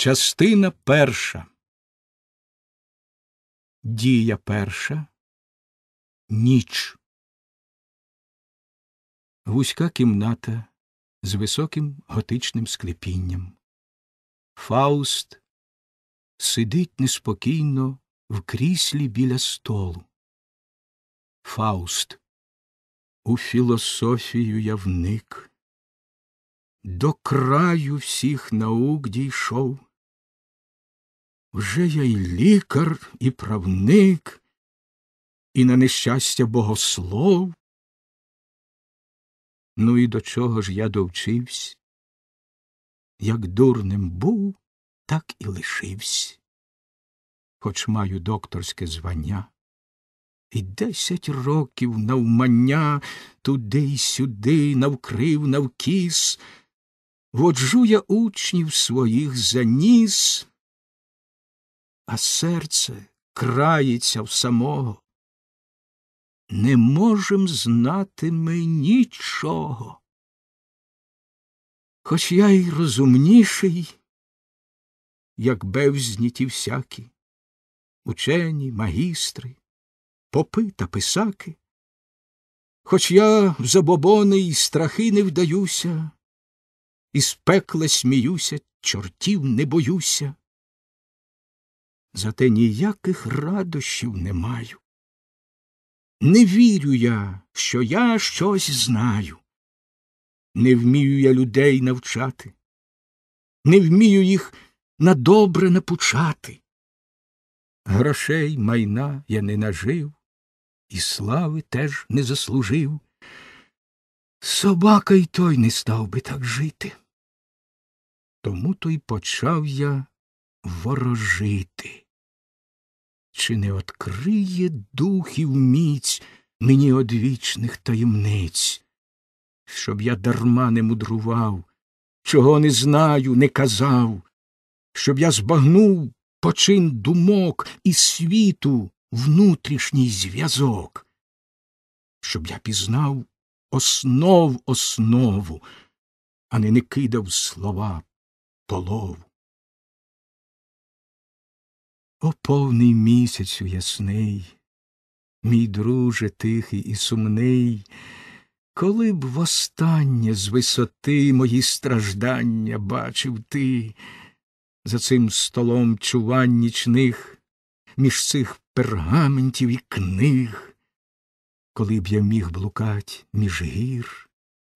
Частина перша. Дія перша. Ніч. Вузька кімната з високим готичним склепінням. Фауст сидить неспокійно в кріслі біля столу. Фауст. У філософію я вник. До краю всіх наук дійшов. Вже я й лікар, і правник, і на нещастя богослов. Ну і до чого ж я довчився? Як дурним був, так і лишився. Хоч маю докторське звання, і десять років навмання туди й сюди, навкрив, навкіс, воджу я учнів своїх заніс, а серце крається в самого. Не можем знати ми нічого. Хоч я й розумніший, як бевзні ті всякі, учені, магістри, попи та писаки, хоч я в забобони й страхи не вдаюся, із пекла сміюся, чортів не боюся. Зате ніяких радощів не маю. Не вірю я, що я щось знаю. Не вмію я людей навчати, не вмію їх на добре напучати. Грошей, майна я не нажив, і слави теж не заслужив. Собака й той не став би так жити. Тому то й почав я ворожити. Чи не откриє духів міць мені одвічних таємниць, щоб я дарма не мудрував, чого не знаю, не казав, щоб я збагнув почин думок і світу внутрішній зв'язок, щоб я пізнав основ основу, а не не кидав слова полову. О, повний місяцю ясний, мій друже тихий і сумний, коли б востаннє з висоти мої страждання бачив ти, за цим столом чувань нічних, між цих пергаментів і книг, коли б я міг блукать між гір,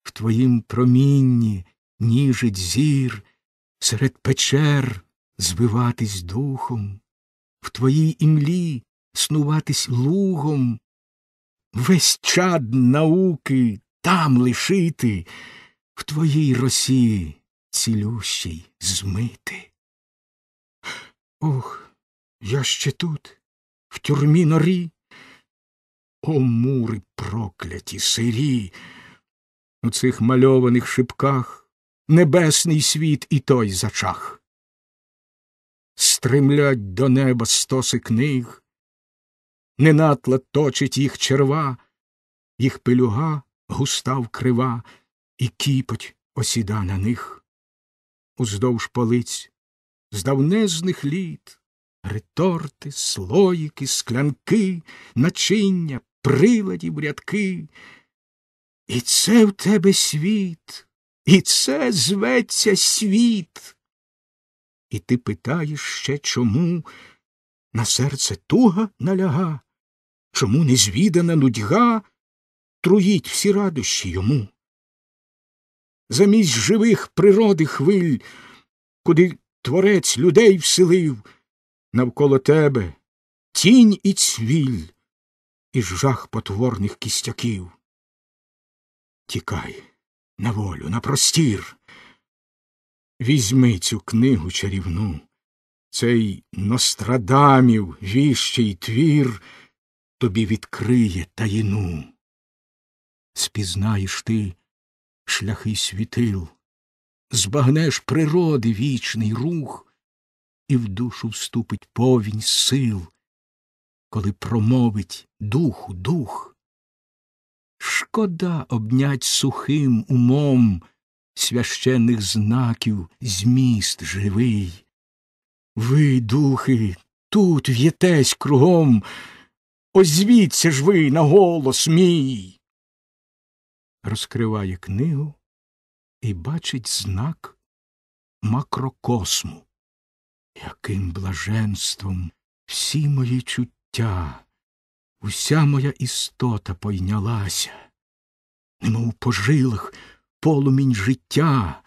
в твоїм промінні ніжить зір, серед печер звиватись духом в твоїй імлі снуватись лугом, весь чад науки там лишити, в твоїй росі цілющій змити. Ох, я ще тут, в тюрмі норі, о мури прокляті сирі, у цих мальованих шибках небесний світ і той зачах стремлять до неба стоси книг, ненатла точить їх черва, їх пилюга густа вкрива, і кіпоть осіда на них. Уздовж полиць з давнезних літ реторти, слоїки, склянки, начиння, приладів рядки. І це в тебе світ, і це зветься світ. І ти питаєш ще чому на серце туга наляга, чому незвідана нудьга труїть всі радощі йому. Замість живих природи хвиль, куди творець людей вселив, навколо тебе тінь і цвіль, і жах потворних кістяків. Тікай на волю, на простір. Візьми цю книгу чарівну, цей Нострадамів віщий твір тобі відкриє таїну. Спізнаєш ти шляхи світил, збагнеш природи вічний рух, і в душу вступить повінь сил, коли промовить духу дух. Шкода обнять сухим умом священних знаків зміст живий, Ви, духи, тут в'єтесь кругом. Озвіться ж ви на голос мій. Розкриває книгу і бачить знак макрокосму. Яким блаженством всі мої чуття, уся моя істота пойнялася, немов по жилах полумінь життя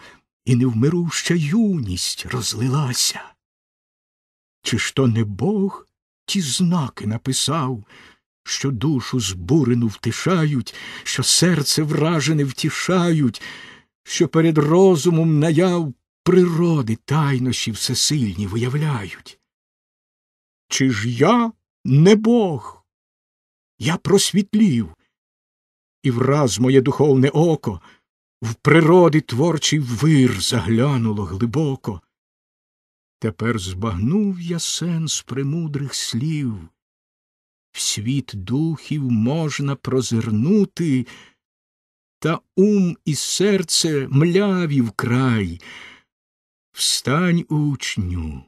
і невмируща юність розлилася. Чи ж то не Бог ті знаки написав, що душу збурену втишають, що серце вражене втішають, що перед розумом наяв природи тайнощі всесильні виявляють? Чи ж я не Бог? Я просвітлів, і враз моє духовне око в природи творчий вир заглянуло глибоко. Тепер збагнув я сенс премудрих слів. В світ духів можна прозирнути, та ум і серце мляві вкрай. Встань, учню,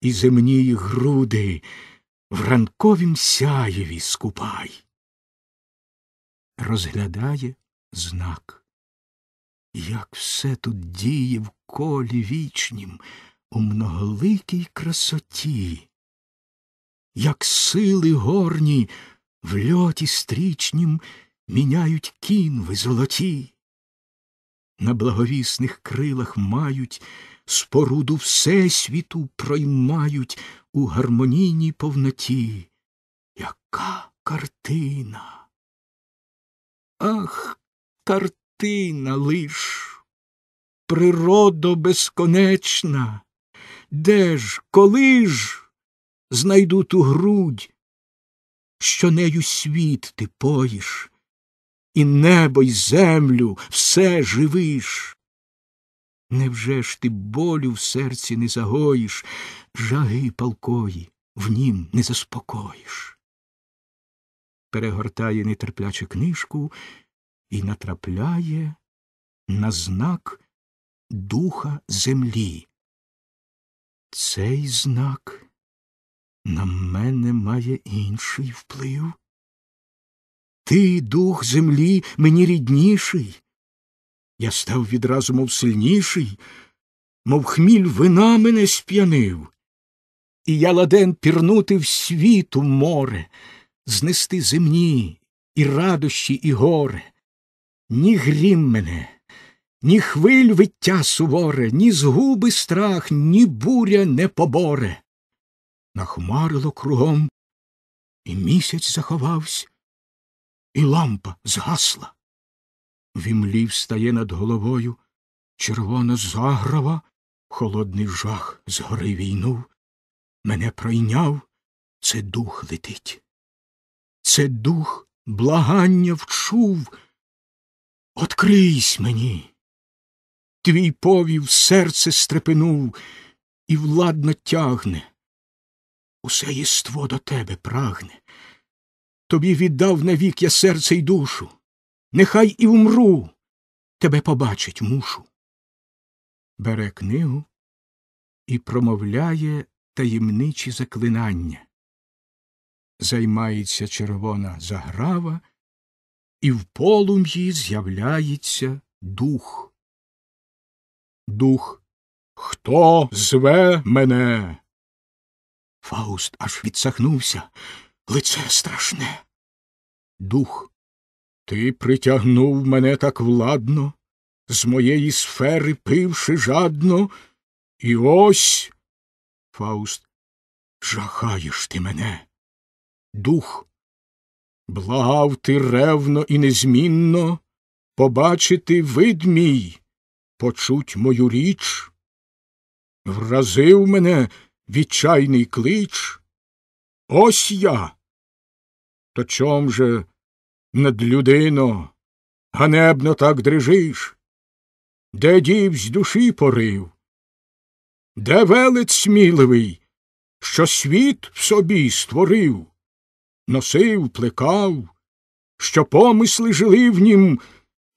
і земні груди в ранковім сяєві скупай. Розглядає знак, як все тут діє в колі вічнім, у многоликій красоті, як сили горні в льоті стрічнім міняють кінви золоті, на благовісних крилах мають споруду Всесвіту проймають у гармонійній повноті. Яка картина! Ах, картина лиш, природо безконечна, де ж, коли ж знайду ту грудь, що нею світ ти поїш, і небо й землю все живиш? Невже ж ти болю в серці не загоїш, жаги палкої в нім не заспокоїш? Перегортає нетерпляче книжку і натрапляє на знак духа землі. Цей знак на мене має інший вплив. Ти, дух землі, мені рідніший. Я став відразу, мов сильніший, мов хміль вина мене сп'янив, і я ладен пірнути в світу море, знести земні і радощі, і горе. Ні грім мене, ні хвиль виття суворе, ні згуби страх, ні буря не поборе. Нахмарило кругом, і місяць заховався, і лампа згасла. В імлі встає над головою червона заграва, холодний жах згори війнув. Мене пройняв, це дух летить. Це дух благання вчув. Открийсь мені. Твій повів серце стрепенув і владно тягне. Усе єство до тебе прагне. Тобі віддав навік я серце й душу. Нехай і умру, тебе побачить мушу. Бере книгу і промовляє таємничі заклинання. Займається червона заграва, і в полум'ї з'являється дух. Дух. Хто зве мене? Фауст аж відсахнувся. Лице страшне. Дух. Ти притягнув мене так владно, з моєї сфери пивши жадно, і ось. Фауст. Жахаєш ти мене. Дух. Благав ти ревно і незмінно побачити вид мій, почуть мою річ. Вразив мене відчайний клич. Ось я. То чом же над людино ганебно так дрижиш? Де дівсь душі порив? Де велець сміливий, що світ в собі створив, носив, плекав, що помисли жили в нім,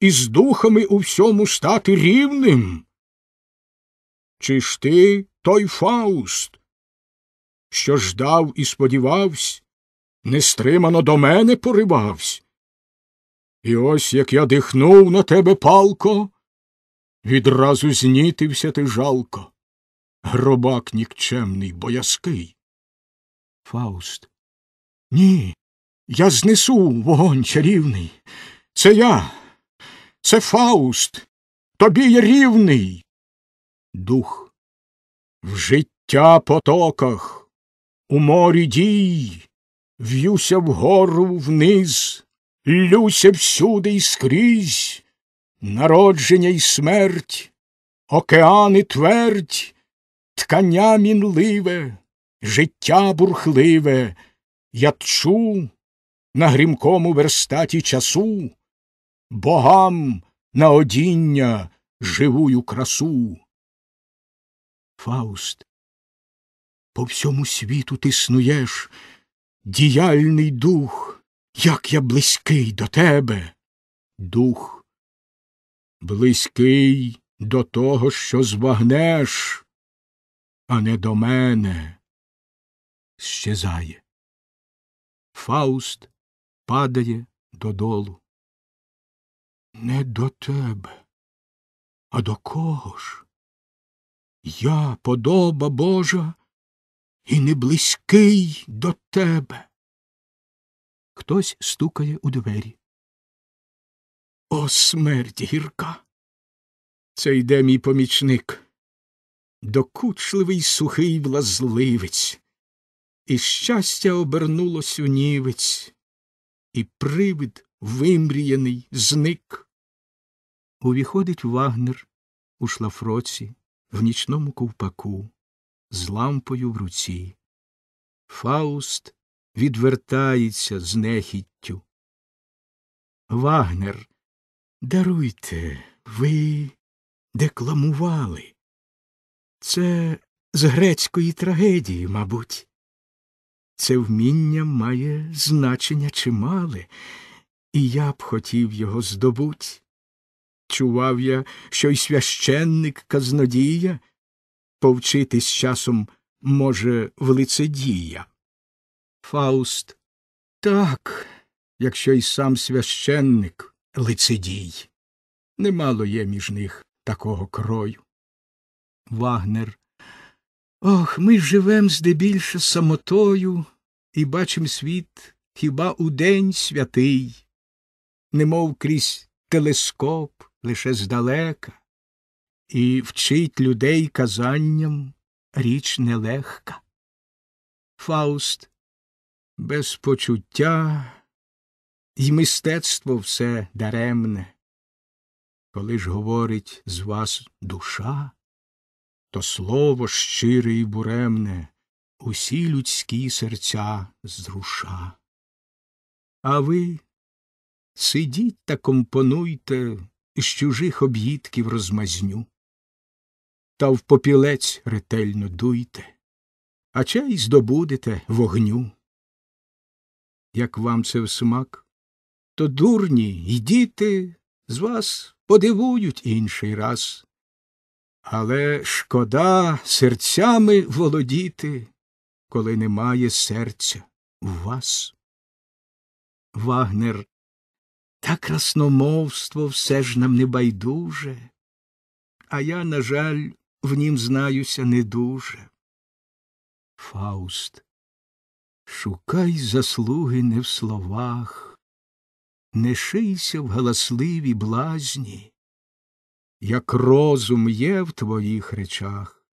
і з духами у всьому стати рівним? Чи ж ти той Фауст, що ждав і сподівавсь, нестримано до мене поривавсь. І ось як я дихнув на тебе палко, відразу знітився ти жалко. Гробак нікчемний, боязкий. Фауст. Ні, я знесу вогонь чарівний. Це я, це Фауст, тобі я рівний. Дух в життя потоках, у морі дій, в'юся вгору вниз, люся всюди й скрізь, народження й смерть, океани твердь, ткання мінливе, життя бурхливе, я тчу на грімкому верстаті часу, богам на одіння живую красу. Фауст, по всьому світу ти снуєш, діяльний дух, як я близький до тебе. Дух, близький до того, що збагнеш, а не до мене. Щезає. Фауст падає додолу. Не до тебе, а до кого ж? Я подоба Божа і не близький до тебе. Хтось стукає у двері. О, смерть гірка! Це йде мій помічник, докучливий сухий влазливець, і щастя обернулось у нівець, і привид вимріяний зник. Увіходить Вагнер у шлафроці, в нічному ковпаку, з лампою в руці. Фауст відвертається з нехіттю. Вагнер, даруйте, ви декламували. Це з грецької трагедії, мабуть. Це вміння має значення чимале, і я б хотів його здобуть. Чував я, що й священник казнодія повчитись часом може в лицедія. Фауст. Так, якщо й сам священник лицедій. Немало є між них такого крою. Вагнер. Ох, ми живем здебільше самотою і бачим світ хіба у день святий, немов крізь телескоп лише здалека, і вчить людей казанням річ нелегка. Фауст без почуття й мистецтво все даремне. Коли ж говорить з вас душа, то слово щире і буремне усі людські серця зруша. А ви сидіть та компонуйте з чужих об'їдків розмазню, та в попілець ретельно дуйте, а чай здобудете вогню. Як вам це в смак, то дурні й діти з вас подивують інший раз. Але шкода серцями володіти, коли немає серця у вас. Вагнер, та красномовство все ж нам не байдуже, а я, на жаль, в нім знаюся не дуже. Фауст, шукай заслуги не в словах, не шийся в галасливі блазні як розум є в твоїх речах,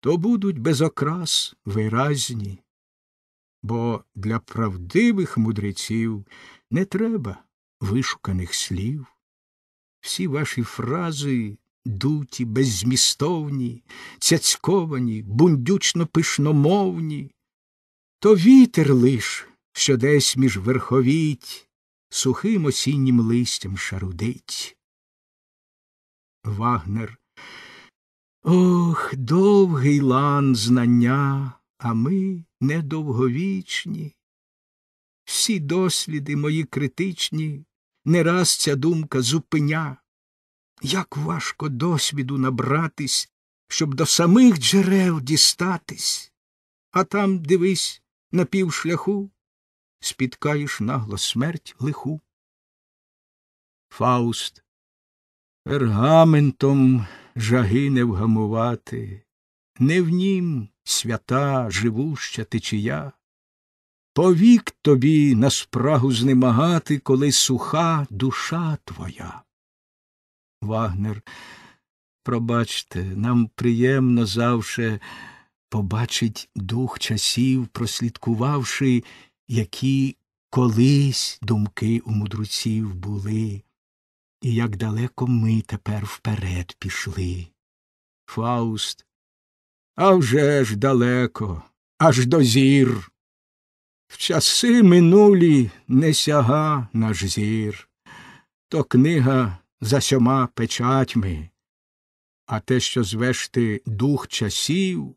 то будуть без окрас виразні, бо для правдивих мудреців не треба вишуканих слів. Всі ваші фрази дуті, беззмістовні, цяцьковані, бундючно пишномовні, то вітер лиш, що десь між верховіть, сухим осіннім листям шарудить. Вагнер. Ох, довгий лан знання, а ми недовговічні. Всі досліди мої критичні, не раз ця думка зупиня. Як важко досвіду набратись, щоб до самих джерел дістатись. а там, дивись, на півшляху, спіткаєш нагло смерть лиху. Фауст. Пергаментом жаги не вгамувати, не в нім свята, живуща течія. Повік тобі на спрагу знемагати, коли суха душа твоя. Вагнер, пробачте, нам приємно завше побачить дух часів, прослідкувавши, які колись думки у мудруців були, і як далеко ми тепер вперед пішли. Фауст, а вже ж далеко, аж до зір. В часи минулі не сяга наш зір, то книга за сьома печатьми, а те, що звеш ти дух часів,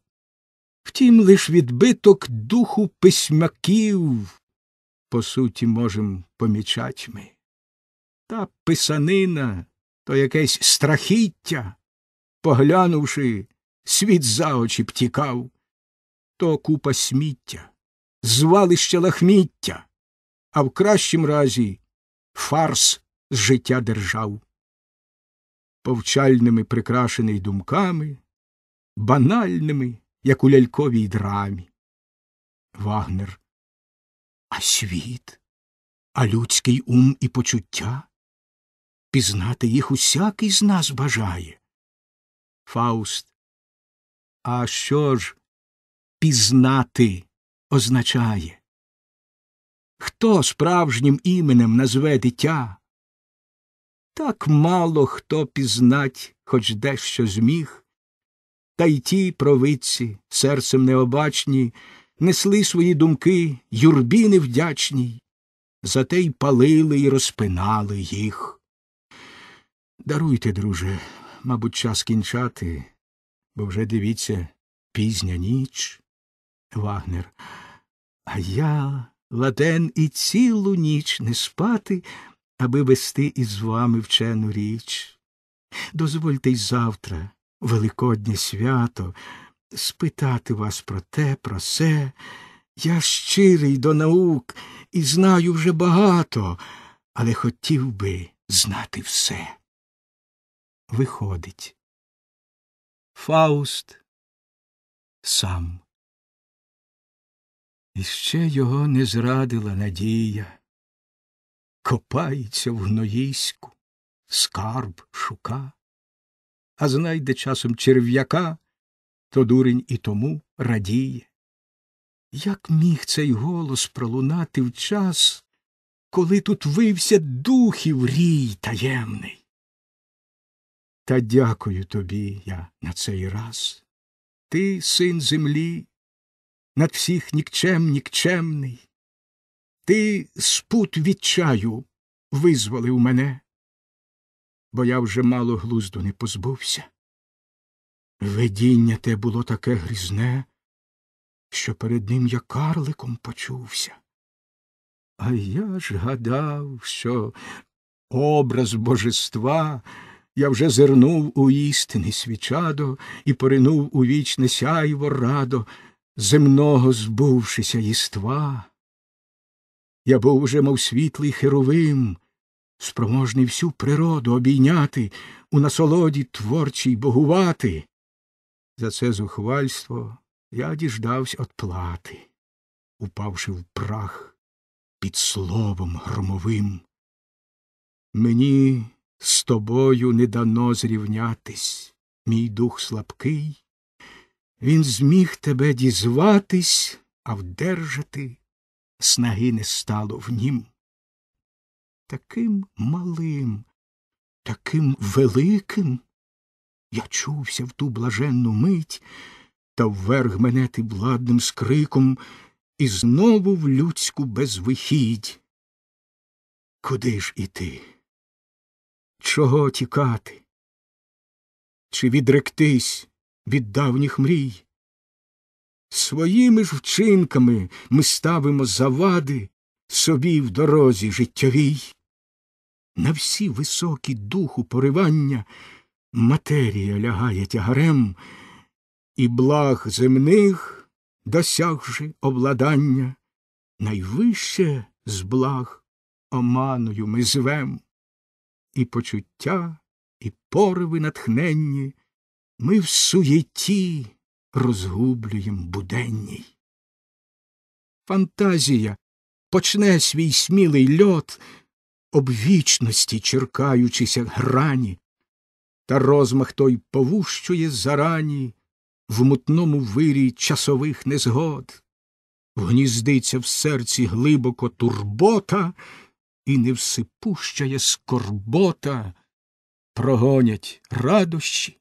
втім лиш відбиток духу письмаків, по суті, можем помічать ми. Та писанина то якесь страхіття, поглянувши, світ за очі б то купа сміття, звалище лахміття, а в кращім разі фарс з життя держав. Повчальними прикрашений думками, банальними, як у ляльковій драмі. Вагнер. А світ, а людський ум і почуття? Пізнати їх усякий з нас бажає. Фауст. А що ж пізнати означає? Хто справжнім іменем назве дитя? Так мало хто пізнать, хоч дещо зміг, та й ті провидці, серцем необачні, несли свої думки юрбі невдячній, зате й палили й розпинали їх. Даруйте, друже, мабуть, час кінчати, бо вже дивіться пізня ніч. Вагнер. А я ладен і цілу ніч не спати, аби вести із вами вчену річ. Дозвольте й завтра, Великоднє свято, спитати вас про те, про се. Я щирий до наук і знаю вже багато, але хотів би знати все. Виходить. Фауст сам. І ще його не зрадила надія. Копається в гноїську, скарб шука, а знайде часом черв'яка, то дурень і тому радіє. Як міг цей голос пролунати в час, коли тут вився духів рій таємний? Та дякую тобі я на цей раз. Ти, син землі, над всіх нікчем нікчемний. Ти спут відчаю визволив мене, бо я вже мало глузду не позбувся. Видіння те було таке грізне, що перед ним я карликом почувся. А я ж гадав, що образ божества я вже зернув у істини свічадо і поринув у вічне сяйво радо, земного збувшися єства. Я був уже, мов світлий херовим, спроможний всю природу обійняти, у насолоді творчій богувати. За це зухвальство я діждався отплати, упавши в прах під словом громовим. Мені з тобою не дано зрівнятись, мій дух слабкий, він зміг тебе дізватись, а вдержати снаги не стало в нім. Таким малим, таким великим я чувся в ту блаженну мить, та вверх мене ти бладним скриком і знову в людську безвихідь. Куди ж іти? Чого тікати? Чи відректись від давніх мрій? Своїми ж вчинками ми ставимо завади собі в дорозі життєвій. На всі високі духу поривання матерія лягає тягарем, і благ земних досягши обладання, найвище з благ оманою ми звем, і почуття, і пориви натхненні. Ми в суєті розгублюєм буденній. Фантазія почне свій смілий льот, об вічності черкаючися грані, та розмах той повущує зарані в мутному вирі часових незгод, вгніздиться в серці глибоко турбота, і невсипущає скорбота, прогонять радощі,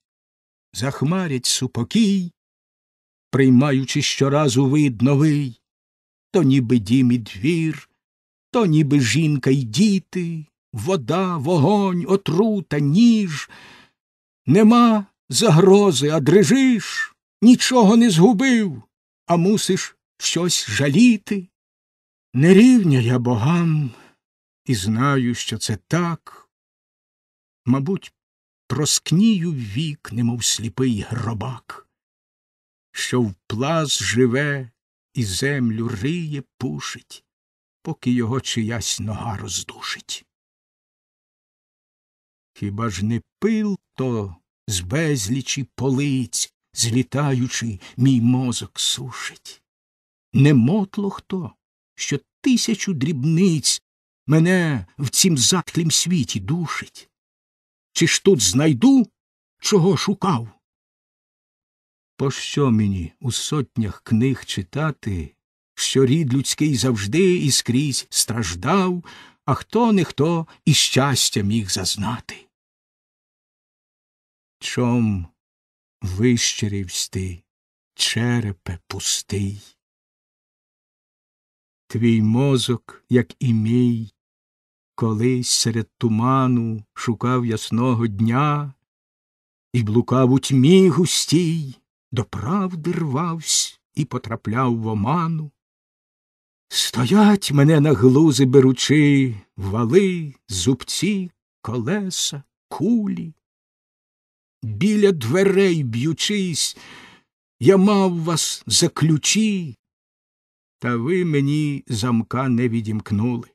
захмарять супокій, приймаючи щоразу вид новий, то ніби дім і двір, то ніби жінка й діти, вода, вогонь, отрута, ніж. Нема загрози, а дрижиш, нічого не згубив, а мусиш щось жаліти. Не рівня я богам і знаю, що це так. Мабуть, проскнію вік, немов сліпий гробак, що в плаз живе і землю риє, пушить, поки його чиясь нога роздушить. Хіба ж не пил то з безлічі полиць, злітаючи, мій мозок сушить? Не мотло хто, що тисячу дрібниць мене в цім затклім світі душить? Чи ж тут знайду, чого шукав? Пощо мені у сотнях книг читати, що рід людський завжди і скрізь страждав, а хто не хто і щастя міг зазнати? Чом вищирівсь ти, черепе пустий? Твій мозок, як і мій, колись серед туману шукав ясного дня і блукав у тьмі густій, до правди рвавсь і потрапляв в оману. Стоять мене на глузи беручи, вали, зубці, колеса, кулі. Біля дверей б'ючись, я мав вас за ключі, та ви мені замка не відімкнули,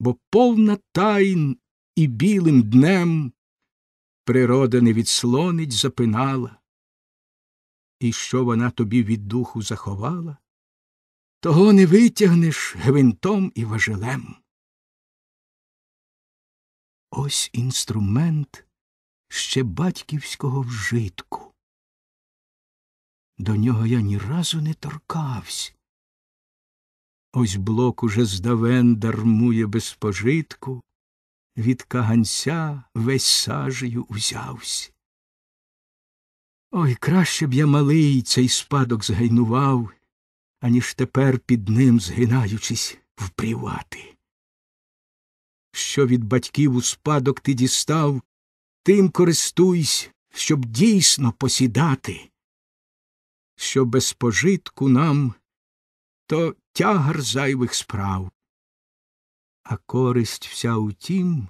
бо повна тайн і білим днем природа не відслонить запинала, і що вона тобі від духу заховала, того не витягнеш гвинтом і важелем. Ось інструмент ще батьківського вжитку. До нього я ні разу не торкавсь. Ось блок уже здавен дармує без пожитку, від каганця весь сажею узявсь. Ой, краще б я малий цей спадок згайнував, аніж тепер під ним, згинаючись, впрівати. Що від батьків у спадок ти дістав, тим користуйсь, щоб дійсно посідати, що без пожитку нам то тягар зайвих справ, а користь вся у тім,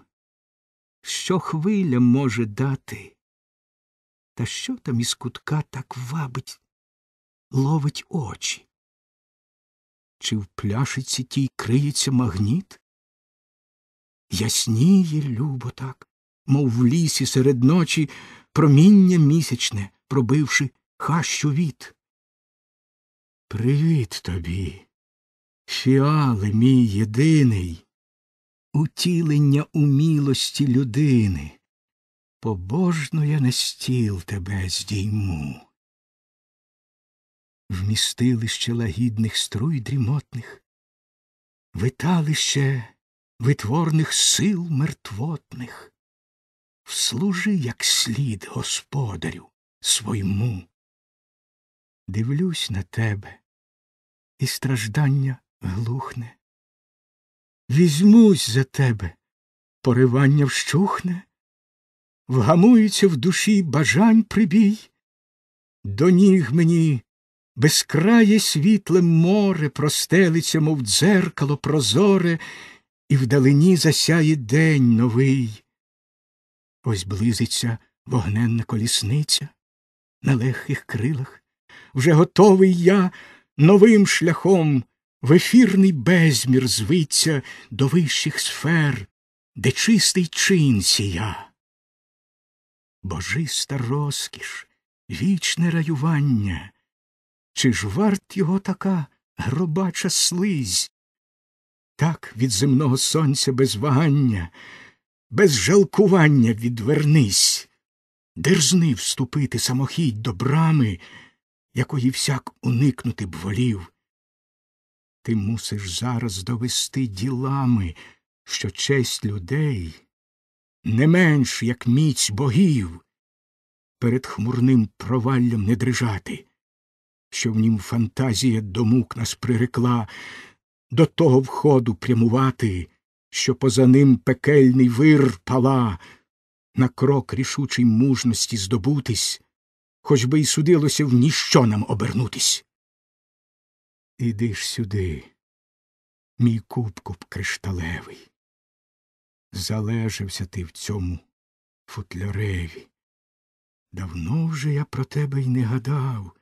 що хвиля може дати, та що там із кутка так вабить, ловить очі? Чи в пляшиці тій криється магніт? Ясніє любо так, мов в лісі серед ночі проміння місячне, пробивши хащу віт. Привіт тобі, фіале мій єдиний, утілення умілості людини. Побожно я на стіл тебе здійму. Вмістилище лагідних струй дрімотних, виталище витворних сил мертвотних, вслужи як слід господарю своєму. Дивлюсь на тебе, і страждання глухне. Візьмусь за тебе, поривання вщухне, вгамується в душі бажань прибій, до ніг мені безкрає світле море простелиться, мов дзеркало прозоре, і вдалині засяє день новий. Ось близиться вогненна колісниця на легких крилах, вже готовий я новим шляхом в ефірний безмір звиться до вищих сфер, де чистий чин сія. Божиста розкіш, вічне раювання, чи ж варт його така гробача слизь? Так від земного сонця без вагання, без жалкування відвернись, дерзни вступити самохідь до брами, якої всяк уникнути б волів. Ти мусиш зараз довести ділами, що честь людей не менш, як міць богів, перед хмурним проваллям не дрижати, що в нім фантазія до мук нас прирекла, до того входу прямувати, що поза ним пекельний вир пала, на крок рішучий мужності здобутись, хоч би й судилося в ніщо нам обернутись. Іди ж сюди, мій кубкуб кришталевий. Залежався ти в цьому футляреві. Давно вже я про тебе й не гадав.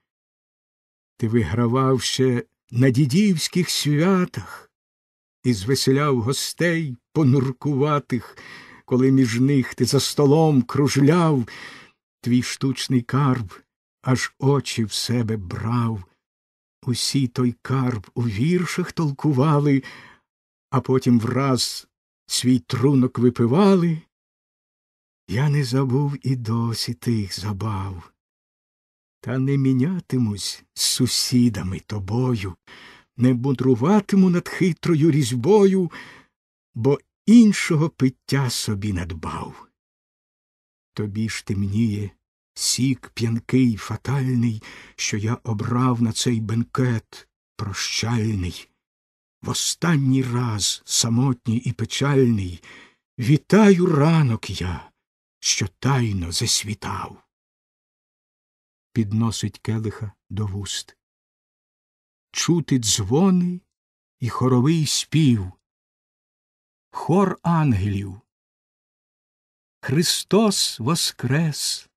Ти вигравав ще на дідівських святах і звеселяв гостей понуркуватих, коли між них ти за столом кружляв, твій штучний карб аж очі в себе брав. Усі той карб у віршах толкували, а потім враз свій трунок випивали. Я не забув і досі тих забав, та не мінятимусь з сусідами тобою, не будруватиму над хитрою різьбою, бо іншого пиття собі надбав. Тобі ж темніє сік п'янкий, фатальний, що я обрав на цей бенкет прощальний. В останній раз самотній і печальний вітаю ранок я, що тайно засвітав. Підносить келиха до вуст. Чути дзвони і хоровий спів. Хор ангелів. Христос воскрес,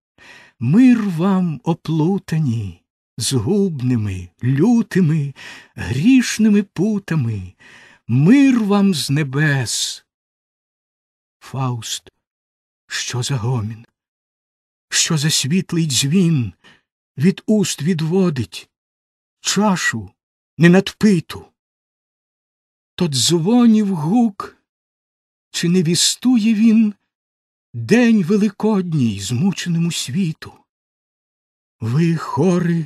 мир вам оплутані, згубними, лютими, грішними путами, мир вам з небес. Фауст, що за гомін? Що за світлий дзвін від уст відводить чашу не надпиту? То дзвонів гук, чи не вістує він день великодній змученому світу? Ви, хори,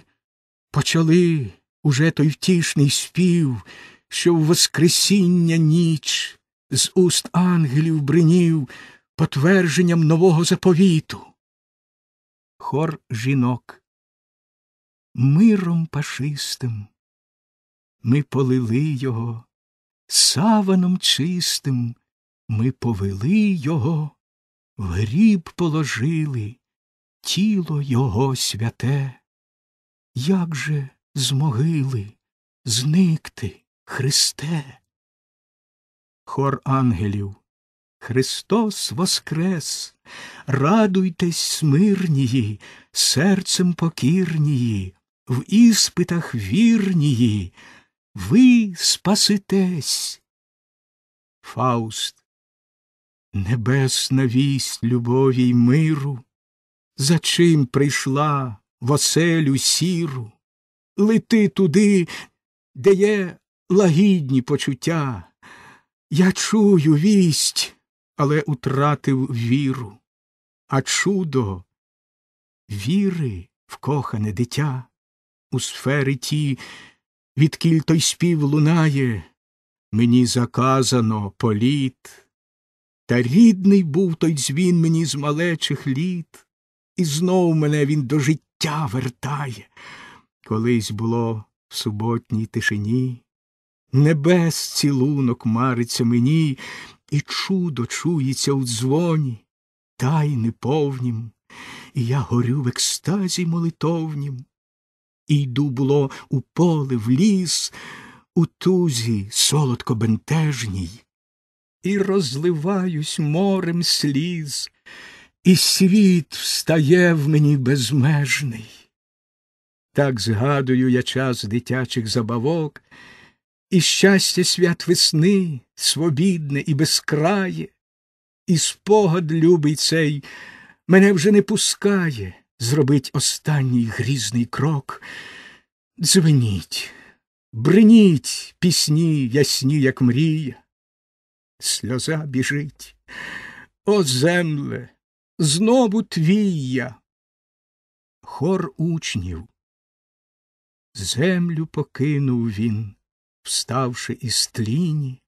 почали уже той втішний спів, що в Воскресіння ніч з уст ангелів бринів потвердженням нового заповіту. Хор жінок. Миром пашистим ми полили його, саваном чистим ми повели його, в гріб положили тіло його святе. Як же з могили зникти, Христе? Хор ангелів. Христос воскрес, радуйтесь смирнії, серцем покірнії, в іспитах вірнії, ви спаситесь. Фауст, небесна вість любові й миру, за чим прийшла в оселю сіру, лети туди, де є лагідні почуття. Я чую вість, але утратив віру, а чудо віри в кохане дитя, у сфери ті, відкіль той спів лунає, мені заказано політ, та рідний був той дзвін мені з малечих літ, і знов мене він до життя вертає. Колись було в суботній тишині. Небес цілунок мариться мені, і чудо чується у дзвоні, тайни повнім, і я горю в екстазі молитовнім, і йду було у поле, в ліс, у тузі солодко бентежній, і розливаюсь морем сліз, і світ встає в мені безмежний. Так згадую я час дитячих забавок, і щастя свят весни, свобідне і безкрає, і спогад любий цей мене вже не пускає зробить останній грізний крок. Дзвеніть, бриніть пісні ясні, як мрія. Сльоза біжить. О, земле, знову твія. Хор учнів. Землю покинув він, вставши із тліні,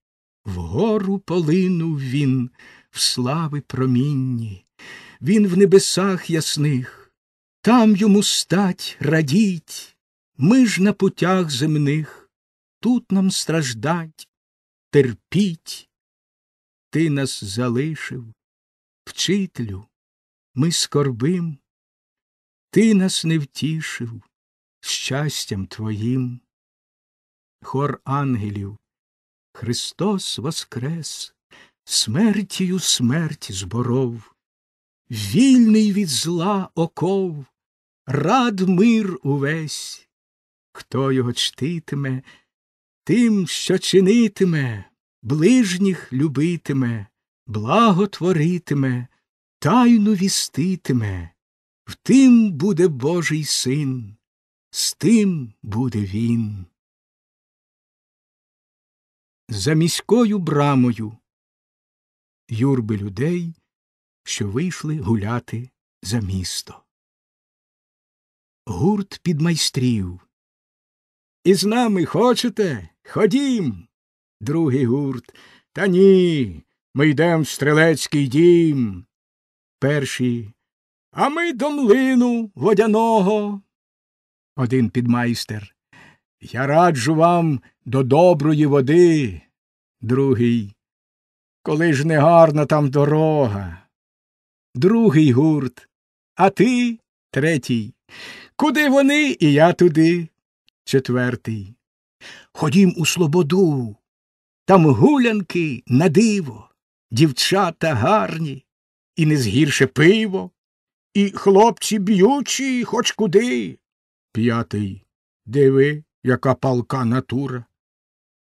вгору полинув він в слави промінні, він в небесах ясних, там йому стать радіть, ми ж на путях земних, тут нам страждать, терпіть. Ти нас залишив, вчителю, ми скорбим, ти нас не втішив щастям твоїм. Хор ангелів, Христос воскрес, смертію смерть зборов, вільний від зла оков, рад мир увесь, хто його чтитиме, тим, що чинитиме, ближніх любитиме, благо творитиме, тайну віститиме, в тим буде Божий син, з тим буде він. За міською брамою юрби людей, що вийшли гуляти за місто. Гурт підмайстрів. Із нами хочете? Ходім. Другий гурт. Та ні. Ми йдем в стрелецький дім. Перший. А ми до млину водяного. Один підмайстер. Я раджу вам до доброї води. Другий. Коли ж не гарна там дорога. Другий гурт. А ти третій. Куди вони, і я туди. Четвертий. Ходім у слободу. Там гулянки на диво, дівчата гарні, і не згірше пиво, і хлопці б'ючі хоч куди. П'ятий. Диви, яка палка натура.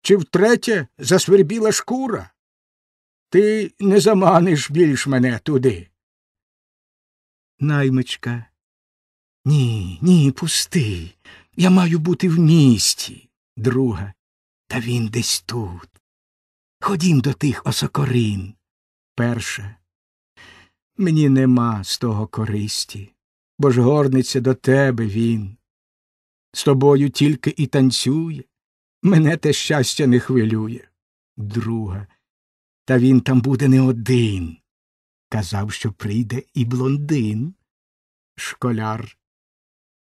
Чи втретє засвербіла шкура? Ти не заманиш більш мене туди. Наймичка. Ні, ні, пусти. Я маю бути в місті. Друга. Та він десь тут. Ходім до тих осокорин. Перша. Мені нема з того користі, бо ж горниться до тебе він. З тобою тільки і танцює. Мене те щастя не хвилює. Друга. Та він там буде не один. Казав, що прийде і блондин. Школяр.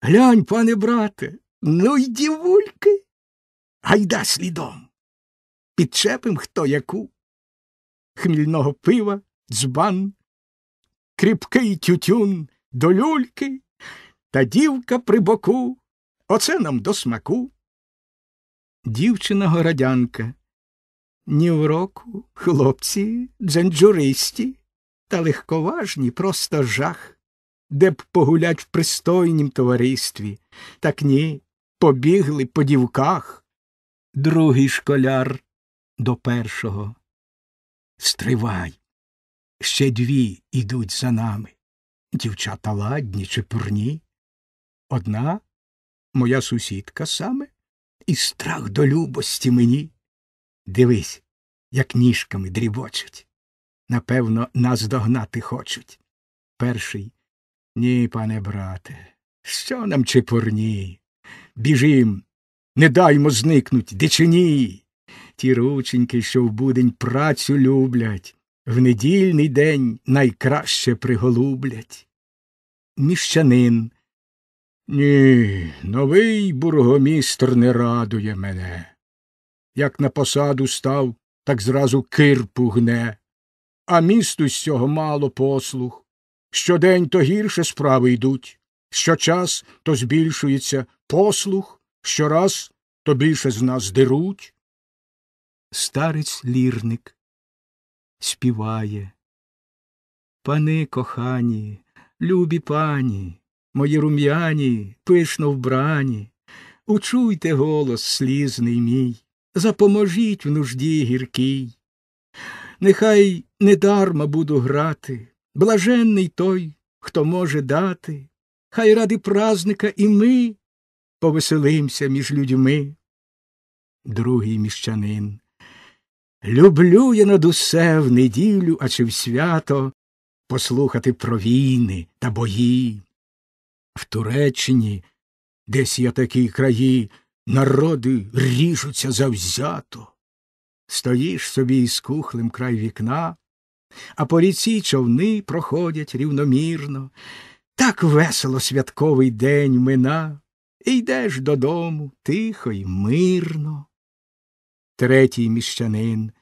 Глянь, пане брате, ну й дівульки. Гайда слідом. Підчепим хто яку. Хмільного пива, дзбан, кріпкий тютюн до люльки, та дівка при боку. Оце нам до смаку. Дівчина городянка. Ні в року, хлопці, дзенджуристі, та легковажні, просто жах де б погулять в пристойнім товаристві. Так ні, побігли по дівках. Другий школяр до першого. Стривай. Ще дві ідуть за нами. Дівчата ладні чи пурні. Одна моя сусідка саме, і страх до любості мені. Дивись, як ніжками дрібочуть. Напевно, нас догнати хочуть. Перший ні, пане брате, що нам чепурні? Біжим, не даймо зникнуть дичині. Ті рученьки, що в будень працю люблять, в недільний день найкраще приголублять. Міщанин. Ні, новий бургомістр не радує мене. Як на посаду став, так зразу кирпу гне, а місту з цього мало послуг. Щодень то гірше справи йдуть, щочас то збільшується послух, щораз то більше з нас деруть. Старець лірник співає. Пани кохані, любі пані, мої рум'яні, пишно вбрані, учуйте голос слізний мій, запоможіть в нужді гіркій. Нехай недарма буду грати, блаженний той, хто може дати, хай ради празника і ми повеселимся між людьми. Другий міщанин. Люблю я над усе в неділю, а чи в свято послухати про війни та бої. В Туреччині, десь є такі краї, народи ріжуться завзято. Стоїш собі із кухлем край вікна, а по ріці човни проходять рівномірно. Так весело святковий день мина, і йдеш додому тихо й мирно. Третій міщанин.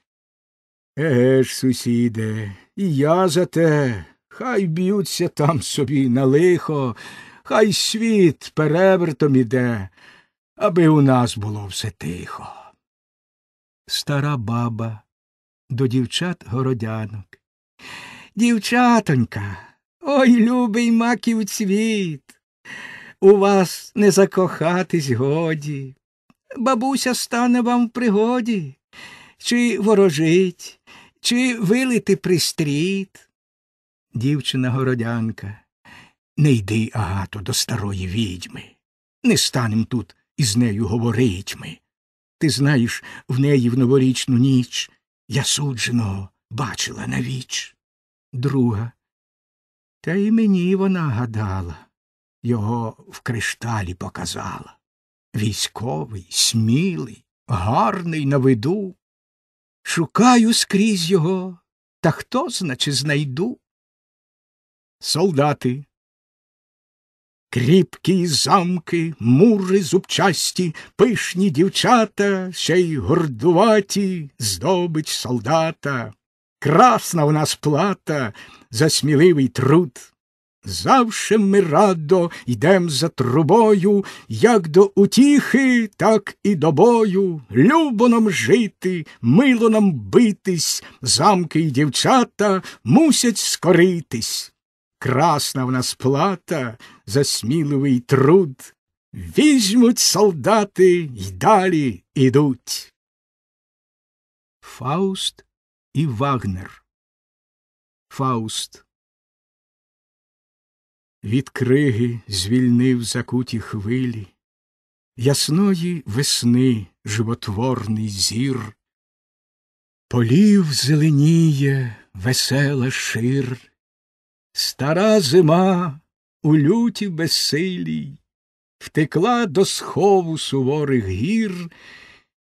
Еге ж, сусіде, і я за те, хай б'ються там собі на лихо, хай світ перевертом іде, аби у нас було все тихо. Стара баба до дівчат городянок. Дівчатонька, ой, любий маків цвіт. У вас не закохатись годі. Бабуся стане вам в пригоді, чи ворожить, чи вилити пристріт. Дівчина городянка, не йди, агато, до старої відьми. Не станем тут із нею говорить ми. Ти знаєш, в неї в новорічну ніч я судженого бачила навіч. Друга. Та й мені вона гадала, його в кришталі показала. Військовий, смілий, гарний на виду. Шукаю скрізь його, та хто значи знайду. Солдати. Кріпкі замки, мури зубчасті, пишні дівчата, ще й гордуваті, здобич солдата. Красна в нас плата за сміливий труд. Завше ми радо йдем за трубою, як до утіхи, так і до бою. Любо нам жити, мило нам битись, замки й дівчата мусять скоритись. Красна в нас плата за сміливий труд. Візьмуть солдати й далі ідуть. Фауст і Вагнер. Фауст. Від криги звільнив закуті хвилі, ясної весни животворний зір, полів зеленіє весела шир, стара зима у люті безсилій. Втекла до схову суворих гір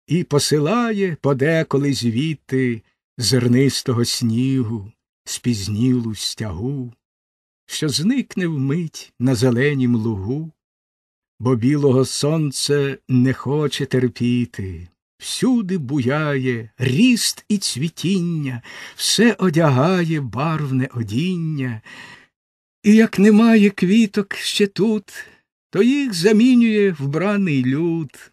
і посилає подеколи звідти зернистого снігу, спізнілу стягу, що зникне вмить на зеленім лугу, бо білого сонце не хоче терпіти. Всюди буяє ріст і цвітіння, все одягає барвне одіння, і як немає квіток ще тут, то їх замінює вбраний люд.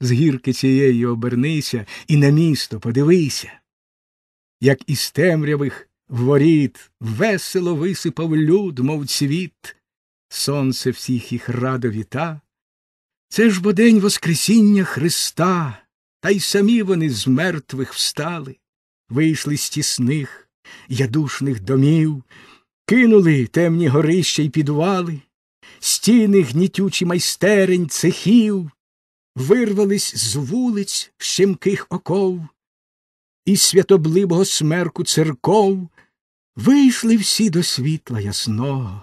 З гірки цієї обернися і на місто подивися як із темрявих воріт весело висипав люд, мов цвіт, сонце всіх їх радо віта. Це ж бо день Воскресіння Христа, та й самі вони з мертвих встали, вийшли з тісних, ядушних домів, кинули темні горища й підвали, стіни гнітючі майстерень цехів, вирвались з вулиць щемких оков, із святобливого смерку церков вийшли всі до світла ясного.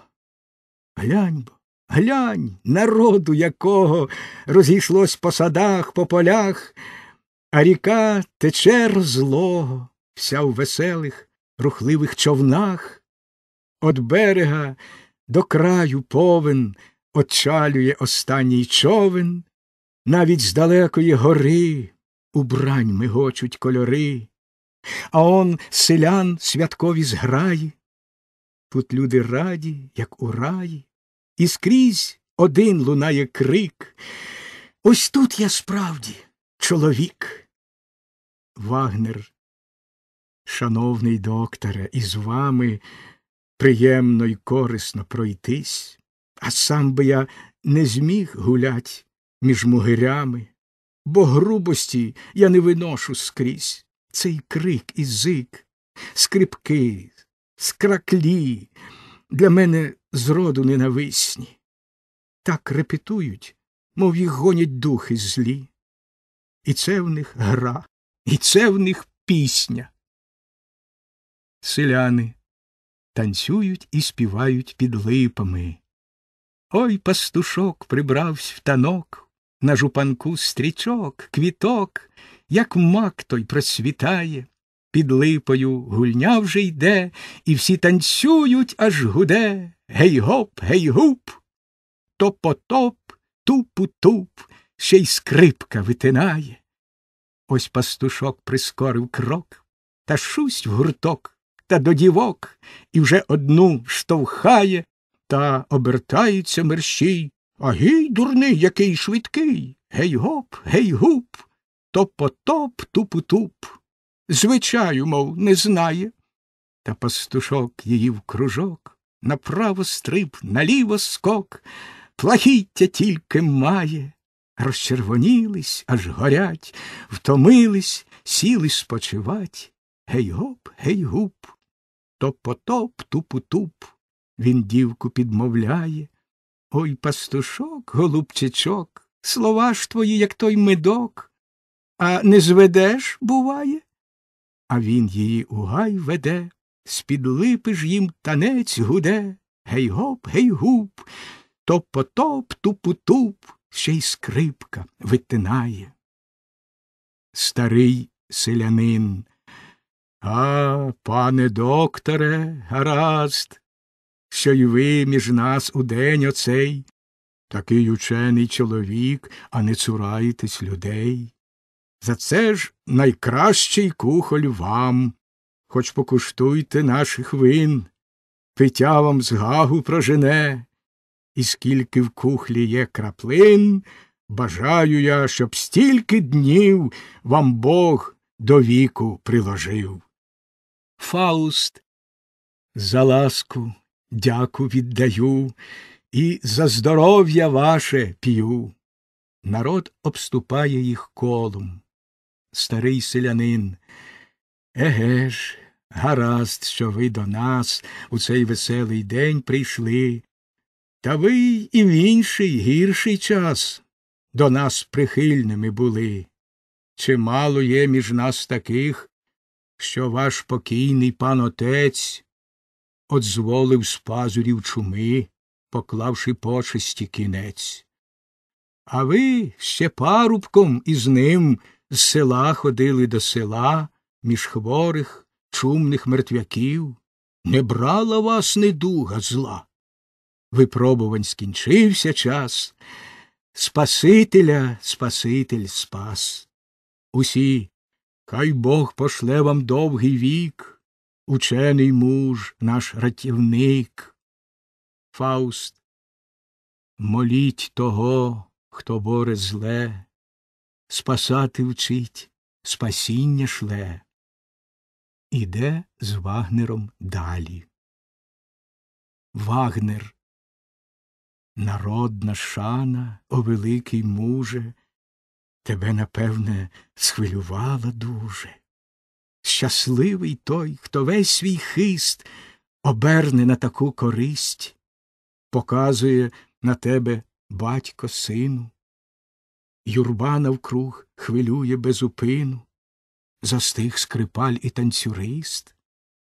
Глянь бо, глянь, народу якого розійшлось по садах, по полях, а ріка тече розлого, вся в веселих, рухливих човнах. От берега до краю повен очалює останній човен, навіть з далекої гори убрань мигочуть кольори а он селян святкові зграї. Тут люди раді, як у раї, і скрізь один лунає крик. Ось тут я справді чоловік. Вагнер, шановний докторе, із вами приємно й корисно пройтись, а сам би я не зміг гулять між мугирями, бо грубості я не виношу скрізь. Цей крик і зик, скрипки, скраклі для мене зроду ненависні. Так репетують, мов їх гонять духи злі. І це в них гра, і це в них пісня. Селяни танцюють і співають під липами. Ой пастушок прибравсь в танок, на жупанку стрічок, квіток, як мак той процвітає, під липою гульня вже йде, і всі танцюють, аж гуде. Гей гоп, гей гуп, топотоп, тупу-туп, ще й скрипка витинає. Ось пастушок прискорив крок, та шусть в гурток, та до дівок, і вже одну штовхає, та обертаються мерщій. А гей, дурний, який швидкий. Гей гоп, гей гуп, топотоп, тупу-туп. Звичаю, мов, не знає. Та пастушок її в кружок, направо стриб, наліво скок, плахіття тільки має. Розчервонілись, аж горять, втомились, сіли спочивать. Гей гоп, гей гуп, топотоп, тупу-туп. Він дівку підмовляє. Ой, пастушок, голубчичок, слова ж твої, як той медок. А не зведеш, буває? А він її у гай веде, з-під липи ж їм танець гуде. Гей гоп, гей гуп, топ-потоп, тупу-туп, ще й скрипка витинає. Старий селянин. А, пане докторе, гаразд, що й ви між нас у день оцей, такий учений чоловік, а не цураєтесь людей. За це ж найкращий кухоль вам, хоч покуштуйте наших вин, пиття вам з гагу прожене, і скільки в кухлі є краплин, бажаю я, щоб стільки днів вам Бог до віку приложив. Фауст, за ласку дяку віддаю і за здоров'я ваше п'ю. Народ обступає їх колом. Старий селянин. Еге ж, гаразд, що ви до нас у цей веселий день прийшли. Та ви і в інший гірший час до нас прихильними були. Чимало є між нас таких, що ваш покійний пан отець одзволив з пазурів чуми, поклавши почесті кінець. А ви ще парубком із ним з села ходили до села між хворих, чумних мертвяків, не брала вас недуга зла. Випробувань скінчився час, Спасителя Спаситель спас. Усі, хай Бог пошле вам довгий вік, учений муж, наш ратівник. Фауст, моліть того, хто боре зле, спасати вчить, спасіння шле. Іде з Вагнером далі. Вагнер. Народна шана, о великий муже, тебе, напевне, схвилювала дуже. Щасливий той, хто весь свій хист оберне на таку користь, показує на тебе батько сину. Юрба навкруг хвилює безупину, застиг скрипаль і танцюрист.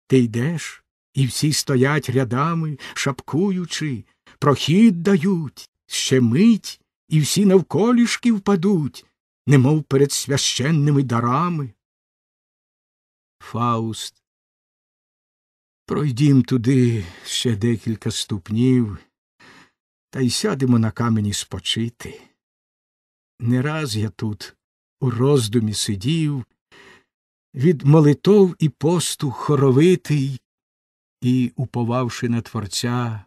Ти йдеш, і всі стоять рядами, шапкуючи, прохід дають, ще мить, і всі навколішки впадуть, немов перед священними дарами. Фауст. Пройдім туди ще декілька ступнів, та й сядемо на камені спочити. Не раз я тут у роздумі сидів, від молитов і посту хоровитий, і, уповавши на Творця,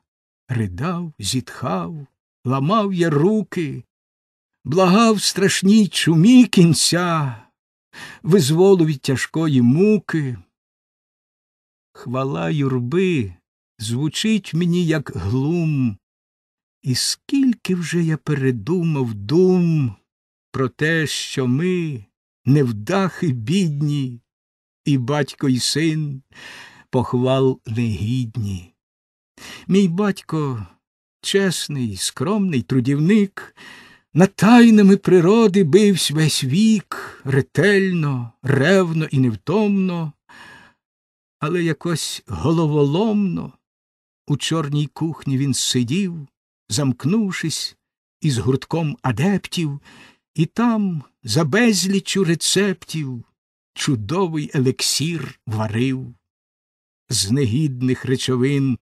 ридав, зітхав, ламав я руки, благав страшній чумі кінця, визволу від тяжкої муки. Хвала юрби звучить мені, як глум, І скільки вже я передумав дум про те, що ми невдахи бідні, і батько і син похвал негідні. Мій батько чесний, скромний трудівник, над тайнами природи бивсь весь вік, ретельно, ревно і невтомно, але якось головоломно у чорній кухні він сидів, замкнувшись із гуртком адептів, і там, за безліччю рецептів, чудовий елексір варив. З негідних речовин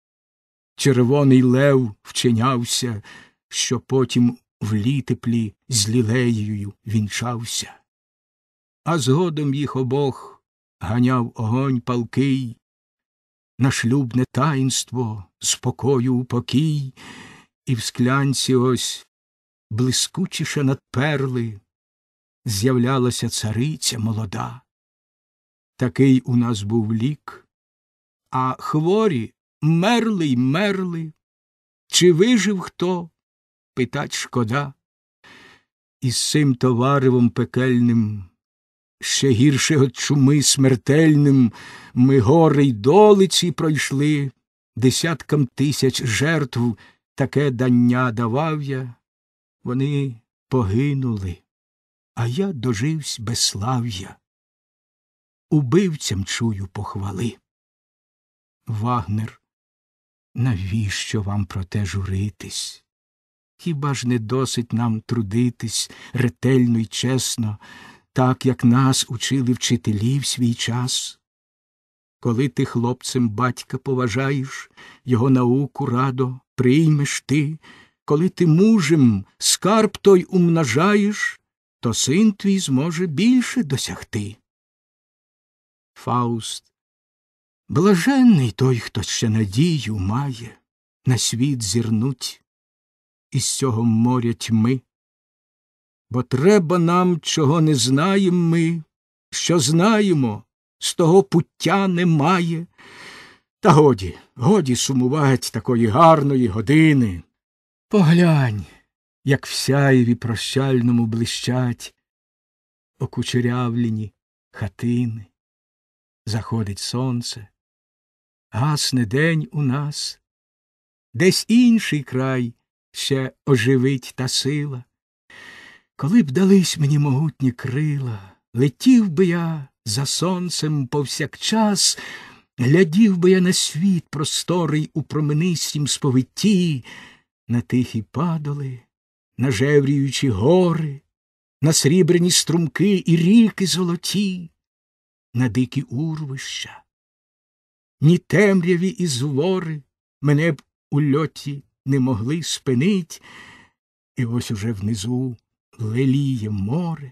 червоний лев вчинявся, що потім в літеплі з лілеєю вінчався. А згодом їх обох ганяв огонь палкий, на шлюбне таїнство, спокою у покій, і в склянці ось блискучіше над перли з'являлася цариця молода. Такий у нас був лік, а хворі мерли й мерли. Чи вижив хто? Питать шкода. І з цим товаривом пекельним, ще гірше от чуми смертельним, ми гори й долиці пройшли, десяткам тисяч жертв таке дання давав я. Вони погинули, а я доживсь безслав'я. Убивцям чую похвали. Вагнер, навіщо вам про те журитись? Хіба ж не досить нам трудитись ретельно й чесно, так як нас учили вчителі в свій час? Коли ти хлопцем батька поважаєш, його науку радо приймеш ти, коли ти мужем скарб той умножаєш, то син твій зможе більше досягти. Фауст Блаженний той, хто ще надію має, на світ зірнуть із цього моря тьми. Бо треба нам, чого не знаєм ми, що знаємо, з того пуття немає. Та годі, годі сумувать такої гарної години. Поглянь, як в сяєві прощальному блищать окучерявлені хатини. Заходить сонце, гасне день у нас, десь інший край ще оживить та сила. Коли б дались мені могутні крила, летів би я за сонцем повсякчас, глядів би я на світ просторий у променистім сповитті, на тихі падоли, на жевріючі гори, на срібряні струмки і ріки золоті, на дикі урвища. Ні темряві і звори мене б у льоті не могли спинить, і ось уже внизу леліє море,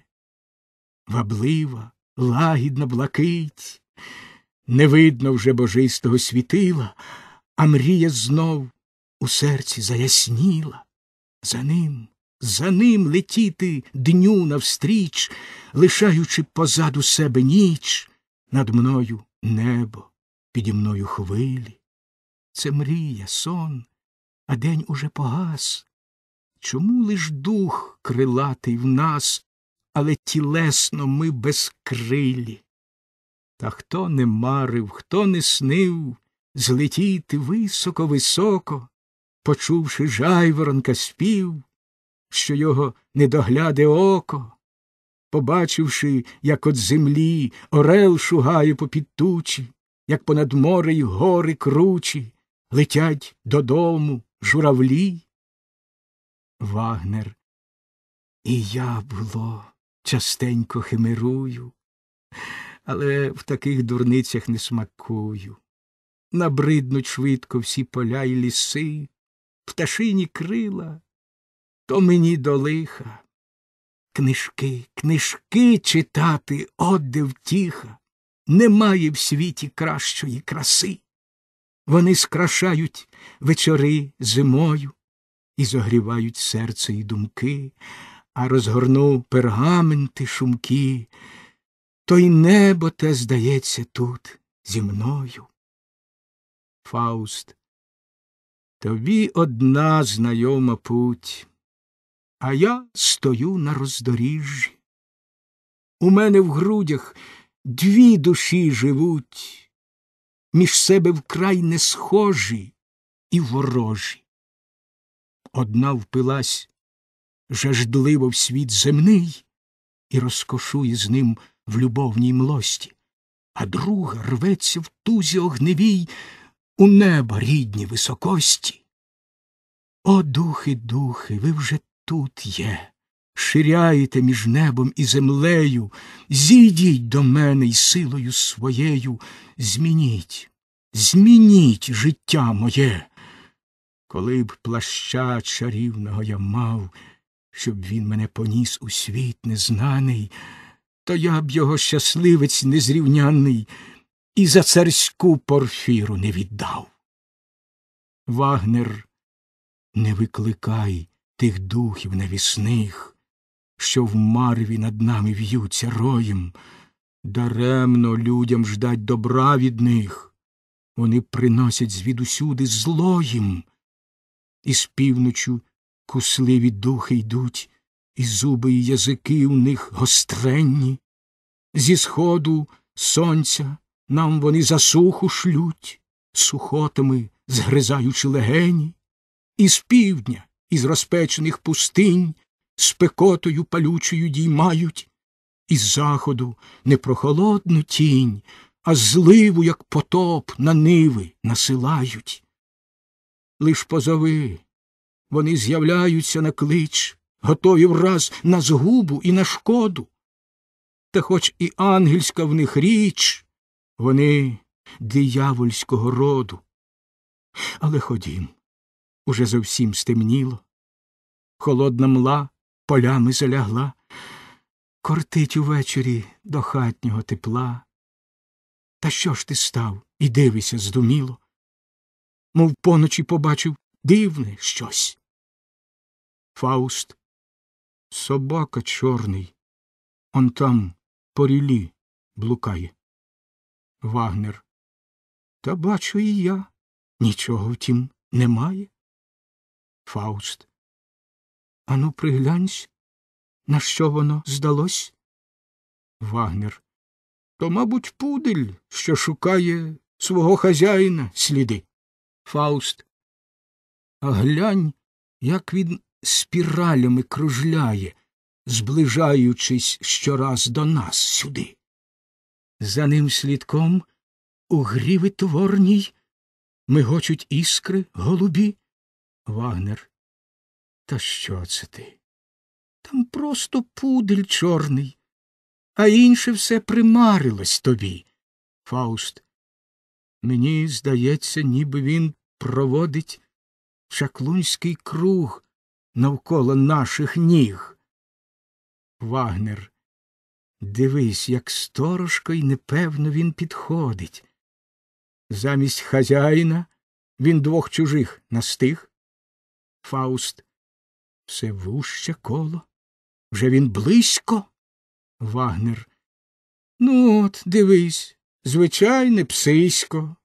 ваблива, лагідна блакить, не видно вже божистого світила, а мрія знов у серці заясніла. За ним, за ним летіти дню навстріч, лишаючи позаду себе ніч, над мною небо, піді мною хвилі. Це мрія, сон, а день уже погас. Чому лиш дух крилатий в нас, але тілесно ми безкрилі? Та хто не марив, хто не снив злетіти високо високо, почувши жайворонка спів, що його недогляде око, побачивши, як от землі орел шугає попід тучі, як понад море й гори кручі, летять додому журавлі. Вагнер, і я було частенько химерую, але в таких дурницях не смакую. Набриднуть швидко всі поля й ліси, пташині крила, то мені до лиха. Книжки, книжки читати, от де втіха, немає в світі кращої краси. Вони скрашають вечори зимою і зогрівають серце і думки, а розгорну пергаменти шумки, то й небо те здається тут зі мною. Фауст Тобі одна знайома путь, а я стою на роздоріжжі. У мене в грудях дві душі живуть, між себе вкрай не схожі і ворожі. Одна впилась жаждливо в світ земний і розкошує з ним в любовній млості, а друга рветься в тузі огневій у неба рідні високості. О, духи, духи, ви вже тут є, ширяєте між небом і землею, зійдіть до мене й силою своєю, змініть, змініть життя моє. Коли б плаща чарівного я мав, щоб він мене поніс у світ незнаний, то я б його щасливець незрівнянний і за царську порфіру не віддав. Вагнер, не викликай тих духів навісних, що в марві над нами в'ються роєм, даремно людям ждать добра від них, вони приносять звідусюди зло їм, і з півночу кусливі духи йдуть, і зуби й язики у них гостренні, зі сходу сонця нам вони засуху шлють, сухотами згризаючи легені, і з півдня, із розпечених пустинь, спекотою палючою діймають, із заходу не прохолодну тінь, а зливу, як потоп, на ниви насилають. Лиш позови, вони з'являються на клич, готові враз на згубу і на шкоду. Та хоч і ангельська в них річ, вони диявольського роду. Але ходім, уже зовсім стемніло, холодна мла полями залягла, кортить увечері до хатнього тепла. Та що ж ти став і дивися здуміло, мов поночі побачив дивне щось. Фауст, собака чорний, он там по рілі блукає. Вагнер. Та бачу і я. Нічого втім немає. Фауст. Ану, приглянься, на що воно здалось? Вагнер. То, мабуть, пудель, що шукає свого хазяїна сліди. Фауст. А глянь, як він спіралями кружляє, зближаючись щораз до нас сюди. За ним слідком у гріви творній мигочуть іскри голубі. Вагнер. Та що це ти? Там просто пудель чорний, а інше все примарилось тобі. Фауст. Мені здається, ніби він проводить чаклунський круг навколо наших ніг. Вагнер. Дивись, як сторожко й непевно він підходить. Замість хазяїна він двох чужих настиг. Фауст. Все вуще коло. Вже він близько. Вагнер. Ну от, дивись, звичайне псисько.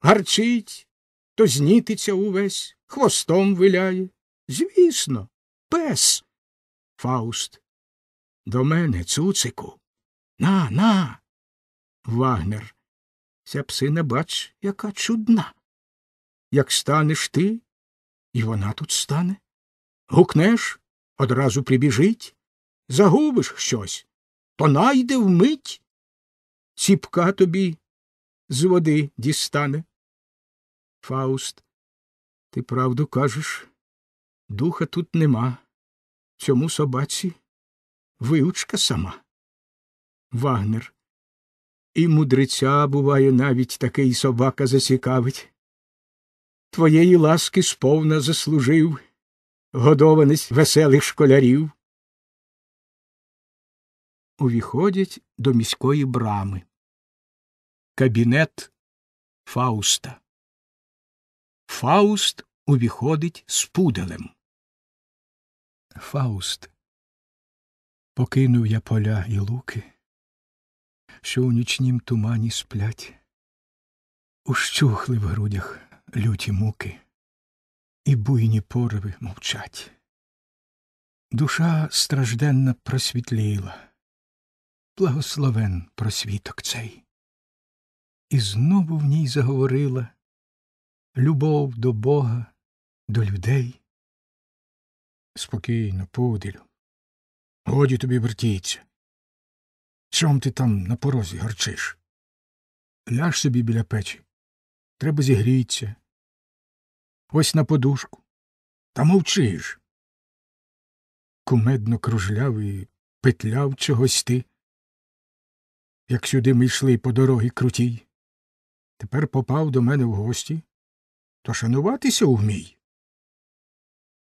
Гарчить, то знітиться увесь, хвостом виляє. Звісно, пес. Фауст. До мене, цуцику. На, на. Вагнер. Ця псина, бач, яка чудна. Як станеш ти, і вона тут стане. Гукнеш, одразу прибіжить, загубиш щось, то найде вмить. Ціпка тобі з води дістане. Фауст, ти правду кажеш, духа тут нема. Цьому собаці виучка сама. Вагнер. І мудреця, буває, навіть такий собака засікавить. Твоєї ласки сповна заслужив, годованець веселих школярів. Увіходять до міської брами. Кабінет Фауста. Фауст увіходить з пуделем. Фауст. Покинув я поля і луки, що у нічнім тумані сплять, ущухли в грудях люті муки. і буйні пориви мовчать. Душа стражденна просвітліла, благословен просвіток цей. І знову в ній заговорила любов до Бога, до людей. Спокійно, поділю. Годі тобі вертіться. Чом ти там на порозі гарчиш? Ляж собі біля печі. Треба зігрітися. Ось на подушку. Та мовчиш. Кумедно кружляв і петляв чогось ти. Як сюди ми йшли по дорогі крутій. Тепер попав до мене в гості, то шануватися вмій.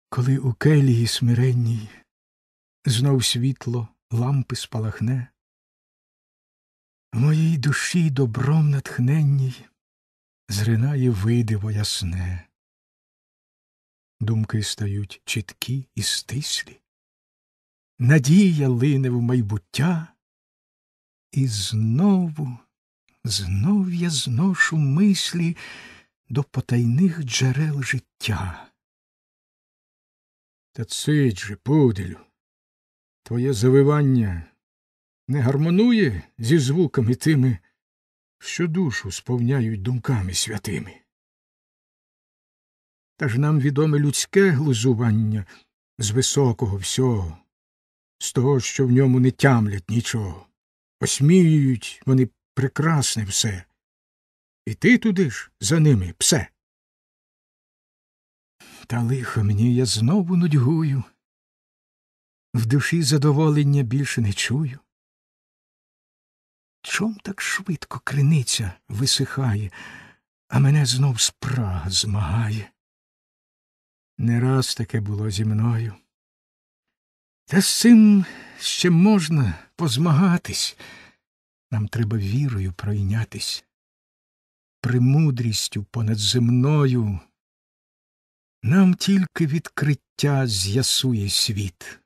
Коли у келії смиренній знов світло лампи спалахне, в моїй душі добром натхненній зринає видиво ясне. Думки стають чіткі і стислі, надія лине в майбуття, і знову, знов я зношу мислі до потайних джерел життя. Та цить же, пуделю, твоє завивання не гармонує зі звуками тими, що душу сповняють думками святими. Та ж нам відоме людське глузування з високого всього, з того, що в ньому не тямлять нічого, осміюють вони прекрасне все. І ти туди ж за ними, псе. Та лихо мені я знову нудьгую, в душі задоволення більше не чую. Чом так швидко криниця висихає, а мене знов спрага змагає? Не раз таке було зі мною. Та з цим ще можна позмагатись. Нам треба вірою пройнятись, премудрістю понад земною. Нам тільки відкриття з'ясує світ.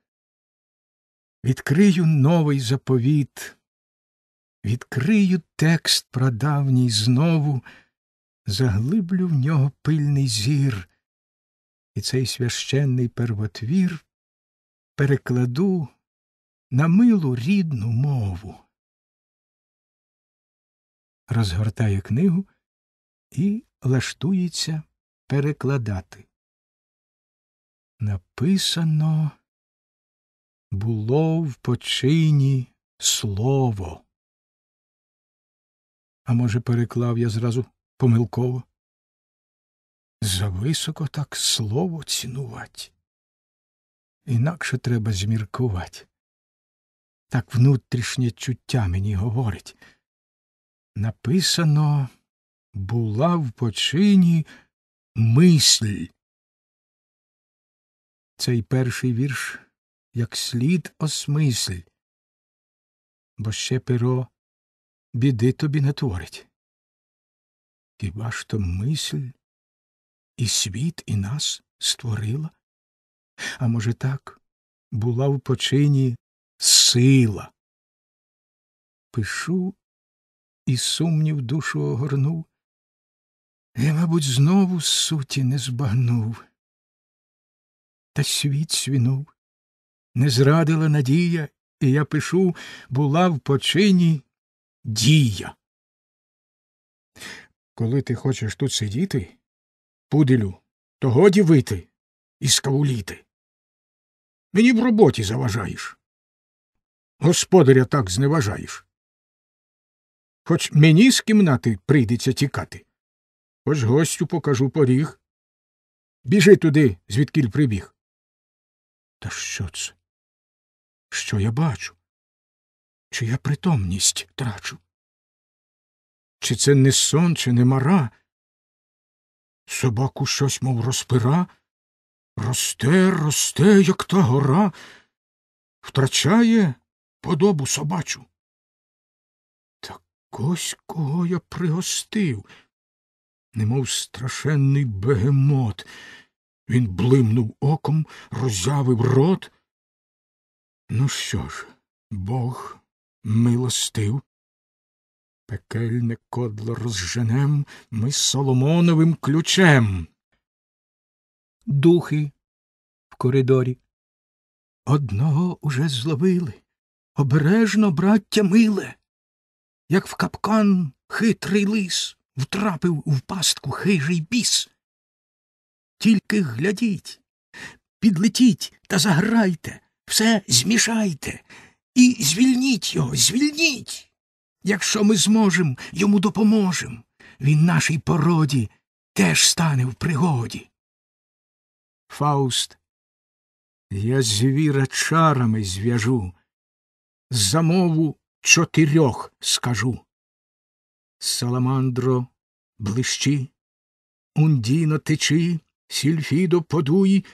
Відкрию новий заповіт, відкрию текст прадавній знову, заглиблю в нього пильний зір, і цей священний первотвір перекладу на милу рідну мову. Розгортає книгу і лаштується перекладати. Написано було в почині слово. А може, переклав я зразу помилково? Зависоко так слово цінувати. Інакше треба зміркувати. Так внутрішнє чуття мені говорить. Написано була в почині мисль. Цей перший вірш як слід осмисль, бо ще перо біди тобі не творить. Хіба ж то мисль і світ, і нас створила? А може, так була в почині сила? Пишу і сумнів душу огорнув. Я, мабуть, знову суті не збагнув. Та світ свінув, не зрадила надія, і я пишу була в почині дія. Коли ти хочеш тут сидіти, пуделю, то годі вити і скавуліти. Мені в роботі заважаєш. Господаря так зневажаєш. Хоч мені з кімнати прийдеться тікати. Хоч гостю покажу поріг. Біжи туди, звідкіль прибіг. Та що це? Що я бачу? Чи я притомність трачу? Чи це не сон, чи не мара? Собаку щось, мов розпира, росте, росте, як та гора, втрачає подобу собачу. Так ось кого я пригостив, немов страшенний бегемот. Він блимнув оком, роззявив рот. Ну що ж, Бог милостив. Пекельне кодло розженем ми Соломоновим ключем. духи в коридорі. Одного уже зловили. Обережно, браття миле, як в капкан хитрий лис втрапив в пастку хижий біс. Тільки глядіть, підлетіть та заграйте, все змішайте і звільніть його, звільніть. Якщо ми зможемо, йому допоможем. Він нашій породі теж стане в пригоді. Фауст, я звіра чарами зв'яжу, замову чотирьох скажу. Саламандро, блищі, Ундіно течи, сільфідо подуй,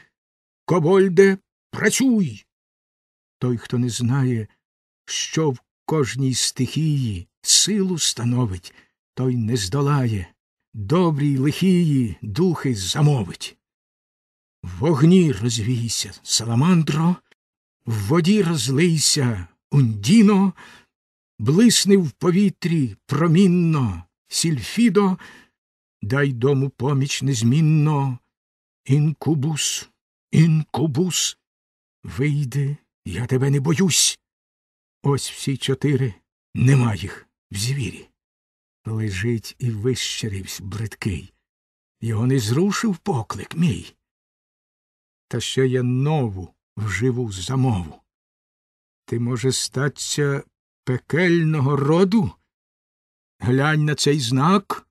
кобольде працюй. Той, хто не знає, що в кожній стихії силу становить, той не здолає, добрій лихії духи замовить. В вогні розвійся, саламандро, в воді розлийся, ундіно, блисни в повітрі промінно, сільфідо, дай дому поміч незмінно, інкубус, інкубус, вийди, я тебе не боюсь. Ось всі чотири, нема їх в звірі. Лежить і вищеривсь бридкий. Його не зрушив поклик мій. Та ще я нову вживу замову. Ти, може, статься пекельного роду? Глянь на цей знак.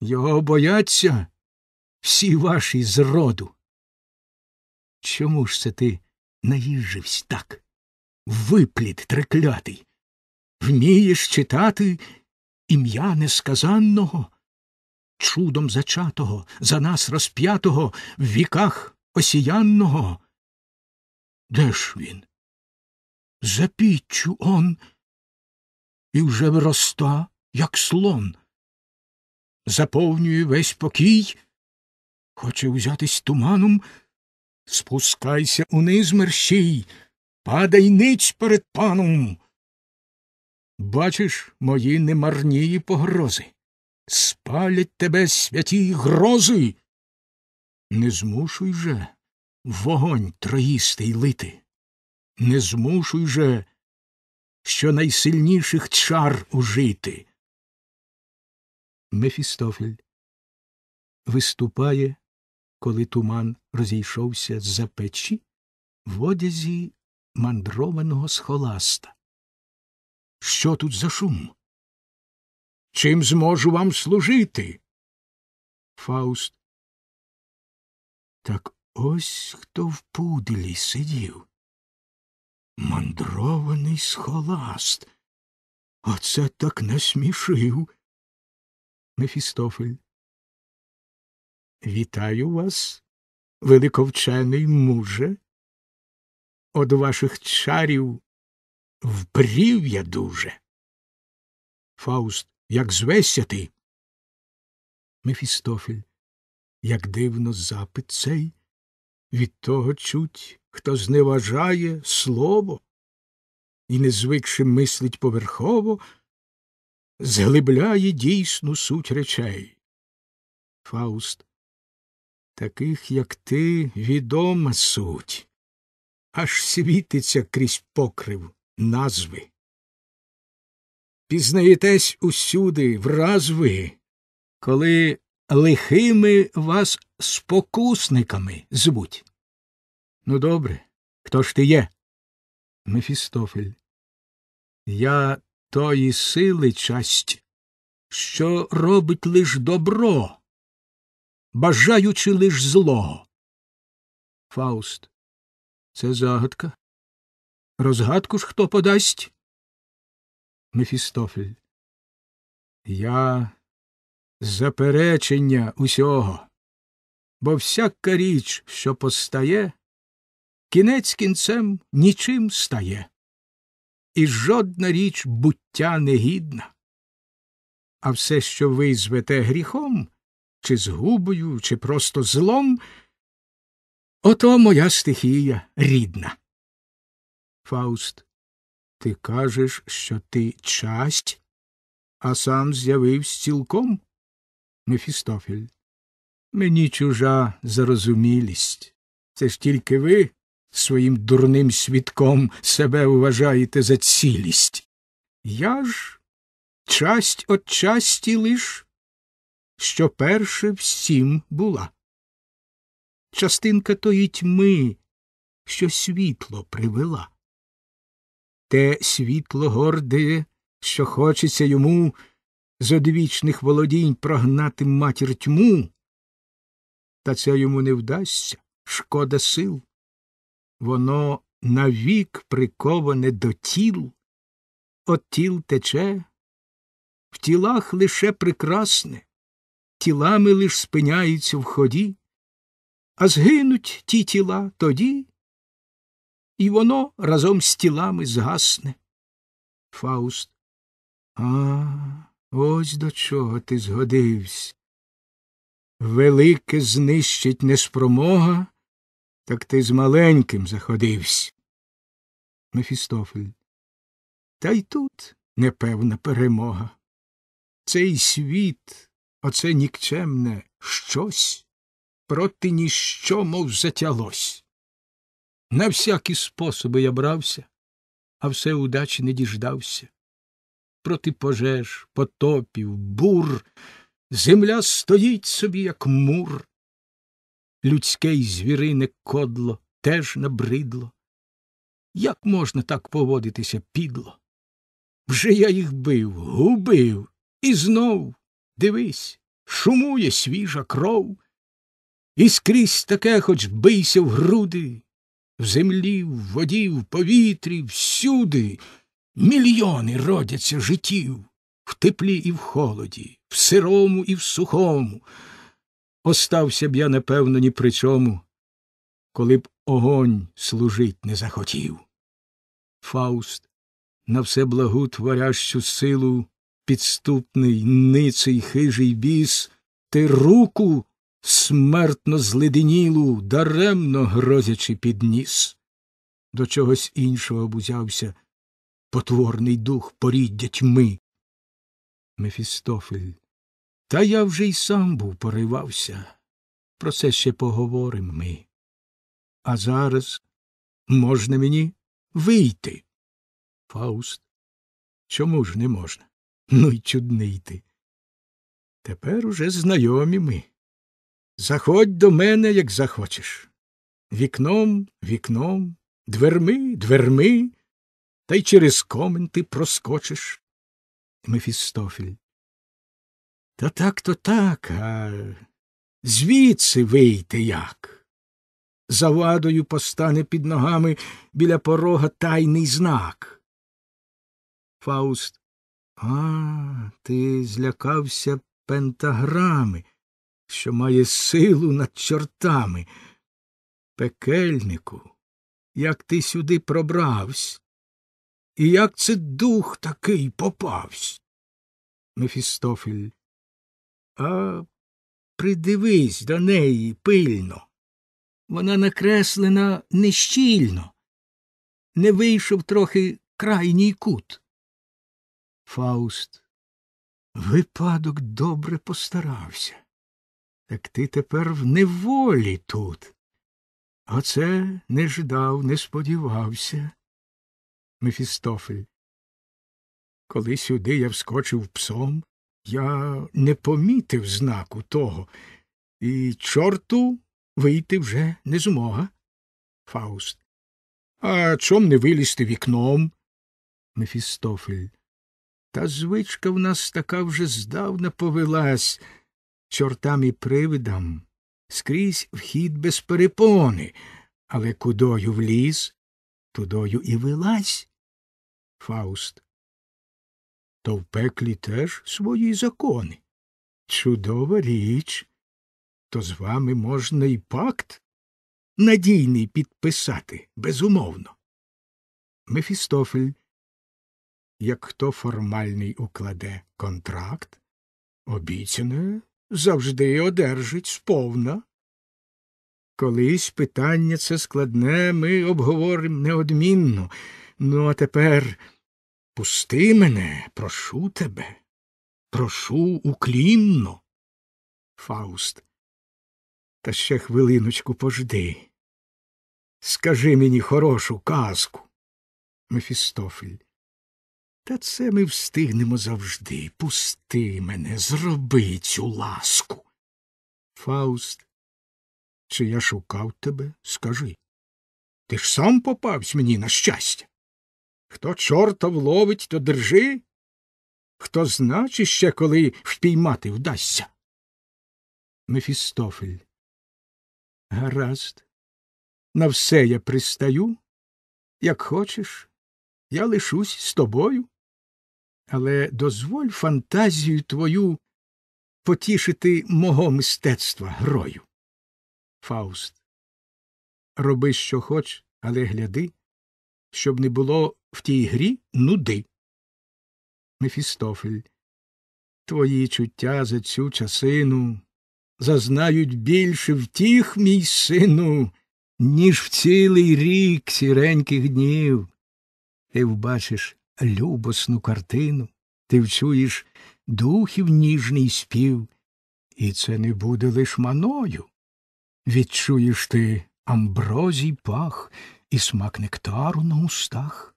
Його бояться всі ваші зроду. Чому ж це ти наїждживсь так? Виплід треклятий. Вмієш читати ім'я несказанного, чудом зачатого, за нас розп'ятого в віках осіянного. Де ж він? За піччю он, і вже вироста, як слон. Заповнює весь покій, хоче узятись туманом, спускайся униз мерщій, падай ниць перед паном. Бачиш мої немарнії погрози, спалять тебе святі грози. Не змушуй же вогонь троїстий лити, не змушуй же що найсильніших чар ужити. Мефістофель виступає, коли туман розійшовся з за печі в одязі мандрованого схоласта. Що тут за шум? Чим зможу вам служити? Фауст. Так ось хто в пуделі сидів. Мандрований схоласт. Оце так насмішив. Мефістофель. Вітаю вас, великовчений муже. Од ваших чарів впрів я дуже. Фауст, як звеся ти? Мефістофель, як дивно запит цей, від того чуть, хто зневажає слово і, не звикши мислить поверхово, зглибляє дійсну суть речей. Фауст, таких, як ти, відома суть, аж світиться крізь покрив назви. Пізнаєтесь усюди, враз ви, коли лихими вас спокусниками звуть. Ну, добре, хто ж ти є? Мефістофель. Я тої сили часть, що робить лиш добро, бажаючи лиш зло. Фауст. Це загадка. Розгадку ж хто подасть? Мефістофель. Я заперечення усього, бо всяка річ, що постає, кінець кінцем нічим стає, і жодна річ буття негідна. А все, що ви звете гріхом, чи згубою, чи просто злом, ото моя стихія рідна. Фауст, ти кажеш, що ти часть, а сам з'явився цілком? Мефістофель. Мені чужа зарозумілість. Це ж тільки ви своїм дурним свідком себе вважаєте за цілість. Я ж часть от часті лиш, що перше всім була. Частинка тої тьми, що світло привела. Те світло горде, що хочеться йому з одвічних володінь прогнати матір тьму, та це йому не вдасться, шкода сил. Воно навік приковане до тіл, от тіл тече, в тілах лише прекрасне, тілами лиш спиняються в ході, а згинуть ті тіла тоді, і воно разом з тілами згасне. Фауст. А, ось до чого ти згодився. Велике знищить неспромога, так ти з маленьким заходився. Мефістофель. Та й тут непевна перемога. Цей світ, оце нікчемне щось, проти ніщо, мов затялось. На всякі способи я брався, а все удачі не діждався. Проти пожеж, потопів, бур, земля стоїть собі, як мур. Людське й звірине кодло теж набридло. Як можна так поводитися підло? Вже я їх бив, губив, і знов, дивись, шумує свіжа кров. І скрізь таке, хоч бийся в груди, в землі, в воді, в повітрі, всюди мільйони родяться життів, в теплі і в холоді, в сирому і в сухому. Остався б я, напевно, ні при чому, коли б огонь служить не захотів. Фауст на все благу творящу силу підступний, ниций хижий біс, ти руку смертно зледенілу, даремно грозячи підніс. До чогось іншого бузявся потворний дух поріддя тьми. Мефістофель. Та я вже й сам був поривався. Про це ще поговорим ми. А зараз можна мені вийти. Фауст. Чому ж не можна? Ну й чудний ти. Тепер уже знайомі ми. Заходь до мене, як захочеш. Вікном, вікном, дверми, дверми, та й через комен ти проскочиш. Мефістофіль. Та так то так, а звідси вийти як. За вадою постане під ногами біля порога тайний знак. Фауст. А, ти злякався пентаграми, що має силу над чортами. Пекельнику, як ти сюди пробрався? І як це дух такий попався? Мефістофіль. А придивись до неї пильно. Вона накреслена нещільно. Не вийшов трохи крайній кут. Фауст. Випадок добре постарався. Так ти тепер в неволі тут. Оце не ждав, не сподівався. Мефістофель. Коли сюди я вскочив псом, я не помітив знаку того, і чорту вийти вже не змога. Фауст. А чом не вилізти вікном? Мефістофель. Та звичка в нас така вже здавна повелась чортам і привидам. Скрізь вхід без перепони, але кудою вліз, тудою і вилазь. Фауст. То в пеклі теж свої закони. Чудова річ. То з вами можна і пакт надійний підписати, безумовно. Мефістофель як хто формальний укладе контракт, обіцяне завжди одержить сповна. Колись питання це складне ми обговоримо неодмінно. Ну, а тепер пусти мене, прошу тебе, прошу уклінно. Фауст. Та ще хвилиночку пожди. Скажи мені хорошу казку. Мефістофель. Та це ми встигнемо завжди. Пусти мене, зроби цю ласку. Фауст. Чи я шукав тебе? Скажи. Ти ж сам попавсь мені на щастя. Хто чорта вловить, то держи. Хто значить ще, коли впіймати вдасться. Мефістофель. Гаразд. На все я пристаю. Як хочеш, я лишусь з тобою. Але дозволь фантазію твою потішити мого мистецтва грою. Фауст. Роби, що хоч, але гляди, щоб не було в тій грі нуди. Мефістофель. Твої чуття за цю часину зазнають більше втіх, мій сину, ніж в цілий рік сіреньких днів. Ти вбачиш любосну картину, ти вчуєш духів ніжний спів, і це не буде лиш маною. Відчуєш ти амброзій пах і смак нектару на устах,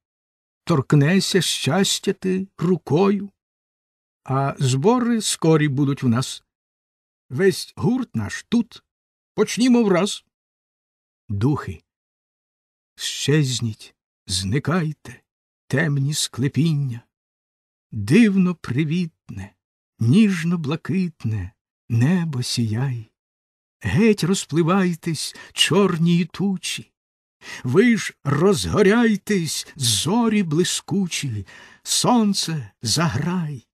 торкнешся щастя ти рукою, а збори скорі будуть в нас. Весь гурт наш тут. Почнімо враз. Духи. Щезніть, зникайте, темні склепіння, дивно привітне, ніжно блакитне, небо сіяй, геть розпливайтесь, чорні тучі, ви ж розгоряйтесь, зорі блискучі, сонце заграй.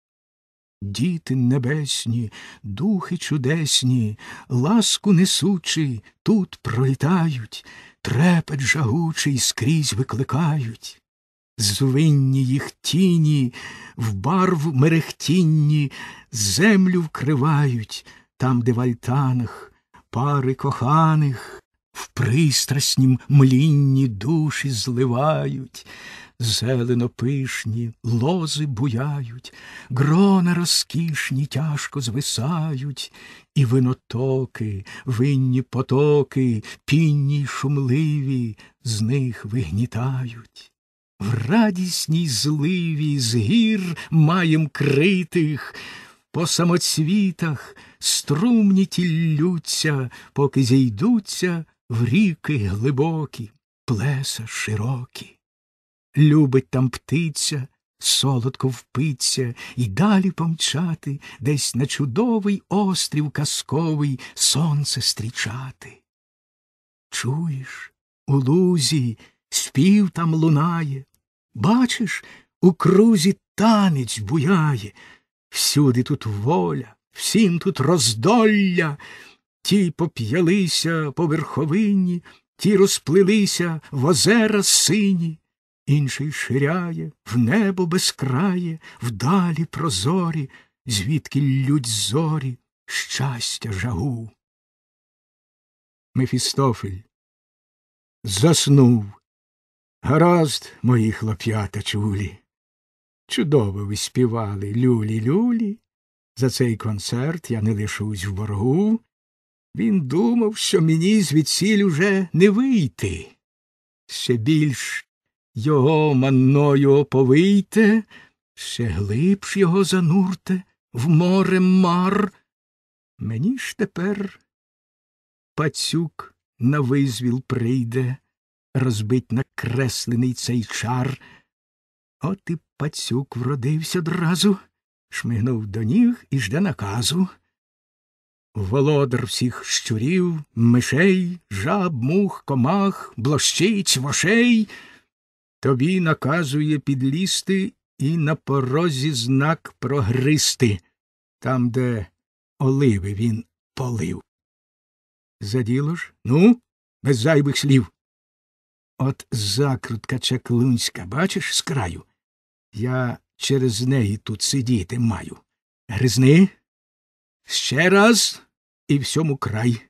Діти небесні, духи чудесні, ласку несучи, тут пролітають, трепет жагучий скрізь викликають. Звинні їх тіні, в барв мерехтінні, землю вкривають, там, де в альтанах пари коханих, в пристраснім млінні душі зливають, зелено пишні лози буяють, грона розкішні тяжко звисають, і винотоки, винні потоки, пінні й шумливі з них вигнітають. В радісній зливі з гір маєм критих, по самоцвітах струмні тіллються, поки зійдуться в ріки глибокі, плеса широкі. Любить там птиця, солодко впиться і далі помчати, десь на чудовий острів казковий сонце стрічати. Чуєш, у лузі спів там лунає, бачиш, у крузі танець буяє, всюди тут воля, всім тут роздолля, ті поп'ялися по верховині, ті розплилися в озера сині інший ширяє в небо безкрає, вдалі прозорі, звідки лють зорі, щастя жагу. Мефістофель заснув. Гаразд, мої хлоп'ята чулі. Чудово ви співали люлі люлі. За цей концерт я не лишусь в боргу. Він думав, що мені звідсіль уже не вийти. Ще більш його манною оповийте, ще глибш його занурте в море мар. Мені ж тепер пацюк на визвіл прийде, розбить накреслений цей чар. От і пацюк вродився одразу, шмигнув до ніг і жде наказу. Володар всіх щурів, мишей, жаб, мух, комах, блощиць, вошей — Тобі наказує підлізти і на порозі знак прогристи, там, де оливи він полив. За діло ж? Ну, без зайвих слів. От закрутка чаклунська, бачиш, з краю? Я через неї тут сидіти маю. Гризни? Ще раз і всьому край.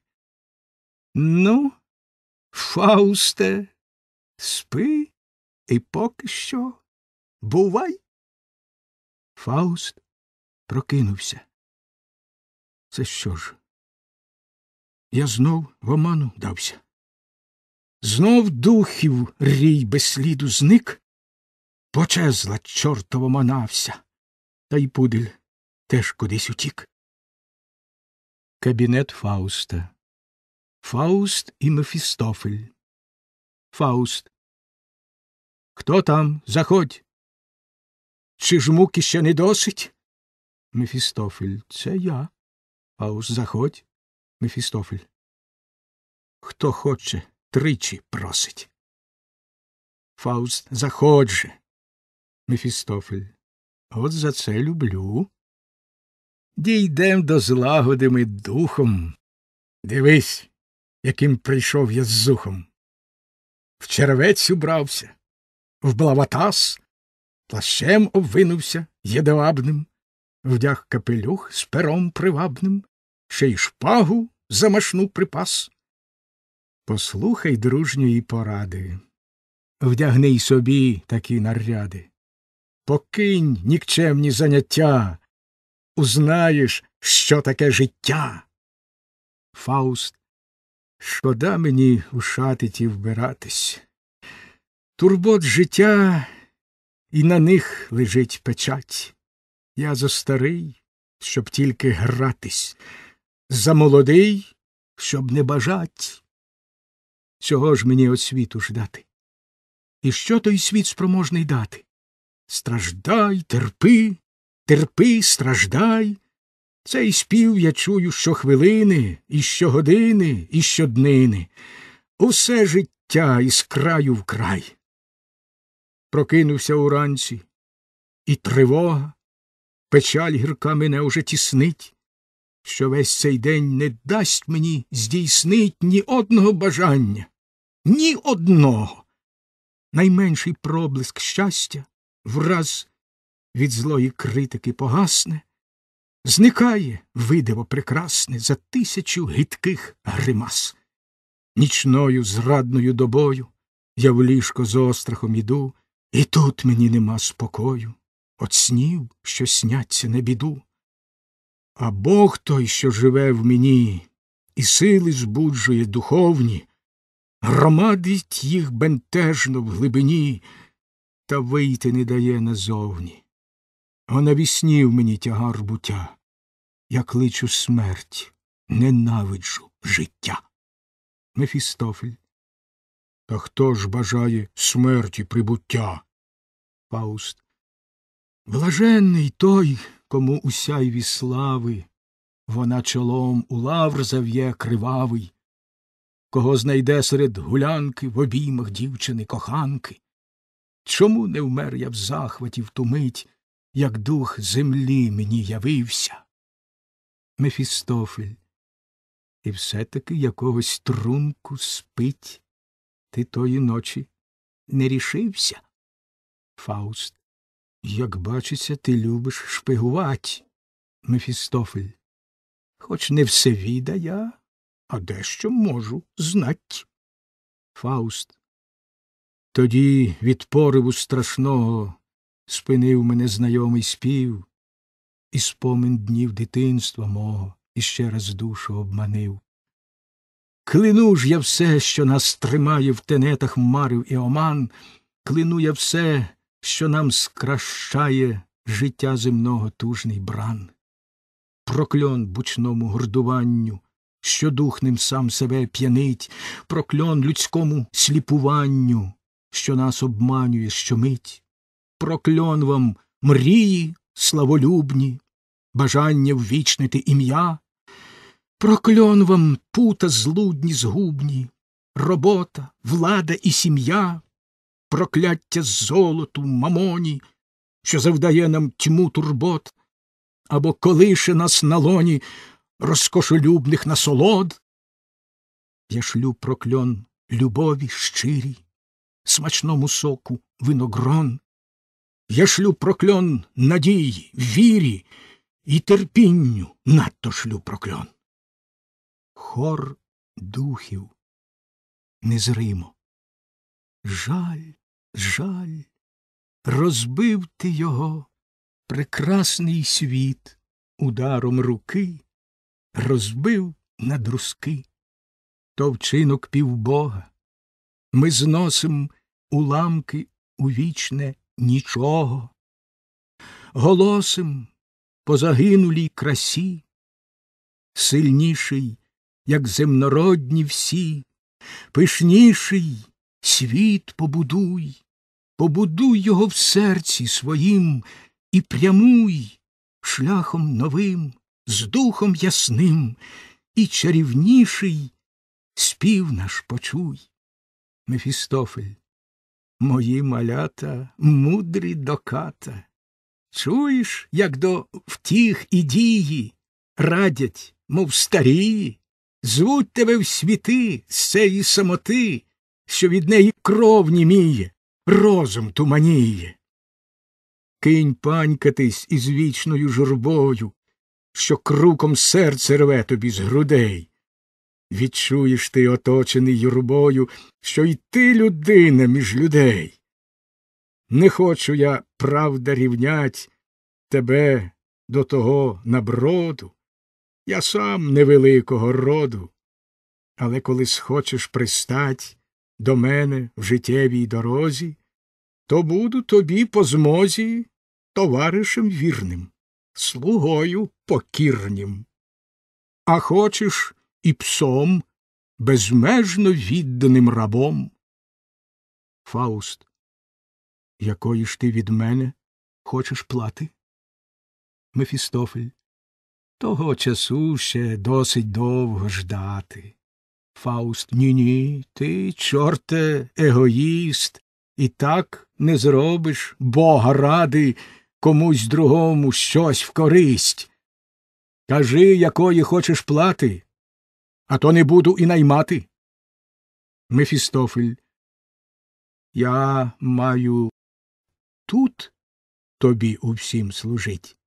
Ну, Фаусте, спи. І поки що бувай. Фауст прокинувся. Це що ж? я знов в оману дався. Знов духів рій без сліду зник, почезла чортово манався, та й пудель теж кудись утік. Кабінет Фауста Фауст і Мефістофель. Фауст. Хто там? Заходь. Чи ж муки ще не досить? Мефістофель. Це я. Фауст, заходь. Мефістофель. Хто хоче, тричі просить. Фауст, заходь же. Мефістофель. От за це люблю. Дійдем до злагоди ми духом. Дивись, яким прийшов я з зухом. В червець убрався, в блаватас, плащем обвинувся єдоабним, вдяг капелюх з пером привабним, ще й шпагу замашну припас. Послухай дружньої поради, вдягни й собі такі наряди. Покинь нікчемні заняття, узнаєш, що таке життя. Фауст, шкода мені у шати ті вбиратись. Турбот життя, і на них лежить печать. Я за старий, щоб тільки гратись, за молодий, щоб не бажать. Цього ж мені от світу ждати. І що той світ спроможний дати? Страждай, терпи, терпи, страждай. Цей спів я чую щохвилини, і щогодини, і щоднини. Усе життя із краю в край. Прокинувся уранці, і тривога, печаль гірка мене уже тіснить, що весь цей день не дасть мені здійснить ні одного бажання, ні одного. Найменший проблиск щастя враз від злої критики погасне, зникає видиво прекрасне за тисячу гидких гримас. Нічною зрадною добою я в ліжко з острахом іду, і тут мені нема спокою, от снів, що сняться на біду. А Бог той, що живе в мені, і сили збуджує духовні, громадить їх бентежно в глибині, та вийти не дає назовні. А навісні в мені тягар буття, я кличу смерть, ненавиджу життя. Мефістофель. Та хто ж бажає смерті прибуття? Фауст. Блаженний той, кому у сяйві слави вона чолом у лавр зав'є кривавий, кого знайде серед гулянки в обіймах дівчини коханки. Чому не вмер я в захваті в ту мить, як дух землі мені явився? Мефістофель. І все таки якогось трунку спить. Ти тої ночі не рішився? Фауст. Як бачиться, ти любиш шпигувать, Мефістофель. Хоч не все віда я, а дещо можу знать. Фауст. Тоді від пориву страшного спинив мене знайомий спів, і спомин днів дитинства мого іще раз душу обманив. Клину ж я все, що нас тримає в тенетах марив і оман, клину я все, що нам скращає життя земного тужний бран. Прокльон бучному гордуванню, що дух ним сам себе п'янить, прокльон людському сліпуванню, що нас обманює щомить, прокльон вам мрії славолюбні, бажання ввічнити ім'я, прокльон вам пута злудні згубні, робота, влада і сім'я, прокляття золоту, мамоні, що завдає нам тьму турбот, або колише нас на лоні розкошолюбних насолод. Я шлю прокльон любові щирій, смачному соку виногрон. Я шлю прокльон надії, вірі і терпінню надто шлю прокльон. Хор духів незримо. Жаль, жаль, розбив ти його прекрасний світ ударом руки, розбив на друзки. то вчинок півбога. Ми зносим уламки у вічне нічого, голосим по загинулій красі, сильніший, як земнородні всі, пишніший світ побудуй, побудуй його в серці своїм і прямуй шляхом новим, з духом ясним, і чарівніший спів наш почуй. Мефістофель, мої малята мудрі доката. Чуєш, як до втіх і дії радять, мов старії, звуть тебе в світи з цієї самоти, що від неї кров німіє, розум туманіє. Кинь панькатись із вічною журбою, що круком серце рве тобі з грудей. Відчуєш ти, оточений юрбою, що й ти людина між людей. Не хочу я, правда, рівнять тебе до того наброду, я сам невеликого роду, але коли схочеш пристать до мене в життєвій дорозі, то буду тобі по змозі товаришем вірним, слугою покірнім. А хочеш і псом безмежно відданим рабом. Фауст, якої ж ти від мене хочеш плати? Мефістофель, того часу ще досить довго ждати. Фауст, ні ні, ти, чорте, егоїст, і так не зробиш бога ради комусь другому щось в користь. Кажи, якої хочеш плати, а то не буду і наймати. Мефістофель, я маю тут тобі у всім служить,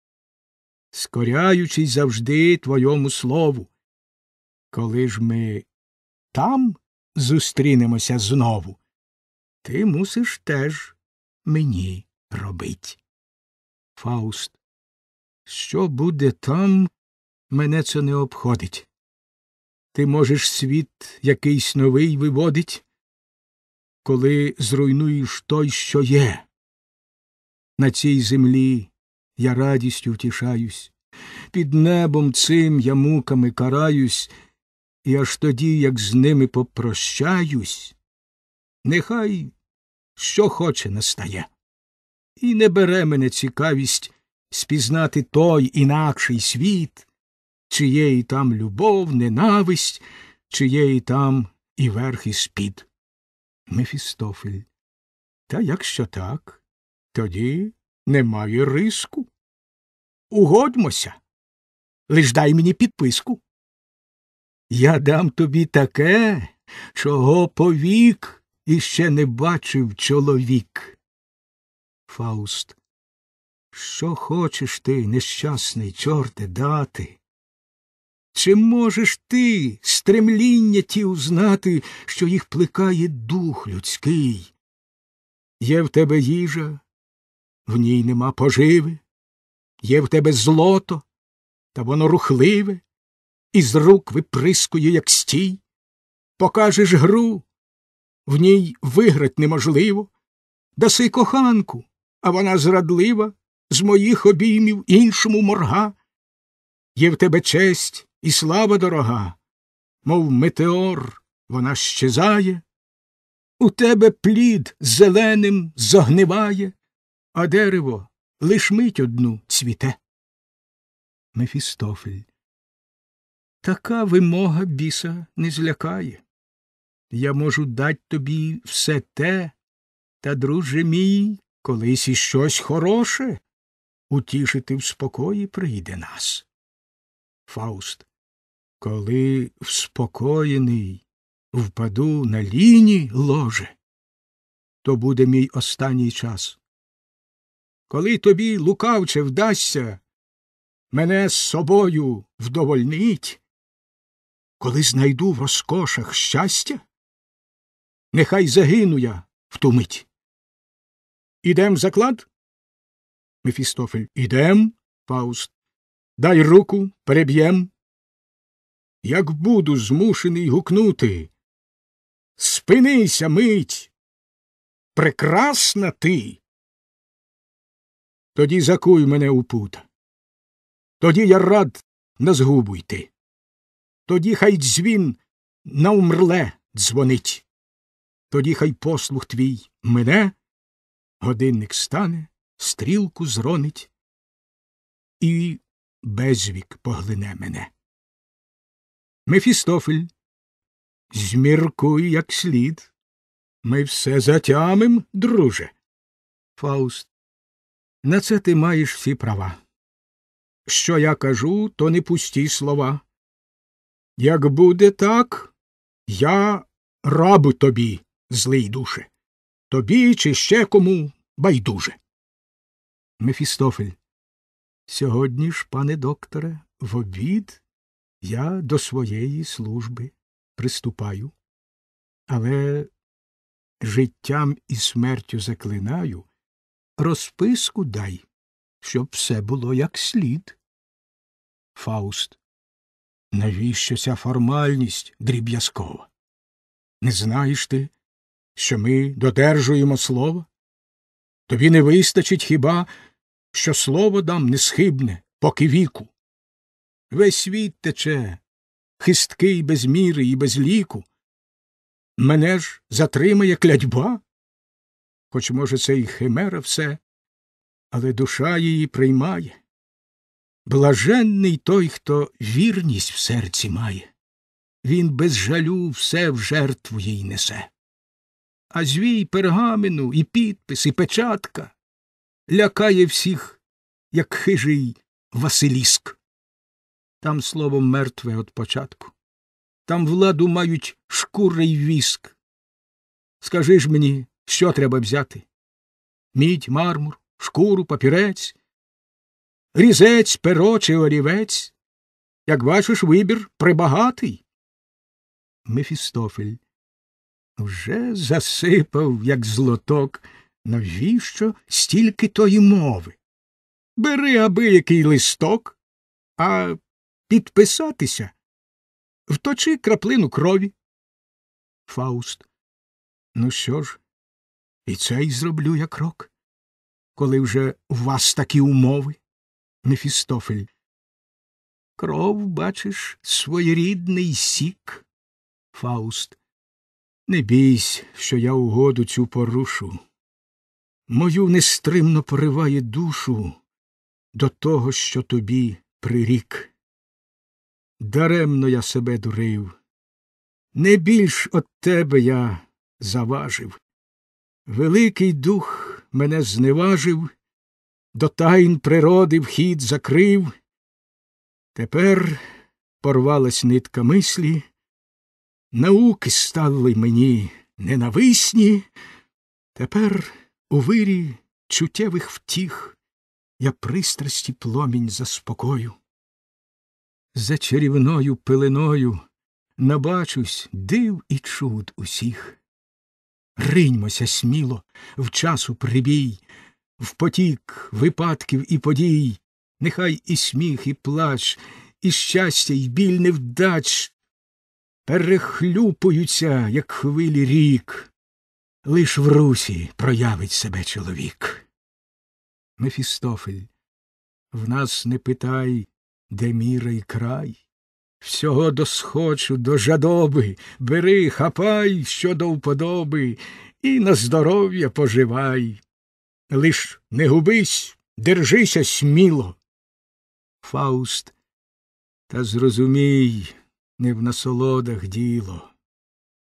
скоряючись завжди твоєму слову. Коли ж ми там зустрінемося знову, ти мусиш теж мені робить. Фауст, що буде там, мене це не обходить. Ти можеш світ якийсь новий виводить, коли зруйнуєш той, що є. На цій землі я радістю втішаюсь, під небом цим я муками караюсь, і аж тоді, як з ними попрощаюсь, нехай що хоче настає. І не бере мене цікавість спізнати той інакший світ, чиєї там любов, ненависть, чиєї там і верх і спід. Мефістофель. Та якщо так, тоді немає риску. Угодьмося. Лиш дай мені підписку. Я дам тобі таке, чого повік іще не бачив чоловік. Фауст. Що хочеш ти, нещасний чорте, дати? Чи можеш ти стремління ті узнати, що їх плекає дух людський? Є в тебе їжа, в ній нема поживи, є в тебе злото, та воно рухливе, і з рук виприскує, як стій. Покажеш гру, в ній виграть неможливо, даси коханку, а вона зрадлива, з моїх обіймів іншому морга. Є в тебе честь і слава дорога, мов метеор вона щезає, у тебе плід зеленим загниває, а дерево лиш мить одну цвіте. Мефістофель. Така вимога біса не злякає. Я можу дать тобі все те, та, друже мій, колись і щось хороше утішити в спокої прийде нас. Фауст. Коли вспокоєний впаду на ліні ложе, то буде мій останній час. Коли тобі лукавче вдасться мене з собою вдовольнить, коли знайду в розкошах щастя, нехай загину я в ту мить. Ідем в заклад? Мефістофель. Ідем, Фауст. Дай руку, переб'єм. як буду змушений гукнути. Спинися, мить. Прекрасна ти. Тоді закуй мене у пута. Тоді я рад на згубу йти. Тоді хай дзвін на умрле дзвонить. Тоді хай послух твій мене, годинник стане, стрілку зронить і безвік поглине мене. Мефістофель, зміркуй як слід. Ми все затямим, друже. Фауст, на це ти маєш всі права. Що я кажу, то не пусті слова. Як буде так, я раб тобі, злий душе, тобі чи ще кому байдуже. Мефістофель. Сьогодні ж, пане докторе, в обід я до своєї служби приступаю, але життям і смертю заклинаю, розписку дай, щоб все було як слід. Фауст. Навіщо ця формальність дріб'язкова? Не знаєш ти, що ми додержуємо слова? Тобі не вистачить хіба, що слово дам несхибне, поки віку. Весь світ тече, хисткий без міри і без ліку. Мене ж затримає клятьба, хоч, може, це й химера все, але душа її приймає. Блаженний той, хто вірність в серці має, він без жалю все в жертву їй несе. А звій пергамену, і підпис, і печатка лякає всіх, як хижий Василіск. Там слово мертве від початку. Там владу мають шкури й віск. Скажи ж мені, що треба взяти? Мідь, мармур, шкуру, папірець, різець, перо чи олівець. Як бачиш, вибір прибагатий. Мефістофель вже засипав, як злоток, навіщо стільки тої мови? Бери аби який листок, а підписатися вточи краплину крові. Фауст. Ну що ж, і це й зроблю я крок, коли вже у вас такі умови. Мефістофель. Кров, бачиш, своєрідний сік. Фауст. Не бійсь, що я угоду цю порушу. Мою нестримно пориває душу до того, що тобі прирік. Даремно я себе дурив, не більш от тебе я заважив. Великий дух мене зневажив, до тайн природи вхід закрив. Тепер порвалась нитка мислі, науки стали мені ненависні, тепер у вирі чуттєвих втіх я пристрасті пломінь заспокою. За чарівною пеленою набачусь див і чуд усіх. Риньмося сміло в часу прибій, в потік випадків і подій, нехай і сміх, і плач, і щастя, і біль невдач перехлюпуються, як хвилі рік, лиш в русі проявить себе чоловік. Мефістофель, в нас не питай, де міра й край. Всього досхочу до жадоби, бери, хапай, що до вподоби, і на здоров'я поживай. Лиш не губись, держися сміло. Фауст, та зрозумій, не в насолодах діло.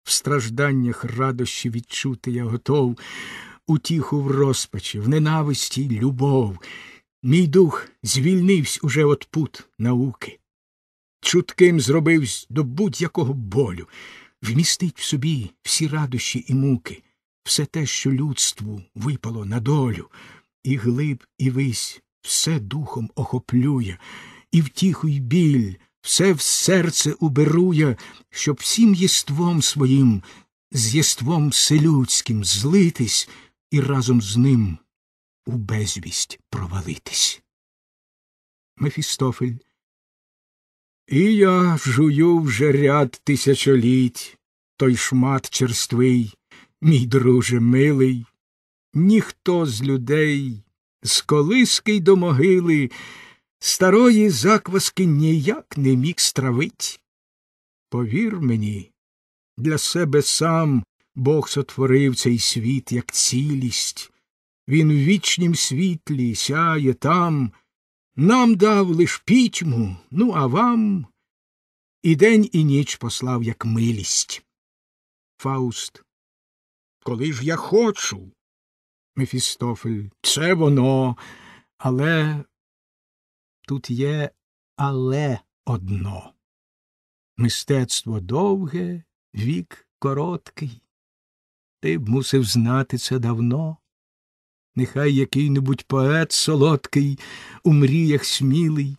В стражданнях радощі відчути я готов, утіху в розпачі, в ненависті любов. Мій дух звільнився уже от пут науки. Чутким зробивсь до будь-якого болю, вмістить в собі всі радощі і муки, все те, що людству випало на долю, і глиб, і вись все духом охоплює, і втіху, й біль, все в серце уберує, щоб всім єством своїм, з єством вселюдським злитись і разом з ним у безвість провалитись. Мефістофель І я жую вже ряд тисячоліть, той шмат черствий, мій друже милий, ніхто з людей, з колиски й до могили, старої закваски ніяк не міг стравить. Повір мені, для себе сам Бог сотворив цей світ, як цілість. Він в вічнім світлі сяє там, нам дав лиш пітьму, ну, а вам і день, і ніч послав, як милість. Фауст. Коли ж я хочу. Мефістофель. Це воно. Але тут є але одно. Мистецтво довге, вік короткий. Ти б мусив знати це давно. Нехай який-небудь поет солодкий, у мріях смілий,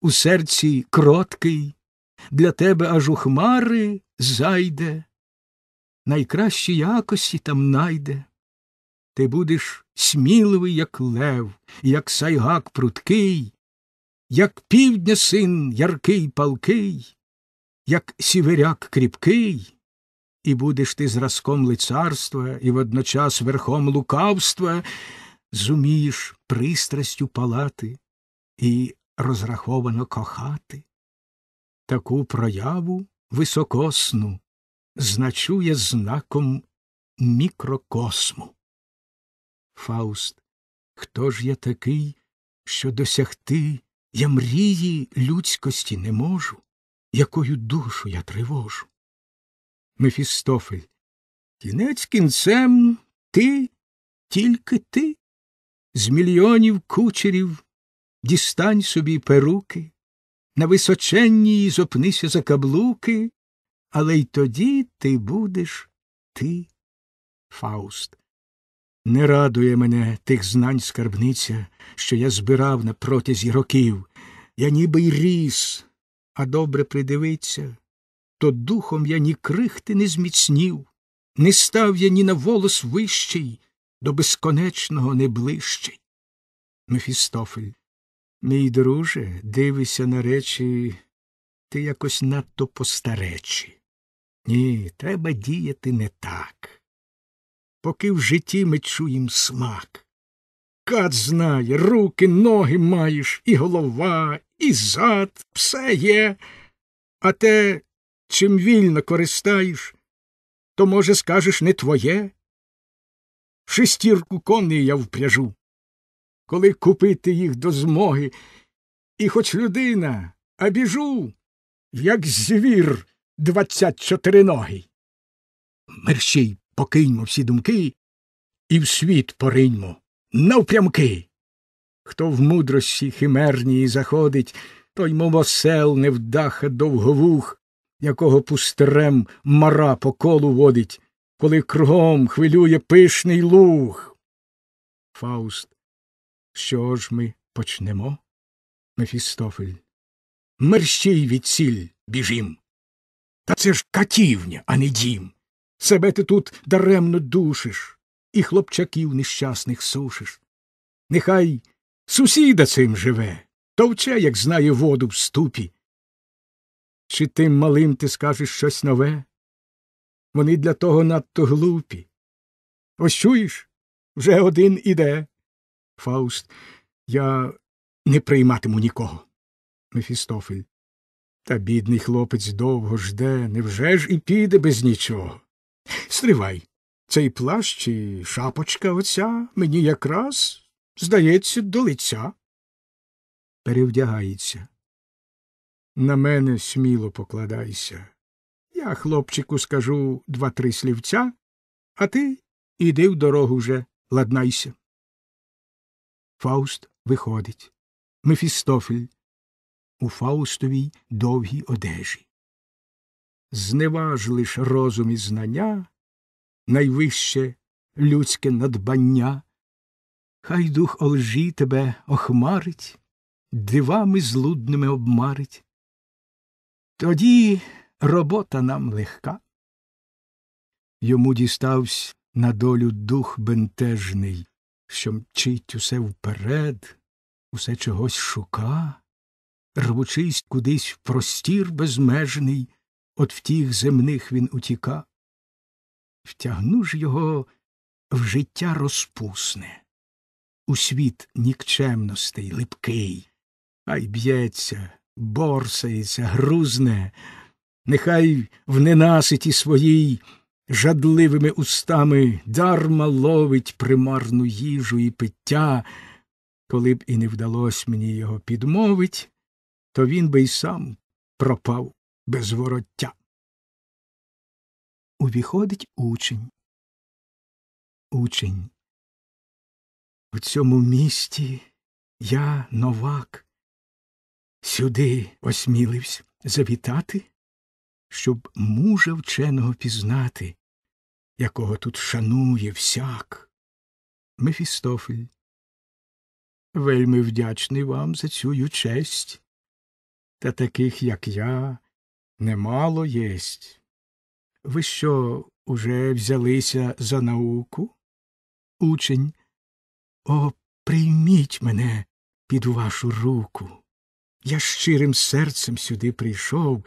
у серці кроткий, для тебе аж у хмари зайде, найкращі якості там найде. Ти будеш сміливий, як лев, як сайгак пруткий, як півдня син яркий палкий, як сіверяк кріпкий, і будеш ти зразком лицарства і водночас верхом лукавства, зумієш пристрастю палати і розраховано кохати. Таку прояву високосну значує знаком мікрокосму. Фауст, хто ж я такий, що досягти я мрії людськості не можу, якою душу я тривожу? Мефістофель, кінець кінцем ти, тільки ти, з мільйонів кучерів дістань собі перуки, на височенній зопнися за каблуки, але й тоді ти будеш ти, Фауст. Не радує мене тих знань скарбниця, що я збирав на протязі років. Я ніби й ріс, а добре придивиться, то духом я ні крихти не зміцнів, не став я ні на волос вищий, до безконечного не ближчий. Мефістофель, мій друже, дивися на речі, ти якось надто постаречі. Ні, треба діяти не так. Поки в житті ми чуєм смак. Кат знає, руки, ноги маєш, і голова, і зад, все є, а те, чим вільно користаєш, то, може, скажеш, не твоє. Шестірку коней я впряжу, коли купити їх до змоги, і хоч людина, а біжу, як звір двадцять чотириногий. Мерщій покиньмо всі думки і в світ пориньмо навпрямки. Хто в мудрості химернії заходить, той, мов осел, невдаха довговух, якого пустирем мара по колу водить, коли кругом хвилює пишний луг. Фауст. Що ж ми почнемо? Мефістофель. Мерщій від ціль біжім. Та це ж катівня, а не дім. Себе ти тут даремно душиш, і хлопчаків нещасних сушиш. Нехай сусіда цим живе, товче, як знає воду в ступі. Чи тим малим ти скажеш щось нове? Вони для того надто глупі. Ось чуєш, вже один іде. Фауст, я не прийматиму нікого. Мефістофель. Та бідний хлопець довго жде, невже ж і піде без нічого? Стривай, цей плащ чи шапочка оця мені якраз, здається, до лиця. Перевдягається. На мене сміло покладайся. Я, хлопчику, скажу два-три слівця, а ти іди в дорогу вже, ладнайся. Фауст виходить. Мефістофель у Фаустовій довгій одежі. Зневаж лиш розум і знання, найвище людське надбання, хай дух олжі тебе охмарить, дивами злудними обмарить. Тоді робота нам легка. Йому діставсь на долю дух бентежний, що мчить усе вперед, усе чогось шука. рвучись кудись в простір безмежний, от втіх земних він утіка. Втягну ж його в життя розпусне, у світ нікчемностей липкий, ай б'ється, борсається, грузне, нехай в ненаситі своїй жадливими устами дарма ловить примарну їжу і пиття, коли б і не вдалось мені його підмовить, то він би й сам пропав без вороття. Увіходить учень. Учень. У цьому місті я новак. Сюди осмілився завітати, щоб мужа вченого пізнати, якого тут шанує всяк. Мефістофель. Вельми вдячний вам за цю честь. Та таких, як я, немало єсть. Ви що, уже взялися за науку? Учень. О, прийміть мене під вашу руку. Я щирим серцем сюди прийшов,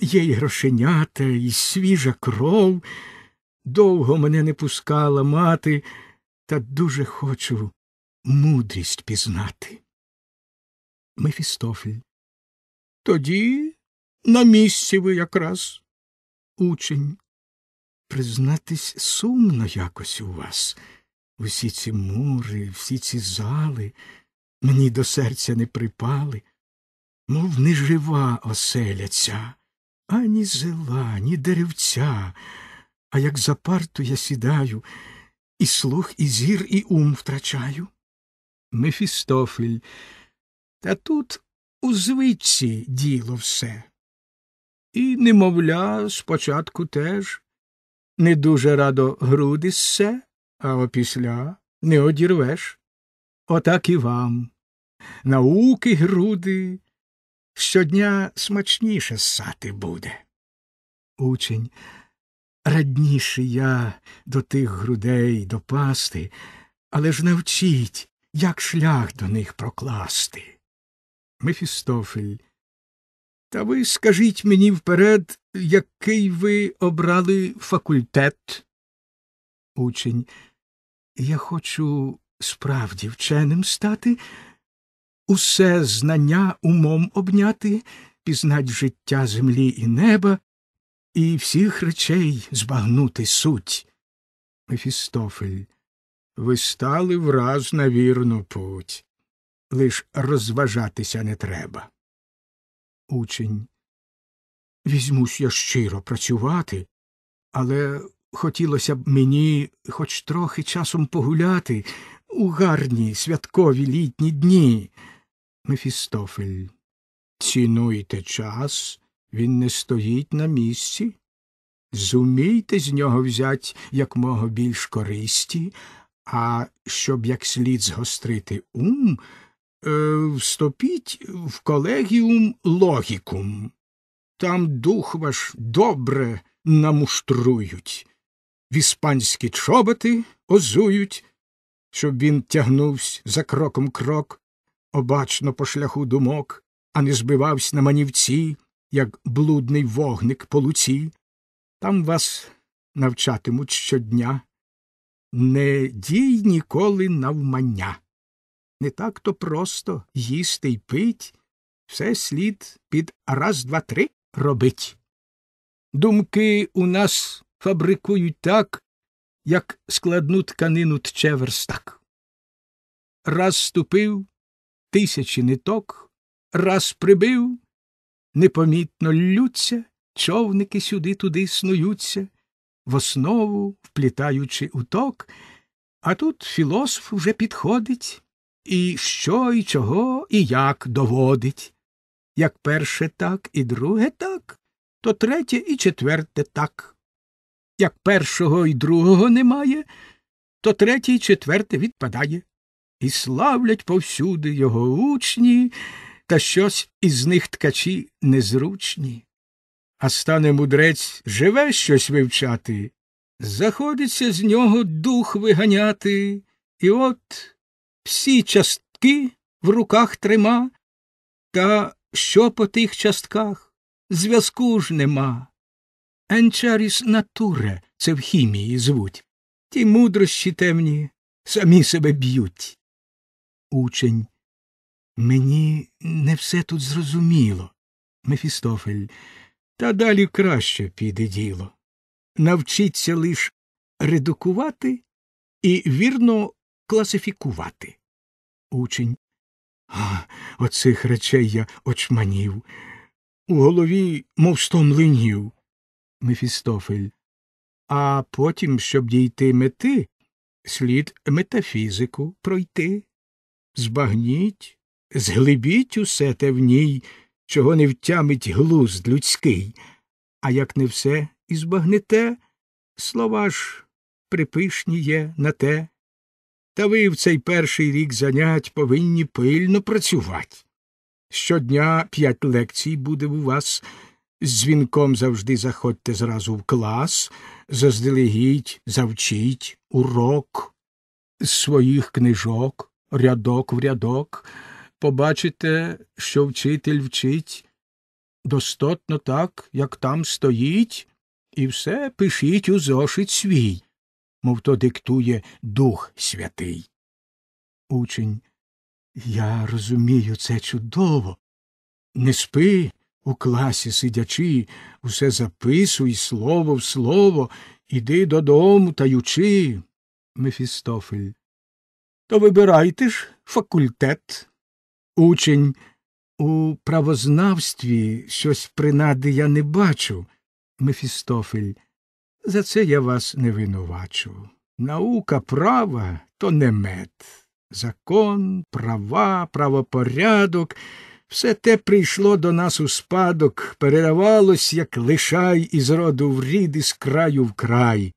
є й грошенята, і свіжа кров. Довго мене не пускала мати, та дуже хочу мудрість пізнати. Мефістофель. Тоді на місці ви якраз. Учень. Признатись, сумно якось у вас. Усі ці мури, всі ці зали мені до серця не припали, мов нежива оселя ця, ані зела, ні деревця, а як за парту я сідаю, і слух, і зір, і ум втрачаю. Мефістофель. Та тут у звичці діло все. І, немовля, спочатку теж не дуже радо груди ссе, а опісля не одірвеш. Отак і вам. Науки груди щодня смачніше ссати буде. Учень, радніший я до тих грудей допасти, але ж навчіть, як шлях до них прокласти. Мефістофель. Та ви скажіть мені вперед, який ви обрали факультет? Учень. Я хочу справді вченим стати, усе знання умом обняти, пізнать життя землі і неба, і всіх речей збагнути суть. Мефістофель. Ви стали враз на вірну путь. Лиш розважатися не треба. Учень. Візьмусь я щиро працювати, але хотілося б мені хоч трохи часом погуляти у гарні святкові літні дні. Мефістофель. Цінуйте час, він не стоїть на місці. Зумійте з нього взять якмога більш користі, а щоб як слід згострити ум, вступіть в колегіум логікум. Там дух ваш добре намуштрують, в іспанські чоботи озують, щоб він тягнувся за кроком крок, обачно по шляху думок, а не збивався на манівці, як блудний вогник по луці. Там вас навчатимуть щодня. Не дій ніколи навмання. Не так то просто їсти й пить, все слід під раз, два, три робить. Думки у нас фабрикують так, як складну тканину тче верстак. Раз ступив тисячі ниток, раз прибив, непомітно ллються, човники сюди туди снуються, в основу вплітаючи уток, а тут філософ вже підходить і що, і чого, і як доводить. Як перше так, і друге так, то третє і четверте так. Як першого і другого немає, то третє і четверте відпадає. І славлять повсюди його учні, та щось із них ткачі незручні. А стане мудрець живе щось вивчати, заходиться з нього дух виганяти, і от всі частки в руках трима, та що по тих частках? Зв'язку ж нема. Енчаріс натуре це в хімії звуть. Ті мудрощі темні самі себе б'ють. Учень. Мені не все тут зрозуміло. Мефістофель. Та далі краще піде діло. Навчіться лиш редукувати і вірно класифікувати. Учень. А, оцих речей я очманів. У голові, мов сто млинів. Мефістофель. А потім, щоб дійти мети, слід метафізику пройти. Збагніть, зглибіть усе те в ній, чого не втямить глузд людський, а як не все і збагнете, слова ж припишні є на те. Та ви в цей перший рік занять повинні пильно працювати. Щодня п'ять лекцій буде у вас. З дзвінком завжди заходьте зразу в клас, заздалегідь завчіть урок з своїх книжок, рядок в рядок. Побачите, що вчитель вчить достотно так, як там стоїть, і все пишіть у зошит свій, мов то диктує Дух Святий. Учень. Я розумію це чудово. Не спи, у класі сидячи, усе записуй слово в слово, іди додому таючи. Мефістофель. То вибирайте ж факультет. Учень. У правознавстві щось принади я не бачу. Мефістофель. За це я вас не винувачу. Наука права то не мед. Закон, права, правопорядок, все те прийшло до нас у спадок, передавалось, як лишай із роду в рід, із краю в край.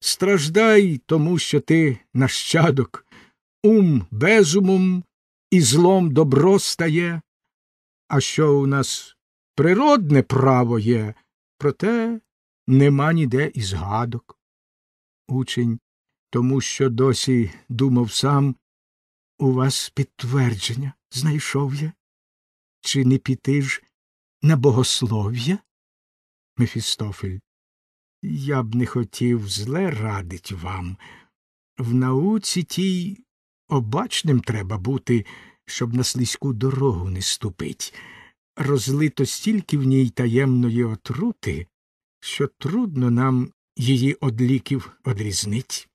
Страждай тому, що ти нащадок, ум безумом і злом добро стає. А що у нас природне право є, проте нема ніде і згадок. Учень, тому що досі думав сам, у вас підтвердження знайшов я. Чи не піти ж на богослов'я? Мефістофель. Я б не хотів зле радить вам. В науці тій обачним треба бути, щоб на слизьку дорогу не ступить. Розлито стільки в ній таємної отрути, що трудно нам її од ліків одрізнить.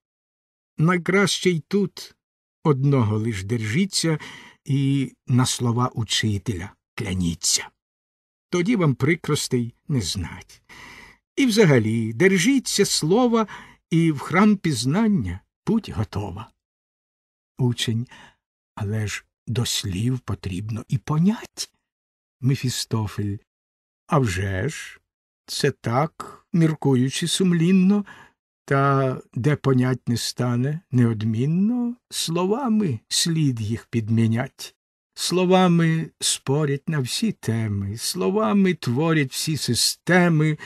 Найкраще й тут одного лиш держіться і на слова учителя кляніться. Тоді вам прикростей не знать. І взагалі держіться слова, і в храм пізнання путь готова. Учень, але ж до слів потрібно і понять. Мефістофель. А вже ж, це так, міркуючи сумлінно, та де понять не стане неодмінно, словами слід їх підмінять. Словами спорять на всі теми, словами творять всі системи,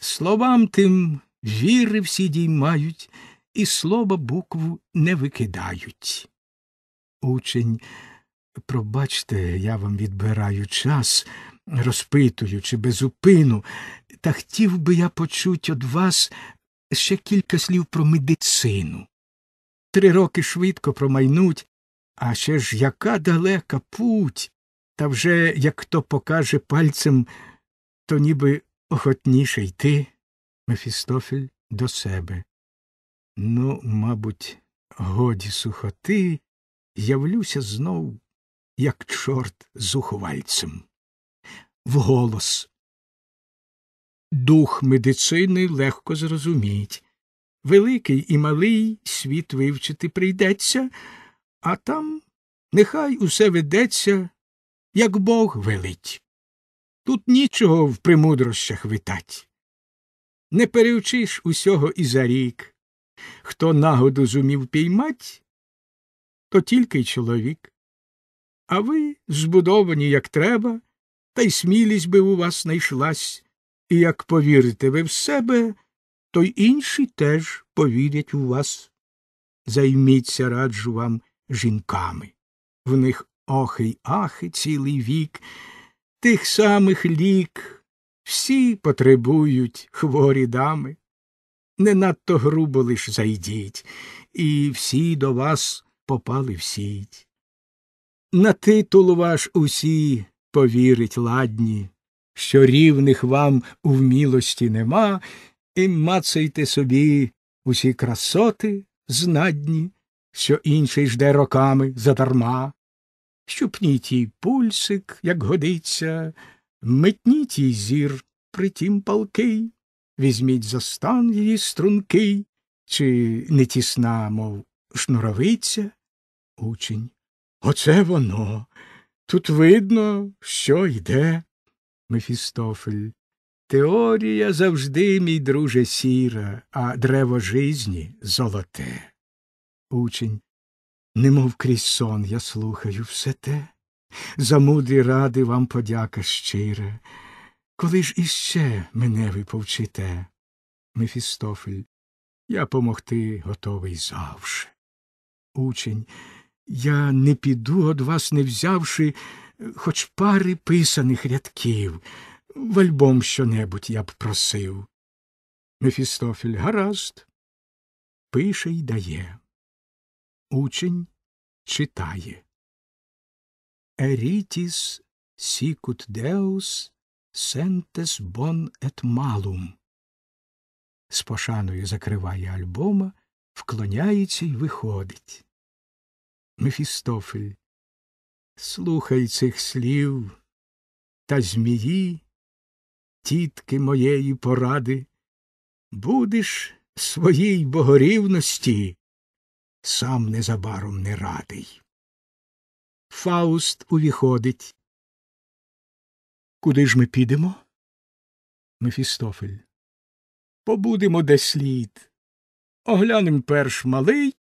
словам тим віри всі діймають, і слова букву не викидають. Учень, пробачте, я вам відбираю час, розпитуючи безупину, та хотів би я почуть од вас ще кілька слів про медицину. Три роки швидко промайнуть, а ще ж яка далека путь, та вже як хто покаже пальцем, то ніби охотніше йти. Мефістофель до себе. Ну, мабуть, годі сухоти, явлюся знов, як чорт з ухвальцем. Вголос. Дух медицини легко зрозуміть. Великий і малий світ вивчити прийдеться, а там нехай усе ведеться, як Бог велить. Тут нічого в примудрощах витать. Не переучиш усього і за рік. Хто нагоду зумів піймать, то тільки й чоловік. А ви збудовані, як треба, та й смілість би у вас знайшлась, і як повірите ви в себе, то й інші теж повірять у вас. Займіться, раджу вам, жінками. В них охи й ахи цілий вік, Тих самих лік всі потребують хворі дами. Не надто грубо лиш зайдіть, і всі до вас попали в сіть. На титул ваш усі повірить ладні, що рівних вам у вмілості нема, і мацайте собі усі красоти знадні, що інший жде роками задарма. Щупніть їй пульсик, як годиться, метніть їй зір, притім палкий, візьміть за стан її стрункий, чи не тісна, мов шнуровиця. Учень. Оце воно. Тут видно, що йде. Мефістофель. Теорія завжди, мій друже, сіра, а древо жизні золоте. Учень. Немов крізь сон я слухаю все те. За мудрі ради вам подяка щира. Коли ж іще мене ви повчите? Мефістофель. Я помогти готовий завше. Учень. Я не піду од вас, не взявши хоч пари писаних рядків. В альбом щонебудь я б просив. Мефістофель гаразд. Пише й дає. Учень читає. Ерітіс сікут деус сентес бон ет малум. З пошаною закриває альбома, вклоняється й виходить. Мефістофель. Слухай цих слів та змії, тітки моєї поради, будеш своїй богорівності сам незабаром не радий. Фауст увіходить. Куди ж ми підемо? Мефістофель. Побудемо де слід. Оглянем перш малий,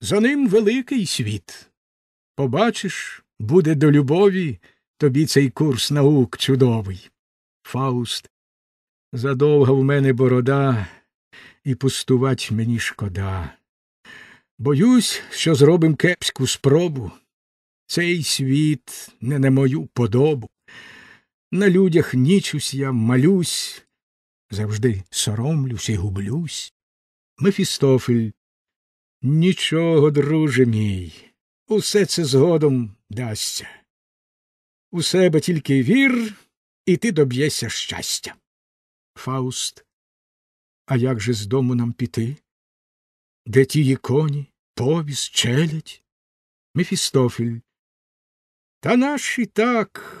за ним великий світ. Побачиш, буде до любові тобі цей курс наук чудовий. Фауст. Задовга в мене борода, і пустувать мені шкода. Боюсь, що зробим кепську спробу. Цей світ не на мою подобу. На людях нічусь я малюсь, завжди соромлюсь і гублюсь. Мефістофель. Нічого, друже мій, усе це згодом дасться. У себе тільки вір, і ти доб'єшся щастя. Фауст. А як же з дому нам піти? Де тії коні, повіз, челядь? Мефістофель. Та наші так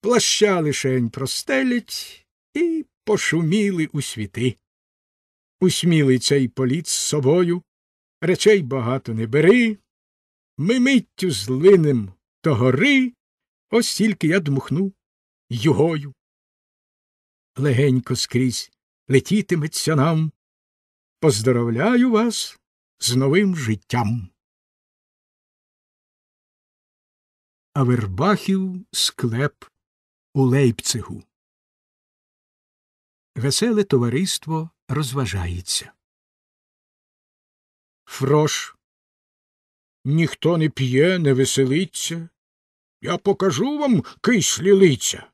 плаща лишень простелять і пошуміли у світи. Усмілий цей політ з собою, речей багато не бери. Ми миттю злинем до гори, ось тільки я дмухну югою. Легенько скрізь летітиметься нам. Поздоровляю вас з новим життям. Авербахів склеп у Лейпцигу. Веселе товариство розважається. Фрош. Ніхто не п'є, не веселиться. Я покажу вам кислі лиця.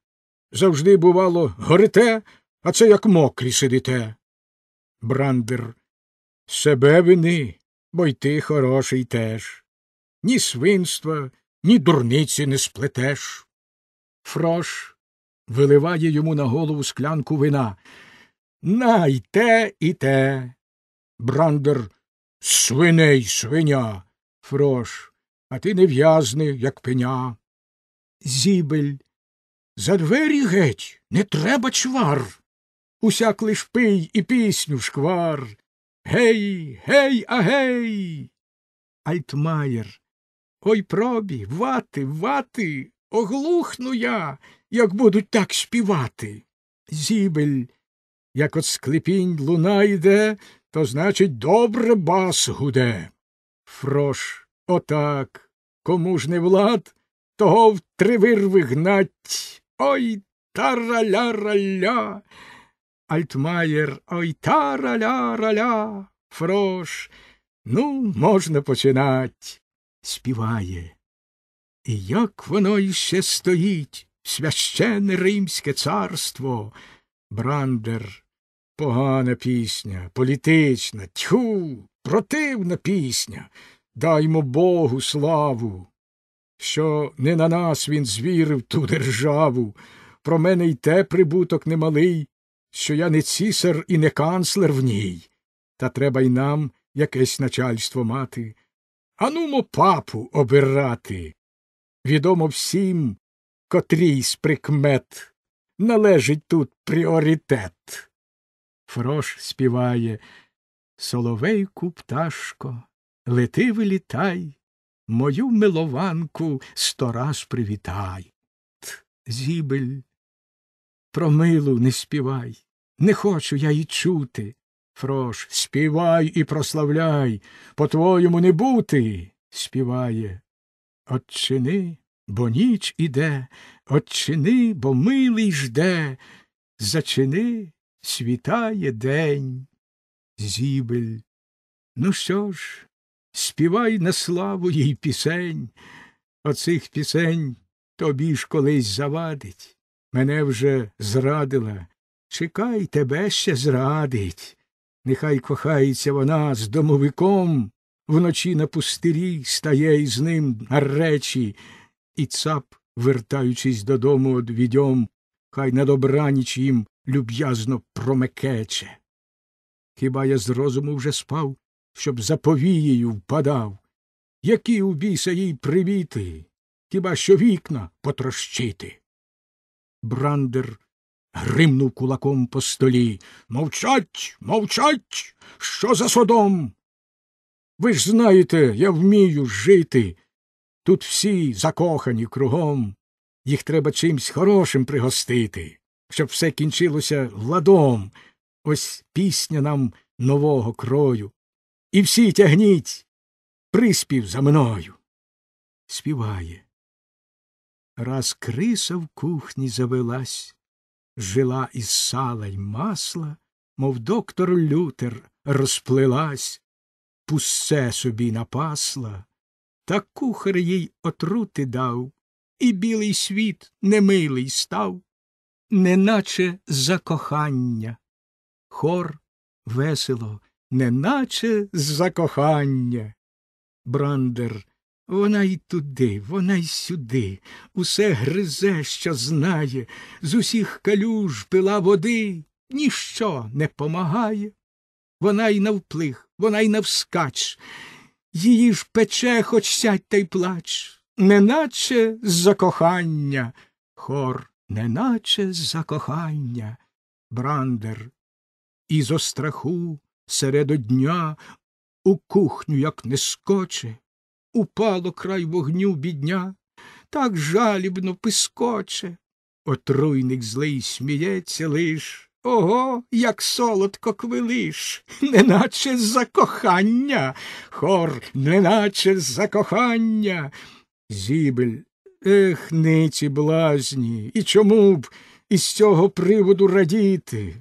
Завжди, бувало, горите, а це як мокрі сидите. Брандер. Себе вини, бо й ти хороший теж. Ні свинства, ні дурниці не сплетеш. Фрош виливає йому на голову склянку вина. На й те і те. Брандер. Свиней, свиня. Фрош. А ти не в'язний, як пеня. Зібель. За двері геть, не треба чвар. Усяк лиш пий і пісню шквар. Гей, гей, агей. Альтмаєр. Ой пробі, вати, вати, оглухну я, як будуть так співати. Зібель, як от склепінь луна йде, то значить добре бас гуде. Фрош, отак, кому ж не влад, того в три вирви гнать. Ой тараля-раля. Альтмаєр, ой тараля-раля. Фрош, ну, можна починать. Співає. І як воно іще стоїть, священне римське царство. Брандер, погана пісня, політична, тьху, противна пісня. Даймо Богу славу, що не на нас він звірив ту державу. Про мене й те прибуток немалий, що я не цісар і не канцлер в ній. Та треба й нам якесь начальство мати. Анумо папу обирати. Відомо всім, котрій з прикмет належить тут пріоритет. Фрош співає Соловейку, пташко, лети вилітай, мою милованку сто раз привітай. Т, зібель, про милу не співай, не хочу я й чути. Фрош, співай і прославляй, по твоєму не бути, співає. Отчини, бо ніч іде, отчини, бо милий жде, зачини, світає день. Зібель. Ну що ж, співай на славу їй пісень. Оцих пісень тобі ж колись завадить. Мене вже зрадила. Чекай, тебе ще зрадить. Нехай кохається вона з домовиком, вночі на пустирі стає із ним на речі, і цап, вертаючись додому од відьом, хай на добраніч їм люб'язно промекече. Хіба я з розуму вже спав, щоб за повією впадав? Які у біса їй привіти, хіба що вікна потрощити? Брандер гримнув кулаком по столі. Мовчать, мовчать, що за содом? Ви ж знаєте, я вмію жити. Тут всі закохані кругом. Їх треба чимсь хорошим пригостити, щоб все кінчилося ладом. Ось пісня нам нового крою. І всі тягніть приспів за мною. Співає. Раз криса в кухні завелась, жила із сала й масла, мов доктор Лютер розплилась, пусце собі напасла, та кухар їй отрути дав, і білий світ немилий став, неначе закохання. Хор весело, неначе закохання. Брандер, вона й туди, вона й сюди, усе гризе, що знає, з усіх калюж пила води, ніщо не помагає. Вона й навплих, вона й навскач, її ж пече, хоч сядь та й плач, неначе з закохання, хор, неначе з закохання, брандер, і зо страху серед дня у кухню як не скоче, упало край вогню бідня, так жалібно пискоче. Отруйник злий сміється лиш. Ого, як солодко квилиш, неначе закохання, хор, неначе закохання. Зібель, ех, ниці блазні, і чому б із цього приводу радіти?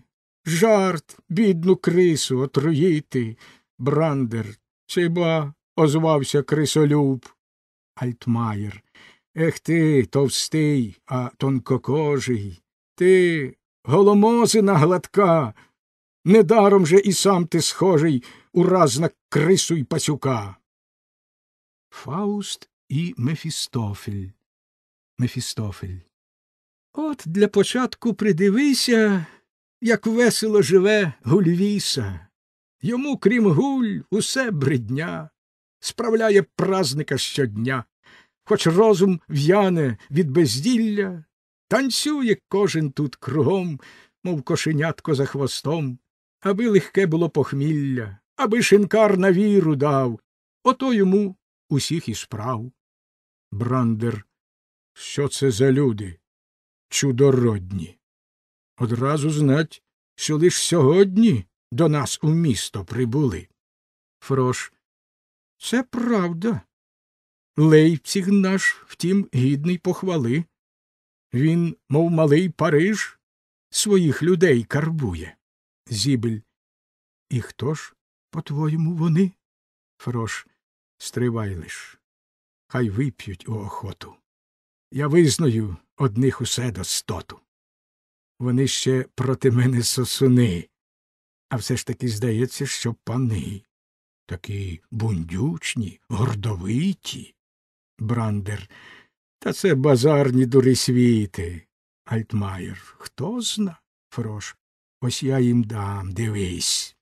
Жарт, бідну крису отруїти. Брандер, чи озвався крисолюб. Альтмаєр. Ех ти, товстий, а тонкокожий. Ти голомозина гладка. Недаром же і сам ти схожий ураз на крису й пасюка. Фауст і Мефістофель. Мефістофель. От для початку придивися, як весело живе Гульвіса. Йому, крім гуль, усе бредня, справляє празника щодня, хоч розум в'яне від безділля, танцює кожен тут кругом, мов кошенятко за хвостом, аби легке було похмілля, аби шинкар на віру дав, ото йому усіх і справ. Брандер, що це за люди? Чудородні. Одразу знать, що лиш сьогодні до нас у місто прибули. Фрош. Це правда. Лейпціг наш, втім, гідний похвали. Він, мов малий Париж, своїх людей карбує. Зібель. І хто ж, по-твоєму, вони? Фрош. Стривай лиш. Хай вип'ють у охоту. Я визнаю одних усе достоту. Вони ще проти мене сосуни, а все ж таки здається, що пани. Такі бундючні, гордовиті. Брандер. Та це базарні дурисвіти. Альтмайер. Хто зна? Фрош. Ось я їм дам, дивись.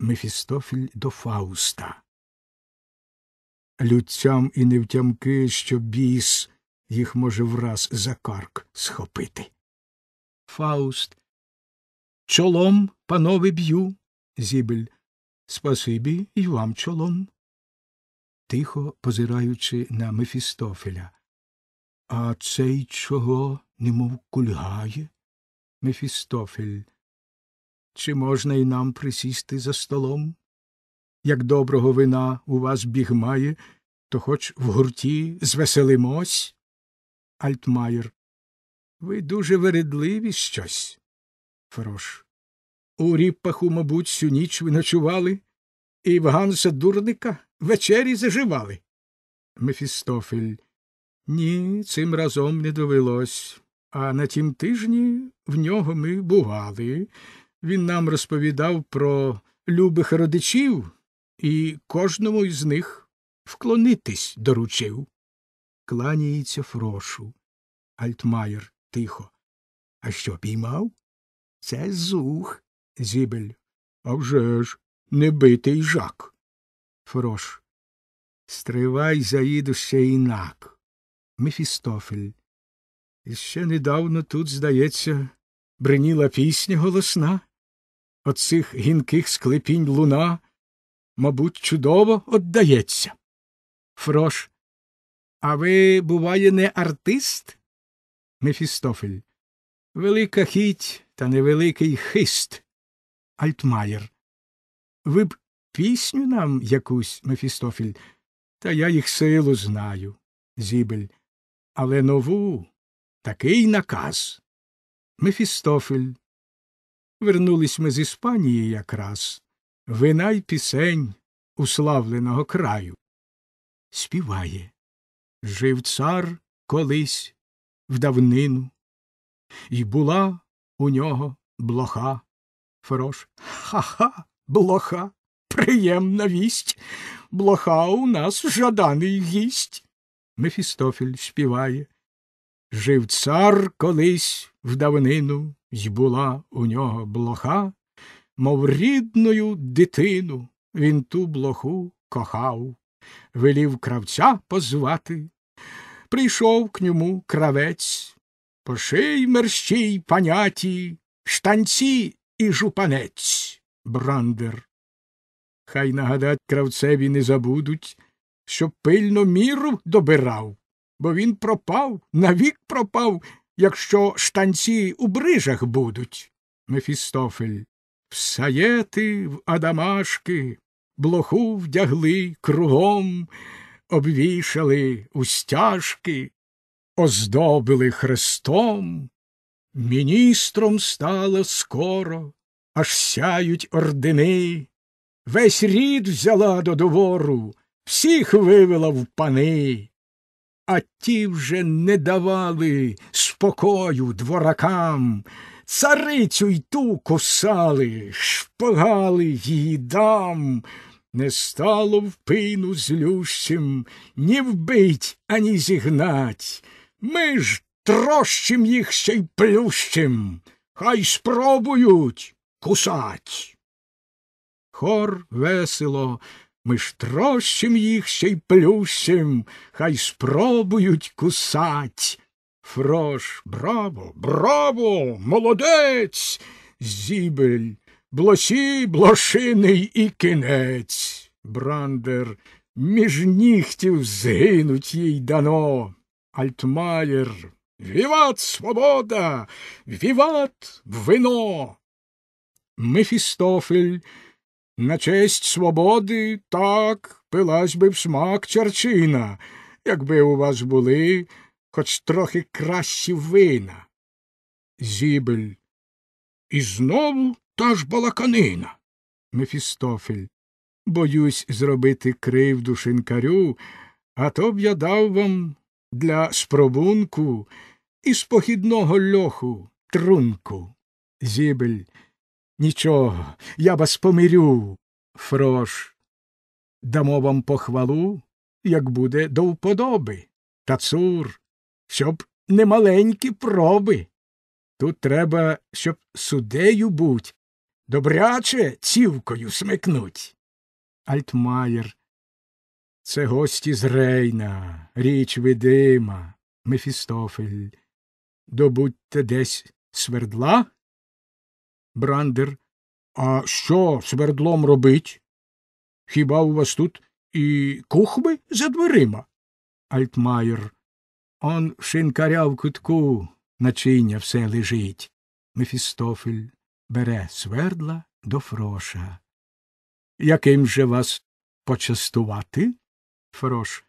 Мефістофіль до Фауста. Людцям і невтямки, що біс їх може враз за карк схопити. Фауст. Чолом, панове, б'ю. Зібель. Спасибі і вам чолом. Тихо позираючи на Мефістофеля. А цей чого немов кульгає? Мефістофель. Чи можна й нам присісти за столом? Як доброго вина у вас біг має, то хоч в гурті звеселимось. Альтмайер. Ви дуже вередливі щось. Фрош. У ріппаху, мабуть, всю ніч ви ночували, і в Ганса дурника вечері заживали. Мефістофель. Ні, цим разом не довелось. А на тім тижні в нього ми бували. Він нам розповідав про любих родичів і кожному із них вклонитись доручив. Кланяється Фрошу. Альтмайер тихо. А що піймав? Це зух. Зібель. А вже ж, не битий жак. Фрош. Стривай, заїду ще інак. Мефістофель. І ще недавно тут, здається, бриніла пісня голосна. От цих гінких склепінь луна, мабуть, чудово оддається. Фрош. А ви, буває, не артист? Мефістофель. Велика хіть та невеликий хист. Альтмаєр. Ви б пісню нам якусь, Мефістофель, та я їх силу знаю. Зібель. Але нову такий наказ. Мефістофель. Вернулись ми з Іспанії якраз. Вина й пісень уславленого краю. Співає. Жив цар колись в давнину, і була у нього блоха. Фрош. Ха-ха, блоха. Приємна вість. Блоха у нас жаданий гість. Мефістофель співає. Жив цар колись в давнину, й була у нього блоха, мов рідною дитину він ту блоху кохав, велів кравця позвати. Прийшов к ньому кравець, поший мерщій паняті, штанці і жупанець, брандер. Хай нагадать кравцеві не забудуть, щоб пильно міру добирав бо він пропав, навік пропав, якщо штанці у брижах будуть. Мефістофель. В саєти, в адамашки, блоху вдягли кругом, обвішали устяжки, оздобили хрестом. Міністром стало скоро, аж сяють ордени. Весь рід взяла до довору, всіх вивела в пани а ті вже не давали спокою дворакам, царицю й ту кусали, шпагали її дам. Не стало в пину злющим ні вбить, ані зігнать. Ми ж трощим їх ще й плющим, хай спробують кусать. Хор весело ми ж трощим їх ще й плющим, хай спробують кусать. Фрош, браво, браво, молодець. Зібель, блосі, блошиний і кінець. Брандер, між нігтів згинуть їй дано. Альтмаєр, віват свобода, віват вино. Мефістофель на честь свободи так пилась би в смак чарчина, якби у вас були хоч трохи кращі вина. Зібель. І знову та ж балаканина. Мефістофель. Боюсь зробити кривду шинкарю, а то б я дав вам для спробунку із похідного льоху трунку. Зібель, нічого, я вас помирю. Фрош, дамо вам похвалу, як буде до вподоби. Та цур, щоб не маленькі проби. Тут треба, щоб судею будь, добряче цівкою смикнуть. Альтмаєр. Це гості з Рейна, річ видима, Мефістофель. Добудьте десь свердла? Брандер. А що свердлом робить? Хіба у вас тут і кухви за дверима? Альтмаєр. Он шинкаря в кутку, начиння все лежить. Мефістофель бере свердла до Фроша. Яким же вас почастувати? Фрош.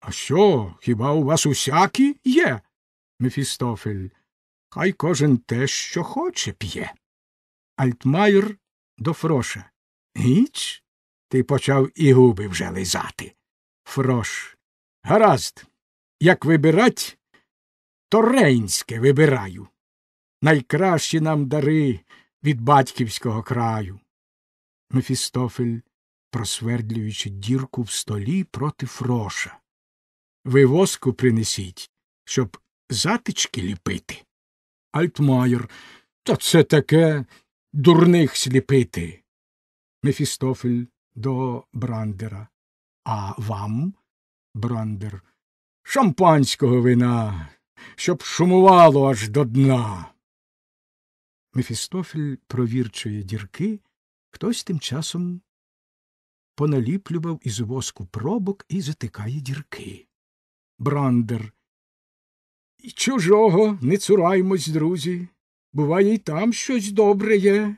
А що, хіба у вас усякі є? Мефістофель. Хай кожен те, що хоче, п'є. Альтмайр до Фроша. Гіч? Ти почав і губи вже лизати. Фрош. Гаразд. Як вибирать, то рейнське вибираю. Найкращі нам дари від батьківського краю. Мефістофель, просвердлюючи дірку в столі проти Фроша. Ви воску принесіть, щоб затички ліпити. Альтмайер. Та це таке дурних сліпити. Мефістофель до Брандера. А вам, Брандер, шампанського вина, щоб шумувало аж до дна. Мефістофель провірчує дірки, хтось тим часом поналіплював із воску пробок і затикає дірки. Брандер. Чужого не цураймось, друзі. Буває, й там щось добре є.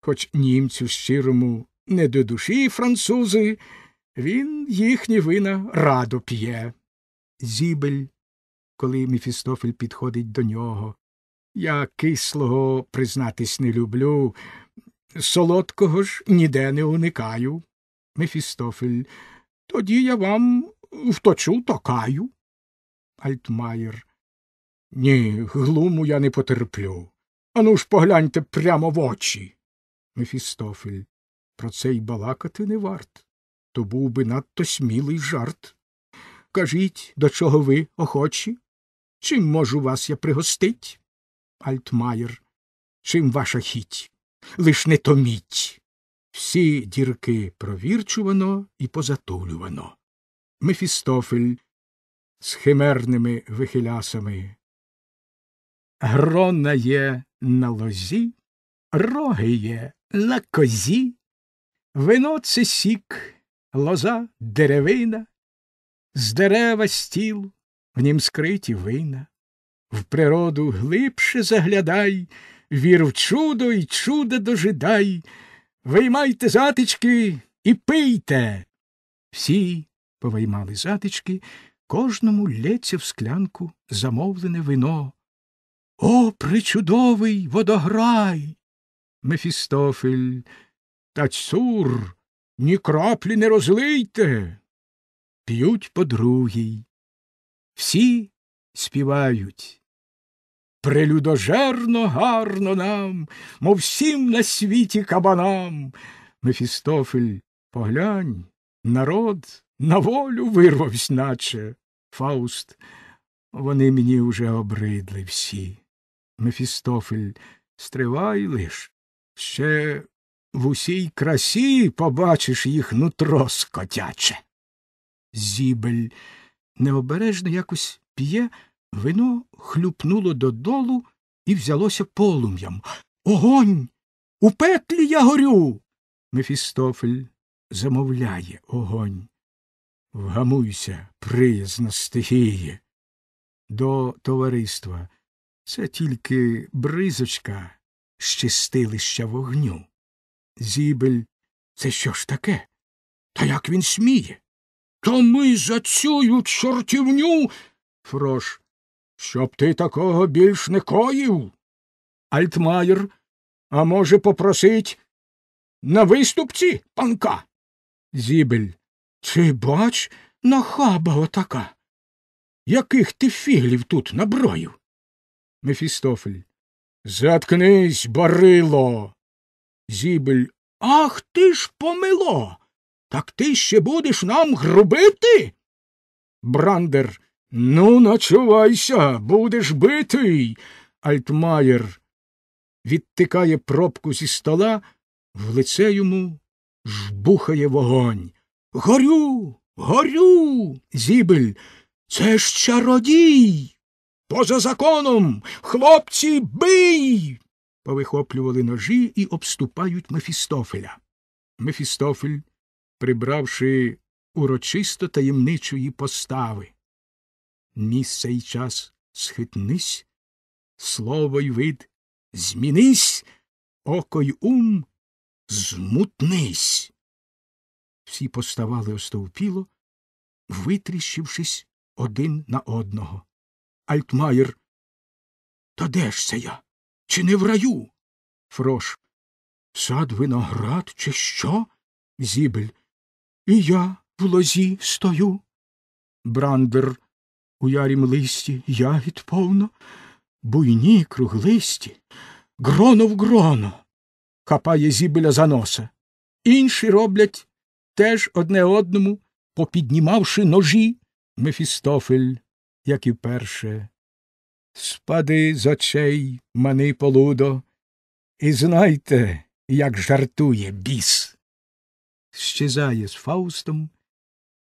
Хоч німцю щирому не до душі французи, він їхні вина радо п'є. Зібель, коли Мефістофель підходить до нього. Я кислого, признатись, не люблю, солодкого ж ніде не уникаю. Мефістофель. Тоді я вам вточу токаю. Альтмаєр. Ні, глуму я не потерплю. Ану ж погляньте прямо в очі. Мефістофель. Про це й балакати не варт. То був би надто смілий жарт. Кажіть, до чого ви охочі? Чим можу вас я пригостить? Альтмаєр. Чим ваша хіть? Лиш не томіть. Всі дірки провірчувано і позатулювано. Мефістофель з химерними вихилясами. Грона є на лозі, роги є на козі, вино це сік, лоза деревина, з дерева стіл, в нім скриті вина. В природу глибше заглядай, вір в чудо і чуда дожидай. Виймайте затички і пийте. Всі повиймали затички, кожному лється в склянку замовлене вино. О, причудовий водограй! Мефістофель. Та цур, ні краплі не розлийте. П'ють по другій. Всі співають. Прелюдожерно гарно нам, мов всім на світі кабанам. Мефістофель, поглянь, народ на волю вирвавсь, наче. Фауст, вони мені уже обридли всі. Мефістофель, стривай лиш, ще в усій красі побачиш їх нутро скотяче. Зібель необережно якось п'є, вино хлюпнуло додолу і взялося полум'ям. Огонь! У петлі я горю. Мефістофель замовляє огонь. Вгамуйся, приязна стихіє. До товариства це тільки бризочка з чистилища вогню. Зібель, це що ж таке? Та як він сміє? Та ми за цю чортівню. Фрош. Щоб ти такого більш не коїв. Альтмаєр, а може, попросить на виступці панка? Зібель. Чи бач, нахаба отака? Яких ти фіглів тут наброїв? Мефістофель. Заткнись, барило. Зібель. Ах ти ж помило. Так ти ще будеш нам грубити? Брандер. Ну, начувайся, будеш битий. Альтмаєр відтикає пробку зі стола, в лице йому жбухає вогонь. Горю, горю. Зібель. Це ж чародій. Поза законом. Хлопці, бий. Повихоплювали ножі і обступають Мефістофеля. Мефістофель, прибравши урочисто таємничої постави. Місце й час схитнись, слово й вид змінись, око й ум змутнись. Всі поставали остовпіло, витріщившись один на одного. Альтмаєр. Та де ж це я? Чи не в раю? Фрош. Сад виноград, чи що? Зібель. І я в лозі стою. Брандер. У ярім листі ягід повно, буйні круглисті, гроно в гроно. Хапає зібеля за носа. Інші роблять теж одне одному, попіднімавши ножі. Мефістофель, як і перше. Спади з очей, мани полудо, і знайте, як жартує біс. Щезає з Фаустом,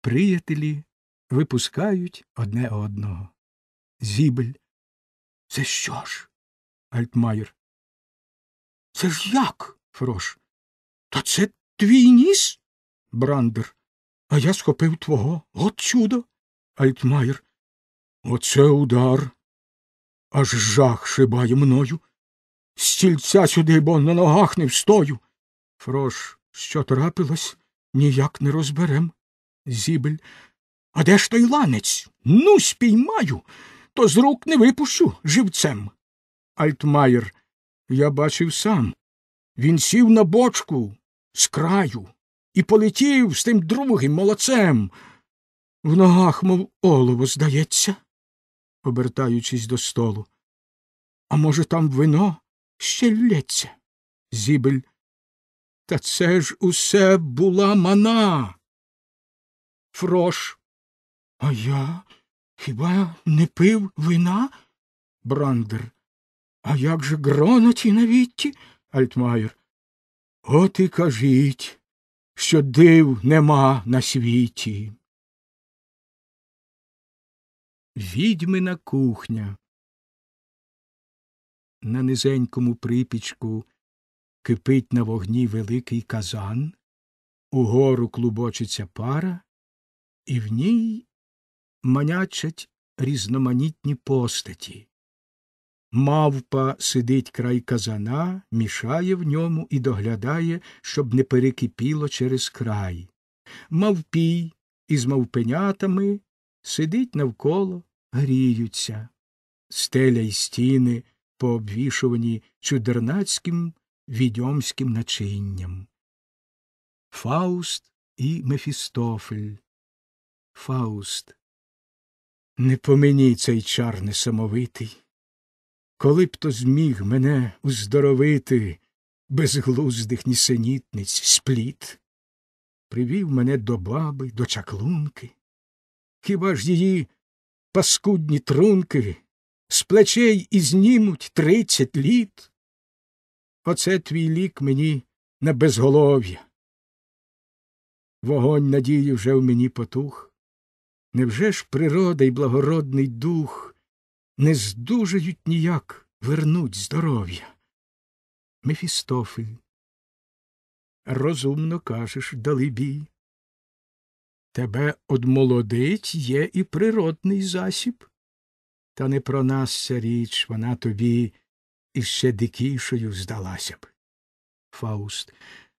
приятелі випускають одне одного. Зібель. Це що ж? Альтмайер. Це ж як? Фрош. Та це твій ніс? Брандер. А я схопив твого. От чудо. Альтмайер. Оце удар. Аж жах шибає мною. Стільця сюди, бо на ногах не встою. Фрош, що трапилось, ніяк не розберем. Зібель. А де ж той ланець? Ну, спіймаю, то з рук не випущу живцем. Альтмаєр. Я бачив сам. Він сів на бочку з краю і полетів з тим другим молодцем. В ногах, мов олово, здається, обертаючись до столу. А може, там вино ще лється? Зібель. Та це ж усе була мана. Фрош. А я хіба не пив вина? Брандер. А як же грона ті на вітті? Альтмайер. От і кажіть, що див нема на світі. Відьмина кухня. На низенькому припічку кипить на вогні великий казан, угору клубочиться пара, і в ній манячать різноманітні постаті. Мавпа сидить край казана, мішає в ньому і доглядає, щоб не перекипіло через край. Мавпій із мавпенятами сидить навколо, гріються. Стеля й стіни пообвішувані чудернацьким відьомським начинням. Фауст і Мефістофель. Фауст. Не по мені цей чар несамовитий. Коли б то зміг мене уздоровити безглуздих нісенітниць спліт, привів мене до баби, до чаклунки. Хіба ж її паскудні трунки з плечей і знімуть тридцять літ? Оце твій лік мені на безголов'я. Вогонь надії вже в мені потух. Невже ж природа й благородний дух не здужають ніяк вернуть здоров'я? Мефістофель. Розумно кажеш, далебі. Тебе одмолодить є і природний засіб. Та не про нас ця річ, вона тобі іще дикішою здалася б. Фауст,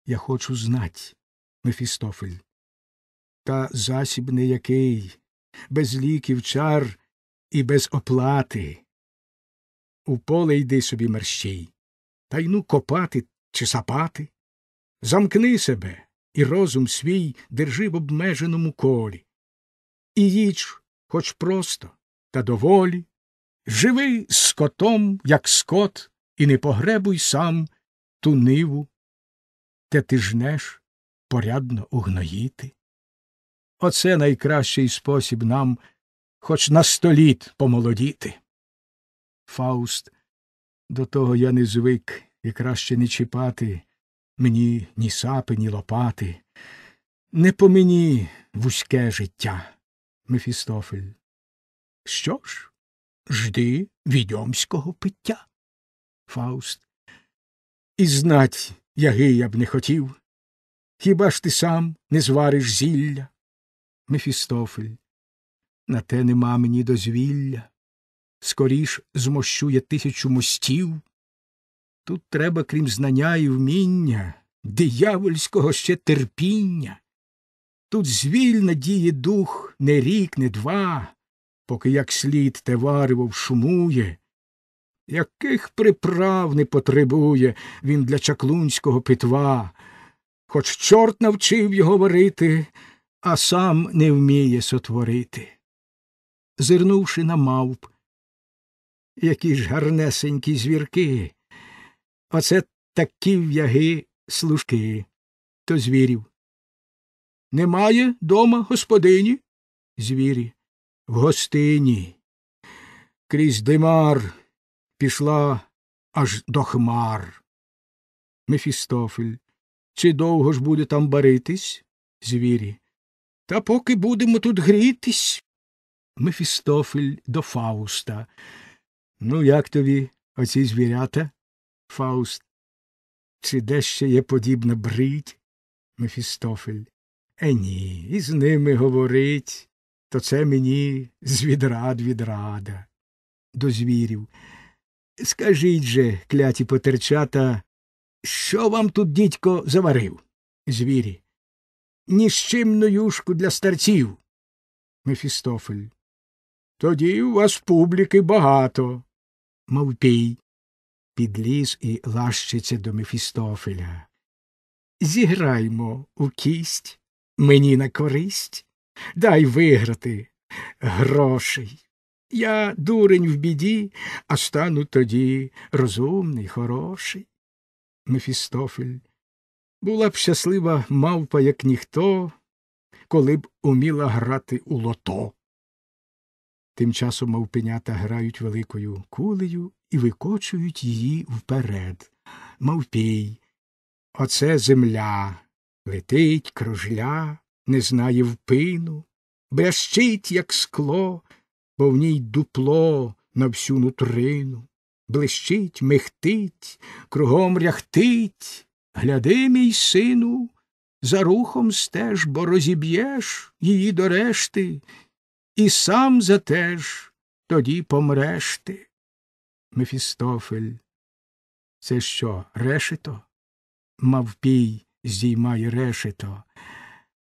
я хочу знать, Мефістофель. Та засіб не який, без ліків чар і без оплати. У поле йди собі мерщій, та й ну копати чи сапати. Замкни себе і розум свій держи в обмеженому колі. І їч, хоч просто, та доволі, живи з котом, як скот, і не погребуй сам ту ниву, те ти жнеш порядно угноїти. Оце найкращий спосіб нам хоч на століт помолодіти. Фауст, до того я не звик і краще не чіпати мені ні сапи, ні лопати. Не по мені вузьке життя. Мефістофель. Що ж, жди відьомського пиття. Фауст. І знать, яги я б не хотів. Хіба ж ти сам не звариш зілля? Мефістофель. На те нема мені дозвілля. Скоріш змощує тисячу мостів. Тут треба, крім знання і вміння, диявольського ще терпіння. Тут звільна діє дух не рік, не два, поки як слід те варево вшумує. Яких приправ не потребує він для чаклунського питва, хоч чорт навчив його варити, а сам не вміє сотворити. Зирнувши на мавп, які ж гарнесенькі звірки, оце такі в'яги служки, то звірів. Немає дома господині? Звірі. В гостині. Крізь димар пішла аж до хмар. Мефістофель. Чи довго ж буде там баритись? Звірі. Та поки будемо тут грітись. Мефістофель до Фауста. Ну, як тобі оці звірята? Фауст. Чи дещо є подібна брить? Мефістофель. Е, ні, і з ними говорить, то це мені з відрад відрада. До звірів. Скажіть же, кляті потерчата, що вам тут дідько заварив? Звірі. Ніщимну юшку для старців. Мефістофель. Тоді у вас публіки багато. Мовпій. Підліз і лащиться до Мефістофеля. Зіграймо у кість мені на користь, дай виграти грошей. Я дурень в біді, а стану тоді розумний, хороший. Мефістофель. Була б щаслива мавпа, як ніхто, коли б уміла грати у лото. Тим часом мавпенята грають великою кулею і викочують її вперед. Мавпій. Оце земля. Летить, кружля, не знає впину, брящить, як скло, бо в ній дупло на всю нутрину. Блищить, мехтить, кругом ряхтить. Гляди, мій сину, за рухом стеж, бо розіб'єш її до решти, і сам затеж тоді помреш ти. Мефістофель. Це що, решето? Мавпій здіймає решето.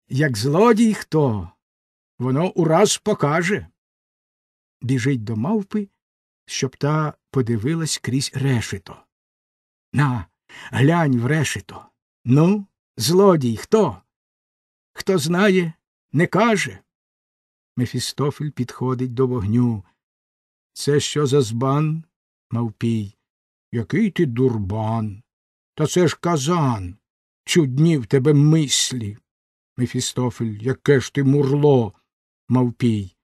Як злодій хто, воно ураз покаже. Біжить до мавпи, щоб та подивилась крізь решето. На, глянь в решето. Ну, злодій хто? Хто знає, не каже. Мефістофель підходить до вогню. Це що за збан? Мавпій. Який ти дурбан? Та це ж казан. Чудні в тебе мислі. Мефістофель, яке ж ти мурло, мавпій.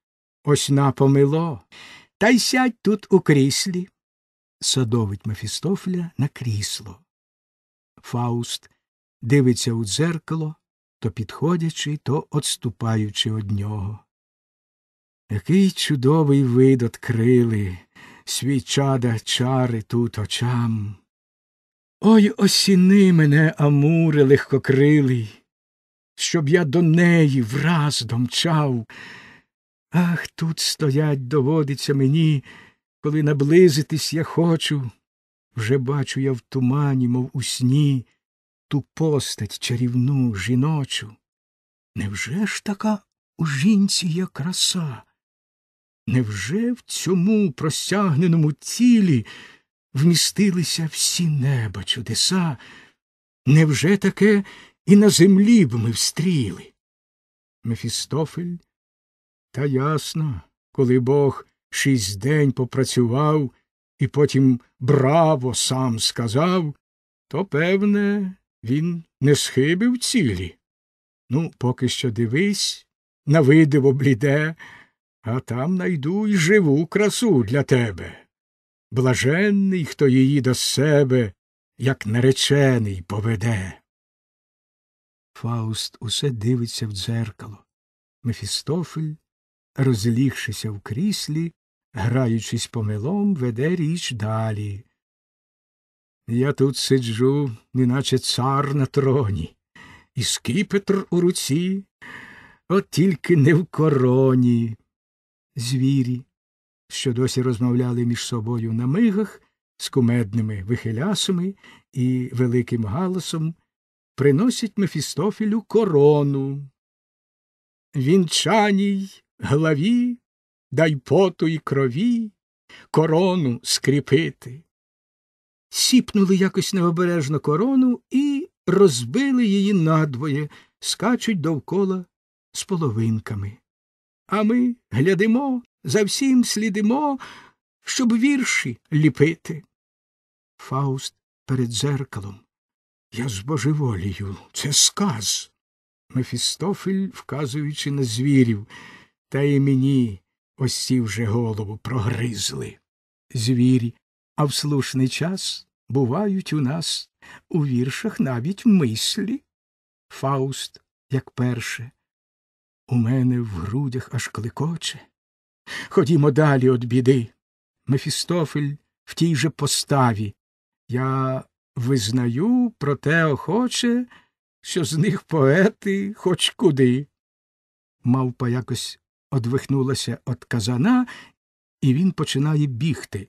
Ось на помило. Та й сядь тут у кріслі. Садовить Мефістофеля на крісло. Фауст дивиться у дзеркало, то підходячи, то отступаючи од нього. Який чудовий вид открили свій чада чари тут очам. Ой осіни мене, Амуре, легкокрилий, щоб я до неї враз домчав. Ах, тут стоять доводиться мені, коли наблизитись я хочу. Вже бачу я в тумані, мов у сні, ту постать чарівну, жіночу. Невже ж така у жінці є краса? Невже в цьому просягненому тілі вмістилися всі неба чудеса? Невже таке і на землі б ми встріли? Мефістофель, та ясно, коли Бог шість день попрацював і потім браво сам сказав, то, певне, він не схибив цілі. Ну, поки що дивись, на видиво бліде, а там найду й живу красу для тебе. Блаженний, хто її до себе, як наречений, поведе. Фауст усе дивиться в дзеркало. Мефістофель, розлігшися в кріслі, граючись помилом, веде річ далі. Я тут сиджу, неначе цар на троні, і скипетр у руці, от тільки не в короні. Звірі, що досі розмовляли між собою на мигах, з кумедними вихилясами і великим галасом, приносять Мефістофілю корону. Вінчаній главі, дай поту й крові, корону скріпити. Сіпнули якось необережно корону і розбили її надвоє, скачуть довкола з половинками. А ми глядимо, за всім слідимо, щоб вірші ліпити. Фауст перед дзеркалом. Я збожеволію, це сказ. Мефістофель, вказуючи на звірів, та й мені ось ці вже голову прогризли. Звірі, а в слушний час бувають у нас у віршах навіть мислі. Фауст, як перше, у мене в грудях аж кликоче. Ходімо далі від біди. Мефістофель в тій же поставі. Я визнаю, проте охоче, що з них поети хоч куди. Мавпа якось одвихнулася від казана, і він починає бігти.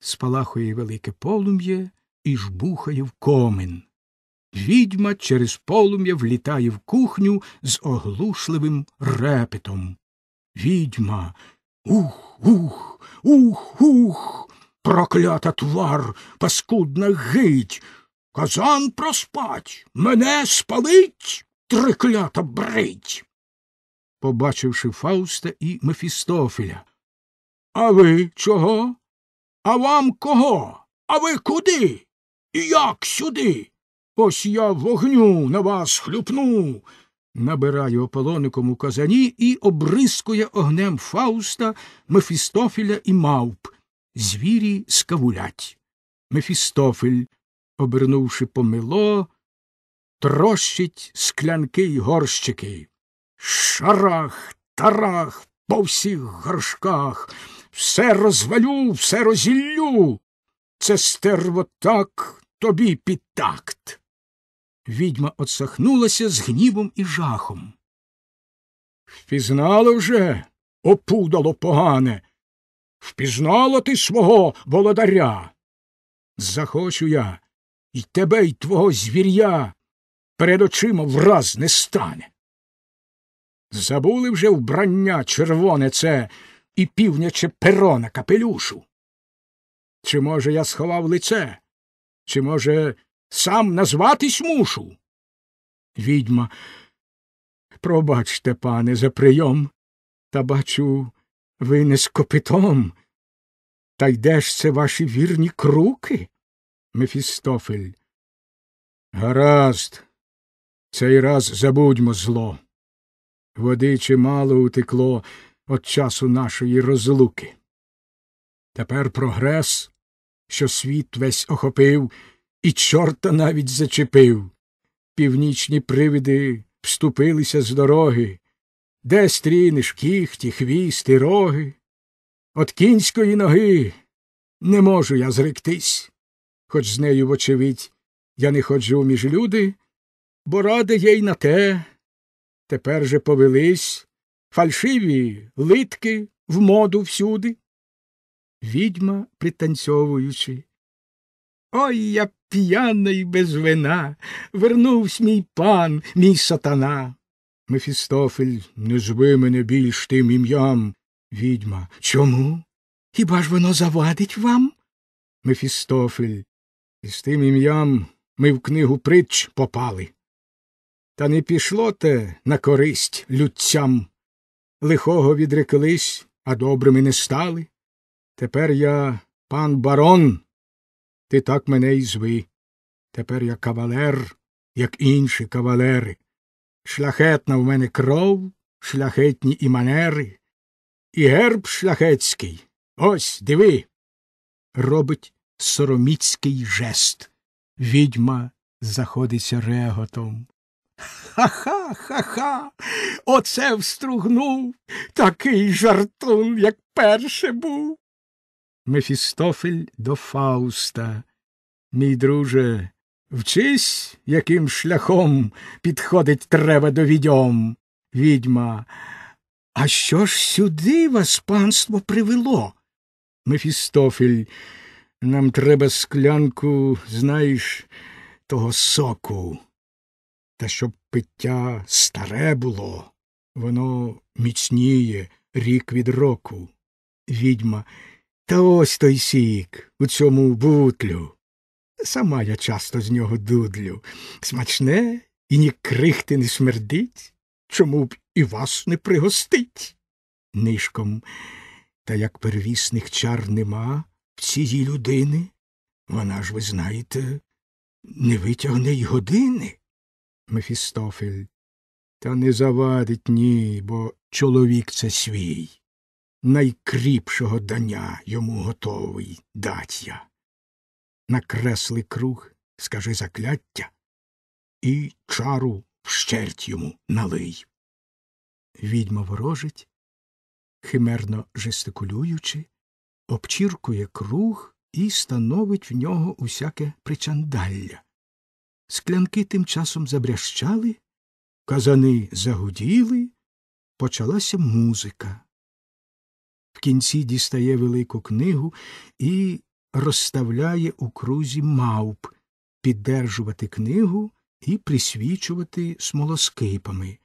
Спалахує велике полум'я і жбухає в комин. Відьма через полум'я влітає в кухню з оглушливим репетом. Відьма. Ух, ух, ух, ух. Проклята твар, паскудна гить. Казан проспать, мене спалить, триклята брить. Побачивши Фауста і Мефістофеля. А ви чого? А вам кого? А ви куди? І як сюди? Ось я вогню на вас хлюпну. Набирає ополоником у казані і обрискує огнем Фауста, Мефістофеля і мавп. Звірі скавулять. Мефістофель, обернувши помило, трощить склянки й горщики. Шарах, тарах по всіх горшках. Все розвалю, все розіллю. Це стерво так тобі під такт. Відьма отсахнулася з гнівом і жахом. Впізнало вже, опудало погане. Впізнала ти свого володаря. Захочу я, і тебе, й твого звір'я перед очима враз не стане. Забули вже вбрання червоне це і півняче перо на капелюшу. Чи, може, я сховав лице, чи, може, сам назватись мушу? Відьма. Пробачте, пане, за прийом, та бачу, ви не з копитом. Та й де ж це ваші вірні круки? Мефістофель. Гаразд, цей раз забудьмо зло. Води чимало утекло від часу нашої розлуки. Тепер прогрес, що світ весь охопив, і чорта навіть зачепив. Північні привиди вступилися з дороги, де стрінеш кіхті, хвіст і роги. От кінської ноги не можу я зректись, хоч з нею, вочевидь, я не ходжу між люди, бо ради їй на те. Тепер же повелись фальшиві литки в моду всюди. Відьма, пританцьовуючи. Ой я п'яний без вина, вернувсь мій пан, мій сатана. Мефістофель, не зви мене більш тим ім'ям. Відьма. Чому? Хіба ж воно завадить вам? Мефістофель. Із тим ім'ям ми в книгу притч попали. Та не пішло те на користь людцям. Лихого відреклись, а добрими не стали. Тепер я пан барон, ти так мене й зви. Тепер я кавалер, як інші кавалери. Шляхетна в мене кров, шляхетні і манери, і герб шляхетський. Ось диви. Робить сороміцький жест. Відьма заходиться реготом. Ха-ха, ха-ха, оце встругнув такий жартун, як перше був. Мефістофель до Фауста. Мій друже, вчись, яким шляхом підходить треба до відьом. Відьма. А що ж сюди вас панство привело? Мефістофель, нам треба склянку, знаєш, того соку. Та щоб пиття старе було, воно міцніє рік від року. Відьма. Та ось той сік у цьому бутлю. Сама я часто з нього дудлю. Смачне і ні крихти не смердить. Чому б і вас не пригостить? Нишком, та як первісних чар нема в цієї людини, вона ж, ви знаєте, не витягне й години. Мефістофель. Та не завадить ні, бо чоловік це свій. Найкріпшого дання йому готовий дать я. Накресли круг, скажи закляття, і чару вщерть йому налий. Відьма ворожить, химерно жестикулюючи, обчіркує круг і становить в нього усяке причандалля. Склянки тим часом забрящали, казани загуділи, почалася музика. В кінці дістає велику книгу і розставляє у крузі мавп піддержувати книгу і присвічувати смолоскипами.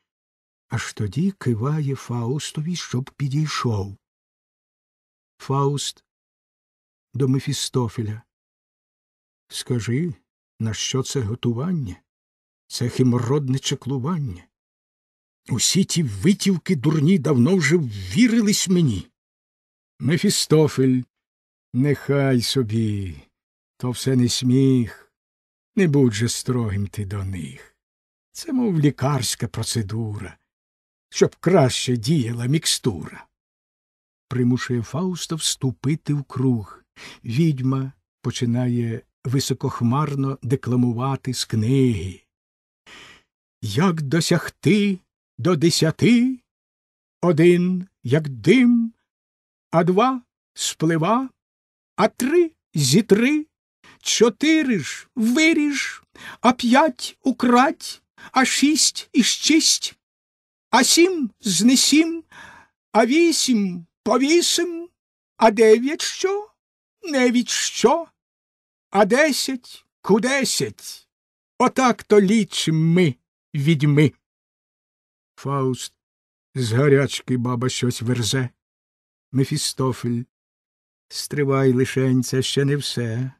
Аж тоді киває Фаустові, щоб підійшов. Фауст до Мефістофеля. Скажи, на що це готування? Це химородне чеклування. Усі ті витівки дурні давно вже ввірились мені. Мефістофель, нехай собі, то все не сміх, не будь же строгим ти до них. Це, мов лікарська процедура, щоб краще діяла мікстура. Примушує Фауста вступити в круг. Відьма починає високохмарно декламувати з книги. Як досягти до десяти? Один, як дим, а два сплива, а три зітри, чотири ж виріж, а п'ять украдь, а шість іщисть, а сім знесім, а вісім повісим, а дев'ять що? Невідь що? А десять кудесять. Отак то лічим ми відьми. Фауст з гарячки баба щось верзе. Мефістофель. Стривай лишень, це ще не все.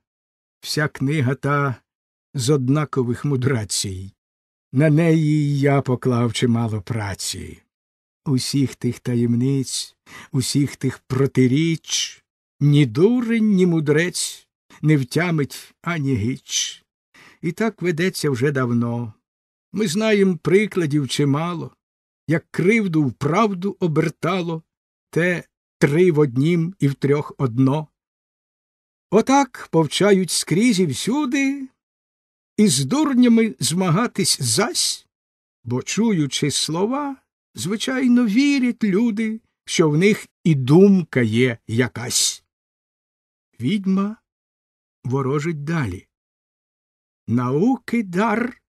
Вся книга та з однакових мудрацій. На неї я поклав чимало праці. Усіх тих таємниць, усіх тих протиріч, ні дурень, ні мудрець не втямить ані гіч. І так ведеться вже давно. Ми знаємо прикладів чимало, як кривду в правду обертало, те три в однім і в трьох одно. Отак повчають скрізь і всюди, і з дурнями змагатись зась, бо, чуючи слова, звичайно, вірять люди, що в них і думка є якась. Відьма ворожить далі. Науки дар,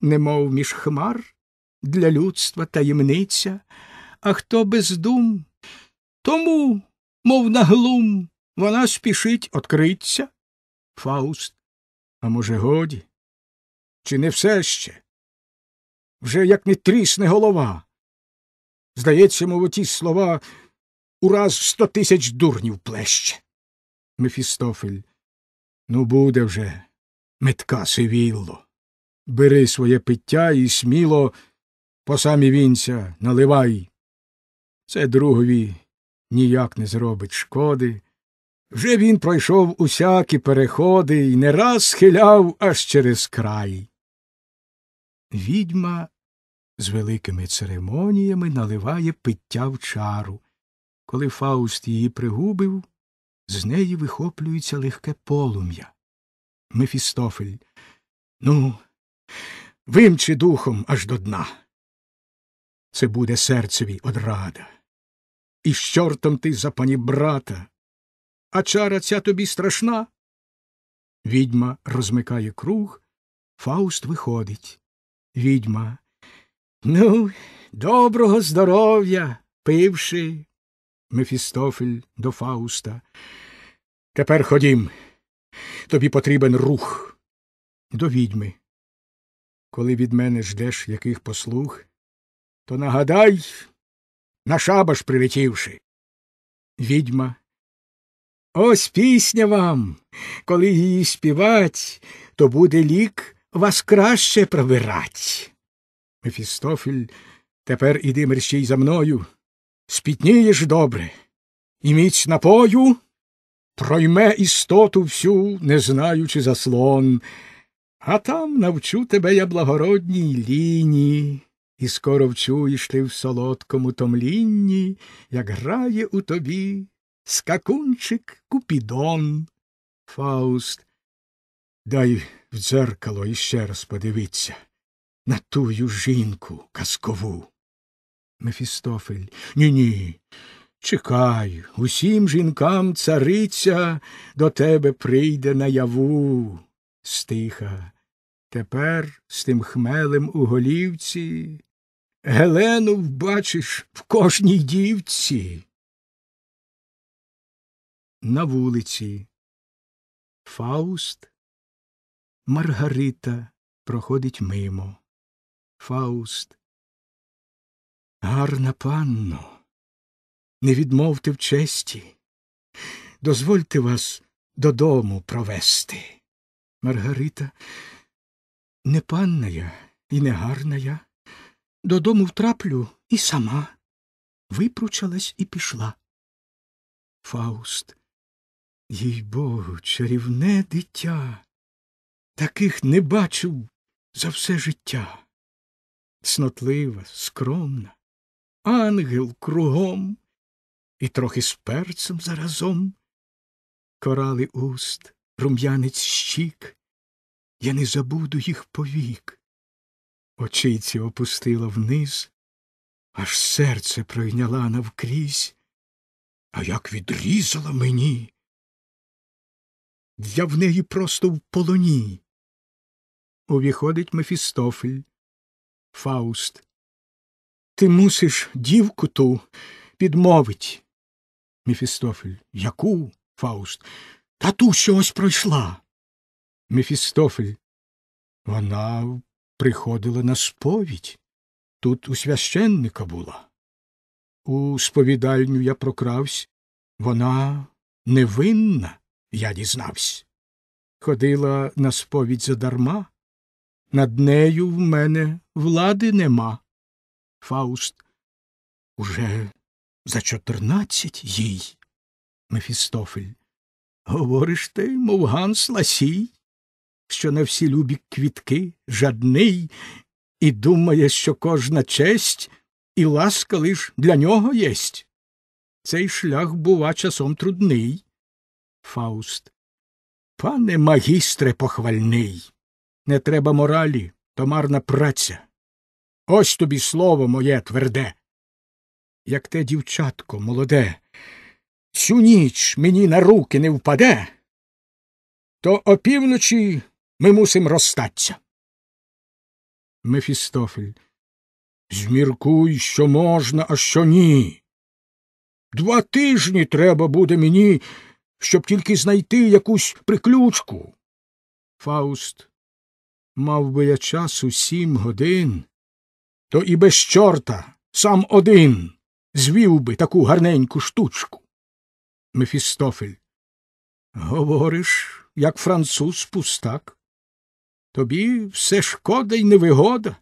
немов між хмар, для людства таємниця, а хто без дум, тому, мов на глум, вона спішить откриться. Фауст. А може, годі? Чи не все ще? Вже як не трісне голова. Здається, мов оті слова ураз сто тисяч дурнів плеще. Мефістофель. Ну, буде вже, метка сивілло. Бери своє пиття і сміло по самі вінця наливай. Це другові ніяк не зробить шкоди, Вже він пройшов усякі переходи і не раз схиляв аж через край. Відьма з великими церемоніями наливає пиття в чару. Коли Фауст її пригубив, з неї вихоплюється легке полум'я. Мефістофель. Ну, вимчи духом аж до дна. Це буде серцеві одрада. І з чортом ти за пані брата. А чара ця тобі страшна. Відьма розмикає круг, Фауст виходить. Відьма. Ну, доброго здоров'я, пивши. Мефістофель до Фауста. Тепер ходім. Тобі потрібен рух. До відьми. Коли від мене ждеш яких послуг, то нагадай, на шабаш прилетівши. Відьма. Ось пісня вам. Коли її співать, то буде лік вас краще пробирать. Мефістофель, тепер іди мерщій за мною. Спітнієш добре, і міць напою пройме істоту всю, не знаючи заслон, а там навчу тебе я благородній лінії, і скоро вчуєш ти в солодкому томлінні, як грає у тобі скакунчик Купідон. Фауст, дай в дзеркало іще раз подивиться на тую жінку казкову. Мефістофель. Ні, ні. Чекай, усім жінкам цариця до тебе прийде наяву. Стиха. Тепер з тим хмелем у голівці Гелену вбачиш в кожній дівці. На вулиці Фауст Маргарита проходить мимо. Фауст. Гарна панно, не відмовте в честі. Дозвольте вас додому провести. Маргарита, не панна я і не гарна я. Додому втраплю і сама. Випручалась і пішла. Фауст. Їй богу, чарівне дитя. Таких не бачив за все життя. Цнотлива, скромна, ангел кругом, і трохи з перцем заразом. Корали уст, рум'янець щік, я не забуду їх повік. Очиці опустила вниз, аж серце пройняла навкрізь, а як відрізала мені. Я в неї просто в полоні. Увіходить Мефістофель. Фауст. Ти мусиш дівку ту підмовить. Мефістофель. Яку? Фауст. Та ту що ось пройшла. Мефістофель. Вона приходила на сповідь. Тут у священника була. У сповідальню я прокравсь. Вона невинна, я дізнавсь. Ходила на сповідь задарма. Над нею в мене влади нема. Фауст. Уже за чотирнадцять їй. Мефістофель. Говориш ти, мов Ганс Ласій, що на всі любі квітки жадний, і думає, що кожна честь і ласка лиш для нього єсть. Цей шлях, бува, часом трудний. Фауст. Пане магістре похвальний, не треба моралі, то марна праця. Ось тобі слово моє тверде. Як те дівчатко молоде, цю ніч мені на руки не впаде, то опівночі ми мусим розстаться. Мефістофель. Зміркуй, що можна, а що ні. Два тижні треба буде мені, щоб тільки знайти якусь приключку. Фауст. Мав би я часу сім годин, то і без чорта сам один звів би таку гарненьку штучку. Мефістофель. Говориш, як француз пустак. Тобі все шкода й невигода.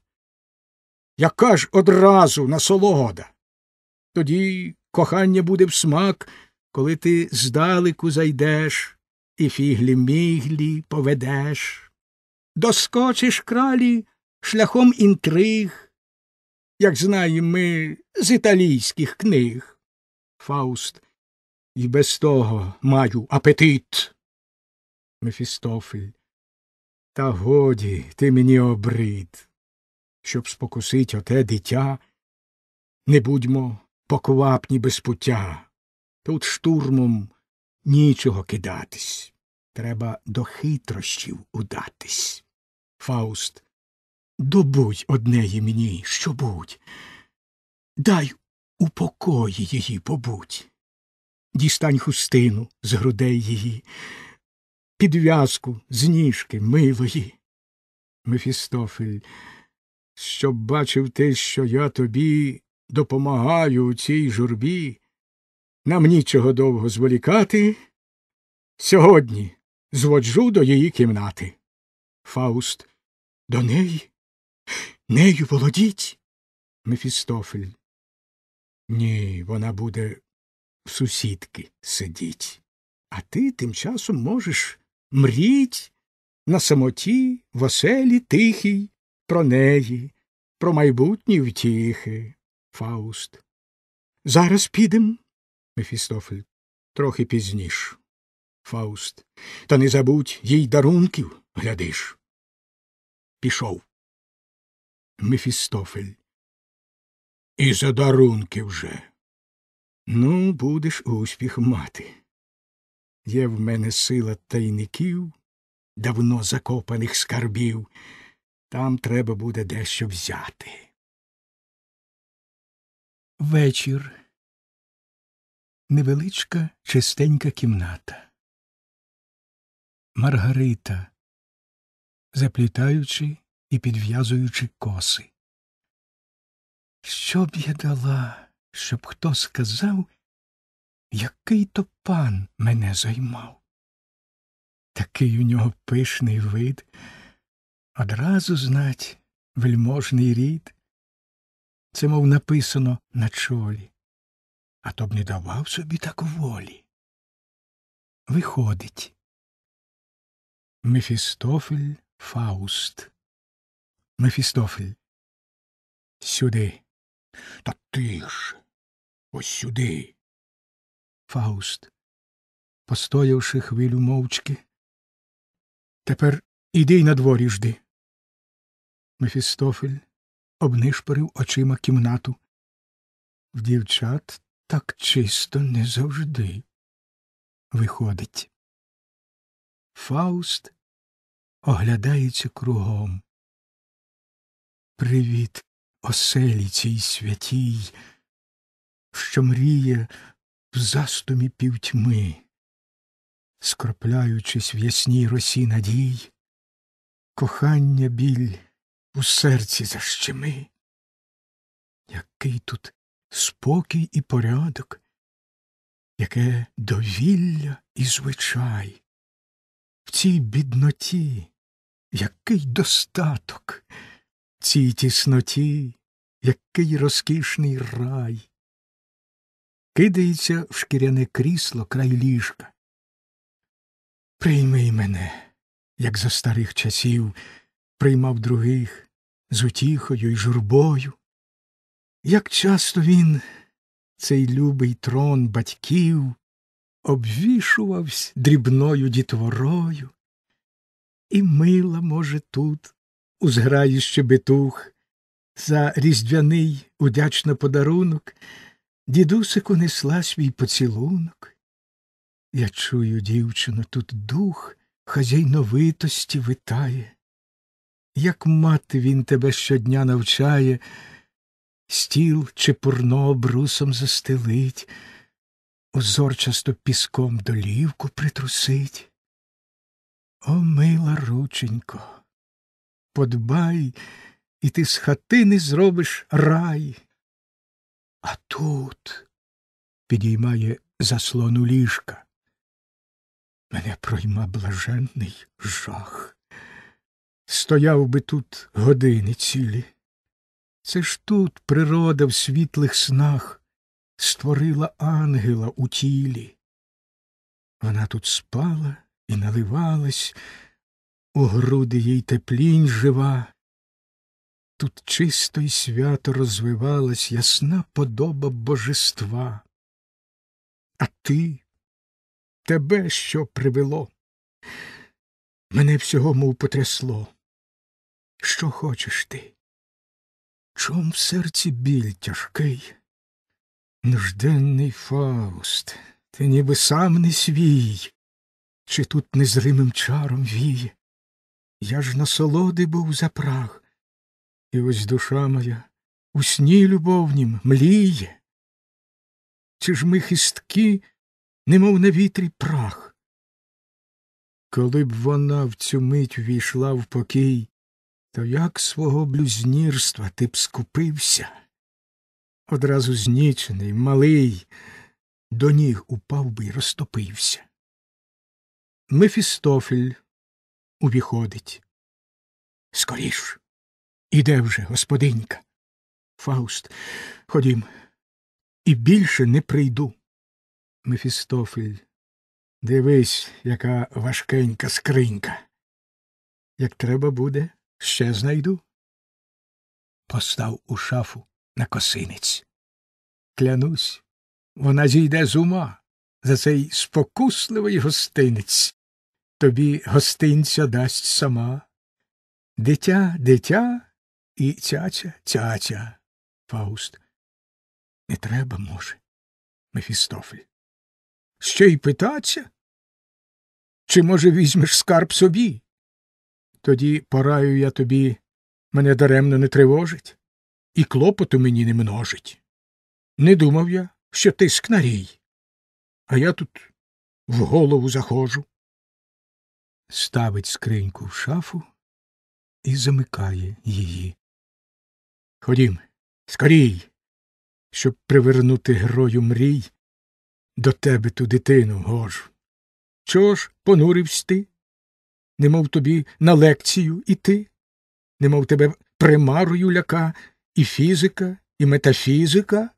Яка ж одразу насолода? Тоді кохання буде в смак, коли ти здалеку зайдеш і фіглі міглі поведеш, доскочиш кралі шляхом інтриг, як знаємо ми з італійських книг. Фауст, і без того маю апетит. Мефістофель. Та годі ти мені обрид, щоб спокусить оте дитя, не будьмо поквапні без пуття. Тут штурмом нічого кидатись. Треба до хитрощів удатись. Фауст. Добудь однеї мені, що будь. Дай у покої її побудь. Дістань хустину з грудей її, підв'язку з ніжки милої. Мефістофель, щоб бачив ти, що я тобі допомагаю у цій журбі, нам нічого довго зволікати. Сьогодні зводжу до її кімнати. Фауст. До неї? Нею володіть? Мефістофель. Ні, вона буде в сусідки сидіть. А ти тим часом можеш мріть на самоті, в оселі тихій, про неї, про майбутні втіхи. Фауст. Зараз підем. Мефістофель. Трохи пізніш. Фауст. Та не забудь їй дарунків, глядиш. Пішов. Мефістофель. І за дарунки вже. Ну, будеш успіх мати. Є в мене сила тайників, давно закопаних скарбів. Там треба буде дещо взяти. Вечір. Невеличка чистенька кімната. Маргарита, заплітаючи і підв'язуючи коси. Що б я дала, щоб хто сказав, який то пан мене займав? Такий у нього пишний вид, одразу знать вельможний рід. Це, мов написано на чолі, а то б не давав собі так волі. Виходить. Мефістофель Фауст. Мефістофель. Сюди. Та ти ж. Ось сюди. Фауст, постоявши хвилю мовчки. Тепер іди й на дворі жди. Мефістофель обнишпорив очима кімнату. В дівчат так чисто не завжди. Виходить. Фауст оглядається кругом. Привіт, оселі цій святій, що мріє в застумі півтьми, скропляючись в ясній росі надій, кохання біль у серці защеми. Який тут спокій і порядок, яке довілля і звичай, в цій бідноті, який достаток, цій тісноті, який розкішний рай, кидається в шкіряне крісло край ліжка. Прийми мене, як за старих часів приймав других з утіхою й журбою. Як часто він, цей любий трон батьків, обвішувавсь дрібною дітворою, і мила, може, тут, у зграї щебетух, за різдвяний удячно подарунок, дідусику несла свій поцілунок. Я чую, дівчино, тут дух хазяйновитості витає, як мати він тебе щодня навчає, стіл чи пурно брусом застелить, узорчасто піском долівку притрусить. О, мила рученько, подбай, і ти з хатини зробиш рай. А тут підіймає заслону ліжка. Мене пройма блаженний жах. Стояв би тут години цілі. Це ж тут природа в світлих снах створила ангела у тілі. Вона тут спала і наливалась, у груди їй теплінь жива. Тут чисто й свято розвивалась ясна подоба божества. А ти, тебе що привело? Мене всього мов потрясло. Що хочеш ти? Чом в серці біль тяжкий? Нужденний Фауст, ти ніби сам не свій, чи тут незримим чаром віє? Я ж насолоди був за прах, і ось душа моя у сні любовнім мліє. Чи ж ми хистки, немов на вітрі прах? Коли б вона в цю мить ввійшла в покій, то як свого блюзнірства ти б скупився? Одразу знічений, малий, до ніг упав би й розтопився. Мефістофель увіходить. Скоріш. Іде вже, господинька. Фауст, ходім. І більше не прийду. Мефістофель, дивись, яка важкенька скринька. Як треба буде, ще знайду. Постав у шафу на косинець. Клянусь, вона зійде з ума за цей спокусливий гостинець. Тобі гостинця дасть сама. Дитя, дитя і цяця, цяця. Фауст. Не треба, може, Мефістофель. Ще й питаться? Чи, може, візьмеш скарб собі? Тоді пораю я тобі мене даремно не тривожить, і клопоту мені не множить. Не думав я, що ти скнарій, а я тут в голову заходжу. Ставить скриньку в шафу і замикає її. Ходім, скорій, щоб привернути герою мрій до тебе ту дитину гожу. Чого ж понуривсь ти? Немов тобі на лекцію іти, немов тебе примарою ляка і фізика, і метафізика?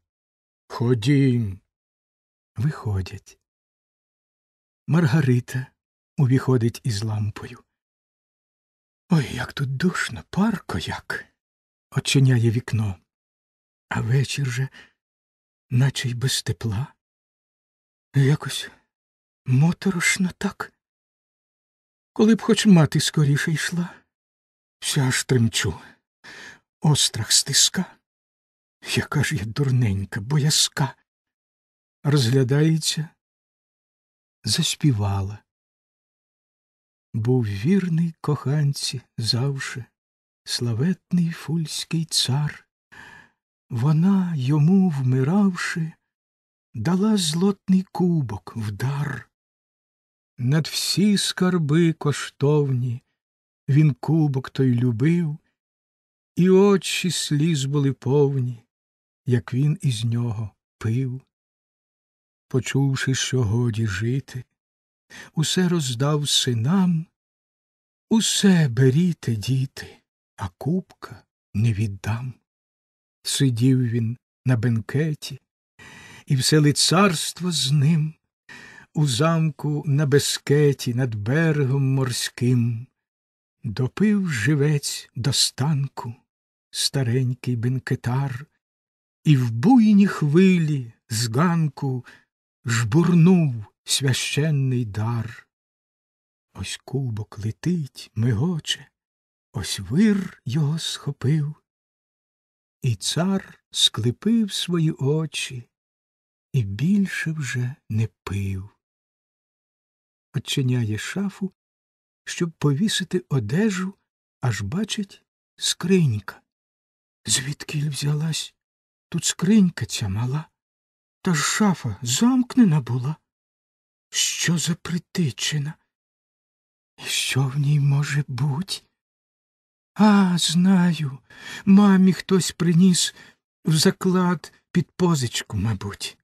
Ходім. Виходять. Маргарита увіходить із лампою. Ой, як тут душно, парко як. Очиняє вікно. А вечір же, наче й без тепла. Якось моторошно так. Коли б хоч мати скоріше йшла, вся аж тремчу, острах стиска. Яка ж я дурненька, боязка. Розглядається, заспівала. Був вірний коханці завше, славетний фульський цар. Вона йому, вмиравши, дала злотний кубок в дар. Над всі скарби коштовні він кубок той любив, і очі сліз були повні, як він із нього пив. Почувши, що годі жити, усе роздав синам, усе беріте, діти, а кубка не віддам. Сидів він на бенкеті, і все лицарство з ним, у замку на бескеті над берегом морським, допив живець до станку старенький бенкетар, і в буйні хвилі з ганку жбурнув священний дар. Ось кубок летить, мигоче, ось вир його схопив, і цар склепив свої очі і більше вже не пив. Очиняє шафу, щоб повісити одежу, аж бачить скринька. Звідкіль взялась тут скринька ця мала, та ж шафа замкнена була. Що за притичина? І що в ній може буть? А, знаю, мамі хтось приніс в заклад під позичку, мабуть.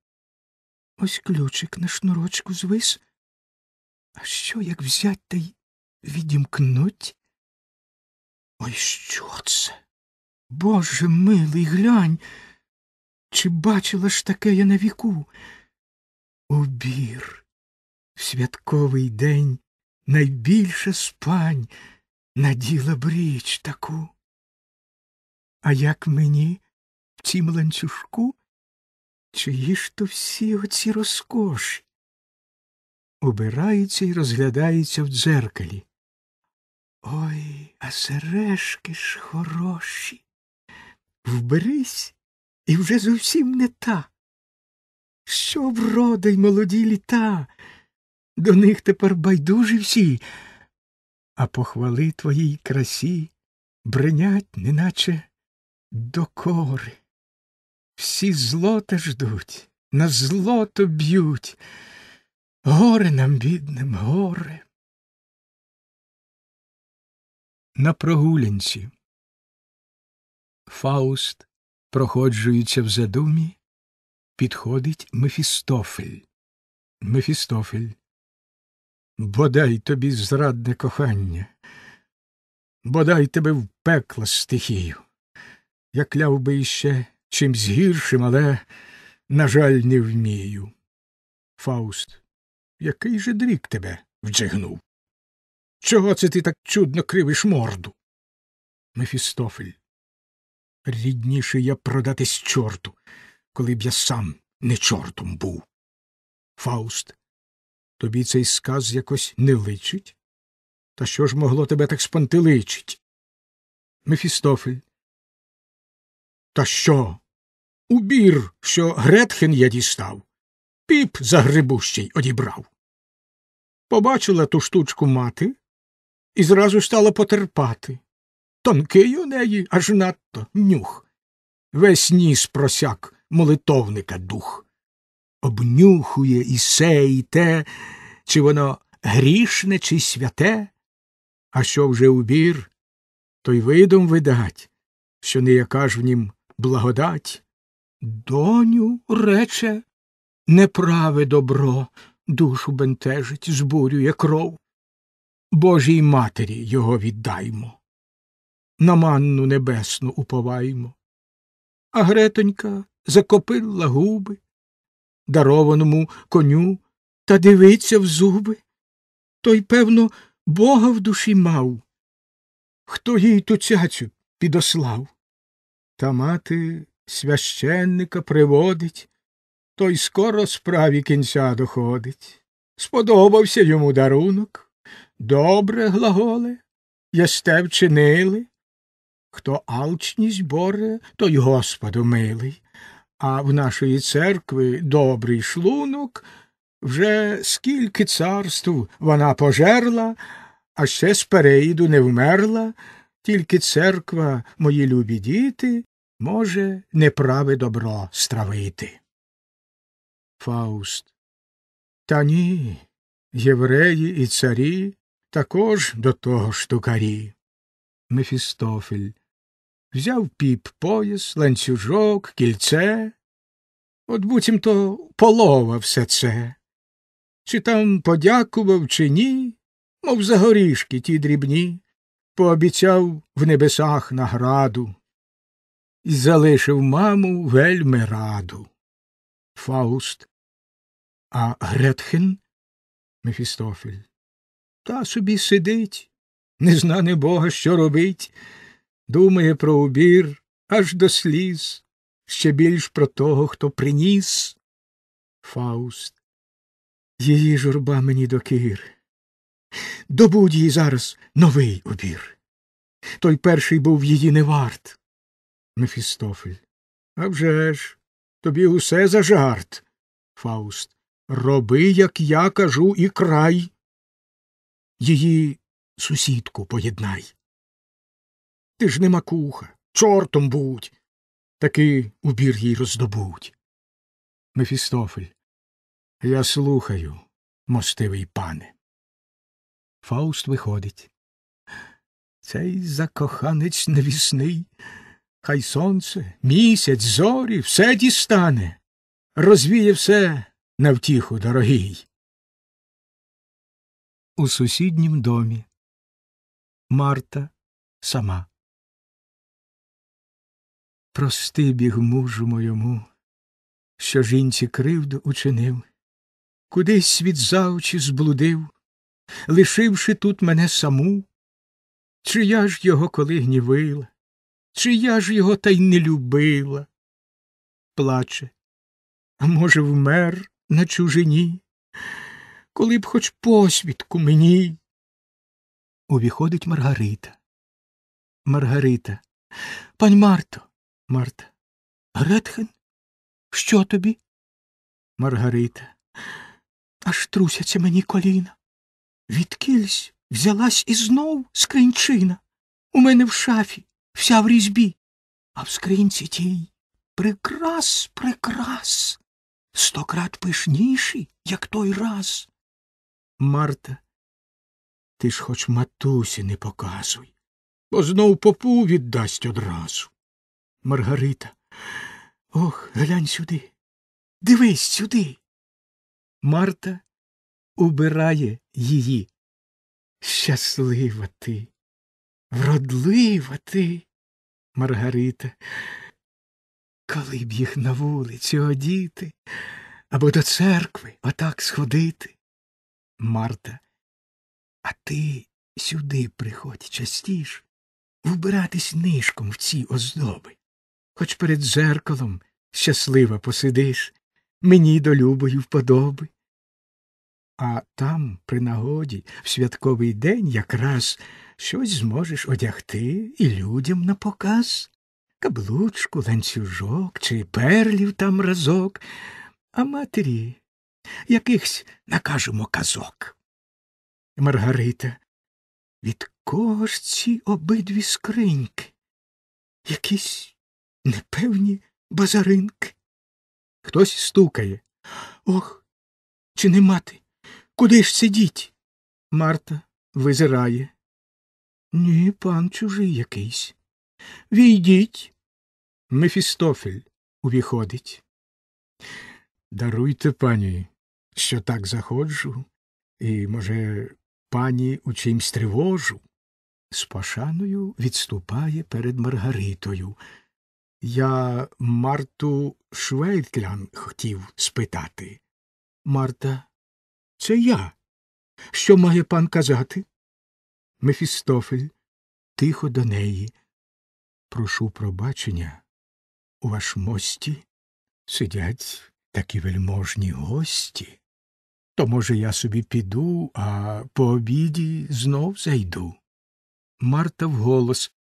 Ось ключик на шнурочку звис. А що, як взять та й відімкнуть? Ой, що це? Боже милий, глянь. Чи бачила ж таке я на віку? Убір. В святковий день найбільше спань наділа б річ таку. А як мені в цім ланцюжку, чиї ж то всі оці розкоші? Убирається і розглядається в дзеркалі. Ой, а сережки ж хороші. Вберись і вже зовсім не та. Що врода й молоді літа, до них тепер байдужі всі, а похвали твоїй красі бренять, неначе докори. Всі злота ждуть, на злото б'ють. Горе нам, бідним, горе. На прогулянці. Фауст, проходжується в задумі, підходить Мефістофель. Мефістофель. Бодай тобі зрадне кохання, бодай тебе в пекла стихію. Я кляв би іще чимсь гіршим, але, на жаль, не вмію. Фауст, який же дрік тебе вджигнув? Чого це ти так чудно кривиш морду? Мефістофель. Рідніше я продатись чорту, коли б я сам не чортом був. Фауст. Тобі цей сказ якось не личить? Та що ж могло тебе так спантеличить? Мефістофель. Та що? Убір, що Гретхен я дістав, піп загрибущий одібрав. Побачила ту штучку мати і зразу стала потерпати. Тонкий у неї аж надто нюх. Весь ніс просяк молитовника дух. Обнюхує і се, і те, чи воно грішне, чи святе, а що вже убір, то видом видать, що не яка ж в нім благодать. Доню, рече, неправе добро душу бентежить, збурює кров. Божій матері його віддаймо, на манну небесну уповаймо. А Гретонька закопила губи, дарованому коню, та дивиться в зуби. Той, певно, бога в душі мав. Хто їй ту цяцю підослав? Та мати священника приводить, той скоро справі кінця доходить. Сподобався йому дарунок. Добре, глаголе, ясте вчинили. Хто алчність боре, той Господу милий, а в нашої церкви добрий шлунок вже скільки царств вона пожерла, а ще з переїду не вмерла, тільки церква, мої любі діти, може неправе добро стравити. Фауст. Та ні, євреї і царі також до того штукарі. Мефістофель. Взяв піп пояс, ланцюжок, кільце. От буцім то полова все це. Чи там подякував, чи ні, мов за горішки ті дрібні, пообіцяв в небесах награду і залишив маму вельми раду. Фауст. А Гретхен? Мефістофель. Та собі сидить, не знане бога, що робить, думає про убір аж до сліз, ще більш про того, хто приніс. Фауст. Її журба мені докір. Добудь їй зараз новий убір. Той перший був її не варт. Мефістофель. «А вже ж, тобі усе за жарт. Фауст. Роби, як я кажу, і край. Її сусідку поєднай. Ти ж не макуха, чортом будь. Таки убір їй роздобудь. Мефістофель. Я слухаю, мостивий пане. Фауст виходить. Цей закоханець невісний. Хай сонце, місяць, зорі, все дістане, розвіє все на втіху дорогий. У сусіднім домі Марта сама. Прости біг мужу моєму, що жінці кривду учинив. кудись від завчі зблудив, лишивши тут мене саму. Чи я ж його коли гнівила, чи я ж його та й не любила? Плаче, а може, вмер на чужині, коли б хоч посвідку мені. Увіходить Маргарита. Маргарита. Пань Марто. Марта. Гретхен? Що тобі? Маргарита. Аж трусяться мені коліна. Відкільсь взялась і знов скринчина. У мене в шафі, вся в різьбі, а в скринці тій прикрас, прикрас, стократ пишніший, як той раз. Марта, ти ж хоч матусі не показуй, бо знов попу віддасть одразу. Маргарита. Ох, глянь сюди. Дивись сюди. Марта убирає її. Щаслива ти, вродлива ти, Маргарита. Коли б їх на вулицю одіти або до церкви отак сходити. Марта, а ти сюди приходь частіш, вбиратись нишком в ці оздоби. Хоч перед зеркалом щаслива посидиш, мені до любої вподоби. А там, при нагоді, в святковий день якраз щось зможеш одягти і людям на показ, каблучку, ланцюжок чи перлів там разок, а матері якихось накажемо казок. Маргарита, від кого ж ці обидві скриньки? Якісь непевні базаринки. Хтось стукає. Ох, чи не мати? Куди ж сидіть? Марта визирає. Ні, пан чужий якийсь. Війдіть. Мефістофель увіходить. Даруйте, пані, що так заходжу, і, може, пані у чимсь тривожу. З пошаною відступає перед Маргаритою. Я Марту Швейклян хотів спитати. Марта, це я. Що має пан казати? Мефістофель тихо до неї. Прошу пробачення. У ваш мості сидять такі вельможні гості. То, може, я собі піду, а по обіді знов зайду. Марта вголос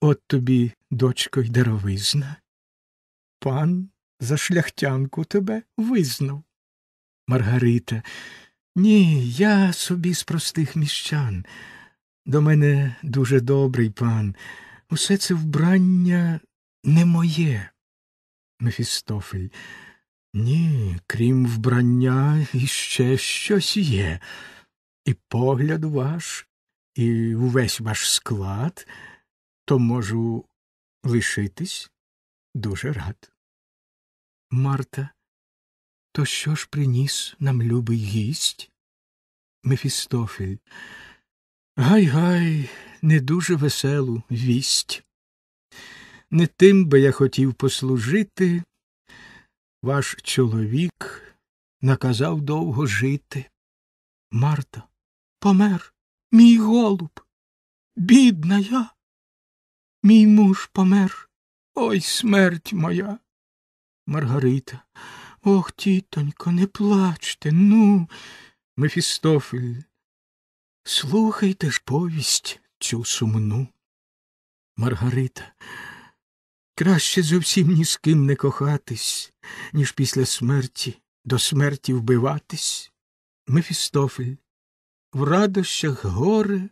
От тобі, дочко, й даровизна. Пан за шляхтянку тебе визнав. Маргарита. Ні, я собі з простих міщан. До мене дуже добрий пан. Усе це вбрання не моє. Мефістофель. Ні, крім вбрання, іще щось є. І погляд ваш, і увесь ваш склад, то можу лишитись дуже рад. Марта, то що ж приніс нам любий гість? Мефістофель. Гай гай, не дуже веселу вість. Не тим би я хотів послужити, ваш чоловік наказав довго жити. Марта, помер, мій голуб, бідна я. Мій муж помер. Ой смерть моя. Маргарита. Ох, тітонько, не плачте, ну. Мефістофель. Слухайте ж повість цю сумну. Маргарита. Краще зовсім ні з ким не кохатись, ніж після смерті до смерті вбиватись. Мефістофель. В радощах горе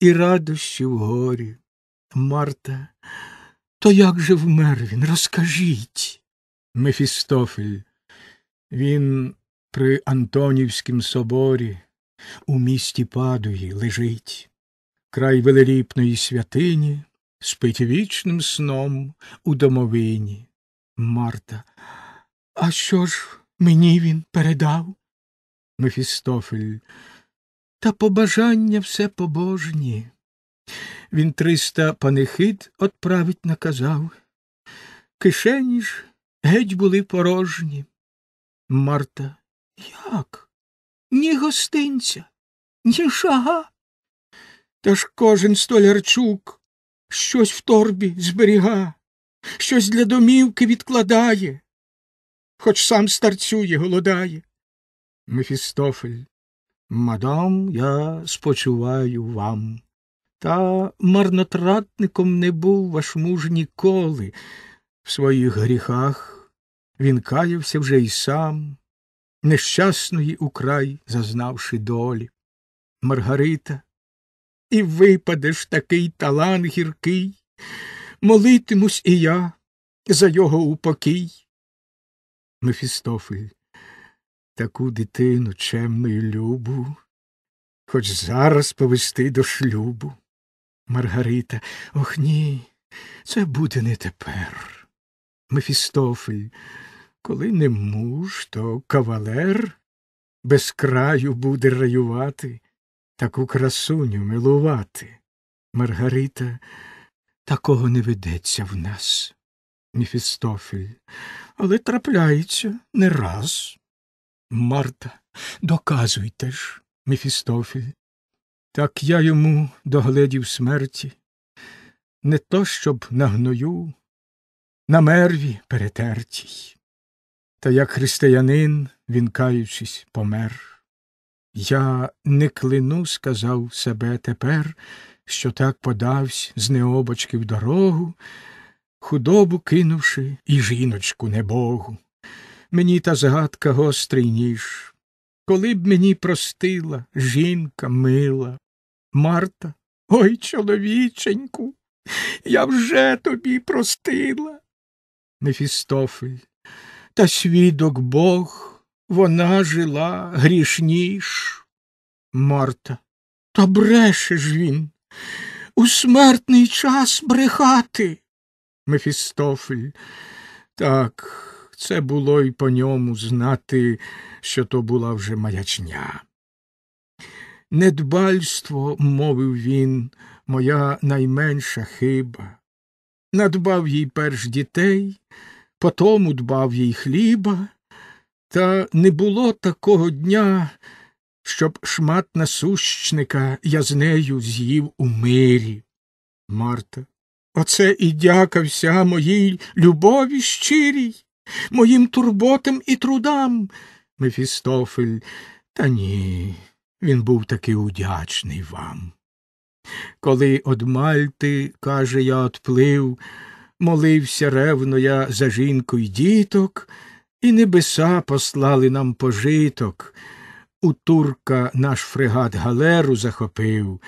і радощі в горі. Марта. То як же вмер він? Розкажіть. Мефістофель. Він при Антонівськім соборі у місті Падуї лежить, край велеліпної святині, спить вічним сном у домовині. Марта. А що ж мені він передав? Мефістофель. Та побажання все побожні. Він триста панихид отправить наказав. Кишені ж геть були порожні. Марта. Як? ні гостинця, ні шага. Та ж кожен столярчук щось в торбі зберіга, щось для домівки відкладає, хоч сам старцює, голодає. Мефістофель, мадам, я спочуваю вам. Та марнотратником не був ваш муж ніколи. В своїх гріхах він каявся вже й сам, нещасної украй зазнавши долі. Маргарита, і випадеш такий талант гіркий, молитимусь і я за його упокій. Мефістофель, таку дитину чемну й любу, хоч зараз повести до шлюбу. Маргарита, ох ні, це буде не тепер. Мефістофель, коли не муж, то кавалер без краю буде раювати, таку красуню милувати. Маргарита, такого не ведеться в нас. Мефістофель, але трапляється не раз. Марта, доказуйте ж, Мефістофель. Так я йому догледів смерті, не то щоб на гною, на мерві перетертій. Та як християнин, він каючись, помер. Я не клину, сказав себе тепер, що так подавсь з необочки в дорогу, худобу кинувши і жіночку небогу. Мені та згадка гострий ніж. Коли б мені простила жінка мила, Марта, ой, чоловіченьку, я вже тобі простила. Мефістофель, та свідок Бог, вона жила грішніш. Марта, та бреше ж він. У смертний час брехати. Мефістофель, так, це було й по ньому знати, що то була вже маячня. Недбальство, мовив він, моя найменша хиба. Надбав їй перш дітей, потому дбав їй хліба, та не було такого дня, щоб шмат насущника я з нею з'їв у мирі. Марта, оце і дяка вся моїй любові щирій, моїм турботам і трудам. Мефістофель, та ні. Він був таки удячний вам. Коли од Мальти, каже, я отплив, молився ревно я за жінку й діток, і небеса послали нам пожиток. У турка наш фрегат галеру захопив,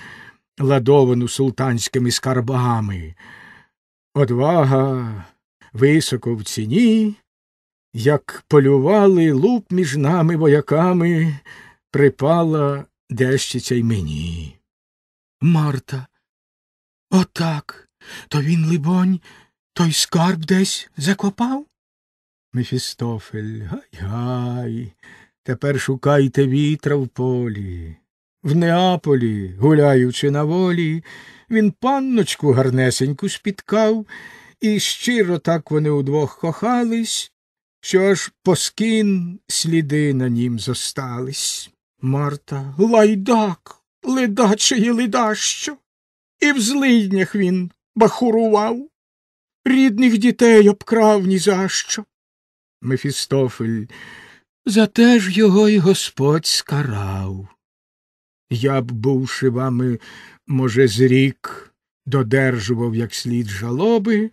ладовану султанськими скарбами. Одвага високо в ціні, як полювали луп між нами вояками припала дещиця й мені. Марта. Отак. То він, либонь, той скарб десь закопав? Мефістофель, гай гай. Тепер шукайте вітра в полі. В Неаполі, гуляючи на волі, він панночку гарнесеньку спіткав, і щиро так вони удвох кохались, що аж поскін сліди на нім зостались. Марта лайдак, ледаче ледащо, і в злиднях він бахурував, рідних дітей обкрав ні за що. Мефістофель, за те ж його й Господь скарав. Я б, бувши вами, може, з рік, додержував як слід жалоби,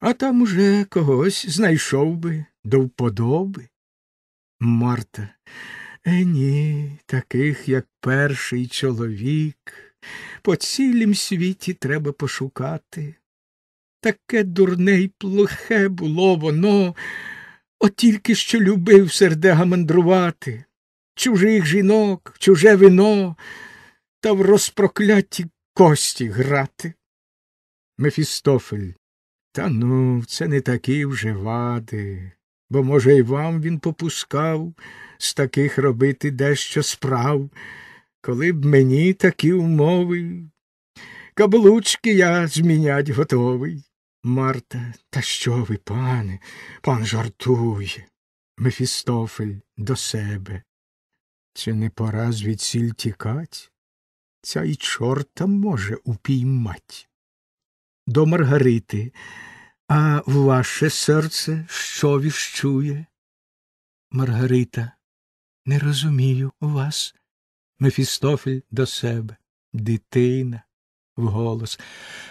а там уже когось знайшов би до вподоби. Марта, Е, ні, таких, як перший чоловік, по цілім світі треба пошукати. Таке дурне й плохе було воно, от тільки що любив сердега мандрувати, чужих жінок, чуже вино, та в розпрокляті кості грати. Мефістофель, та ну, це не такі вже вади, бо, може, й вам він попускав з таких робити дещо справ, коли б мені такі умови. Каблучки я змінять готовий. Марта, та що ви, пане, пан жартує. Мефістофель до себе. Чи не пора звідсіль тікать? Ця й чорта може упіймать. До Маргарити, а ваше серце що віщує? Маргарита, не розумію вас. Мефістофель до себе, дитина, вголос.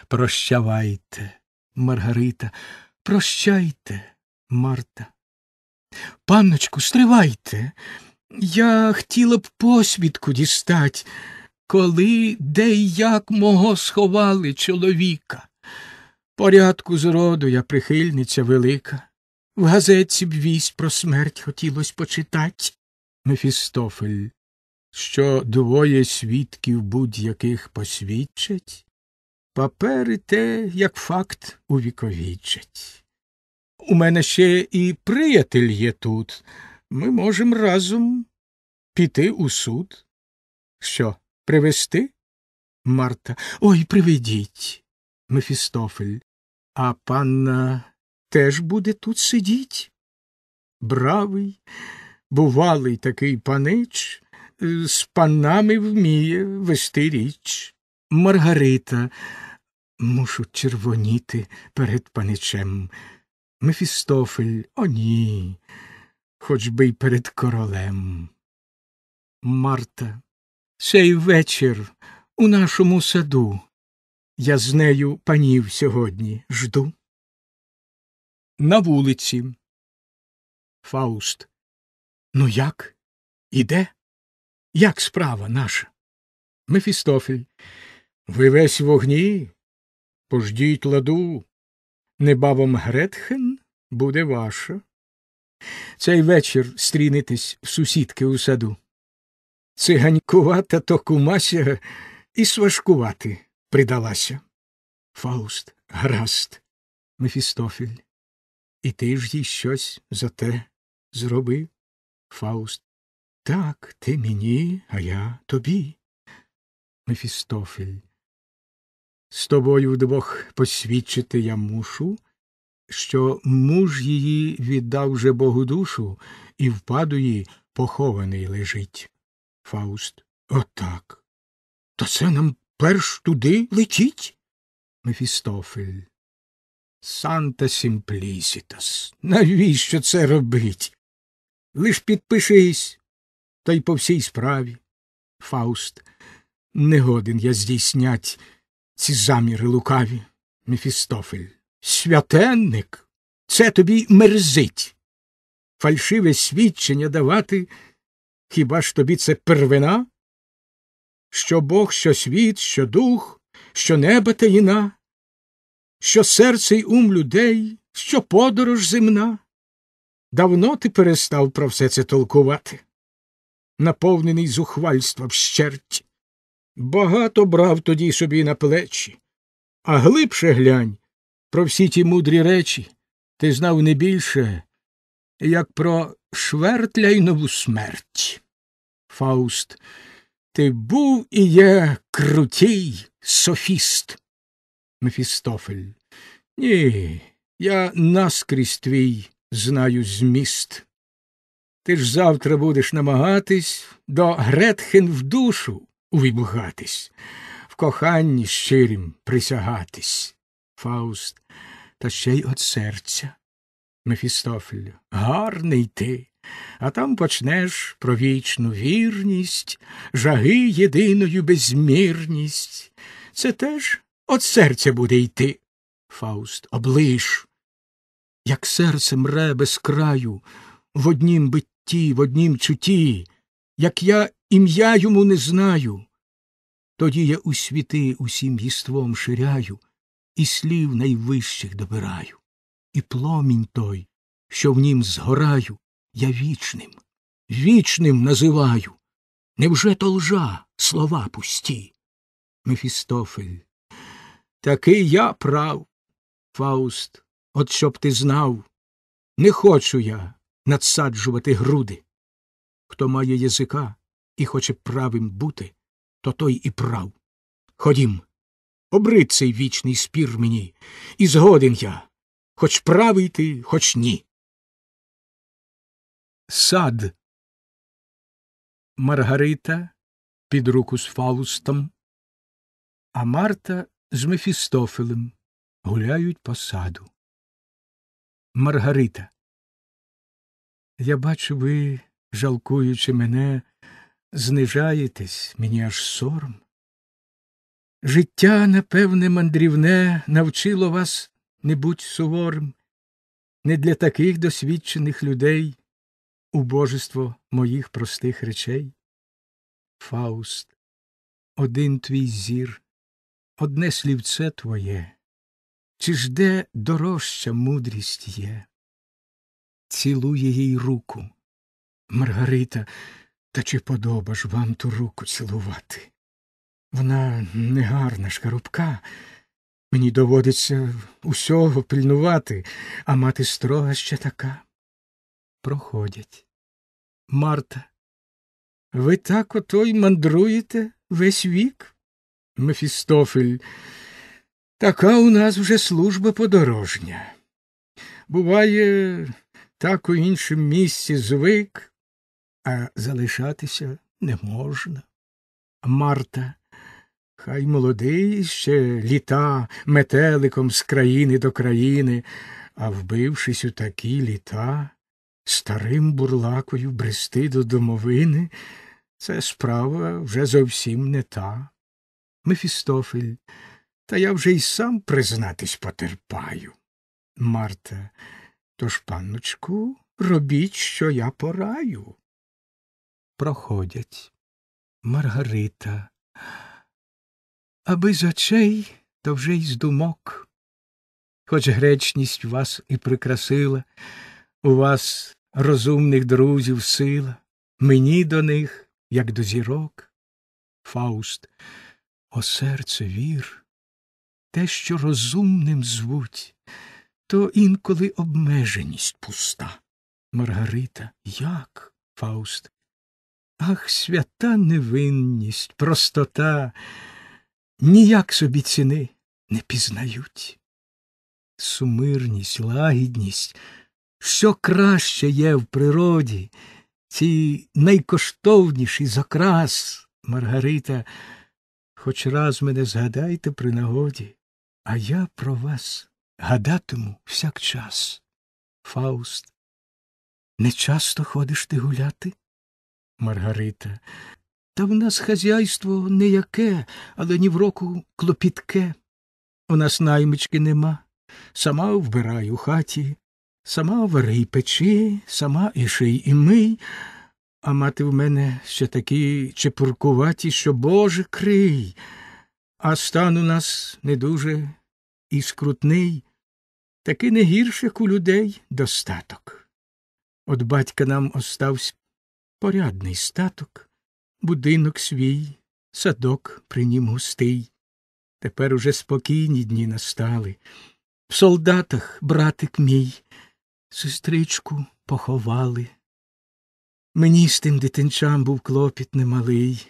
Прощавайте, Маргарита, прощайте, Марта. Панночку, стривайте. Я хотіла б посвідку дістать, коли, де й як мого сховали чоловіка. Порядку зроду я прихильниця велика. В газетці б вість про смерть хотілось почитать. Мефістофель, що двоє свідків будь-яких посвідчать, папери те, як факт, увіковічать. У мене ще і приятель є тут. Ми можемо разом піти у суд. Що, привезти? Марта. Ой, приведіть. Мефістофель. А панна теж буде тут сидіть? Бравий, бувалий такий панич, е, з панами вміє вести річ. Маргарита. Мушу червоніти перед паничем. Мефістофель, о ні, хоч би й перед королем. Марта, цей вечір у нашому саду. Я з нею панів сьогодні жду. На вулиці. Фауст. Ну як? Іде? Як справа наша? Мефістофель. Ви весь вогні. Пождіть ладу. Небавом Гретхен буде ваша. Цей вечір стрінетесь в сусідки у саду. Циганькувата то кумася і сважкувати придалася. Фауст, гаразд, Мефістофель. І ти ж їй щось за те зробив? Фауст. Так, ти мені, а я тобі. Мефістофель. З тобою вдвох посвідчити я мушу, що муж її віддав вже Богу душу, і в падуї похований лежить. Фауст. Отак. То це нам перш туди летіть? Мефістофель. Санта Сімплісітас. Навіщо це робить? Лиш підпишись, та й по всій справі. Фауст. Не годен я здійснять ці заміри лукаві. Мефістофель. Святенник. Це тобі мерзить. Фальшиве свідчення давати. Хіба ж тобі це первина? Що Бог, що світ, що дух, що небо таїна, що серце й ум людей, що подорож земна. Давно ти перестав про все це толкувати, наповнений зухвальства вщерть. Багато брав тоді собі на плечі, а глибше глянь про всі ті мудрі речі ти знав не більше, як про швертляйнову смерть. Фауст, ти був і є крутій софіст. Мефістофель. Ні, я наскрізь твій знаю зміст. Ти ж завтра будеш намагатись до Гретхен в душу увібугатись, в коханні щирім присягатись. Фауст, та ще й от серця. Мефістофель, гарний ти, а там почнеш про вічну вірність, жаги єдиною безмірність. Це теж от серця буде йти. Фауст, облиш. Як серце мре без краю, в однім битті, в однім чуті, як я ім'я йому не знаю, тоді я у світи усім єством ширяю, і слів найвищих добираю, і пломінь той, що в нім згораю, я вічним, вічним називаю. Невже то лжа, слова пусті? Мефістофель. Такий я прав. Фауст, от щоб ти знав, не хочу я надсаджувати груди. Хто має язика і хоче правим бути, то той і прав. Ходім, обрид цей вічний спір мені, і згоден я, хоч правий ти, хоч ні. Сад Маргарита під руку з Фаустом, а Марта з Мефістофелем гуляють по саду. Маргарита. Я бачу, ви, жалкуючи мене, знижаєтесь, мені аж сором. Життя, напевне, мандрівне навчило вас не будь суворим, не для таких досвідчених людей убожество моїх простих речей. Фауст, один твій зір, одне слівце твоє, чи ж де дорожча мудрість є? Цілує їй руку. Маргарита, та чи подоба ж вам ту руку цілувати? Вона негарна шкарубка. Мені доводиться усього пильнувати, а мати строга ще така. Проходять. Марта. Ви так ото й мандруєте весь вік? Мефістофель. Така у нас вже служба подорожня. Буває, так у іншому місці звик, а залишатися не можна. Марта. Хай молодий ще літа метеликом з країни до країни, а вбившись у такі літа, старим бурлакою брести до домовини, це справа вже зовсім не та. Мефістофель, та я вже й сам признатись потерпаю. Марта, тож, панночку, робіть, що я пораю. Проходять. Маргарита. Аби з очей, то вже й з думок. Хоч гречність вас і прикрасила, у вас розумних друзів сила, мені до них, як до зірок. Фауст, о серце вір, те, що розумним звуть, то інколи обмеженість пуста. Маргарита, як? Фауст. Ах, свята невинність, простота, ніяк собі ціни не пізнають. Сумирність, лагідність, що краще є в природі, ці найкоштовніші з окрас, Маргарита, хоч раз мене згадайте при нагоді, а я про вас гадатиму всяк час. Фауст, не часто ходиш ти гуляти? Маргарита. Та в нас хазяйство не яке, але ні в року клопітке. У нас наймички нема. Сама вбирай у хаті, сама вари печи, сама і ший і мий, а мати в мене ще такі чепуркуваті, що Боже крий, а стан у нас не дуже і скрутний, таки не гірше, як у людей достаток. От батька нам остався порядний статок, будинок свій, садок при нім густий. Тепер уже спокійні дні настали. В солдатах, братик мій, сестричку поховали. Мені з тим дитинчам був клопіт немалий,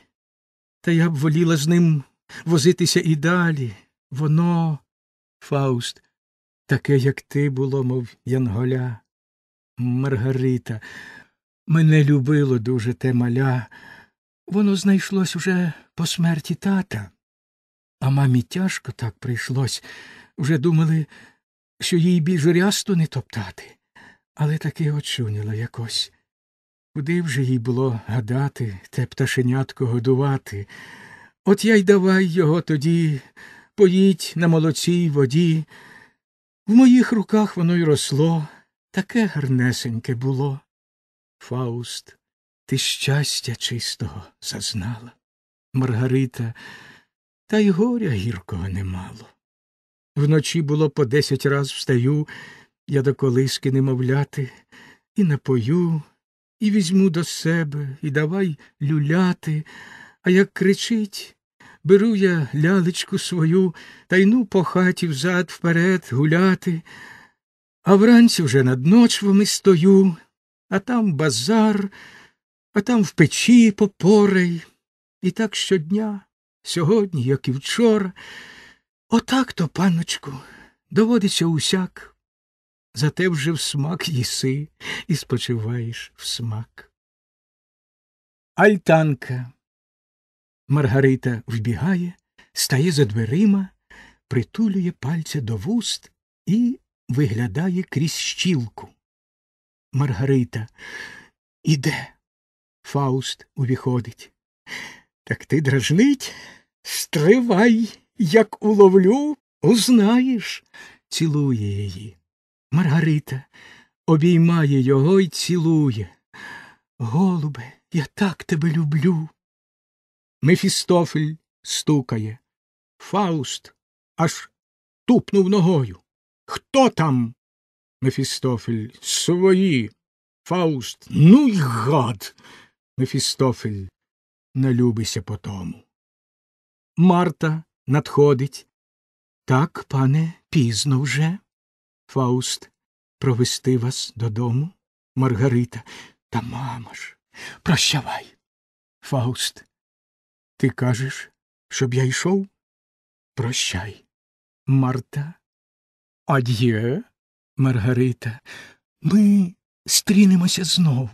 та я б воліла з ним возитися і далі. Воно, Фауст, таке, як ти було, мов Янголя. Маргарита, мене любило дуже те маля. Воно знайшлось уже по смерті тата. А мамі тяжко так прийшлось. Вже думали, що їй більш рясту не топтати, але таки очуніло якось. Куди вже їй було гадати, те пташенятко годувати? От я й давай його тоді, поїть на молоцій воді. В моїх руках воно й росло, таке гарнесеньке було. Фауст, ти щастя чистого зазнала. Маргарита, та й горя гіркого немало. Вночі було по десять раз встаю, я до колиски немовляти, і напою, і візьму до себе, і давай люляти, а як кричить, беру я лялечку свою та йну по хаті взад вперед гуляти, а вранці вже над ночвами стою, а там базар, а там в печі попорай, і так щодня, сьогодні, як і вчора. Отак то, паночку, доводиться усяк. Зате вже в смак їси і спочиваєш в смак. Альтанка. Маргарита вбігає, стає за дверима, притулює пальця до вуст і виглядає крізь щілку. Маргарита. Іде. Фауст увіходить. Так ти дражнить? Стривай, як уловлю, узнаєш. Цілує її. Маргарита обіймає його й цілує. Голубе, я так тебе люблю. Мефістофель стукає. Фауст аж тупнув ногою. Хто там? Мефістофель. Свої. Фауст. Ну й гад. Мефістофель. Налюбися по тому. Марта надходить. Так, пане, пізно вже. Фауст. Провести вас додому. Маргарита. Та мама ж. Прощавай. Фауст. Ти кажеш, щоб я йшов? Прощай. Марта. Ад'є. Маргарита. Ми стрінемося знов.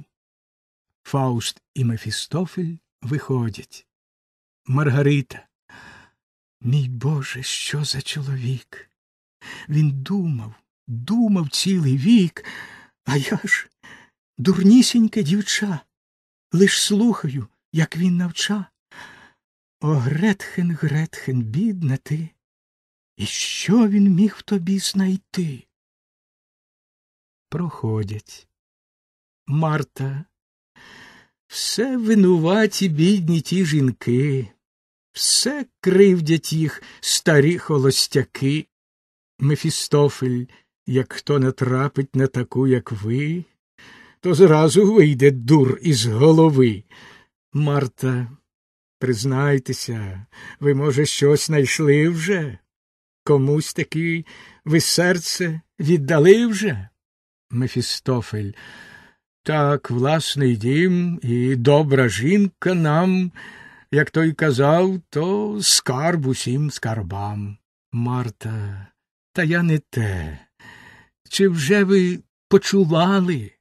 Фауст і Мефістофель виходять. Маргарита. Мій Боже, що за чоловік? Він думав, думав цілий вік, а я ж дурнісіньке дівча, лиш слухаю, як він навча. О, Гретхен, Гретхен, бідна ти, і що він міг в тобі знайти? Проходять. Марта. Все винуваті бідні ті жінки, все кривдять їх старі холостяки. Мефістофель, як хто натрапить на таку, як ви, то зразу вийде дур із голови. Марта, признайтеся, ви, може, щось знайшли вже? Комусь таки ви серце віддали вже? Мефістофель. Так, власний дім і добра жінка нам, як той казав, то скарб усім скарбам. Марта, та я не те. Чи вже ви почували?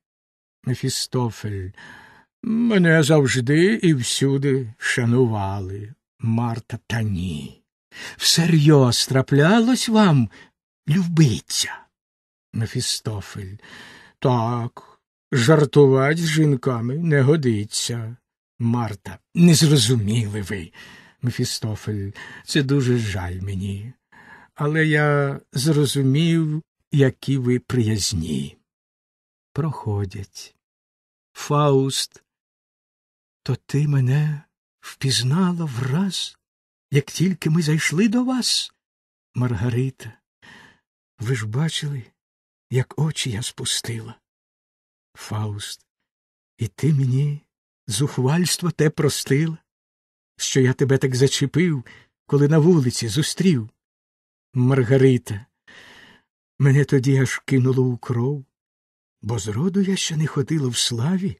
Мефістофель. Мене завжди і всюди шанували. Марта, та ні. Всерйоз траплялось вам любиться. Мефістофель. Так. Жартувати з жінками не годиться. Марта. Не зрозуміли ви. Мефістофель. Це дуже жаль мені. Але я зрозумів, які ви приязні. Проходять. Фауст. То ти мене впізнала враз, як тільки ми зайшли до вас, Маргарита. Ви ж бачили, як очі я спустила. Фауст, і ти мені зухвальство те простила, що я тебе так зачепив, коли на вулиці зустрів. Маргарита, мене тоді аж кинуло у кров, бо зроду я ще не ходила в славі.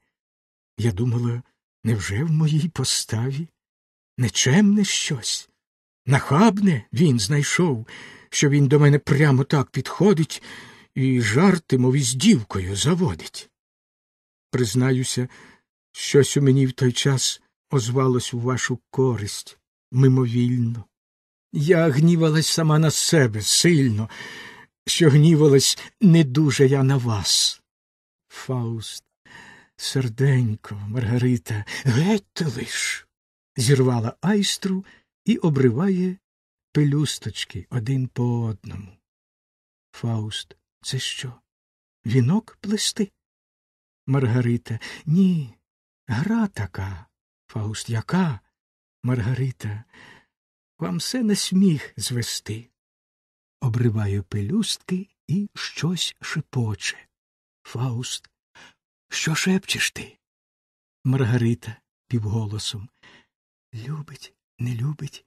Я думала, невже в моїй поставі? Нечемне щось, нахабне він знайшов, що він до мене прямо так підходить і жарти, мов із дівкою, заводить. Признаюся, щось у мені в той час озвалось у вашу користь мимовільно. Я гнівалась сама на себе сильно, що гнівалась не дуже я на вас. Фауст, серденько, Маргарита, геть лиш. зірвала айстру і обриває пелюсточки один по одному. Фауст, це що? Вінок плести? Маргарита. Ні. Гра така. Фауст яка? Маргарита. Вам все на сміх звести. Обриваю пелюстки і щось шепоче. Фауст. Що шепчеш ти? Маргарита півголосом. Любить, не любить.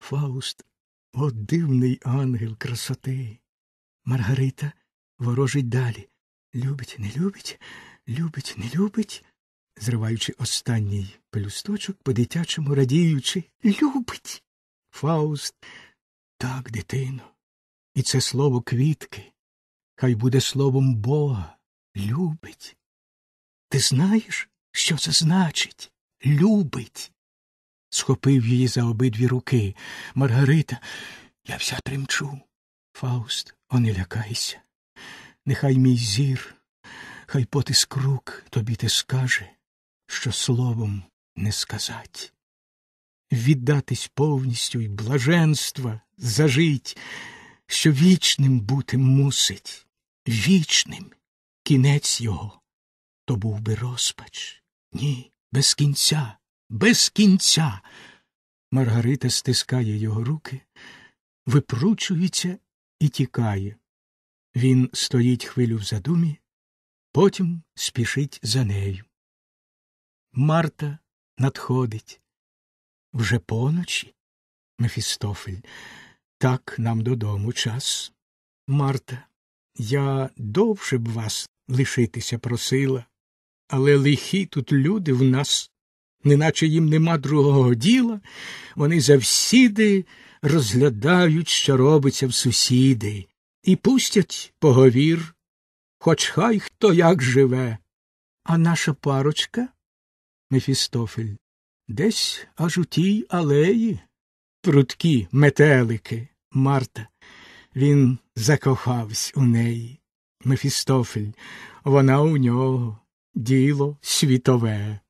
Фауст. О, дивний ангел красоти. Маргарита ворожить далі. Любить, не любить. Любить, не любить, зриваючи останній пелюсточок, по дитячому радіючи, любить. Фауст, так, дитино, і це слово квітки, хай буде словом Бога, любить. Ти знаєш, що це значить? любить. Схопив її за обидві руки. Маргарита, я вся тремчу. Фауст, о, не лякайся. Нехай мій зір, хай потиск рук тобі те скаже, що словом не сказать. Віддатись повністю й блаженства зажить, що вічним бути мусить, вічним кінець його, то був би розпач. Ні, без кінця, без кінця. Маргарита стискає його руки, випручується і тікає. Він стоїть хвилю в задумі, потім спішить за нею. Марта надходить. Вже поночі, Мефістофель, так нам додому час. Марта, я довше б вас лишитися просила, але лихі тут люди в нас, неначе їм нема другого діла, вони завсіди розглядають, що робиться в сусіди, і пустять поговір, хоч хай хто як живе. А наша парочка, Мефістофель, десь аж у тій алеї, прудкі метелики, Марта. Він закохався у неї. Мефістофель, вона у нього діло світове.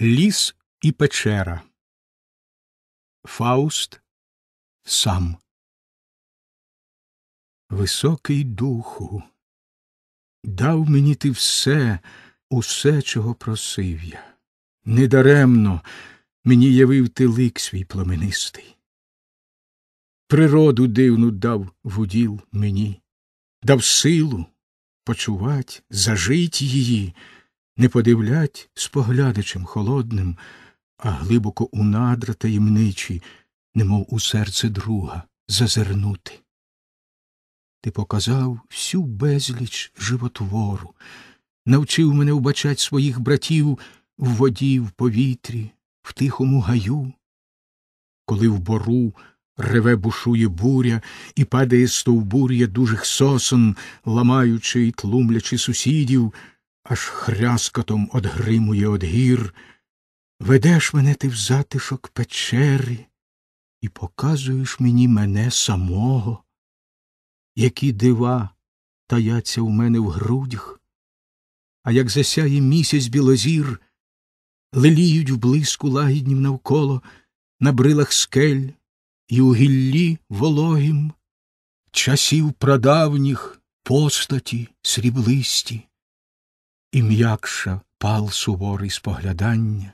Ліс і печера. Фауст сам. Високий духу, дав мені ти все, усе, чого просив я. Недаремно мені явив ти лик свій пломенистий. Природу дивну дав в уділ мені, дав силу почувать, зажить її, не подивлять споглядачем холодним, а глибоко у надра таємничі, немов у серце друга, зазирнути. Ти показав всю безліч животвору, навчив мене вбачать своїх братів в воді, в повітрі, в тихому гаю, коли в бору реве бушує буря і падає стовбур'я дужих сосон, ламаючи й тлумлячи сусідів, аж хряскотом одгримує од гір. Ведеш мене ти в затишок печери і показуєш мені мене самого, які дива таяться в мене в грудях, а як засяє місяць білозір, леліють в блиску лагіднім навколо, на брилах скель і у гіллі вологім, часів прадавніх постаті сріблисті, і м'якша пал суворий споглядання.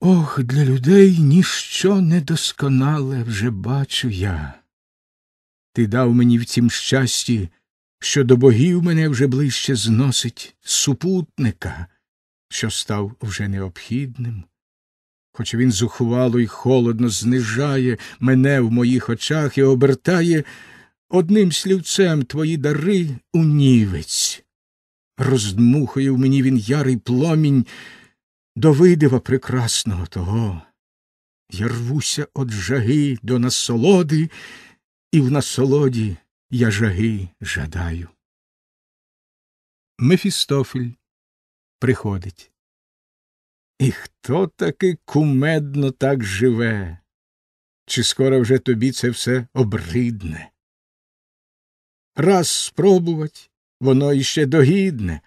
Ох, для людей ніщо недосконале вже бачу я. Ти дав мені в цім щасті, що до богів мене вже ближче зносить супутника, що став вже необхідним, хоч він зухвало й холодно знижає мене в моїх очах і обертає одним слівцем твої дари у нівець. Роздмухує в мені він ярий пломінь до видива прекрасного того. Я рвуся од жаги до насолоди, і в насолоді я жаги жадаю. Мефістофель приходить. І хто таки кумедно так живе? Чи скоро вже тобі це все обридне? Раз спробувать, воно іще догідне,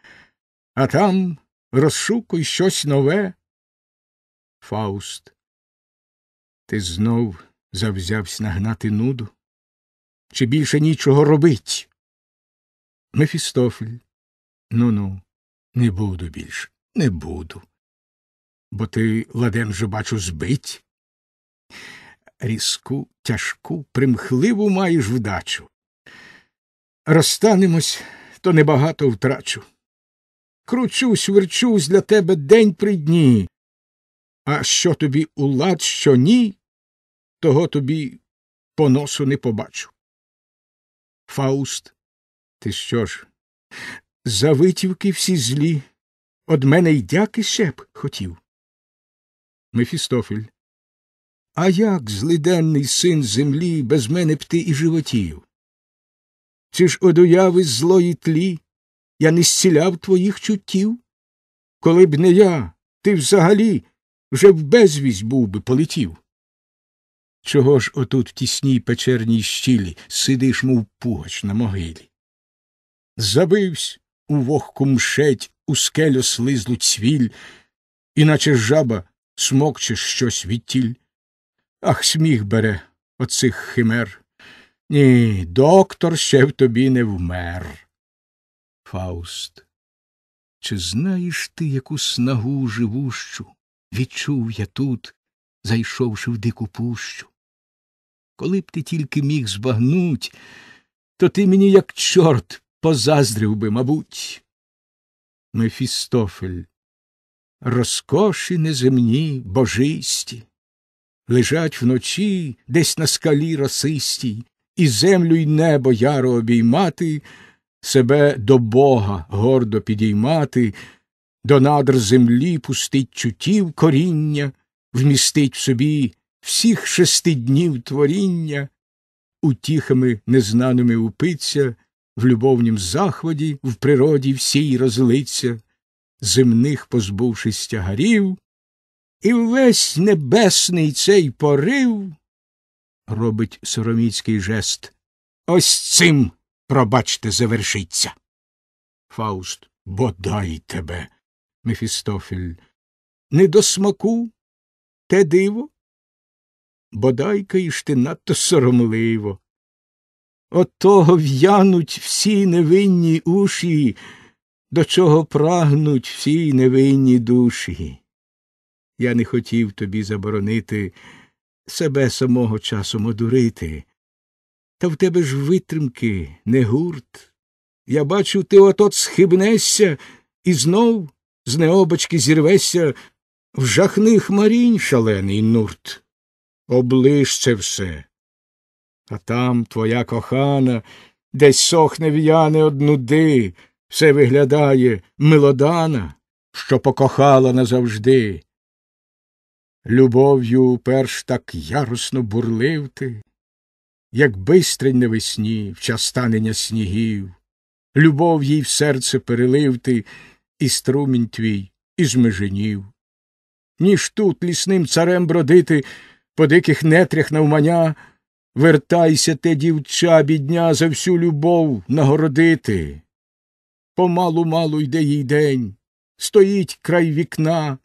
а там розшукуй щось нове. Фауст, ти знов завзявсь нагнати нуду? Чи більше нічого робить? Мефістофель. Ну ну, не буду більше, не буду. Бо ти ладен же бачу збить. Різку, тяжку, примхливу маєш вдачу. Розстанемось, то небагато втрачу. Кручусь, верчусь для тебе день при дні. А що тобі у лад, що ні, того тобі по носу не побачу. Фауст, ти що ж? За витівки всі злі. Од мене й дяки ще б хотів. Мефістофель. А як злиденний син землі без мене б ти і животів? Чи ж од уяви злої тлі я не зціляв твоїх чуттів? Коли б не я, ти взагалі вже в безвість був би полетів. Чого ж отут в тісній печерній щілі сидиш, мов пугач на могилі? Забивсь у вогку мшеть, у скелю слизлу цвіль, іначе жаба смокче щось відтіль. Ах, сміх бере оцих химер. Ні, доктор ще в тобі не вмер. Фауст, чи знаєш ти, яку снагу живущу відчув я тут, зайшовши в дику пущу? Коли б ти тільки міг збагнуть, то ти мені, як чорт, позаздрив би, мабуть. Мефістофель, розкоші неземні, божисті, лежать вночі десь на скалі росистій, і землю й небо яро обіймати, себе до Бога гордо підіймати, до надр землі пустить чутів коріння, вмістить в собі всіх шести днів творіння, утіхами незнаними упиться, в любовнім захваті в природі всій розлиться, земних позбувшись тягарів, і весь небесний цей порив робить сороміцький жест. Ось цим, пробачте, завершиться. Фауст, бодай тебе, Мефістофель, не до смаку те диво? Бодай каїш ти надто соромливо. От того в'януть всі невинні уші, до чого прагнуть всі невинні душі. Я не хотів тобі заборонити себе самого часом одурити. Та в тебе ж витримки, не гурт. Я бачу, ти от-от схибнешся і знов з необочки зірвешся в жахних марінь шалений нурт. Оближ це все. А там твоя кохана десь сохне в'яне од нуди, все виглядає милодана, що покохала назавжди. Любов'ю перш так ярусно бурлив ти, як бистрень навесні в час танення снігів, любов їй в серце перелив ти, і струмінь твій із меженів. Ніж тут лісним царем бродити по диких нетрях навмання, вертайся те, дівча, бідня, за всю любов нагородити. Помалу малу йде їй день, стоїть край вікна,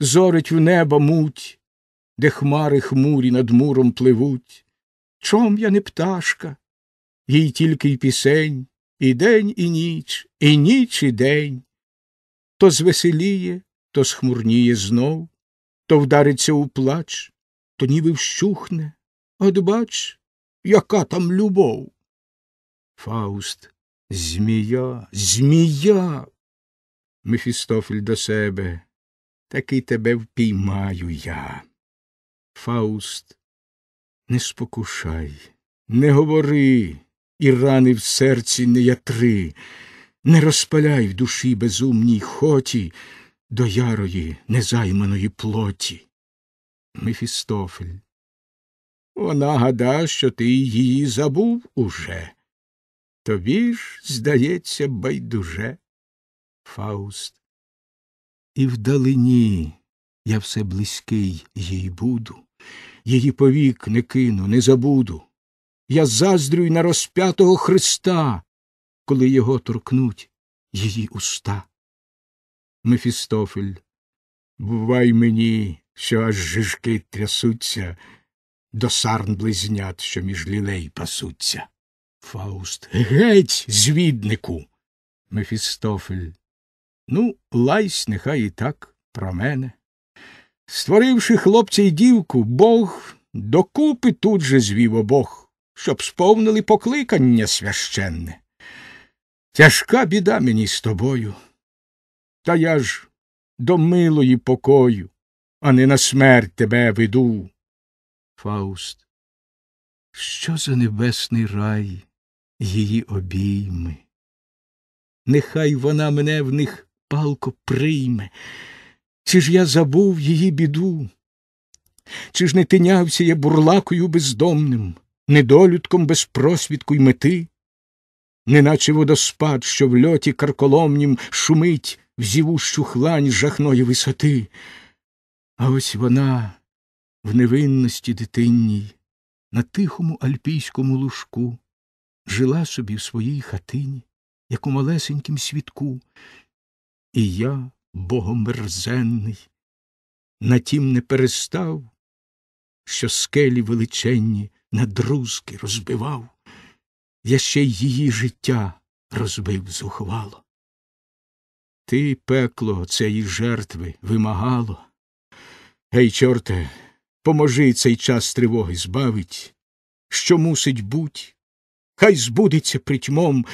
зорить в небо муть, де хмари хмурі над муром пливуть. Чом я не пташка, їй тільки й пісень, і день, і ніч, і ніч, і день. То звеселіє, то схмурніє знов, то вдариться у плач, то ніби вщухне. От бач, яка там любов. Фауст, змія, змія. Мефістофель до себе таки тебе впіймаю я. Фауст, не спокушай, не говори, і рани в серці не ятри, не розпаляй в душі безумній хоті до ярої незайманої плоті. Мефістофель. Вона гада, що ти її забув уже. Тобі ж, здається, байдуже. Фауст. І вдалині я все близький їй буду, її повік не кину, не забуду. Я заздрюй на розп'ятого Христа, коли його торкнуть її уста. Мефістофель, бувай мені, що аж жижки трясуться, до сарн близнят, що між лілей пасуться. Фауст. Геть, звіднику. Мефістофель. Ну, лайсь, нехай і так про мене. Створивши хлопця й дівку, Бог докупи тут же звів обох, щоб сповнили покликання священне. Тяжка біда мені з тобою. Та я ж до милої покою, а не на смерть тебе веду. Фауст. Що за небесний рай, її обійми? Нехай вона мене в них палко прийме. Чи ж я забув її біду? Чи ж не тинявся я бурлакою бездомним, недолюдком без просвідку й мети? Неначе водоспад, що в льоті карколомнім шумить в зівущу хлань жахної висоти. А ось вона в невинності дитинній, на тихому альпійському лужку, жила собі в своїй хатині, як у малесенькім світку, і я, богомерзенний, на тім не перестав, що скелі величенні на друзки розбивав, я ще й її життя розбив зухвало. Ти, пекло, цієї жертви вимагало. Гей, чорте, поможи цей час тривоги збавить, що мусить буть, хай збудеться притьмом,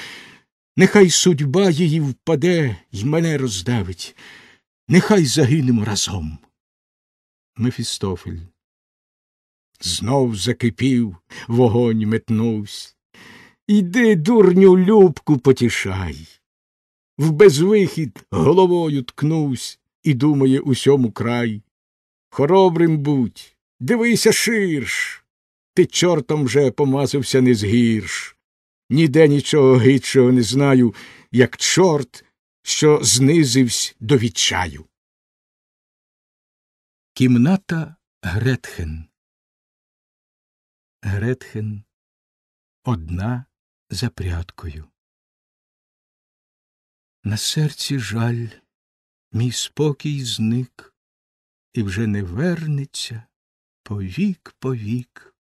нехай судьба її впаде й мене роздавить, нехай загинемо разом. Мефістофель. Знов закипів, вогонь метнувсь. Іди, дурню, любку потішай. В безвихід головою ткнувсь і думає усьому край. Хоробрим будь, дивися ширш. Ти чортом вже помазався не згірш. Ніде нічого гидшого не знаю, як чорт, що знизивсь до відчаю. Кімната Гретхен Гретхен одна за прядкою. На серці жаль, мій спокій зник, і вже не вернеться повік повік.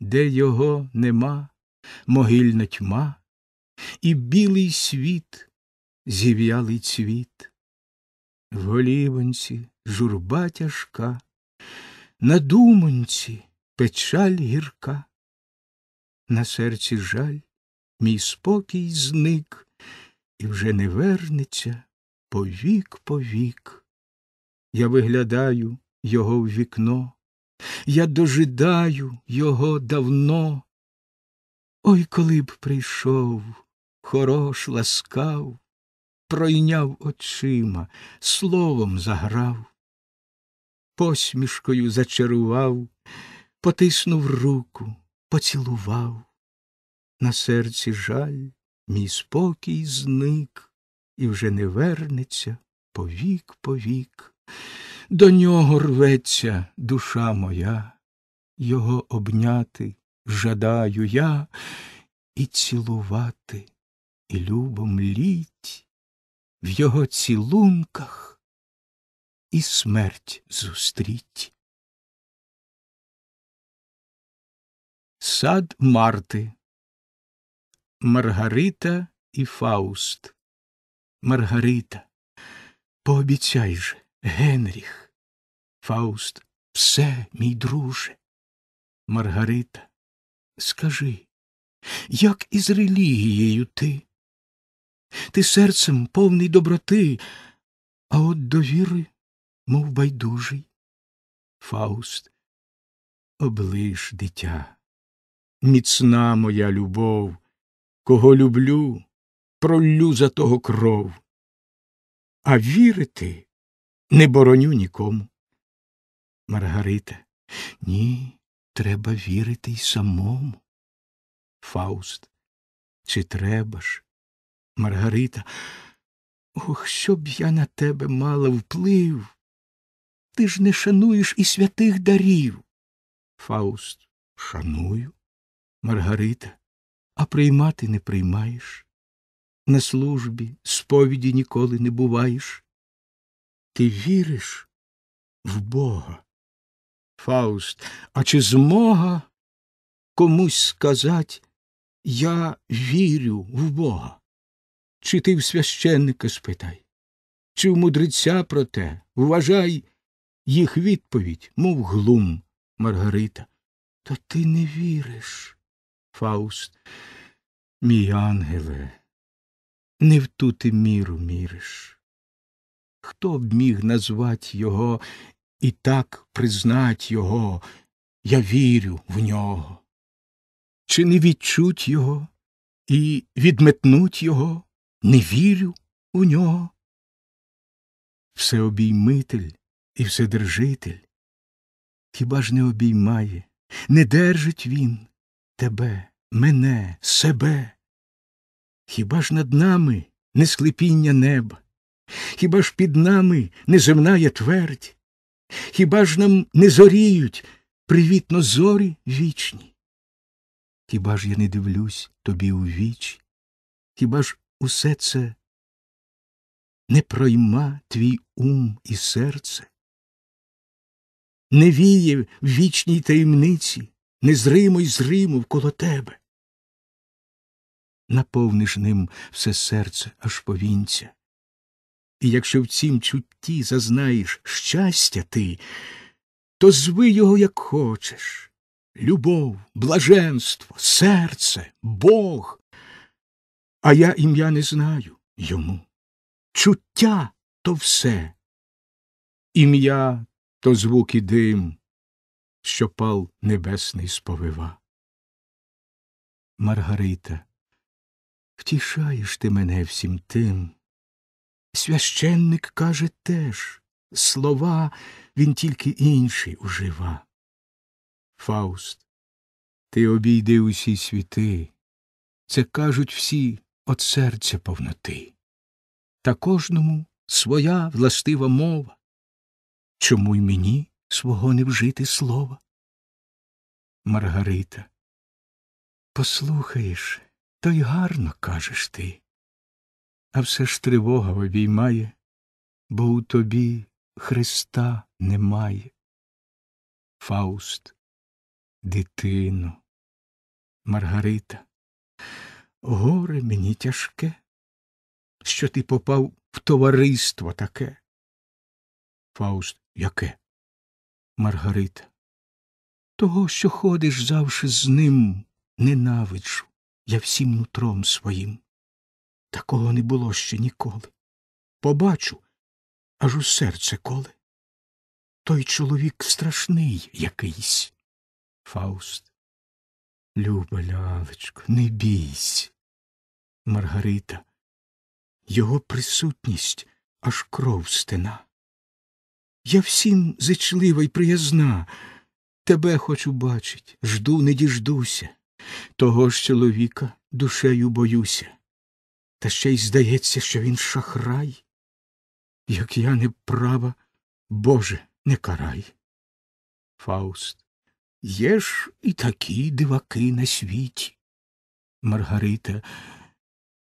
Де його нема, могильна тьма, і білий світ, зів'ялий цвіт. В голівонці журба тяжка, на думонці печаль гірка. На серці жаль, мій спокій зник, і вже не вернеться повік повік. Я виглядаю його в вікно, я дожидаю його давно. Ой, коли б прийшов, хорош ласкав, пройняв очима, словом заграв, посмішкою зачарував, потиснув руку, поцілував. На серці жаль, мій спокій зник, і вже не вернеться повік повік. До нього рветься душа моя, його обняти жадаю я і цілувати, і любом літь в його цілунках і смерть зустріть. Сад Марти Маргарита і Фауст. Маргарита, пообіцяй же, Генріх. Фауст, все, мій друже. Маргарита, скажи, як із релігією ти? Ти серцем повний доброти, а от до віри, мов байдужий. Фауст, облиш, дитя, міцна моя любов, кого люблю, проллю за того кров. А вірити не бороню нікому. Маргарита, ні, треба вірити й самому. Фауст, чи треба ж? Маргарита, ох, щоб я на тебе мала вплив. Ти ж не шануєш і святих дарів. Фауст, шаную. Маргарита, а приймати не приймаєш. На службі сповіді ніколи не буваєш. Ти віриш в Бога. Фауст, а чи змога комусь сказать я вірю в Бога? Чи ти в священника спитай, чи в мудреця про те вважай їх відповідь, мов глум, Маргарита. То ти не віриш, Фауст, мій ангеле, не в ту ти міру міриш. Хто б міг назвать його і так признать його, я вірю в нього? Чи не відчуть його і відметнуть його, не вірю у нього? Всеобіймитель і вседержитель, хіба ж не обіймає, не держить він тебе, мене, себе? Хіба ж над нами не склепіння неба, Хіба ж під нами неземна є твердь? Хіба ж нам не зоріють привітно зорі вічні? Хіба ж я не дивлюсь тобі у вічі? Хіба ж усе це не пройма твій ум і серце? Не віє в вічній таємниці, незримо й зримо вколо тебе. Наповниш ним все серце аж повінця. І якщо в цім чутті зазнаєш щастя ти, то зви його, як хочеш любов, блаженство, серце, Бог. А я ім'я не знаю йому. Чуття то все. Ім'я то звук і дим, що пал небесний сповива. Маргарита, втішаєш ти мене всім тим. Священник каже теж слова він тільки інші ужива. Фауст, ти обійди усі світи, це кажуть всі от серця повноти. Та кожному своя властива мова. Чому й мені свого не вжити слова? Маргарита, послухаєш, то й гарно кажеш ти, а все ж тривога обіймає, бо у тобі Христа немає. Фауст, дитино, Маргарита, горе мені тяжке, що ти попав в товариство таке. Фауст, яке? Маргарита. Того, що ходиш завше з ним, ненавиджу я всім нутром своїм. Такого не було ще ніколи. Побачу, аж у серце коле. Той чоловік страшний якийсь. Фауст. Люба лялечко, не бійсь. Маргарита. Його присутність аж кров стена. Я всім зичлива й приязна. Тебе хочу бачить, жду, не діждуся. Того ж чоловіка душею боюся. Та ще й здається, що він шахрай. Як я не права, Боже, не карай. Фауст. Є ж і такі диваки на світі. Маргарита,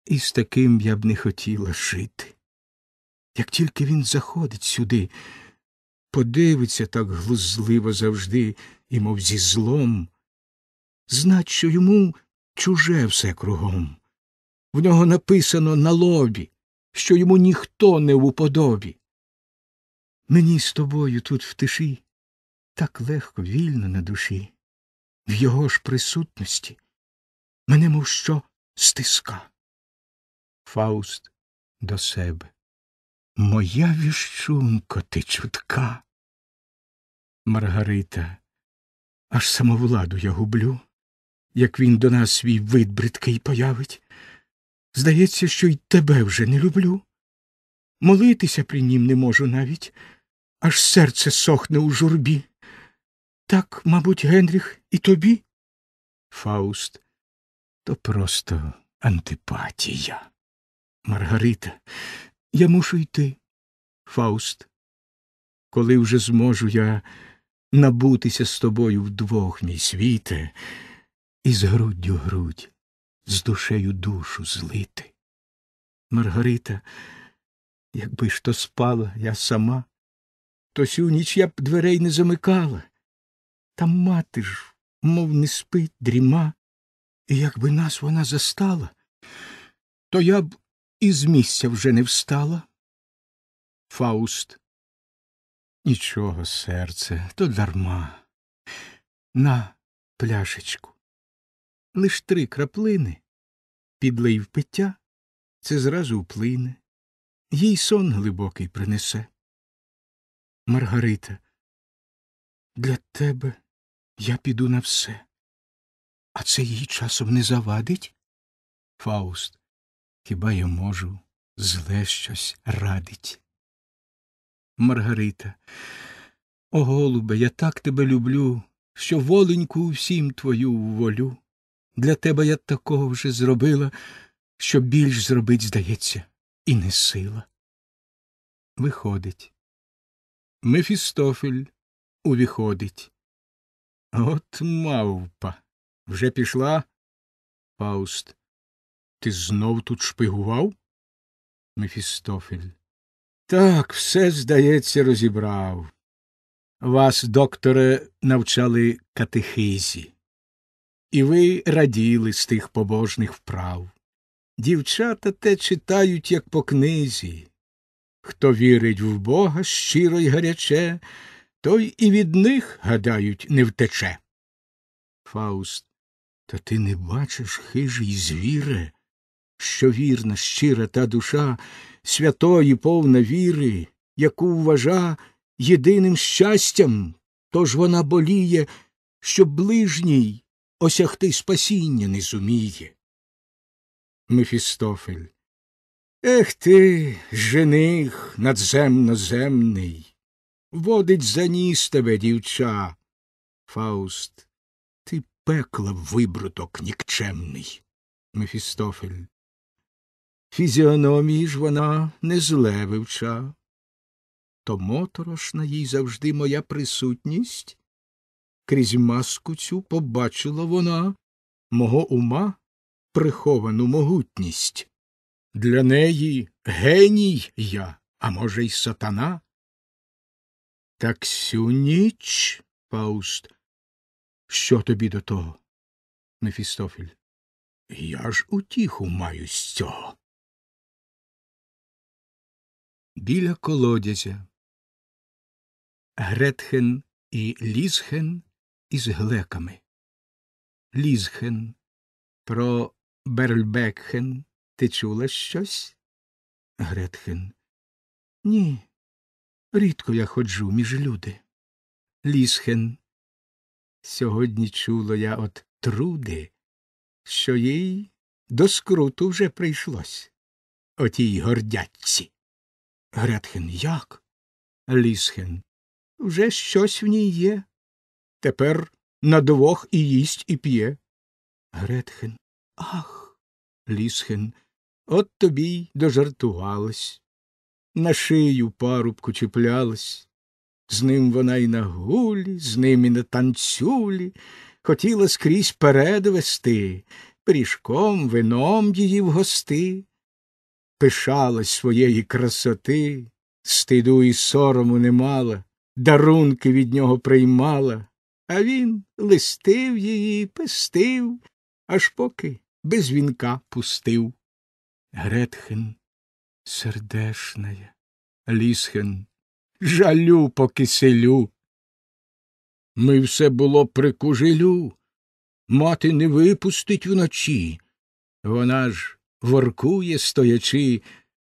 і з таким я б не хотіла жити. Як тільки він заходить сюди, подивиться так глузливо завжди, і мов зі злом, знать, що йому чуже все кругом. В нього написано на лобі, що йому ніхто не в уподобі. Мені з тобою тут в тиші так легко, вільно на душі, в його ж присутності мене мов що стиска. Фауст до себе. Моя віщунко ти чутка. Маргарита, аж самовладу я гублю, як він до нас свій вид бридкий появить. Здається, що й тебе вже не люблю. Молитися при нім не можу навіть, аж серце сохне у журбі. Так, мабуть, Генріх, і тобі? Фауст, то просто антипатія. Маргарита, я мушу йти. Фауст, коли вже зможу я набутися з тобою вдвох, мій світе, і з груддю грудь, з душею душу злити. Маргарита, якби ж то спала я сама, то сю ніч я б дверей не замикала. Та мати ж, мов не спить, дріма, і якби нас вона застала, то я б із місця вже не встала. Фауст. Нічого, серце, то дарма. На пляшечку. Лиш три краплини. Підлий в пиття, це зразу вплине, їй сон глибокий принесе. Маргарита, для тебе я піду на все. А це їй часом не завадить? Фауст. Хіба я можу зле щось радить? Маргарита. О, голубе, я так тебе люблю, що воленьку всім твою волю. Для тебе я такого вже зробила, що більш зробить, здається, і не сила. виходить. Мефістофель увіходить. От мавпа. Вже пішла? Фауст. Ти знов тут шпигував? Мефістофель. Так, все, здається, розібрав. Вас, докторе, навчали катехизі, і ви раділи з тих побожних вправ. Дівчата те читають, як по книзі. Хто вірить в Бога щиро й гаряче, той і від них, гадають, не втече. Фауст. Та ти не бачиш, хижий звіре, що вірна, щира та душа святої повна віри, яку вважа єдиним щастям, тож вона боліє, що ближній осягти спасіння не зуміє. Мефістофель. Ех ти, жених надземно-земний, водить за ніс тебе, дівча. Фауст. Ти пекла вибруток нікчемний. Мефістофель. Фізіономії ж вона не зле вивча. То моторошна їй завжди моя присутність. Крізь маску цю побачила вона мого ума приховану могутність. Для неї геній я, а може, й сатана. Так сю ніч, Фауст, що тобі до того? Мефістофель. Я ж утіху маю з цього. Біля колодязя Гретхен і Лізхен із глеками. Лізхен. Про Берльбекхен ти чула щось? Гретхен. Ні. Рідко я ходжу між люди. Лісхен. Сьогодні чула я от труди, що їй до скруту вже прийшлось. Отій гордятці. Гретхен як? Лісхен. Вже щось в ній є. Тепер на двох і їсть, і п'є. Гретхен. Ах. Лісхен. От тобі й дожартувалась. На шию парубку чіплялась. З ним вона й на гулі, з ним і на танцюлі, хотіла скрізь передвести, пиріжком, вином її вгости, пишалась своєї красоти, стиду і сорому не мала, дарунки від нього приймала, а він листив її, пестив, аж поки без вінка пустив. Гретхен сердешная, Лісхен жалю по киселю. Ми все було при кужелю. Мати не випустить вночі. Вона ж воркує, стоячи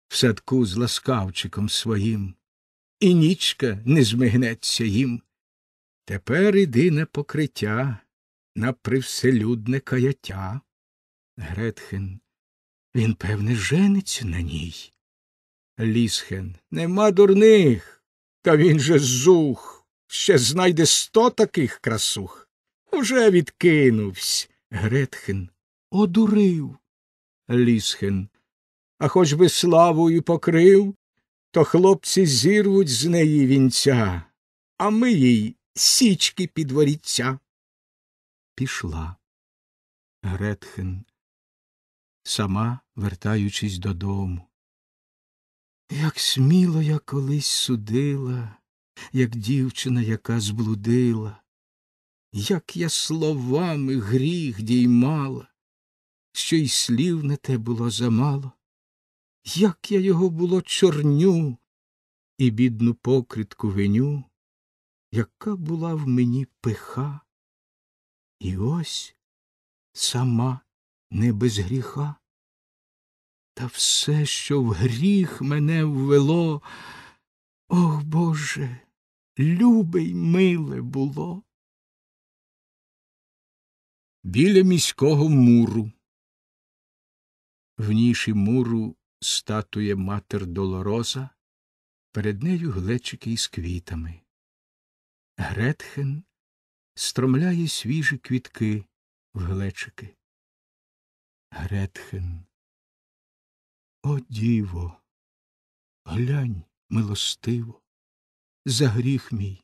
в садку з ласкавчиком своїм, і нічка не змигнеться їм. Тепер іди на покриття, на привселюдне каяття. Гретхен, він, певне, жениться на ній. Лісхен. Нема дурних. Та він же зух. Ще знайде сто таких красух. Уже відкинувсь. Гретхен. Одурив. Лісхен. А хоч би славою покрив, то хлопці зірвуть з неї вінця, а ми їй січки підворіться. Пішла. Гретхен, сама вертаючись додому. Як сміло я колись судила, як дівчина, яка зблудила, як я словами гріх діймала, що й слів на те було замало, як я його було чорню і бідну покритку виню, яка була в мені пиха, і ось сама не без гріха. Та все, що в гріх мене ввело, ох Боже, любе й миле було. Біля міського муру. В ніші муру статує матер Долороза, перед нею глечики із квітами. Гретхен стромляє свіжі квітки в глечики. Гретхен. О, діво, глянь милостиво, за гріх мій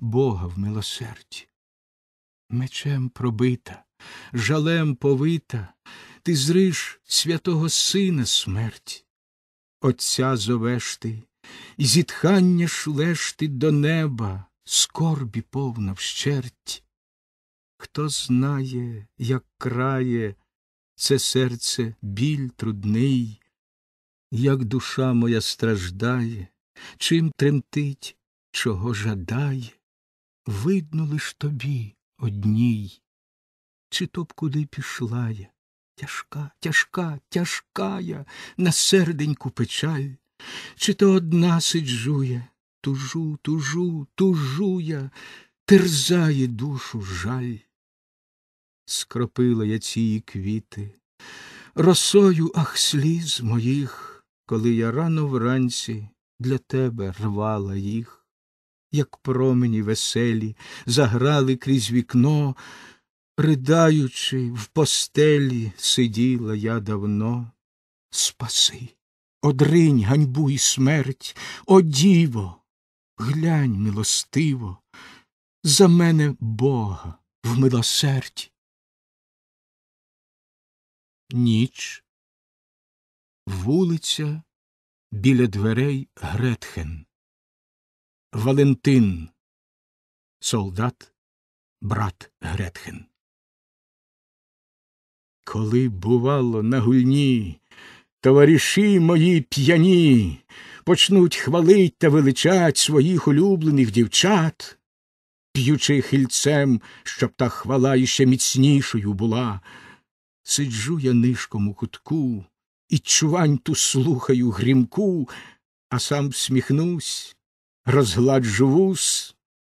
Бога в милосерді. Мечем пробита, жалем повита, ти зриш святого Сина смерть. Отця зовеш ти, і зітхання шлеш ти до неба, скорбі повна вщерть. Хто знає, як крає це серце біль трудний, як душа моя страждає, чим тремтить, чого жадає, видно лиш тобі одній, чи то б куди пішла я, тяжка, тяжка, тяжка я на серденьку печаль, чи то одна сиджу я, тужу, тужу, тужу я, терзає душу жаль. Скропила я ці квіти, росою, ах, сліз моїх, коли я рано вранці для тебе рвала їх, як промені веселі заграли крізь вікно, ридаючи, в постелі сиділа я давно. Спаси, одринь ганьбу і смерть, о діво, глянь милостиво, за мене Бога в милосердь. Ніч. Вулиця біля дверей Гретхен. Валентин. Солдат, брат Гретхен. Коли, бувало, на гульні, товариші мої п'яні почнуть хвалить та величать своїх улюблених дівчат, п'ючи хильцем, щоб та хвала іще міцнішою була. Сиджу я нишком у кутку і чувань ту слухаю грімку, а сам всміхнусь, розгладжу вус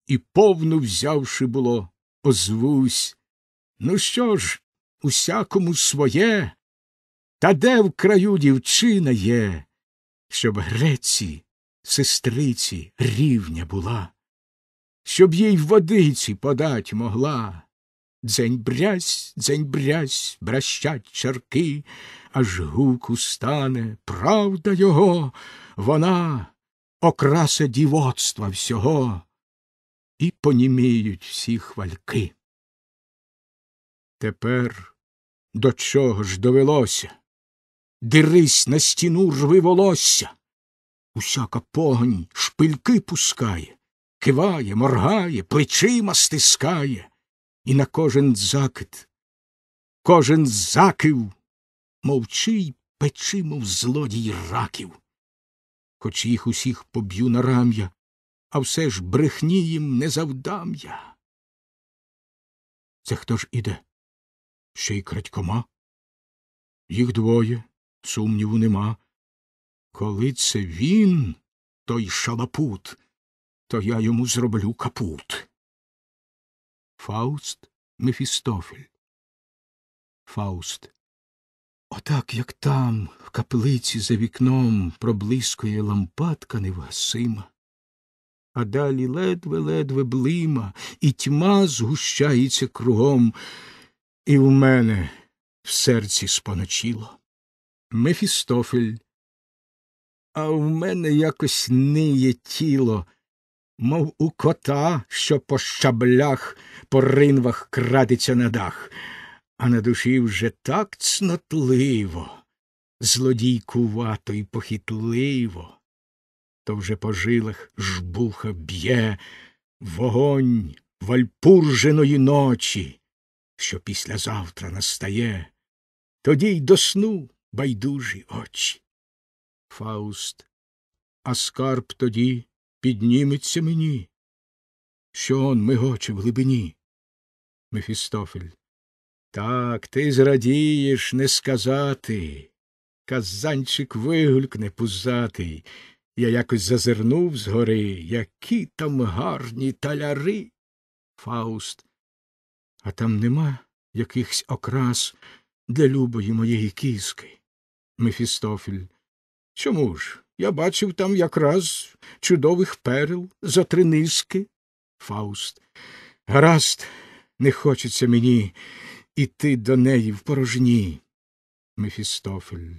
і, повну взявши було, озвусь. Ну що ж, усякому своє, та де в краю дівчина є, щоб греці, сестриці рівня була, щоб їй водиці подать могла. Дзень брязь, дзень брязь, бращать чарки, аж гуку стане, правда його, вона окраса дівоцтва всього, і поніміють всі хвальки. Тепер до чого ж довелося? Дирись на стіну рви волосся. Усяка погонь шпильки пускає, киває, моргає, плечима стискає і на кожен закид, кожен закив, мовчи й печи, мов злодій раків. Хоч їх усіх поб'ю на рам'я, а все ж брехні їм не завдам я. Це хто ж іде? Ще й крадькома? Їх двоє, сумніву нема. Коли це він, той шалапут, то я йому зроблю капут. Фауст Мефістофель. Фауст. Отак, як там, в каплиці за вікном, проблискує лампадка невгасима, а далі ледве-ледве блима, і тьма згущається кругом, і в мене в серці споночило. Мефістофель. А в мене якось ниє тіло мов у кота, що по щаблях, по ринвах крадеться на дах, а на душі вже так цнотливо, злодійкувато й похитливо, то вже по жилах жбуха б'є вогонь вальпурженої ночі, що післязавтра настає, тоді й до сну байдужі очі. Фауст, а скарб тоді підніметься мені, що он мигоче в глибині. Мефістофель. Так, ти зрадієш не сказати. Казанчик вигулькне пузатий. Я якось зазирнув згори, які там гарні таляри. Фауст. А там нема якихось окрас для любої моєї кіски. Мефістофель. Чому ж? Я бачив там якраз чудових перел за три низки. Фауст. Гаразд, не хочеться мені іти до неї в порожні. Мефістофель.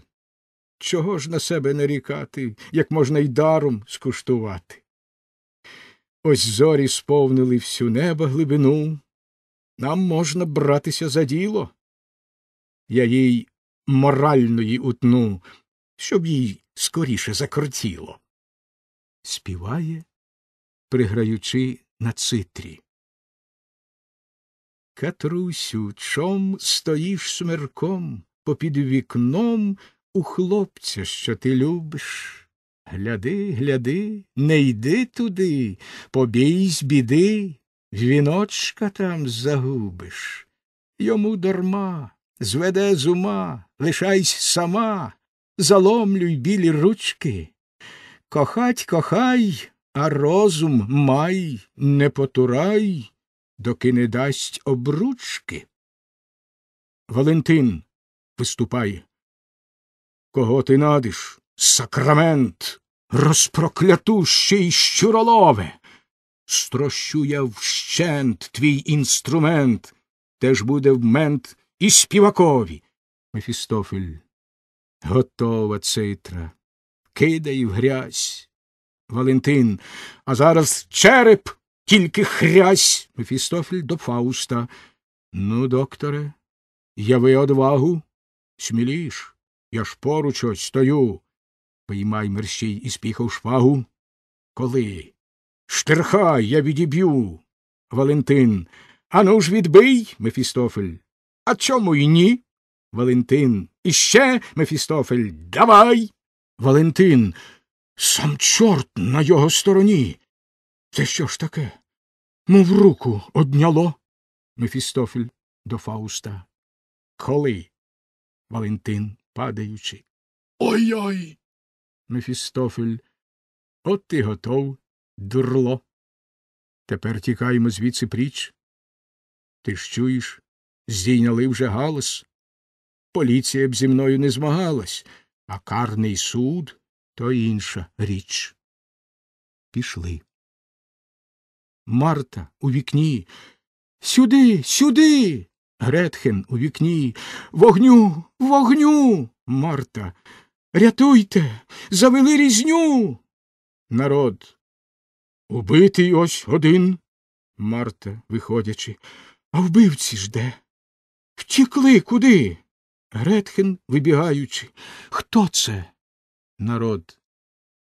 чого ж на себе нарікати, як можна й даром скуштувати? Ось зорі сповнили всю неба глибину, нам можна братися за діло. Я їй моральної утну, щоб їй скоріше закрутіло. Співає, приграючи на цитрі. Катрусю, чом стоїш смерком попід вікном у хлопця, що ти любиш? Гляди, гляди, не йди туди, побійсь біди, віночка там загубиш. Йому дарма, зведе з ума, лишайсь сама, заломлюй білі ручки. Кохать кохай, а розум май, не потурай, доки не дасть обручки. Валентин виступає. Кого ти надиш? Сакрамент, розпроклятущий щуролове. Строщу я вщент твій інструмент, теж буде в мент і співакові. Мефістофель, готова цитра, кидай в грязь. Валентин, а зараз череп, тільки хрясь. Мефістофель до Фауста. Ну, докторе, яви одвагу, сміліш. Я ж поруч ось стою. Поймай мерщій і спіхав шпагу. Коли? Штирхай, я відіб'ю. Валентин. Ану ж відбий, Мефістофель. А чому й ні? Валентин. Іще, Мефістофель, давай. Валентин. Сам чорт на його стороні. Це що ж таке? Мов руку одняло. Мефістофель до Фауста. Коли? Валентин падаючи. Ой ой. Мефістофель. От ти готов, дурло. Тепер тікаємо звідси пріч. Ти ж чуєш, здійняли вже галас. Поліція б зі мною не змагалась, а карний суд то інша річ. Пішли. Марта у вікні. Сюди, сюди. Гретхен у вікні. Вогню, вогню. Марта. Рятуйте, завели різню. Народ. Убитий ось один. Марта, виходячи. А вбивці ж де? Втікли куди? Гретхен, вибігаючи. Хто це? Народ.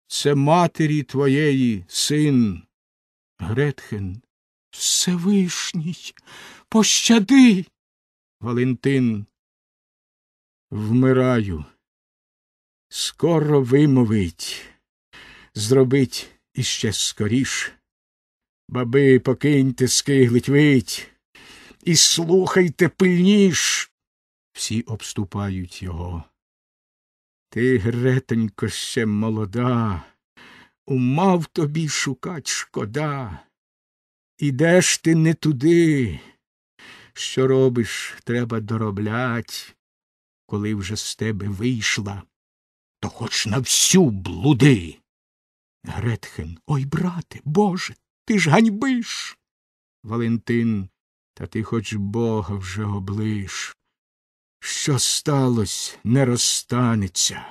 Це матері твоєї син. Гретхен. Всевишній. Пощади. Валентин. Вмираю. Скоро вимовить. Зробить іще скоріш. Баби, покиньте скиглить вить. І слухайте пильніш. Всі обступають його. Ти, Гретенько, ще молода, умав тобі шукать шкода. Ідеш ти не туди. Що робиш, треба дороблять. Коли вже з тебе вийшла, то хоч на всю блуди. Гретхен, ой, брате, Боже, ти ж ганьбиш. Валентин, та ти хоч бога вже облиш. Що сталось, не розстанеться.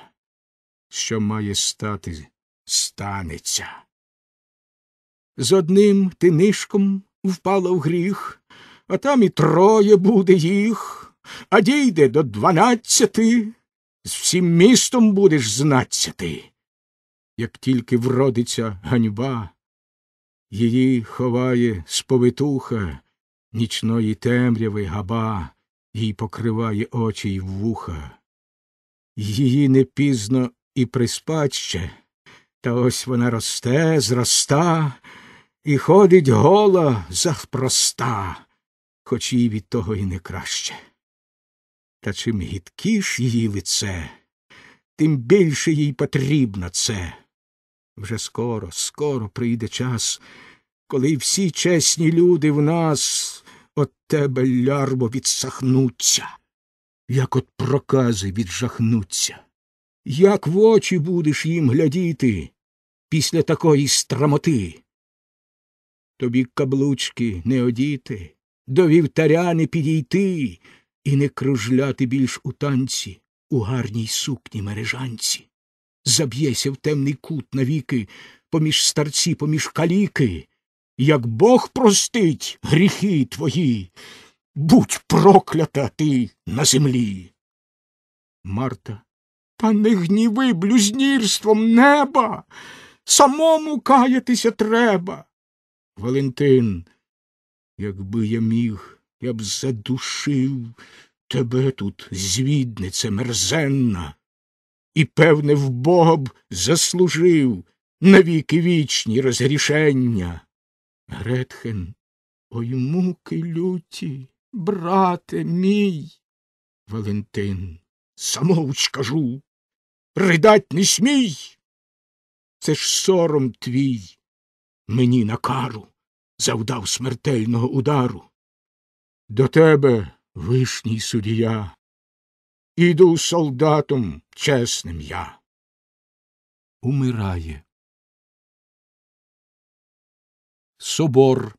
Що має стати, станеться. З одним ти нишком впала в гріх, а там і троє буде їх, а дійде до дванадцяти, з всім містом будеш знадцяти. Як тільки вродиться ганьба, її ховає сповитуха, нічної темряви габа, їй покриває очі й вуха. Її не пізно і приспать та ось вона росте, зроста, і ходить гола завпроста, хоч їй від того і не краще. Та чим гідкіш її лице, тим більше їй потрібно це. Вже скоро, скоро прийде час, коли всі чесні люди в нас от тебе, лярво, відсахнуться, як от прокази віджахнуться. Як в очі будеш їм глядіти після такої страмоти? Тобі каблучки не одіти, до вівтаря не підійти і не кружляти більш у танці, у гарній сукні мережанці, заб'єся в темний кут навіки, поміж старці, поміж каліки, як Бог простить гріхи твої, будь проклята ти на землі. Марта. Та не гніви блюзнірством неба. Самому каятися треба. Валентин, якби я міг, я б задушив тебе тут, звіднице мерзенна, і, певне, в Бога б заслужив навіки вічні розгрішення. Гретхен, ой муки люті, брате мій. Валентин, самовч кажу, ридать не смій. Це ж сором твій мені на кару завдав смертельного удару. До тебе, вишній судія, іду солдатом чесним я. Умирає. Собор,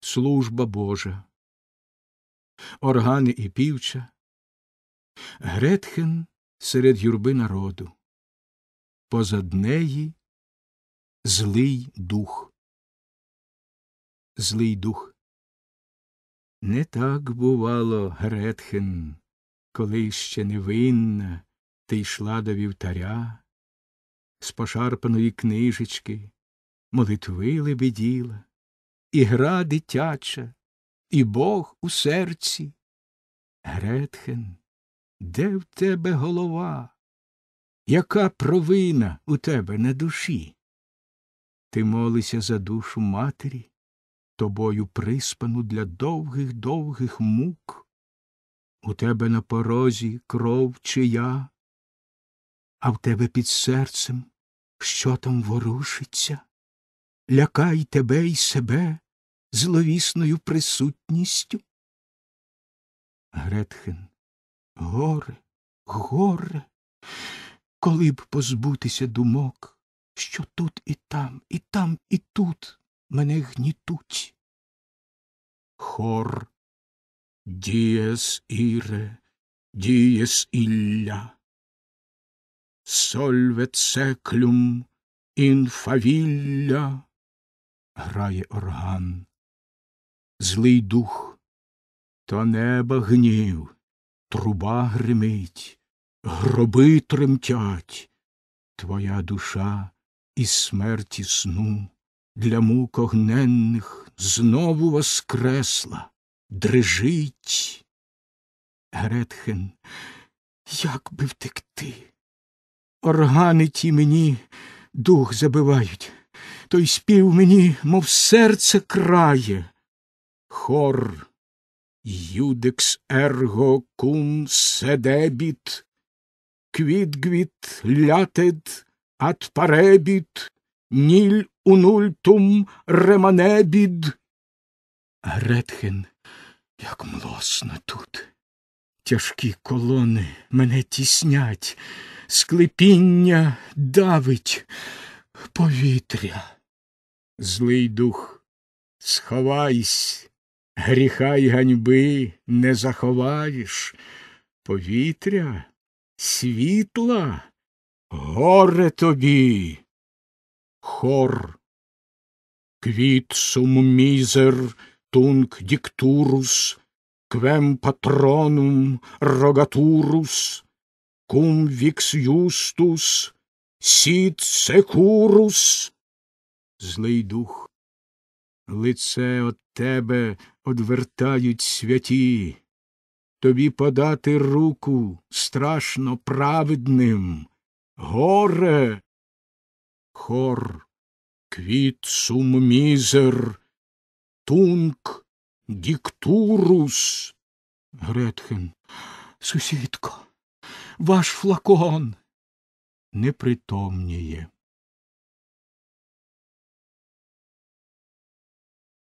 служба Божа, органи і півча, Гретхен серед юрби народу, позад неї злий дух. Злий дух. Не так бувало, Гретхен, коли ще невинна ти йшла до вівтаря, з пошарпаної книжечки, молитви лебеділа, і гра дитяча, і Бог у серці. Гретхен, де в тебе голова? Яка провина у тебе на душі? Ти молися за душу матері, тобою приспану для довгих довгих мук. У тебе на порозі кров чия, а в тебе під серцем що там ворушиться? Лякай тебе й себе зловісною присутністю. Гретхен, горе, горе, коли б позбутися думок, що тут і там, і там, і тут мене гнітуть. Хор дієс іре, дієс ілля, сольвет секлюм інфавілля, грає орган, злий дух, то неба гнів, труба гримить, гроби тремтять, твоя душа із смерті сну для мук огненних знову воскресла, дрижить. Гретхен, як би втекти? Органи ті мені дух забивають, той спів мені, мов серце крає. Хор юдекс ерго кум седебіт, квідгвіт лятед ат паребіт, ніль унультум реманебід. Гретхен, як млосно тут. Тяжкі колони мене тіснять, склепіння давить повітря. Злий дух, сховайсь, гріха й ганьби не заховаєш, повітря, світла, горе тобі. Хор. Sum miser tunc dicturus, quem patronum rogaturus, cum vix justus, sit securus. Злий дух, лице от тебе одвертають святі, тобі подати руку страшно праведним. Горе Хор, sum miser, tunc dicturus. Гретхен, сусідко, ваш флакон непритомніє.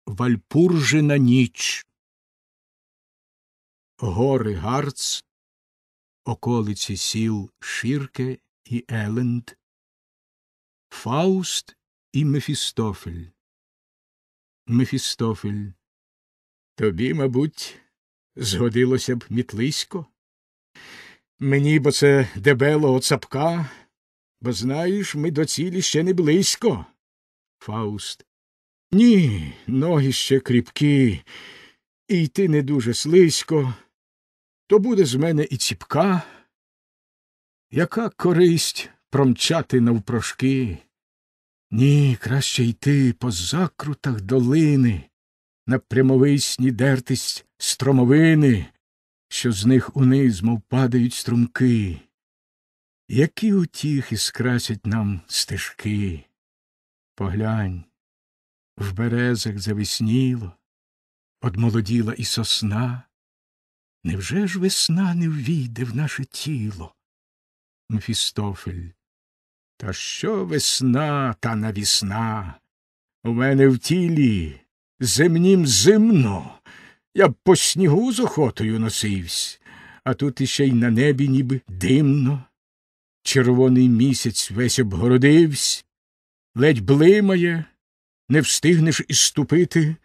Вальпуржина ніч. Гори Гарц, околиці сіл Ширке і Еленд, Фауст і Мефістофель. Мефістофель. Тобі, мабуть, згодилося б мітлисько? Мені бо це дебелого цапка, бо знаєш, ми до цілі ще не близько. Фауст. Ні, ноги ще кріпкі, і йти не дуже слизько, то буде з мене і ціпка. Яка користь промчати навпрошки? Ні, краще йти по закрутах долини, на прямовисні дертись стромовини, що з них униз, мов падають струмки. Які утіхи скрасять нам стежки. Поглянь, в березах завесніло, одмолоділа і сосна. Невже ж весна не ввійде в наше тіло? Мефістофель. Та що весна та навісна? У мене в тілі земнім зимно. Я б по снігу з охотою носивсь, а тут іще й на небі ніби димно. Червоний місяць весь обгородивсь, ледь блимає, не встигнеш і ступити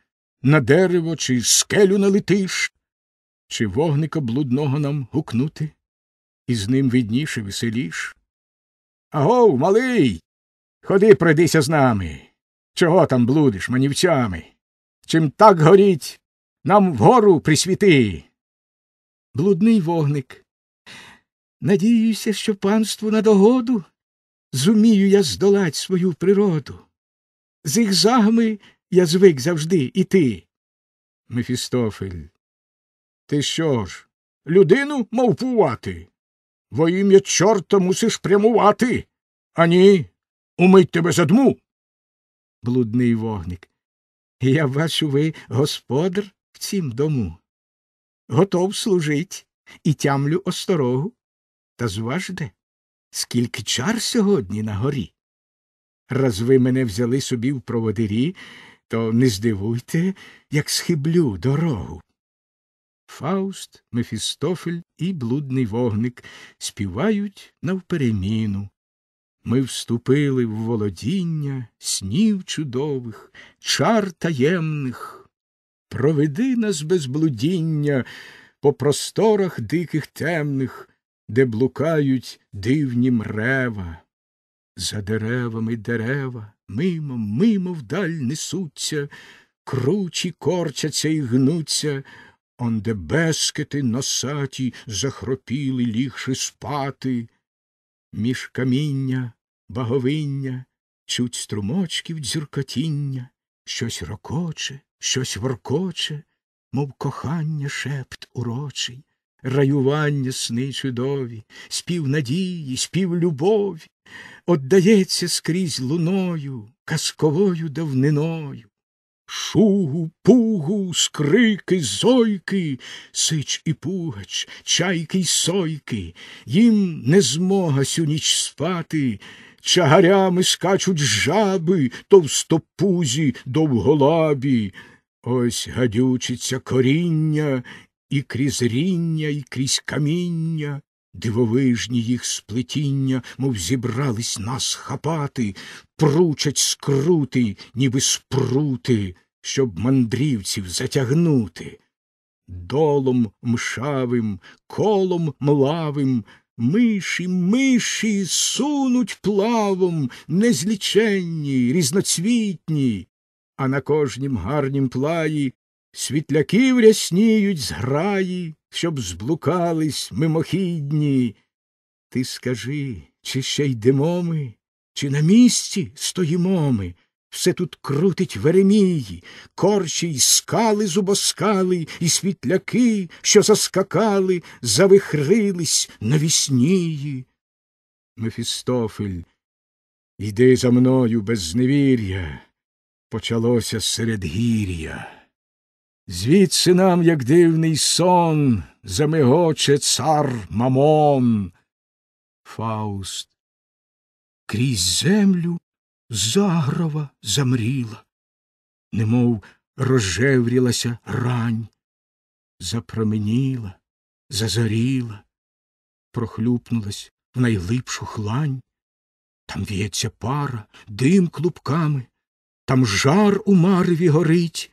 на дерево чи скелю налетиш, чи вогника блудного нам гукнути, і з ним видніше веселіш. Агов, малий, ходи пройдися з нами. Чого там блудиш манівцями? Чим так горіть, нам вгору присвіти. Блудний вогник. Надіюся, що панству на догоду зумію я здолать свою природу. Зигзагами я звик завжди іти. Мефістофель. Ти що ж, людину мовпувати? Во ім'я чорта мусиш прямувати. А ні, умить тебе задму. Блудний вогник. Я бачу, ви господар в цім дому. Готов служить і тямлю осторогу. Та зважте, скільки чар сьогодні на горі. Раз ви мене взяли собі в проводирі, то не здивуйте, як схиблю дорогу. Фауст, Мефістофель і блудний вогник співають навпереміну. Ми вступили в володіння снів чудових, чар таємних. Проведи нас без блудіння по просторах диких темних, де блукають дивні мрева. За деревами дерева мимо, мимо вдаль несуться, кручі корчаться і гнуться, онде бескети носаті захропіли, лігши спати. Між каміння, баговиння, чуть струмочків дзюркотіння, щось рокоче, щось воркоче, мов кохання шепт урочий, раювання сни чудові, спів надії, спів любові, Отдається скрізь луною, казковою давниною. Шугу, пугу, скрики, зойки, сич і пугач, чайки й сойки, їм не змога сю ніч спати, чагарями скачуть жаби, товстопузі, довголабі. Ось гадючиться коріння, і крізь ріння, і крізь каміння, Дивовижні їх сплетіння, мов зібрались нас хапати, пручать скрути, ніби спрути, щоб мандрівців затягнути. Долом мшавим, колом млавим, миші, миші сунуть плавом, незліченні, різноцвітні, а на кожнім гарнім плаї світляків рясніють зграї щоб зблукались мимохідні. Ти скажи, чи ще йдемо ми, чи на місці стоїмо ми? Все тут крутить Веремії, корчі й скали зубоскали, і світляки, що заскакали, завихрились на віснії. Мефістофель, йди за мною без зневір'я, почалося серед гір'я. Звідси нам, як дивний сон, замигоче цар мамон. Фауст. Крізь землю загрова замріла, немов розжеврілася рань, запроменіла, зазоріла, прохлюпнулась в найлипшу хлань. Там в'ється пара, дим клубками, там жар у мареві горить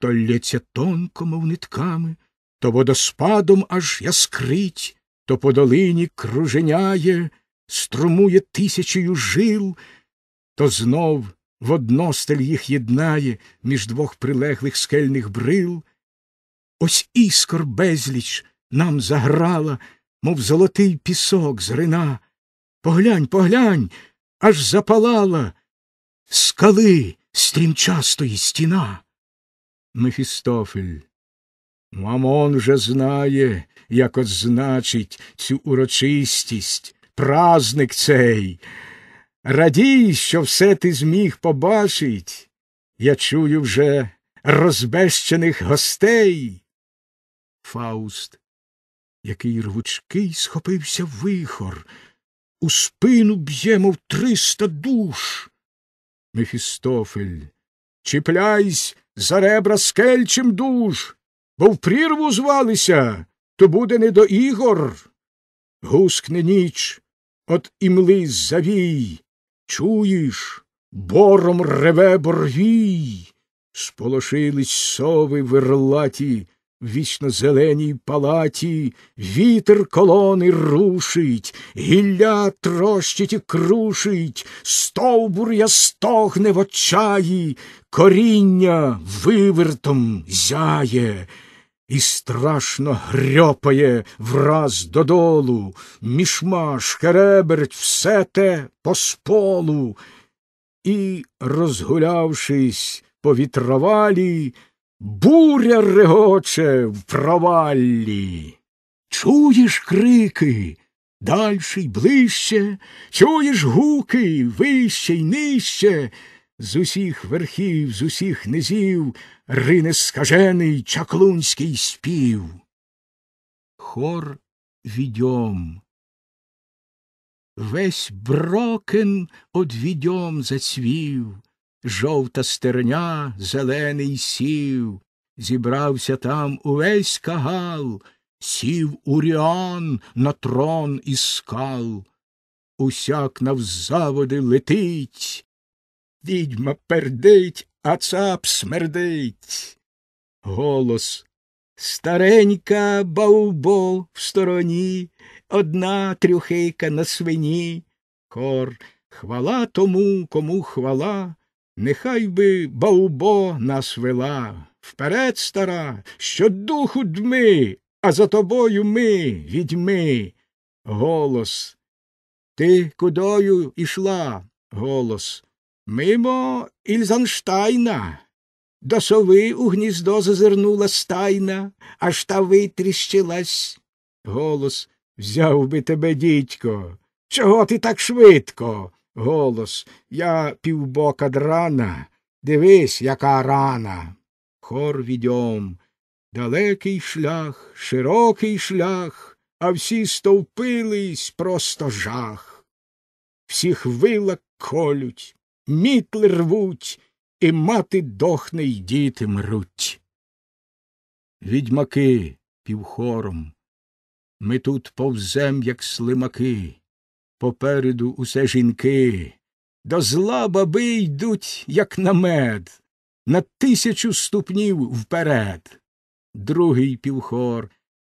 то лється тонко, мов нитками, то водоспадом аж яскрить, то по долині круженяє, струмує тисячею жил, то знов в одно стель їх єднає між двох прилеглих скельних брил. Ось іскор безліч нам заграла, мов золотий пісок зрина. Поглянь, поглянь, аж запалала скали стрімчастої стіна. Мефістофель. Мамон вже знає, як означить цю урочистість, празник цей. Радій, що все ти зміг побачить. Я чую вже розбещених гостей. Фауст, який рвучкий схопився вихор, у спину б'є, мов триста душ. Мефістофель, чіпляйсь за ребра скельчим душ, бо в прірву звалися, то буде не до ігор. Гускне ніч, от імли завій, чуєш, бором реве борвій, сполошились сови верлаті, вічно зеленій палаті, вітер колони рушить, гілля трощить і крушить, стовбур я стогне в очаї, коріння вивертом зяє. І страшно грьопає враз додолу, мішмаш, кереберть, все те по сполу. І, розгулявшись по вітровалі, буря регоче в проваллі. Чуєш крики дальше й ближче, чуєш гуки вище й нижче, з усіх верхів, з усіх низів рине скажений чаклунський спів. Хор відьом. Весь брокен од відьом зацвів, жовта стерня, зелений сів, зібрався там увесь кагал, сів Уріан на трон із скал. Усяк навзаводи летить, відьма пердить, а цап смердить. Голос старенька баубо в стороні, одна трюхейка на свині. Хор хвала тому, кому хвала, Нехай би баубо нас вела. Вперед, стара, що духу дми, а за тобою ми, відьми. Голос. Ти кудою ішла? Голос. Мимо Ільзанштайна. До сови у гніздо зазирнула стайна, аж та витріщилась. Голос. Взяв би тебе, дідько. Чого ти так швидко? Голос Я півбока драна. Дивись, яка рана. Хор відьом. Далекий шлях, широкий шлях, а всі стовпились просто жах. Всіх вила колють, мітли рвуть, і мати дохне, й діти мруть. Відьмаки півхором. Ми тут повзем, як слимаки попереду усе жінки, до зла баби йдуть, як на мед, на тисячу ступнів вперед. Другий півхор.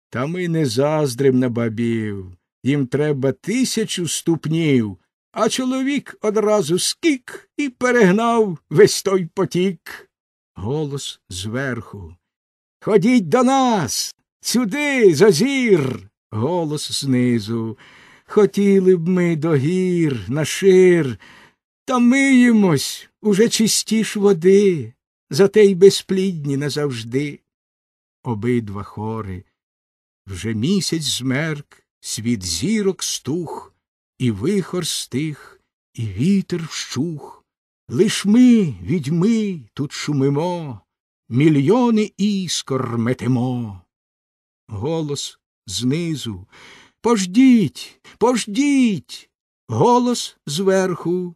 Та ми не заздрим на бабів. Їм треба тисячу ступнів, а чоловік одразу скік і перегнав весь той потік. Голос зверху. Ходіть до нас, сюди, зазір. Голос знизу. Хотіли б ми до гір, на шир, та миємось уже чистіш води, зате й безплідні назавжди. Обидва хори. Вже місяць змерк, світ зірок стух, і вихор стих, і вітер вщух. Лиш ми, відьми, тут шумимо, мільйони іскор метемо. Голос знизу. Пождіть, пождіть. Голос зверху.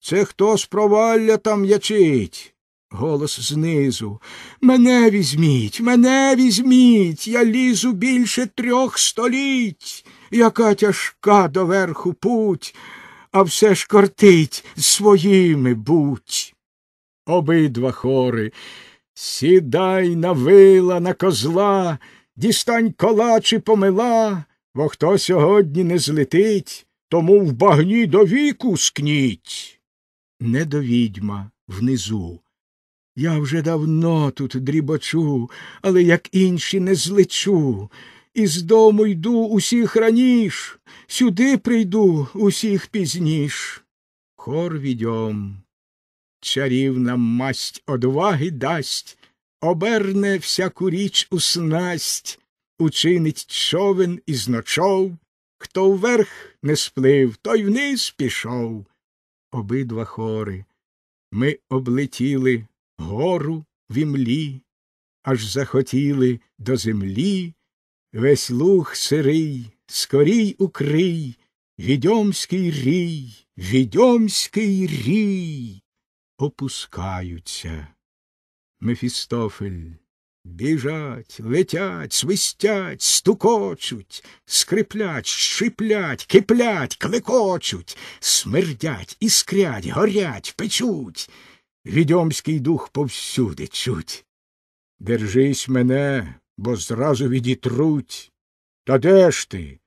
Це хто з провалля там ячить? Голос знизу. Мене візьміть, мене візьміть. Я лізу більше трьох століть. Яка тяжка доверху путь, а все ж кортить своїми будь. Обидва хори. Сідай на вила, на козла, дістань колачі помила бо хто сьогодні не злетить, тому в багні до віку скніть. Не до відьма внизу. Я вже давно тут дрібочу, але як інші не злечу. Із дому йду усіх раніш, сюди прийду усіх пізніш. Хор відьом, чарівна масть одваги дасть, оберне всяку річ у снасть, учинить човен із ночов, хто вверх не сплив, той вниз пішов. Обидва хори. Ми облетіли гору в імлі, аж захотіли до землі. Весь луг сирий, скорій укрий, відьомський рій, відьомський рій. Опускаються. Мефістофель. Біжать, летять, свистять, стукочуть, скриплять, шиплять, киплять, клекочуть, смердять, іскрять, горять, печуть. Відьомський дух повсюди чуть. Держись мене, бо зразу відітруть. Та де ж ти?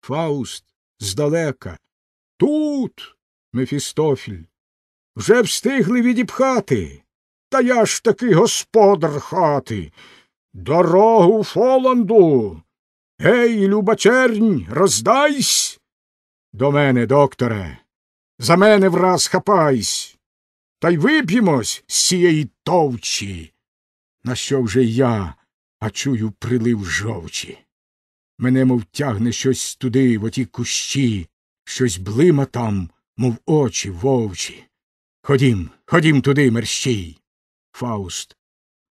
Фауст здалека. Тут, Мефістофіль. Вже встигли відіпхати. Та я ж таки господар хати. Дорогу Фоланду. Гей, любачернь, роздайсь. До мене, докторе, за мене враз хапайсь. Та й вип'ємось з цієї товчі. На що вже я, а чую прилив жовчі. Мене, мов тягне щось туди, в оті кущі, щось блима там, мов очі вовчі. Ходім, ходім туди, мерщій. Фауст.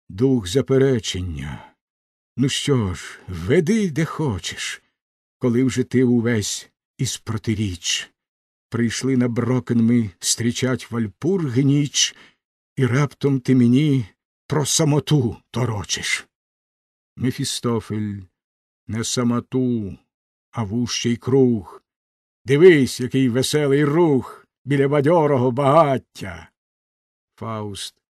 Дух заперечення. Ну що ж, веди, де хочеш, коли вже ти увесь із протиріч. Прийшли на Брокен ми стрічать вальпурги ніч, і раптом ти мені про самоту торочиш. Мефістофель, не самоту, а вужчий круг. Дивись, який веселий рух біля бадьорого багаття. Фауст.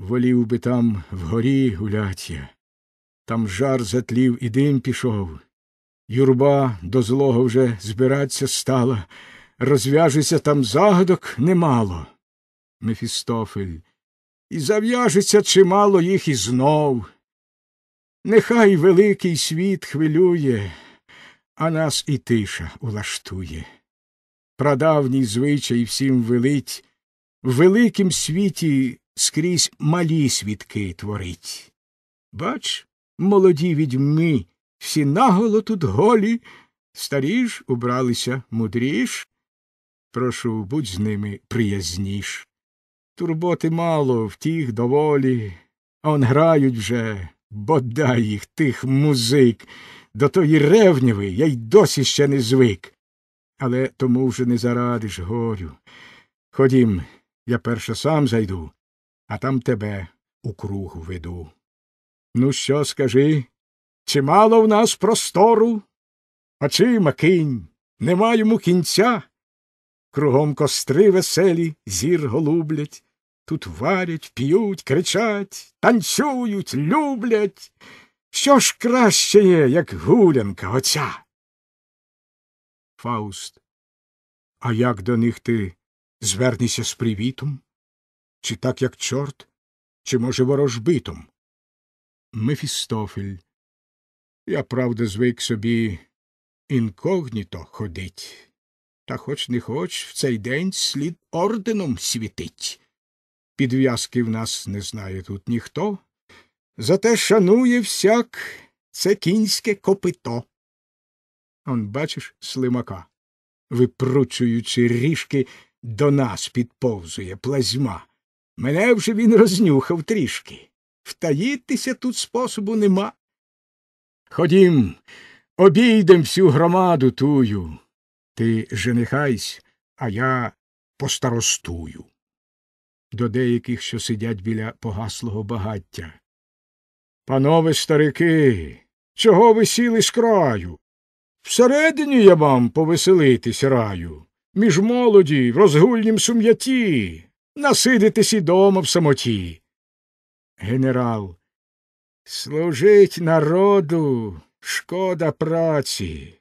Волів би там вгорі гулять я. Там жар затлів і дим пішов. Юрба до злого вже збиратися стала. Розв'яжеться там загадок немало. Мефістофель. І зав'яжеться чимало їх і знов. Нехай великий світ хвилює, а нас і тиша улаштує. Прадавній звичай всім велить, в великім світі скрізь малі свідки творить. Бач, молоді відьми, всі наголо тут голі, старі ж убралися мудріш. Прошу, будь з ними приязніш. Турботи мало, втіх доволі, а он грають вже, бодай їх тих музик. До тої ревніви я й досі ще не звик. Але тому вже не зарадиш горю. Ходім, я перше сам зайду, а там тебе у круг веду. Ну, що скажи? Чимало в нас простору? Очима кинь, нема йому кінця. Кругом костри веселі, зір голублять, тут варять, п'ють, кричать, танцюють, люблять. Що ж краще є, як гулянка оця? Фауст. А як до них ти звернися з привітом? Чи так, як чорт, чи, може, ворожбитом? Мефістофель. Я, правда, звик собі інкогніто ходить. Та хоч не хоч в цей день слід орденом світить. Підв'язки в нас не знає тут ніхто. Зате шанує всяк це кінське копито. Он, бачиш, слимака, випручуючи ріжки, до нас підповзує плазьма. Мене вже він рознюхав трішки. Втаїтися тут способу нема. Ходім, обійдем всю громаду тую. Ти женихайсь, а я постаростую. До деяких, що сидять біля погаслого багаття. Панове старики, чого ви сіли з краю? Всередині я вам повеселитись раю, між молоді, в розгульнім сум'яті, насидитись і дома в самоті. Генерал, служить народу Шкода праці.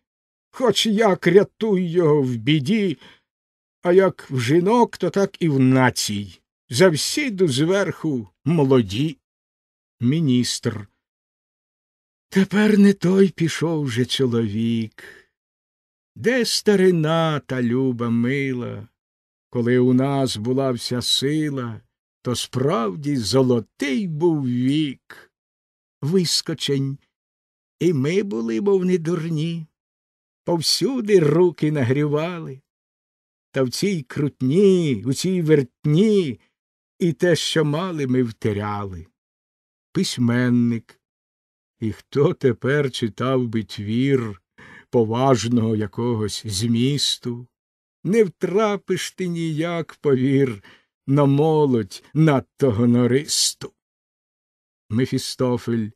Хоч як рятуй його в біді, а як в жінок, то так і в націй. Завсіду зверху молоді. Міністр. Тепер не той пішов вже чоловік. Де старина та люба мила, коли у нас була вся сила, то справді золотий був вік. Вискочень, і ми були, мов не дурні, повсюди руки нагрівали, та в цій крутні, у цій вертні і те, що мали, ми втеряли. Письменник. І хто тепер читав би твір поважного якогось змісту? Не втрапиш ти ніяк, повір, на молодь надто гонористу. Мефістофель,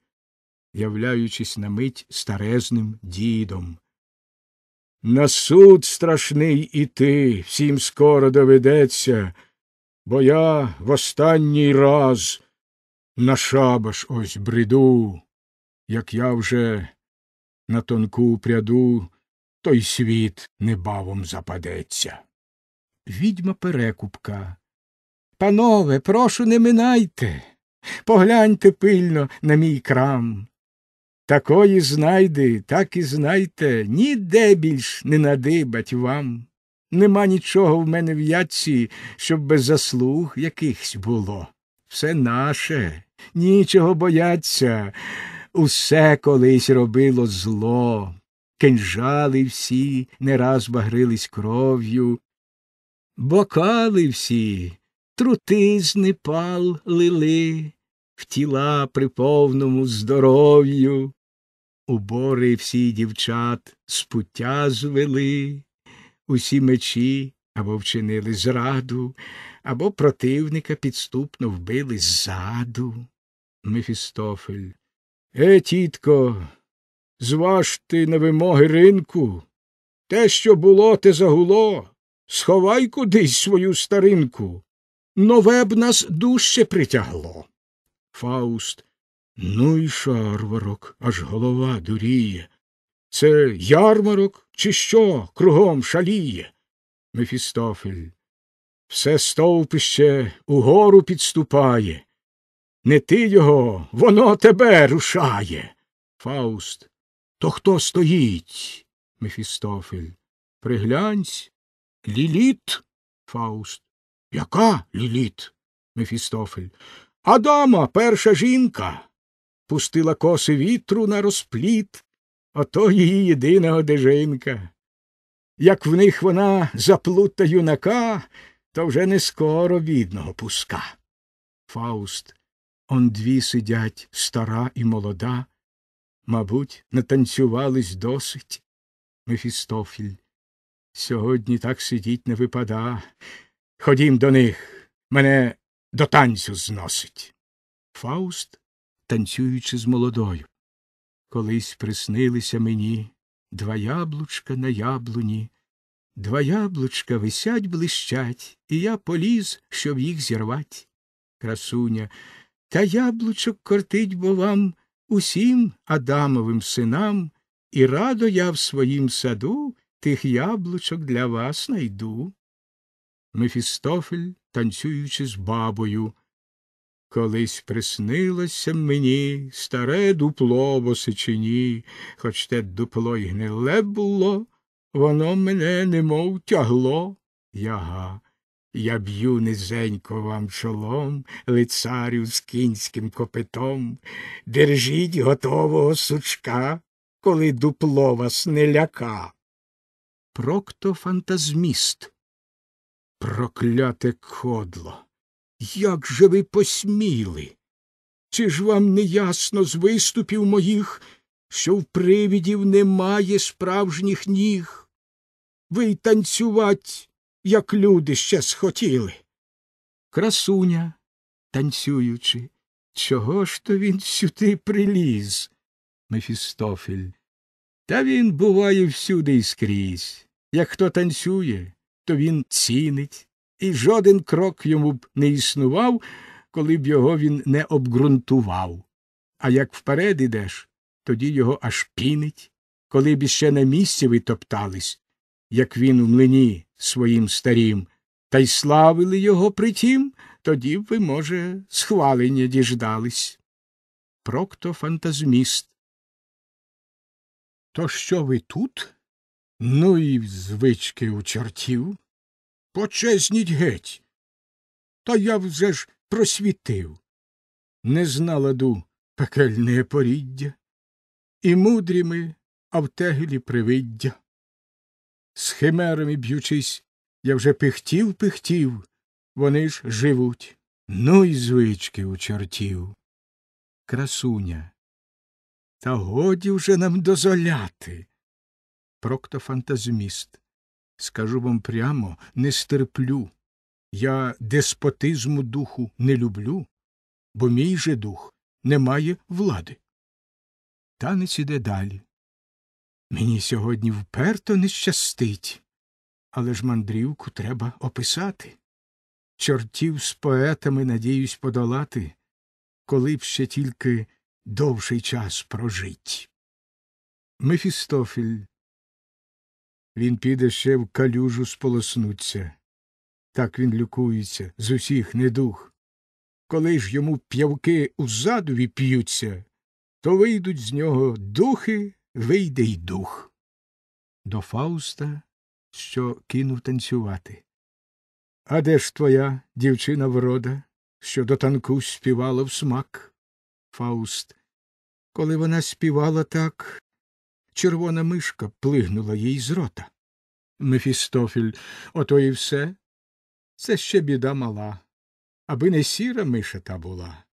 являючись на мить старезним дідом. На суд страшний іти всім скоро доведеться, бо я в останній раз на шабаш ось бреду, як я вже на тонку пряду, той світ небавом западеться. Відьма перекупка. Панове, прошу, не минайте, погляньте пильно на мій крам. Такої знайди, так і знайте, ніде більш не надибать вам. Нема нічого в мене в ятці, щоб без заслуг якихось було. Все наше, нічого бояться, усе колись робило зло. Кинжали всі не раз багрились кров'ю, бокали всі, трутизни пал лили, в тіла при повному здоров'ю, убори всі дівчат з пуття звели, усі мечі або вчинили зраду, або противника підступно вбили ззаду. Мефістофель. Е, тітко, зважте на вимоги ринку. Те, що було, те загуло. Сховай кудись свою старинку. Нове б нас дужче притягло. Фауст. Ну і шарварок, аж голова дуріє. Це ярмарок, чи що кругом шаліє? Мефістофель. Все стовпище угору підступає. Не ти його, воно тебе рушає. Фауст. То хто стоїть? Мефістофель. Приглянься. Ліліт. Фауст. Яка ліліт? Мефістофель. Адама, перша жінка. Пустила коси вітру на розпліт, ото її єдина одежинка. Як в них вона заплута юнака, то вже не скоро бідного пуска. Фауст. Он дві сидять стара і молода. Мабуть, натанцювались досить. Мефістофіль. Сьогодні так сидіть не випада. Ходім до них, мене до танцю зносить. Фауст, танцюючи з молодою. Колись приснилися мені два яблучка на яблуні, два яблучка висять блищать, і я поліз, щоб їх зірвать. Красуня, та яблучок кортить бо вам усім Адамовим синам, і радо я в своїм саду тих яблучок для вас найду. Мефістофель, танцюючи з бабою. Колись приснилося мені старе дупло в осичині, хоч те дупло й гниле було, воно мене немов тягло. Яга, я б'ю низенько вам чолом, лицарю з кінським копитом. Держіть готового сучка, коли дупло вас не ляка. Проктофантазміст. Прокляте кодло. Як же ви посміли? Чи ж вам не ясно з виступів моїх, що в привідів немає справжніх ніг? Ви й танцювать, як люди ще схотіли. Красуня, танцюючи, чого ж то він сюди приліз? Мефістофель. Та він буває всюди і скрізь. Як хто танцює, то він цінить, і жоден крок йому б не існував, коли б його він не обґрунтував. А як вперед ідеш, тоді його аж пінить, коли б іще на місці ви топтались, як він у млині своїм старім, та й славили його притім, тоді б ви, може, схвалення діждались. Проктофантазміст. То що ви тут? Ну і звички у чортів. Почесніть геть. Та я вже ж просвітив. Не знала ду пекельне поріддя, і мудрі ми, а в тегелі привиддя. З химерами б'ючись, я вже пихтів пихтів, вони ж живуть. Ну й звички у чортів. Красуня. Та годі вже нам дозволяти. Проктофантазміст. Скажу вам прямо, не стерплю. Я деспотизму духу не люблю, бо мій же дух не має влади. Танець іде далі. Мені сьогодні вперто не щастить, але ж мандрівку треба описати. Чортів з поетами надіюсь подолати, коли б ще тільки довший час прожить. Мефістофіль. Він піде ще в калюжу сполоснуться. Так він лікується з усіх недух. Коли ж йому п'явки у задові п'ються, то вийдуть з нього духи, вийде й дух. До Фауста, що кинув танцювати. А де ж твоя дівчина врода, що до танку співала в смак? Фауст. Коли вона співала так, червона мишка плигнула їй з рота. Мефістофіль. Ото і все. Це ще біда мала. Аби не сіра миша та була.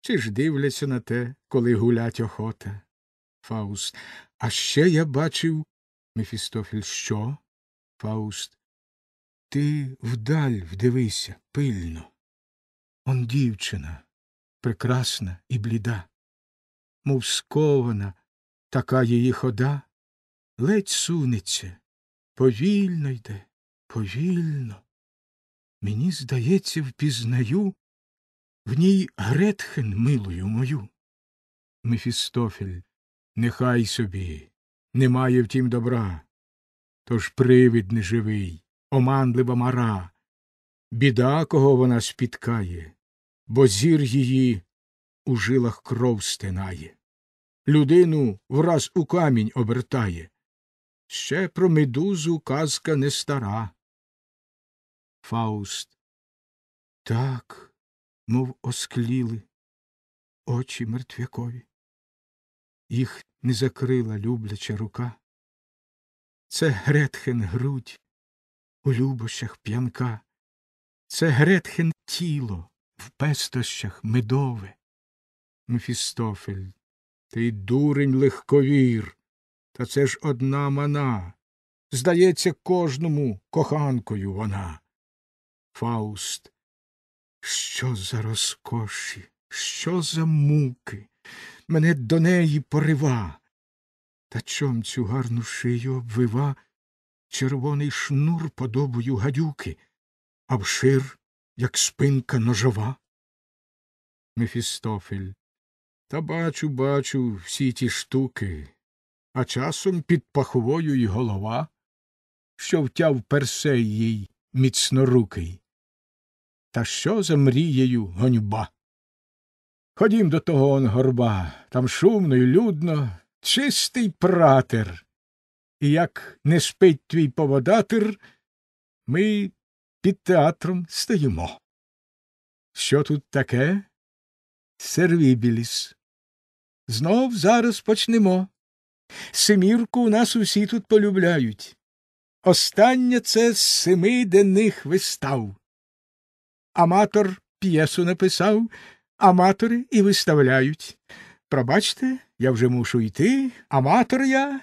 Чи ж дивляться на те, коли гулять охота? Фауст. А ще я бачив. Мефістофіль. Що? Фауст. Ти вдаль вдивися пильно. Он дівчина, прекрасна і бліда, мов скована, така її хода, ледь сунеться, повільно йде, повільно. Мені, здається, впізнаю в ній Гретхен милою мою. Мефістофель, нехай собі, немає втім добра. Тож привид неживий, оманлива мара, біда, кого вона спіткає, бо зір її у жилах кров стинає, людину враз у камінь обертає. Ще про медузу казка не стара. Фауст. Так, мов оскліли очі мертвякові. Їх не закрила любляча рука. Це Гретхен грудь у любощах п'янка, це Гретхен тіло в пестощах медове. Мефістофель, ти дурень легковір, та це ж одна мана. Здається, кожному коханкою вона. Фауст. Що за розкоші, що за муки? Мене до неї порива. Та чом цю гарну шию обвива червоний шнур подобою гадюки, а вшир, як спинка ножова. Мефістофель. Та бачу, бачу всі ті штуки, а часом під паховою й голова, що втяв персей їй міцнорукий. Та що за мрією гоньба? Ходім до того он горба, там шумно й людно, чистий пратер. І як не спить твій поводатир, ми під театром стоїмо. Що тут таке? Сервібіліс. Знов зараз почнемо. Семірку у нас усі тут полюбляють. Остання це з семи денних вистав. Аматор п'єсу написав, аматори і виставляють. Пробачте, я вже мушу йти, аматор я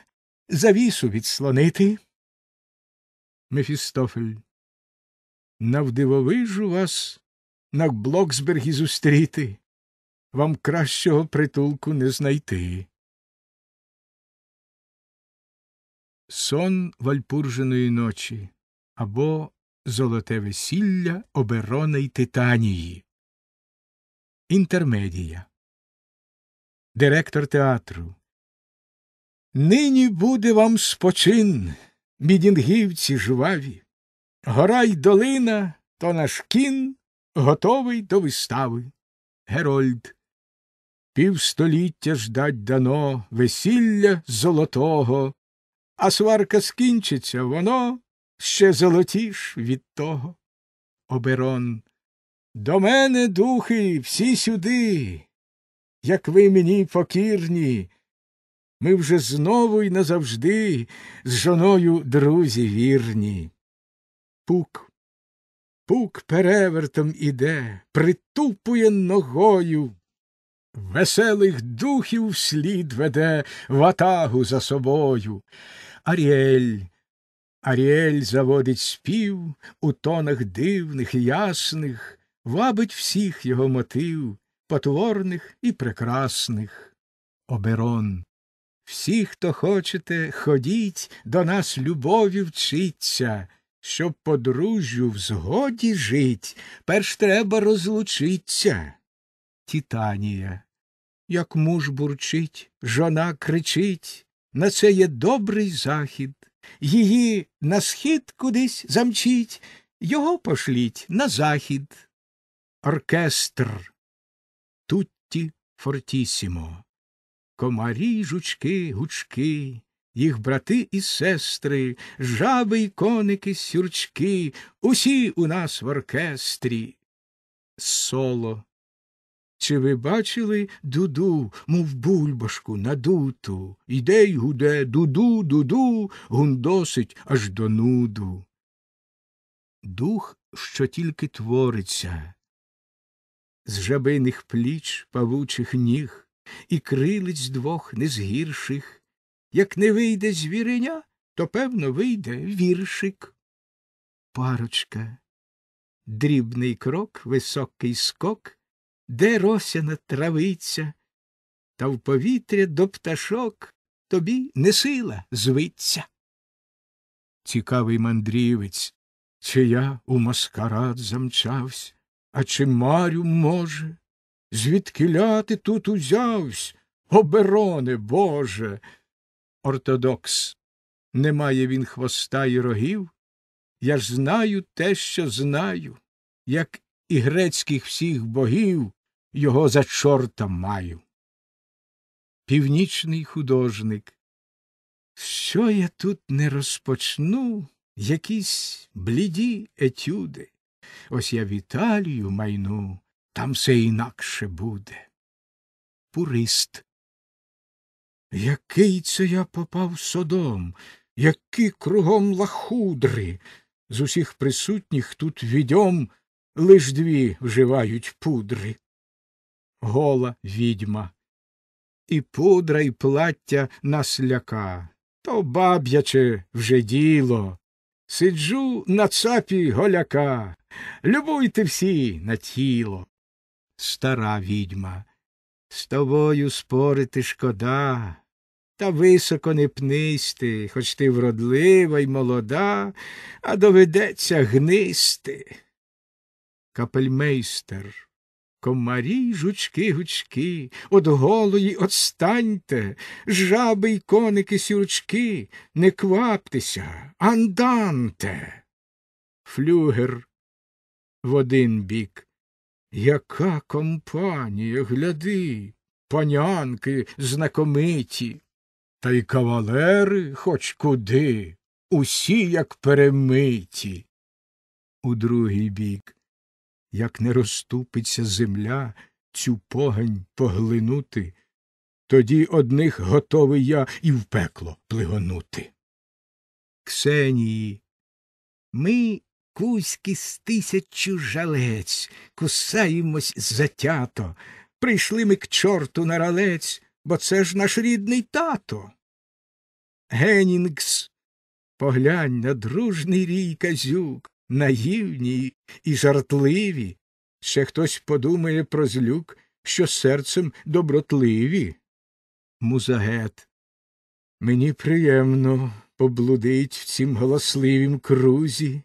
завісу відслонити. Мефістофель. Навдивовижу вас на Блоксбергі зустріти, вам кращого притулку не знайти. Сон вальпурженої ночі або Золоте весілля Оберона й Титанії. Інтермедія. Директор театру, Нині буде вам спочин, мідінгівці жваві, гора й долина то наш кін готовий до вистави. Герольд. Півстоліття ждать дано весілля золотого, а сварка скінчиться воно ще золотіш від того. Оберон. До мене, духи, всі сюди, як ви мені покірні, ми вже знову й назавжди з жоною друзі вірні. Пук, пук перевертом іде, притупує ногою, веселих духів слід веде ватагу за собою. Аріель, Аріель заводить спів у тонах дивних ясних, вабить всіх його мотив, потворних і прекрасних. Оберон. Всі, хто хочете, ходіть, до нас любові вчиться, щоб подружжю в згоді жить, перш треба розлучиться. Титанія. Як муж бурчить, жона кричить, на це є добрий захід. Її на схід кудись замчіть, його пошліть на захід. Оркестр. Тутті фортісімо. Комарі, жучки, гучки, їх брати і сестри, жаби й коники, сюрчки, усі у нас в оркестрі. Соло. Чи ви бачили дуду, мов бульбашку надуту? Іде й гуде, дуду, дуду, гундосить аж до нуду. Дух, що тільки твориться, з жабиних пліч павучих ніг і крилиць двох не з. Як не вийде звіреня, то певно вийде віршик. Парочка, дрібний крок, високий скок, де росяна травиця, та в повітря до пташок тобі не сила звиться. Цікавий мандрівець, чи я у маскарад замчавсь, а чи марю, може, звідки ляти тут узявсь, обероне Боже. Ортодокс. Немає він хвоста і рогів. Я ж знаю те, що знаю, як і грецьких всіх богів його за чорта маю. Північний художник. Що я тут не розпочну, якісь бліді етюди. Ось я в Італію майну, там все інакше буде. Пурист. Який це я попав содом, які кругом лахудри. З усіх присутніх тут відьом лиш дві вживають пудри. Гола відьма. І пудра, і плаття нас ляка. То баб'яче вже діло. Сиджу на цапі голяка. Любуйте всі на тіло. Стара відьма. З тобою спорити шкода, та високо не пнисти, хоч ти вродлива й молода, а доведеться гнисти. Капельмейстер. Комарі, жучки, гучки, от голої отстаньте, жаби й коники сюрчки, не кваптеся, анданте. Флюгер в один бік. Яка компанія, гляди, панянки знакомиті, та й кавалери хоч куди, усі як перемиті. У другий бік, як не розступиться земля цю погань поглинути, тоді одних готовий я і в пекло плигонути. Ксенії, ми Кузьки з тисячу жалець, кусаємось затято. Прийшли ми к чорту на ралець, бо це ж наш рідний тато. Генінгс, поглянь на дружний рій казюк, наївні і жартливі. Ще хтось подумає про злюк, що серцем добротливі. Музагет. Мені приємно поблудить в цім голосливім крузі.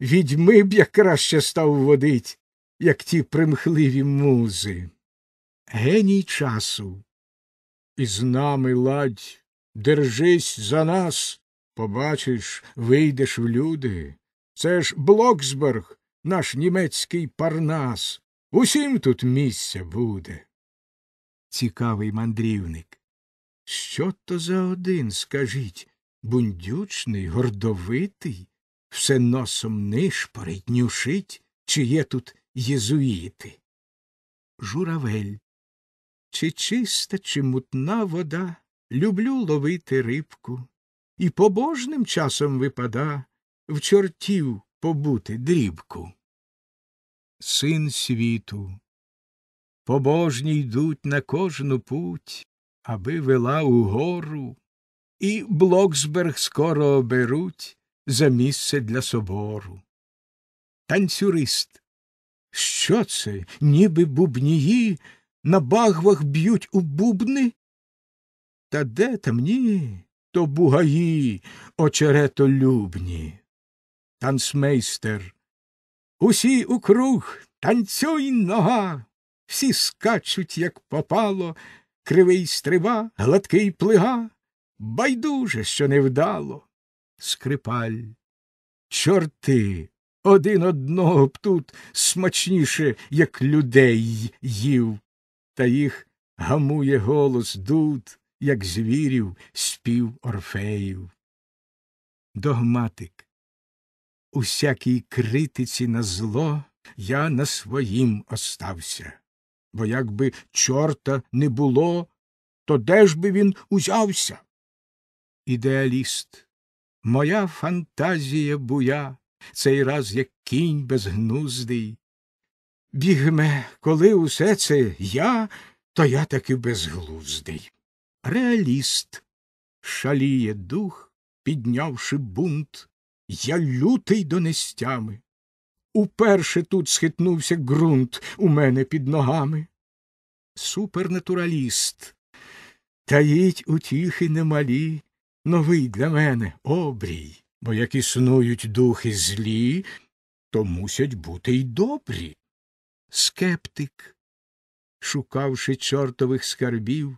Відьми б я краще став водить, як ті примхливі музи. Геній часу. І з нами ладь держись за нас, побачиш, вийдеш в люди. Це ж Блоксберг, наш німецький парнас. Усім тут місця буде. Цікавий мандрівник. Що то за один, скажіть, бундючний, гордовитий, все носом нишпорить, нюшить, чи є тут єзуїти? Журавель. Чи чиста, чи мутна вода, люблю ловити рибку, і побожним часом випада в чортів побути дрібку. Син світу. Побожні йдуть на кожну путь, аби вела угору, і Блоксберг скоро оберуть за місце для собору. Танцюрист. Що це, ніби бубнії на багвах б'ють у бубни? Та де там ні, то бугаї очеретолюбні. Танцмейстер. Усі у круг, танцюй нога, всі скачуть, як попало, кривий стриба, гладкий плига, байдуже, що не вдало. Скрипаль. Чорти один одного б тут смачніше, як людей їв, та їх гамує голос дуд, як звірів спів орфеїв. Догматик. Усякій критиці на зло я на своїм остався, бо якби чорта не було, то де ж би він узявся? Ідеаліст. Моя фантазія буя, цей раз як кінь безгнуздий. Бігме, коли усе це я, то я таки безглуздий. Реаліст шаліє дух, піднявши бунт, я лютий донестями. Уперше тут схитнувся ґрунт у мене під ногами. Супернатураліст. Таїть утіхи немалі, новий для мене обрій, бо як існують духи злі, то мусять бути й добрі. Скептик, шукавши чортових скарбів,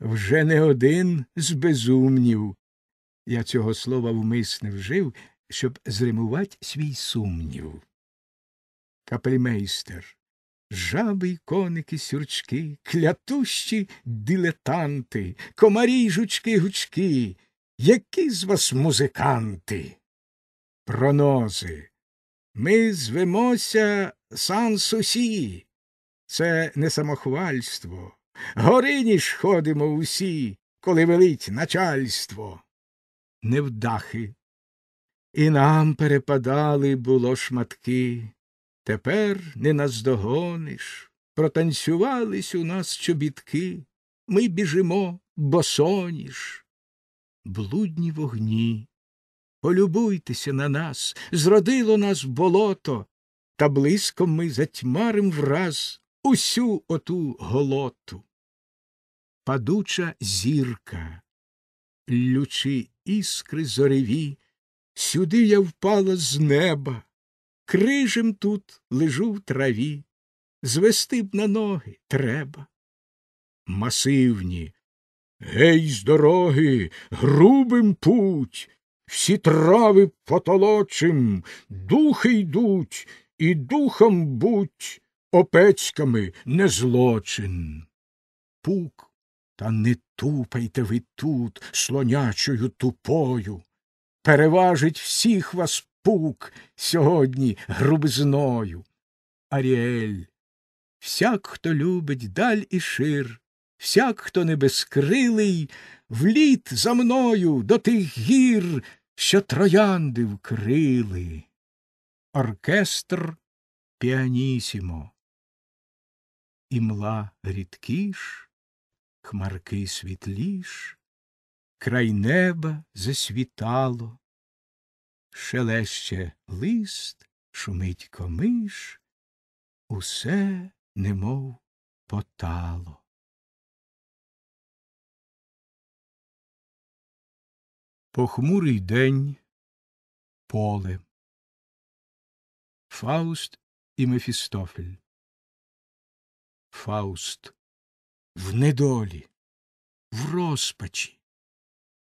вже не один з безумнів. Я цього слова вмисне вжив, щоб зримувати свій сумнів. Капельмейстер, жаби й коники сюрчки, клятущі дилетанти, комарі й жучки гучки, які з вас музиканти? Пронози. Ми звемося сан сусі. Це не самохвальство. Горині ж ходимо усі, коли велить начальство. Невдахи. І нам перепадали було шматки. Тепер не наздогониш. Протанцювались у нас чобітки. Ми біжимо босоніж. Блудні вогні. Полюбуйтеся на нас, зродило нас болото, та близько ми затьмарим враз усю оту голоту. Падуча зірка, лючи іскри зореві, сюди я впала з неба, крижем тут лежу в траві, звести б на ноги треба. Масивні, гей, з дороги, грубим путь, всі трави потолочим, духи йдуть, і духом будь, опецьками не злочин. Пук, та не тупайте ви тут слонячою тупою. Переважить всіх вас пук сьогодні грубизною. Аріель, всяк, хто любить даль і шир, всяк, хто не безкрилий, вліт за мною до тих гір, що троянди вкрили. Оркестр піанісімо. Імла рідкіш, хмарки світліш, край неба засвітало, шелеще лист, шумить комиш, усе немов потало. Похмурий день, поле. Фауст і Мефістофель. Фауст в недолі, в розпачі,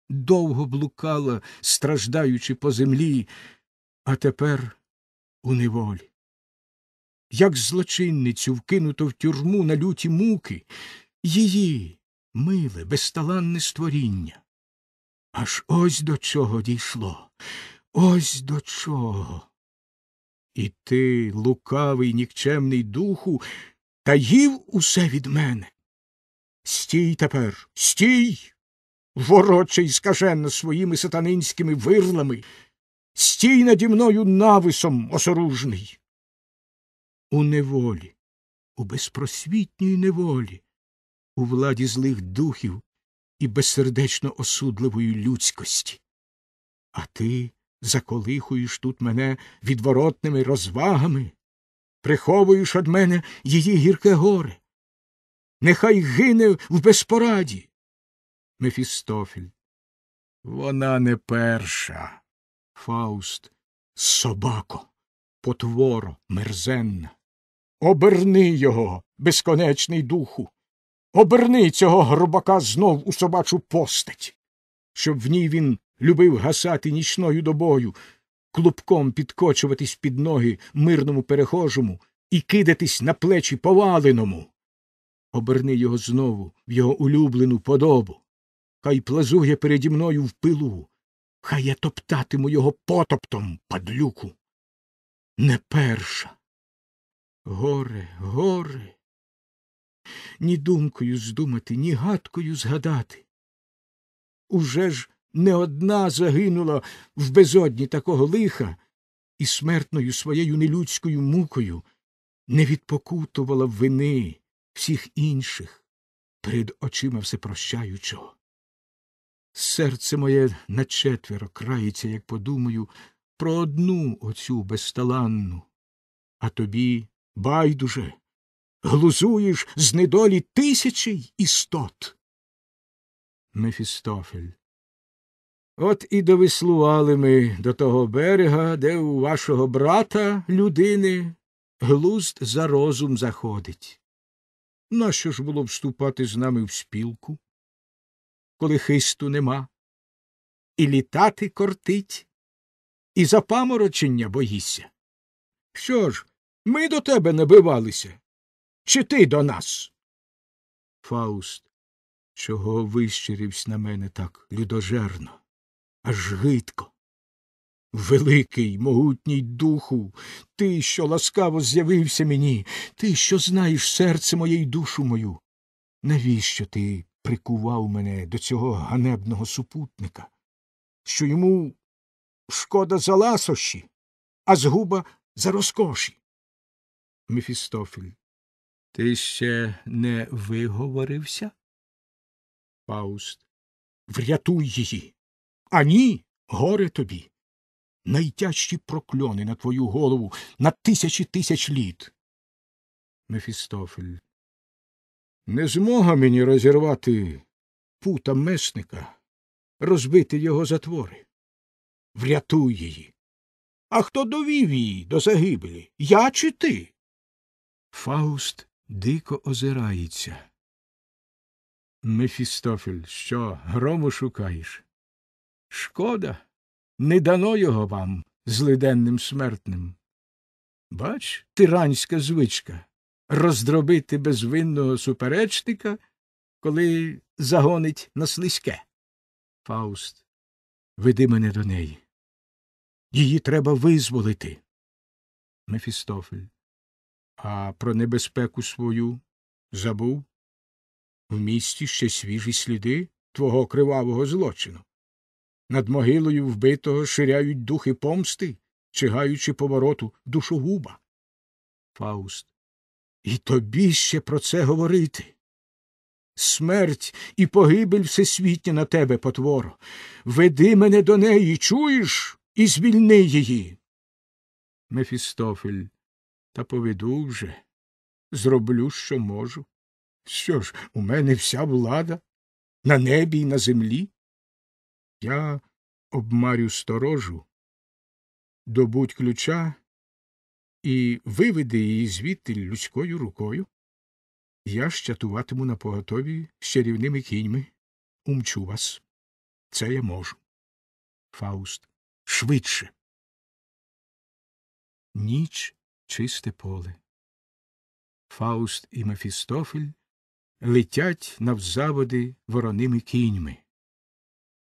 довго блукала, страждаючи по землі, а тепер у неволі. Як злочинницю вкинуто в тюрму на люті муки, її миле, безталанне створіння. Аж ось до чого дійшло, ось до чого. І ти, лукавий, нікчемний духу, таїв усе від мене. Стій тепер, стій, вороча й своїми сатанинськими вирлами, стій наді мною нависом осоружний. У неволі, у безпросвітній неволі, у владі злих духів і безсердечно осудливої людськості. А ти заколихуєш тут мене відворотними розвагами, приховуєш од мене її гірке горе. Нехай гине в безпораді. Мефістофіль. Вона не перша. Фауст. Собако, потворо, мерзенна. Оберни його, безконечний духу. Оберни цього грубака знов у собачу постать, щоб в ній він любив гасати нічною добою, клубком підкочуватись під ноги мирному перехожому і кидатись на плечі поваленому. Оберни його знову в його улюблену подобу. Хай плазує переді мною в пилу, хай я топтатиму його потоптом, падлюку. Не перша. Горе, горе. Ні думкою здумати, ні гадкою згадати. Уже ж не одна загинула в безодні такого лиха і смертною своєю нелюдською мукою не відпокутувала вини всіх інших перед очима всепрощаючого. Серце моє начетверо крається, як подумаю, про одну оцю безталанну, а тобі байдуже, глузуєш з недолі тисячі істот. Мефістофель. От і довеслували ми до того берега, де у вашого брата, людини, глузд за розум заходить. Нащо ж було вступати з нами в спілку, коли хисту нема, і літати кортить, і запаморочення боїшся? Що ж, ми до тебе набивалися, чи ти до нас? Фауст, чого вищиривсь на мене так людожерно, аж гидко. Великий, могутній духу, ти, що ласкаво з'явився мені, ти, що знаєш серце моє й душу мою. Навіщо ти прикував мене до цього ганебного супутника, що йому шкода за ласощі, а згуба за розкоші? Мефістофель. Ти ще не виговорився? Фауст. Врятуй її. А ні, горе тобі найтяжчі прокльони на твою голову на тисячі тисяч літ. Мефістофель. Не змога мені розірвати пута месника, розбити його затвори. Врятуй її. А хто довів її до загибелі? Я чи ти? Фауст дико озирається. Мефістофель, що грому шукаєш? Шкода, не дано його вам, злиденним смертним. Бач, тиранська звичка роздробити безвинного суперечника, коли загонить на слизьке. Фауст, веди мене до неї. Її треба визволити. Мефістофель. А про небезпеку свою забув? В місті ще свіжі сліди твого кривавого злочину. Над могилою вбитого ширяють духи помсти, чигаючи повороту душогуба. Фауст. І тобі ще про це говорити. Смерть і погибель всесвітня на тебе, потворо. Веди мене до неї, чуєш, і звільни її. Мефістофель. Та поведу вже. Зроблю, що можу. Що ж, у мене вся влада на небі й на землі. Я обмарю сторожу, добудь ключа і виведи її звідти людською рукою. Я щатуватиму на поготові з чарівними кіньми. Умчу вас. Це я можу. Фауст. Швидше. Ніч чисте поле. Фауст і Мефістофель летять навзаводи вороними кіньми.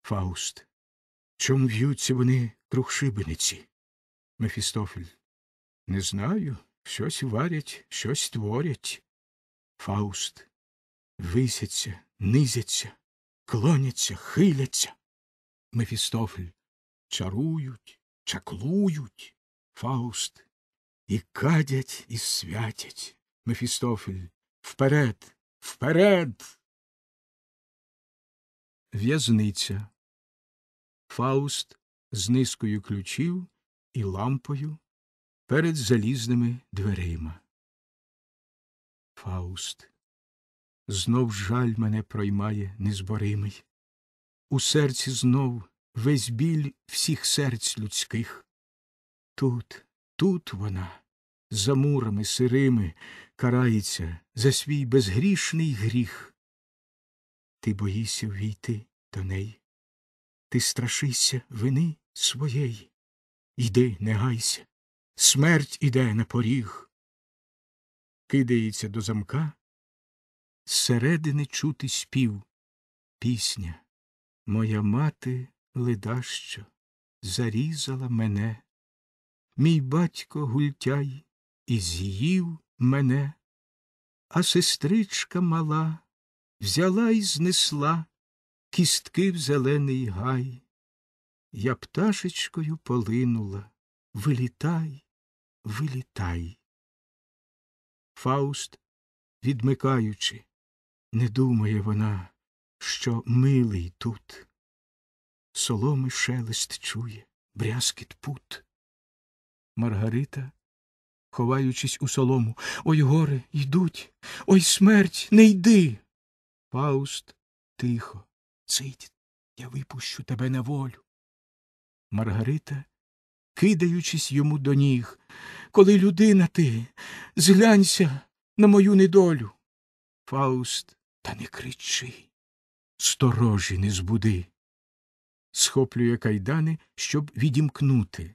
Фауст. Чом в'ються вони круг шибениці? Мефістофель. Не знаю. Щось варять, щось творять. Фауст. Висяться, низяться, клоняться, хиляться. Мефістофель. Чарують, чаклують. Фауст. І кадять, і святять. Мефістофель. Вперед, вперед. В'язниця. Фауст з низкою ключів і лампою перед залізними дверима. Фауст. Знов жаль мене проймає незборимий. У серці знов весь біль всіх серць людських. Тут, тут вона, за мурами сирими, карається за свій безгрішний гріх. Ти боїшся війти до неї. Ти страшишся вини своєї. Йди, не гайся, смерть іде на поріг. Кидається до замка, зсередини чути спів, пісня. Моя мати ледащо зарізала мене. Мій батько гультяй і з'їв мене, а сестричка мала взяла і знесла кістки в зелений гай. Я пташечкою полинула. Вилітай, вилітай. Фауст, відмикаючи, не думає вона, що милий тут. Соломи шелест чує, брязкіт пут. Маргарита, ховаючись у солому, Ой горе, йдуть, ой смерть, не йди. Фауст тихо, цить, я випущу тебе на волю. Маргарита, кидаючись йому до ніг, коли людина ти, зглянься на мою недолю. Фауст, та не кричи, сторожі не збуди. Схоплює кайдани, щоб відімкнути.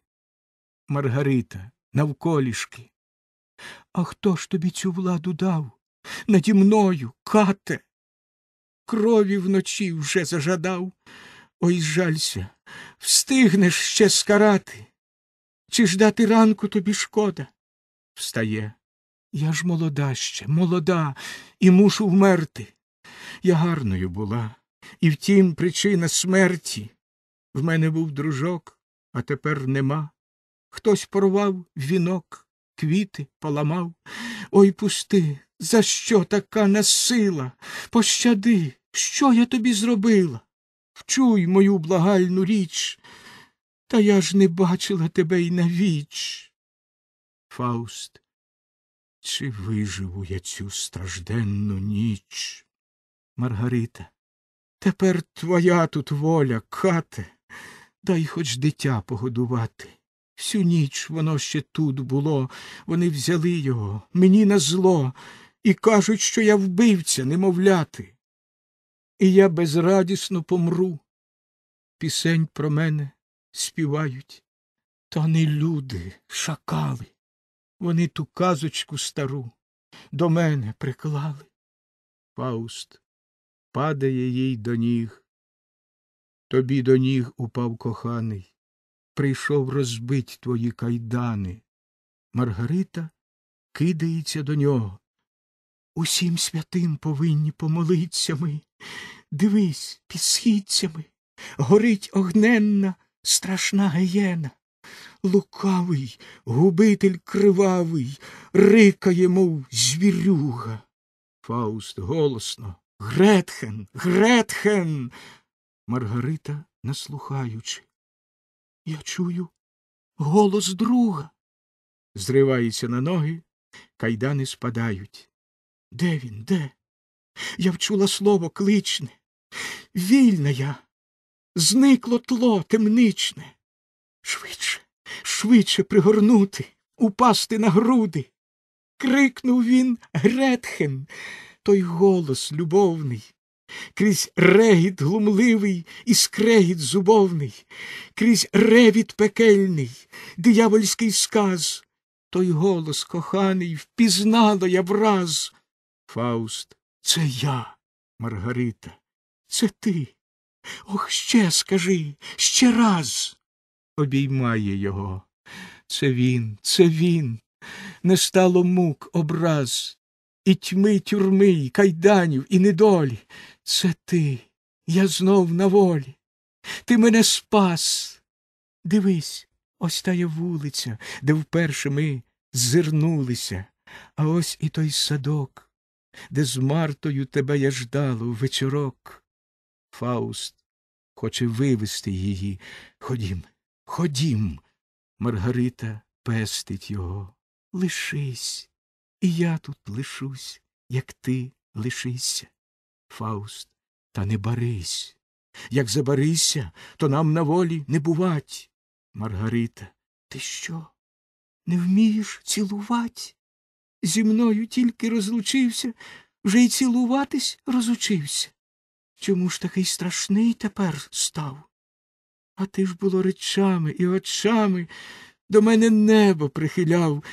Маргарита, навколішки. А хто ж тобі цю владу дав? Наді мною, кате. Крові вночі вже зажадав. Ой, жалься, встигнеш ще скарати. Чи ж дати ранку тобі шкода? Встає. Я ж молода ще, молода, і мушу вмерти. Я гарною була, і втім причина смерті. В мене був дружок, а тепер нема. Хтось порвав вінок, квіти поламав. Ой, пусти, за що така насила? Пощади, що я тобі зробила? Вчуй мою благальну річ, та я ж не бачила тебе й навіч. Фауст, чи виживу я цю стражденну ніч? Маргарита, тепер твоя тут воля, кате, дай хоч дитя погодувати. Всю ніч воно ще тут було, вони взяли його, мені на зло, і кажуть, що я вбивця, немовляти. І я безрадісно помру. Пісень про мене співають. Та не люди, шакали. Вони ту казочку стару до мене приклали. Фауст падає їй до ніг. Тобі до ніг упав коханий. Прийшов розбить твої кайдани. Маргарита кидається до нього. Усім святим повинні помолиться ми. Дивись, під східцями горить огненна страшна гієна. Лукавий, губитель кривавий, рикає, мов звірюга. Фауст голосно. Гретхен, Гретхен. Маргарита, наслухаючи. Я чую голос друга. Зривається на ноги, кайдани спадають. Де він, де? Я вчула слово кличне. Вільна я. Зникло тло темничне. Швидше, швидше пригорнути, упасти на груди. Крикнув він Гретхен, той голос любовний. крізь регіт глумливий і скрегіт зубовний, крізь ревіт пекельний, диявольський сказ. Той голос коханий впізнала я враз. Фауст, це я, Маргарита, це ти. Ох, ще скажи, ще раз. Обіймає його. Це він, це він. Не стало мук образ, і тьми тюрми, і кайданів, і недолі. Це ти, я знов на волі. Ти мене спас. Дивись, ось тая вулиця, де вперше ми зирнулися, а ось і той садок, де з Мартою тебе я ждала у вечорок. Фауст хоче вивести її. Ходім, ходім. Маргарита пестить його. Лишись, і я тут лишусь, як ти лишися. Фауст, та не барись. Як забарися, то нам на волі не бувать. Маргарита, ти що? Не вмієш цілувать? Зі мною тільки розлучився, вже й цілуватись розучився. Чому ж такий страшний тепер став? А ти ж було речами і очами до мене небо прихиляв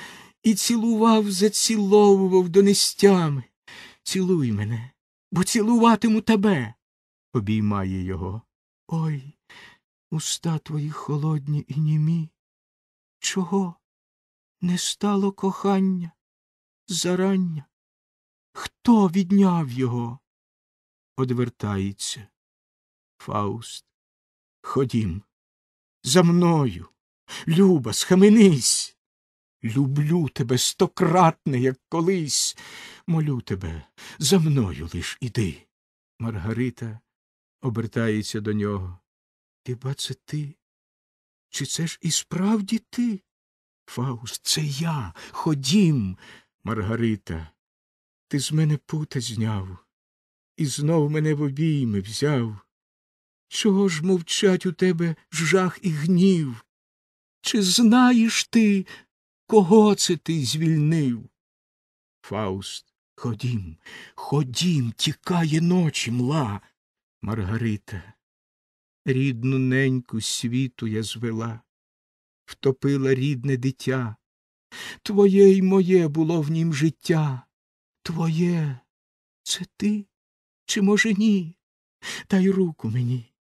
і цілував, заціловував донестями. Цілуй мене, бо цілуватиму тебе, обіймає його. Ой, уста твої холодні і німі. Чого не стало кохання зарання? Хто відняв його? Одвертається. Фауст. Ходім. За мною. Люба, схаменись. Люблю тебе стократне, як колись. Молю тебе, за мною лиш іди. Маргарита обертається до нього. Хіба це ти? Чи це ж і справді ти? Фауст, це я. Ходім, Маргарита. Ти з мене пута зняв і знов мене в обійми взяв. Чого ж мовчать у тебе жах і гнів? Чи знаєш ти, кого це ти звільнив? Фауст, ходім, ходім, тікає ночі мла. Маргарита, рідну неньку світу я звела, втопила рідне дитя. Твоє й моє було в нім життя. Твоє це ти? Чи, може, ні? Дай руку мені.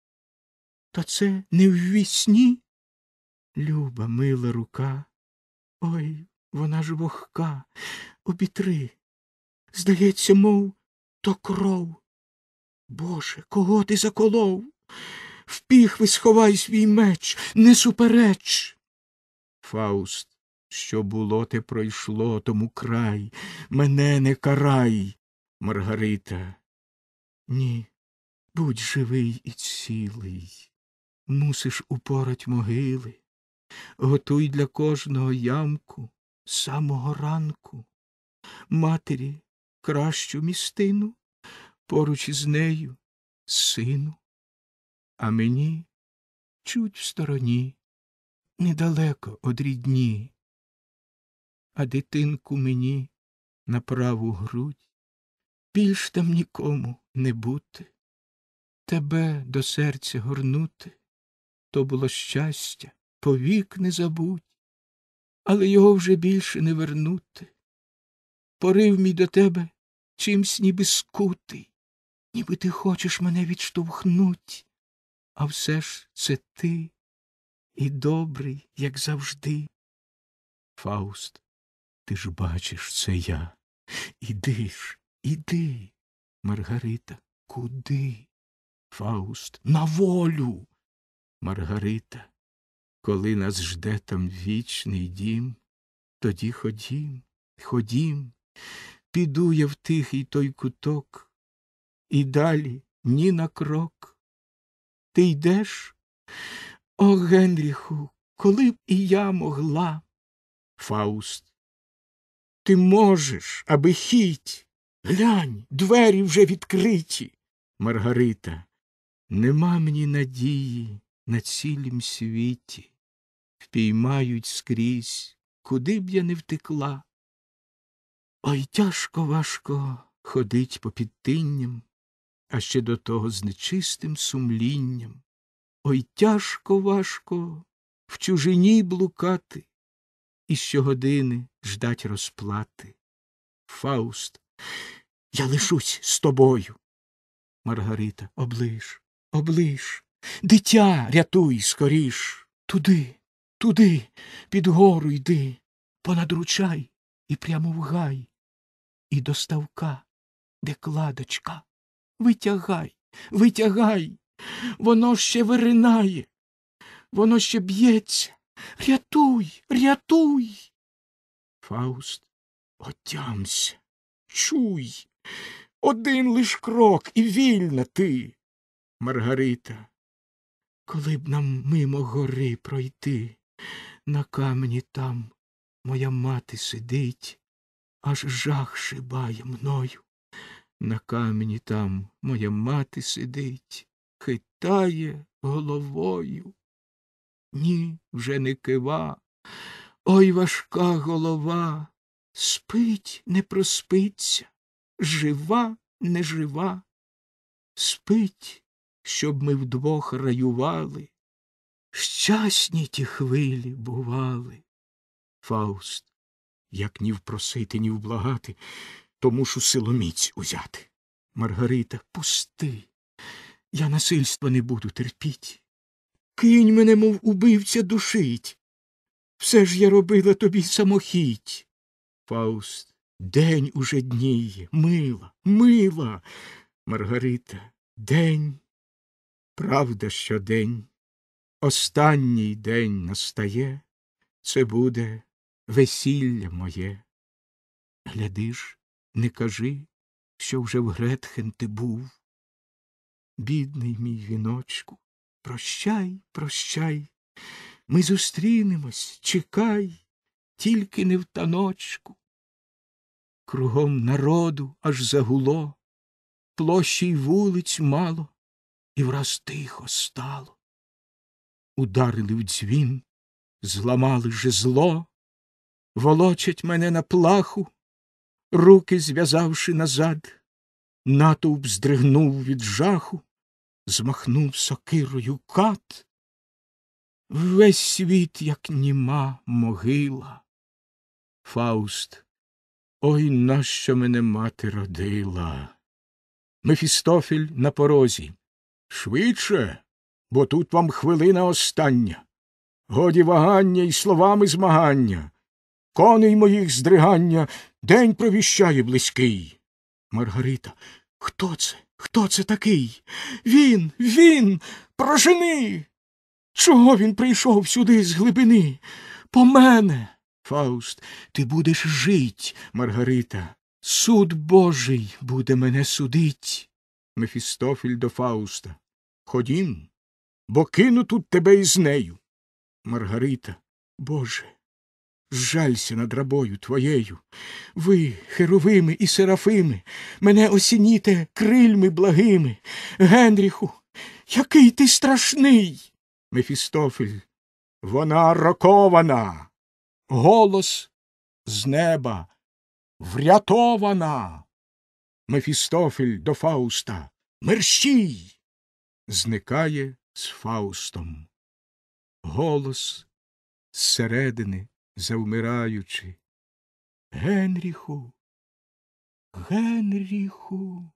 Та це не в вісні? Люба, мила рука. Ой, вона ж вогка, обітри. Здається, мов то кров. Боже, кого ти заколов? В піхви сховай свій меч, не супереч. Фауст, що було, те пройшло, тому край, мене не карай, Маргарита. Ні, будь живий і цілий, мусиш упорать могили, готуй для кожного ямку з самого ранку, матері кращу містину, поруч із нею сину, а мені чуть в стороні, недалеко од рідні, а дитинку мені на праву грудь. Більш там нікому не бути, тебе до серця горнути, то було щастя, повік не забудь, але його вже більше не вернути. Порив мій до тебе чимсь ніби скутий, ніби ти хочеш мене відштовхнуть, а все ж це ти і добрий, як завжди. Фауст, ти ж бачиш, це я. Іди ж, іди, Маргарита, куди? Фауст, на волю. Маргарита, коли нас жде там вічний дім, тоді ходім, ходім, піду я в тихий той куток, і далі ні на крок. Ти йдеш? О, Генріху, коли б і я могла. Фауст. Ти можеш, аби хіть. Глянь, двері вже відкриті. Маргарита. Нема мені надії на цілім світі. Впіймають скрізь, куди б я не втекла. Ой, тяжко важко ходить по підтинням, а ще до того з нечистим сумлінням. Ой тяжко важко в чужині блукати і щогодини ждать розплати. Фауст, я лишусь з тобою. Маргарита, оближ, оближ, дитя рятуй скоріш. Туди, туди, під гору йди, понад ручай і прямо в гай, і до ставка, де кладочка. Витягай, витягай, воно ще виринає, воно ще б'ється. Рятуй, рятуй. Фауст, отямся, чуй. Один лиш крок і вільна ти. Маргарита, коли б нам мимо гори пройти, на камені там моя мати сидить, аж жах шибає мною. На камені там моя мати сидить, хитає головою. Ні, вже не кива. Ой важка голова. Спить, не проспиться, жива, не жива. Спить, щоб ми вдвох раювали. Щасні ті хвилі бували. Фауст, як ні впросити, ні вблагати, то мушу силоміць узяти. Маргарита, пусти. Я насильства не буду терпіть. Кинь мене, мов убивця, душить. Все ж я робила тобі самохідь. Фауст, день уже дніє, мила, мила. Маргарита, день, правда, що день. Останній день настає, це буде весілля моє. Гляди ж, не кажи, що вже в Гретхен ти був. Бідний мій віночку, прощай, прощай, ми зустрінемось, чекай, тільки не в таночку. Кругом народу аж загуло, площі й вулиць мало, і враз тихо стало. Ударили в дзвін, зламали жезло, волочать мене на плаху, руки зв'язавши назад, натовп здригнув від жаху, змахнув сокирою кат. Весь світ, як німа могила. Фауст, ой нащо мене мати родила? Мефістофіль на порозі. Швидше, бо тут вам хвилина остання. Годі вагання і словами змагання. Коней моїх здригання день провіщає близький. Маргарита, хто це? Хто це такий? Він, він, прожени. Чого він прийшов сюди з глибини? По мене. Фауст, ти будеш жить, Маргарита. Суд Божий буде мене судить. Мефістофіль до Фауста. Ходім, бо кину тут тебе із нею. Маргарита, Боже, жалься над рабою твоєю. Ви, херовими і серафими, мене осініте крильми благими. Генріху, який ти страшний. Мефістофіль, вона рокована. Голос з неба. Врятована. Мефістофіль до Фауста. Мерщій. Зникає з Фаустом. Голос зсередини, завмираючи. Генріху, Генріху.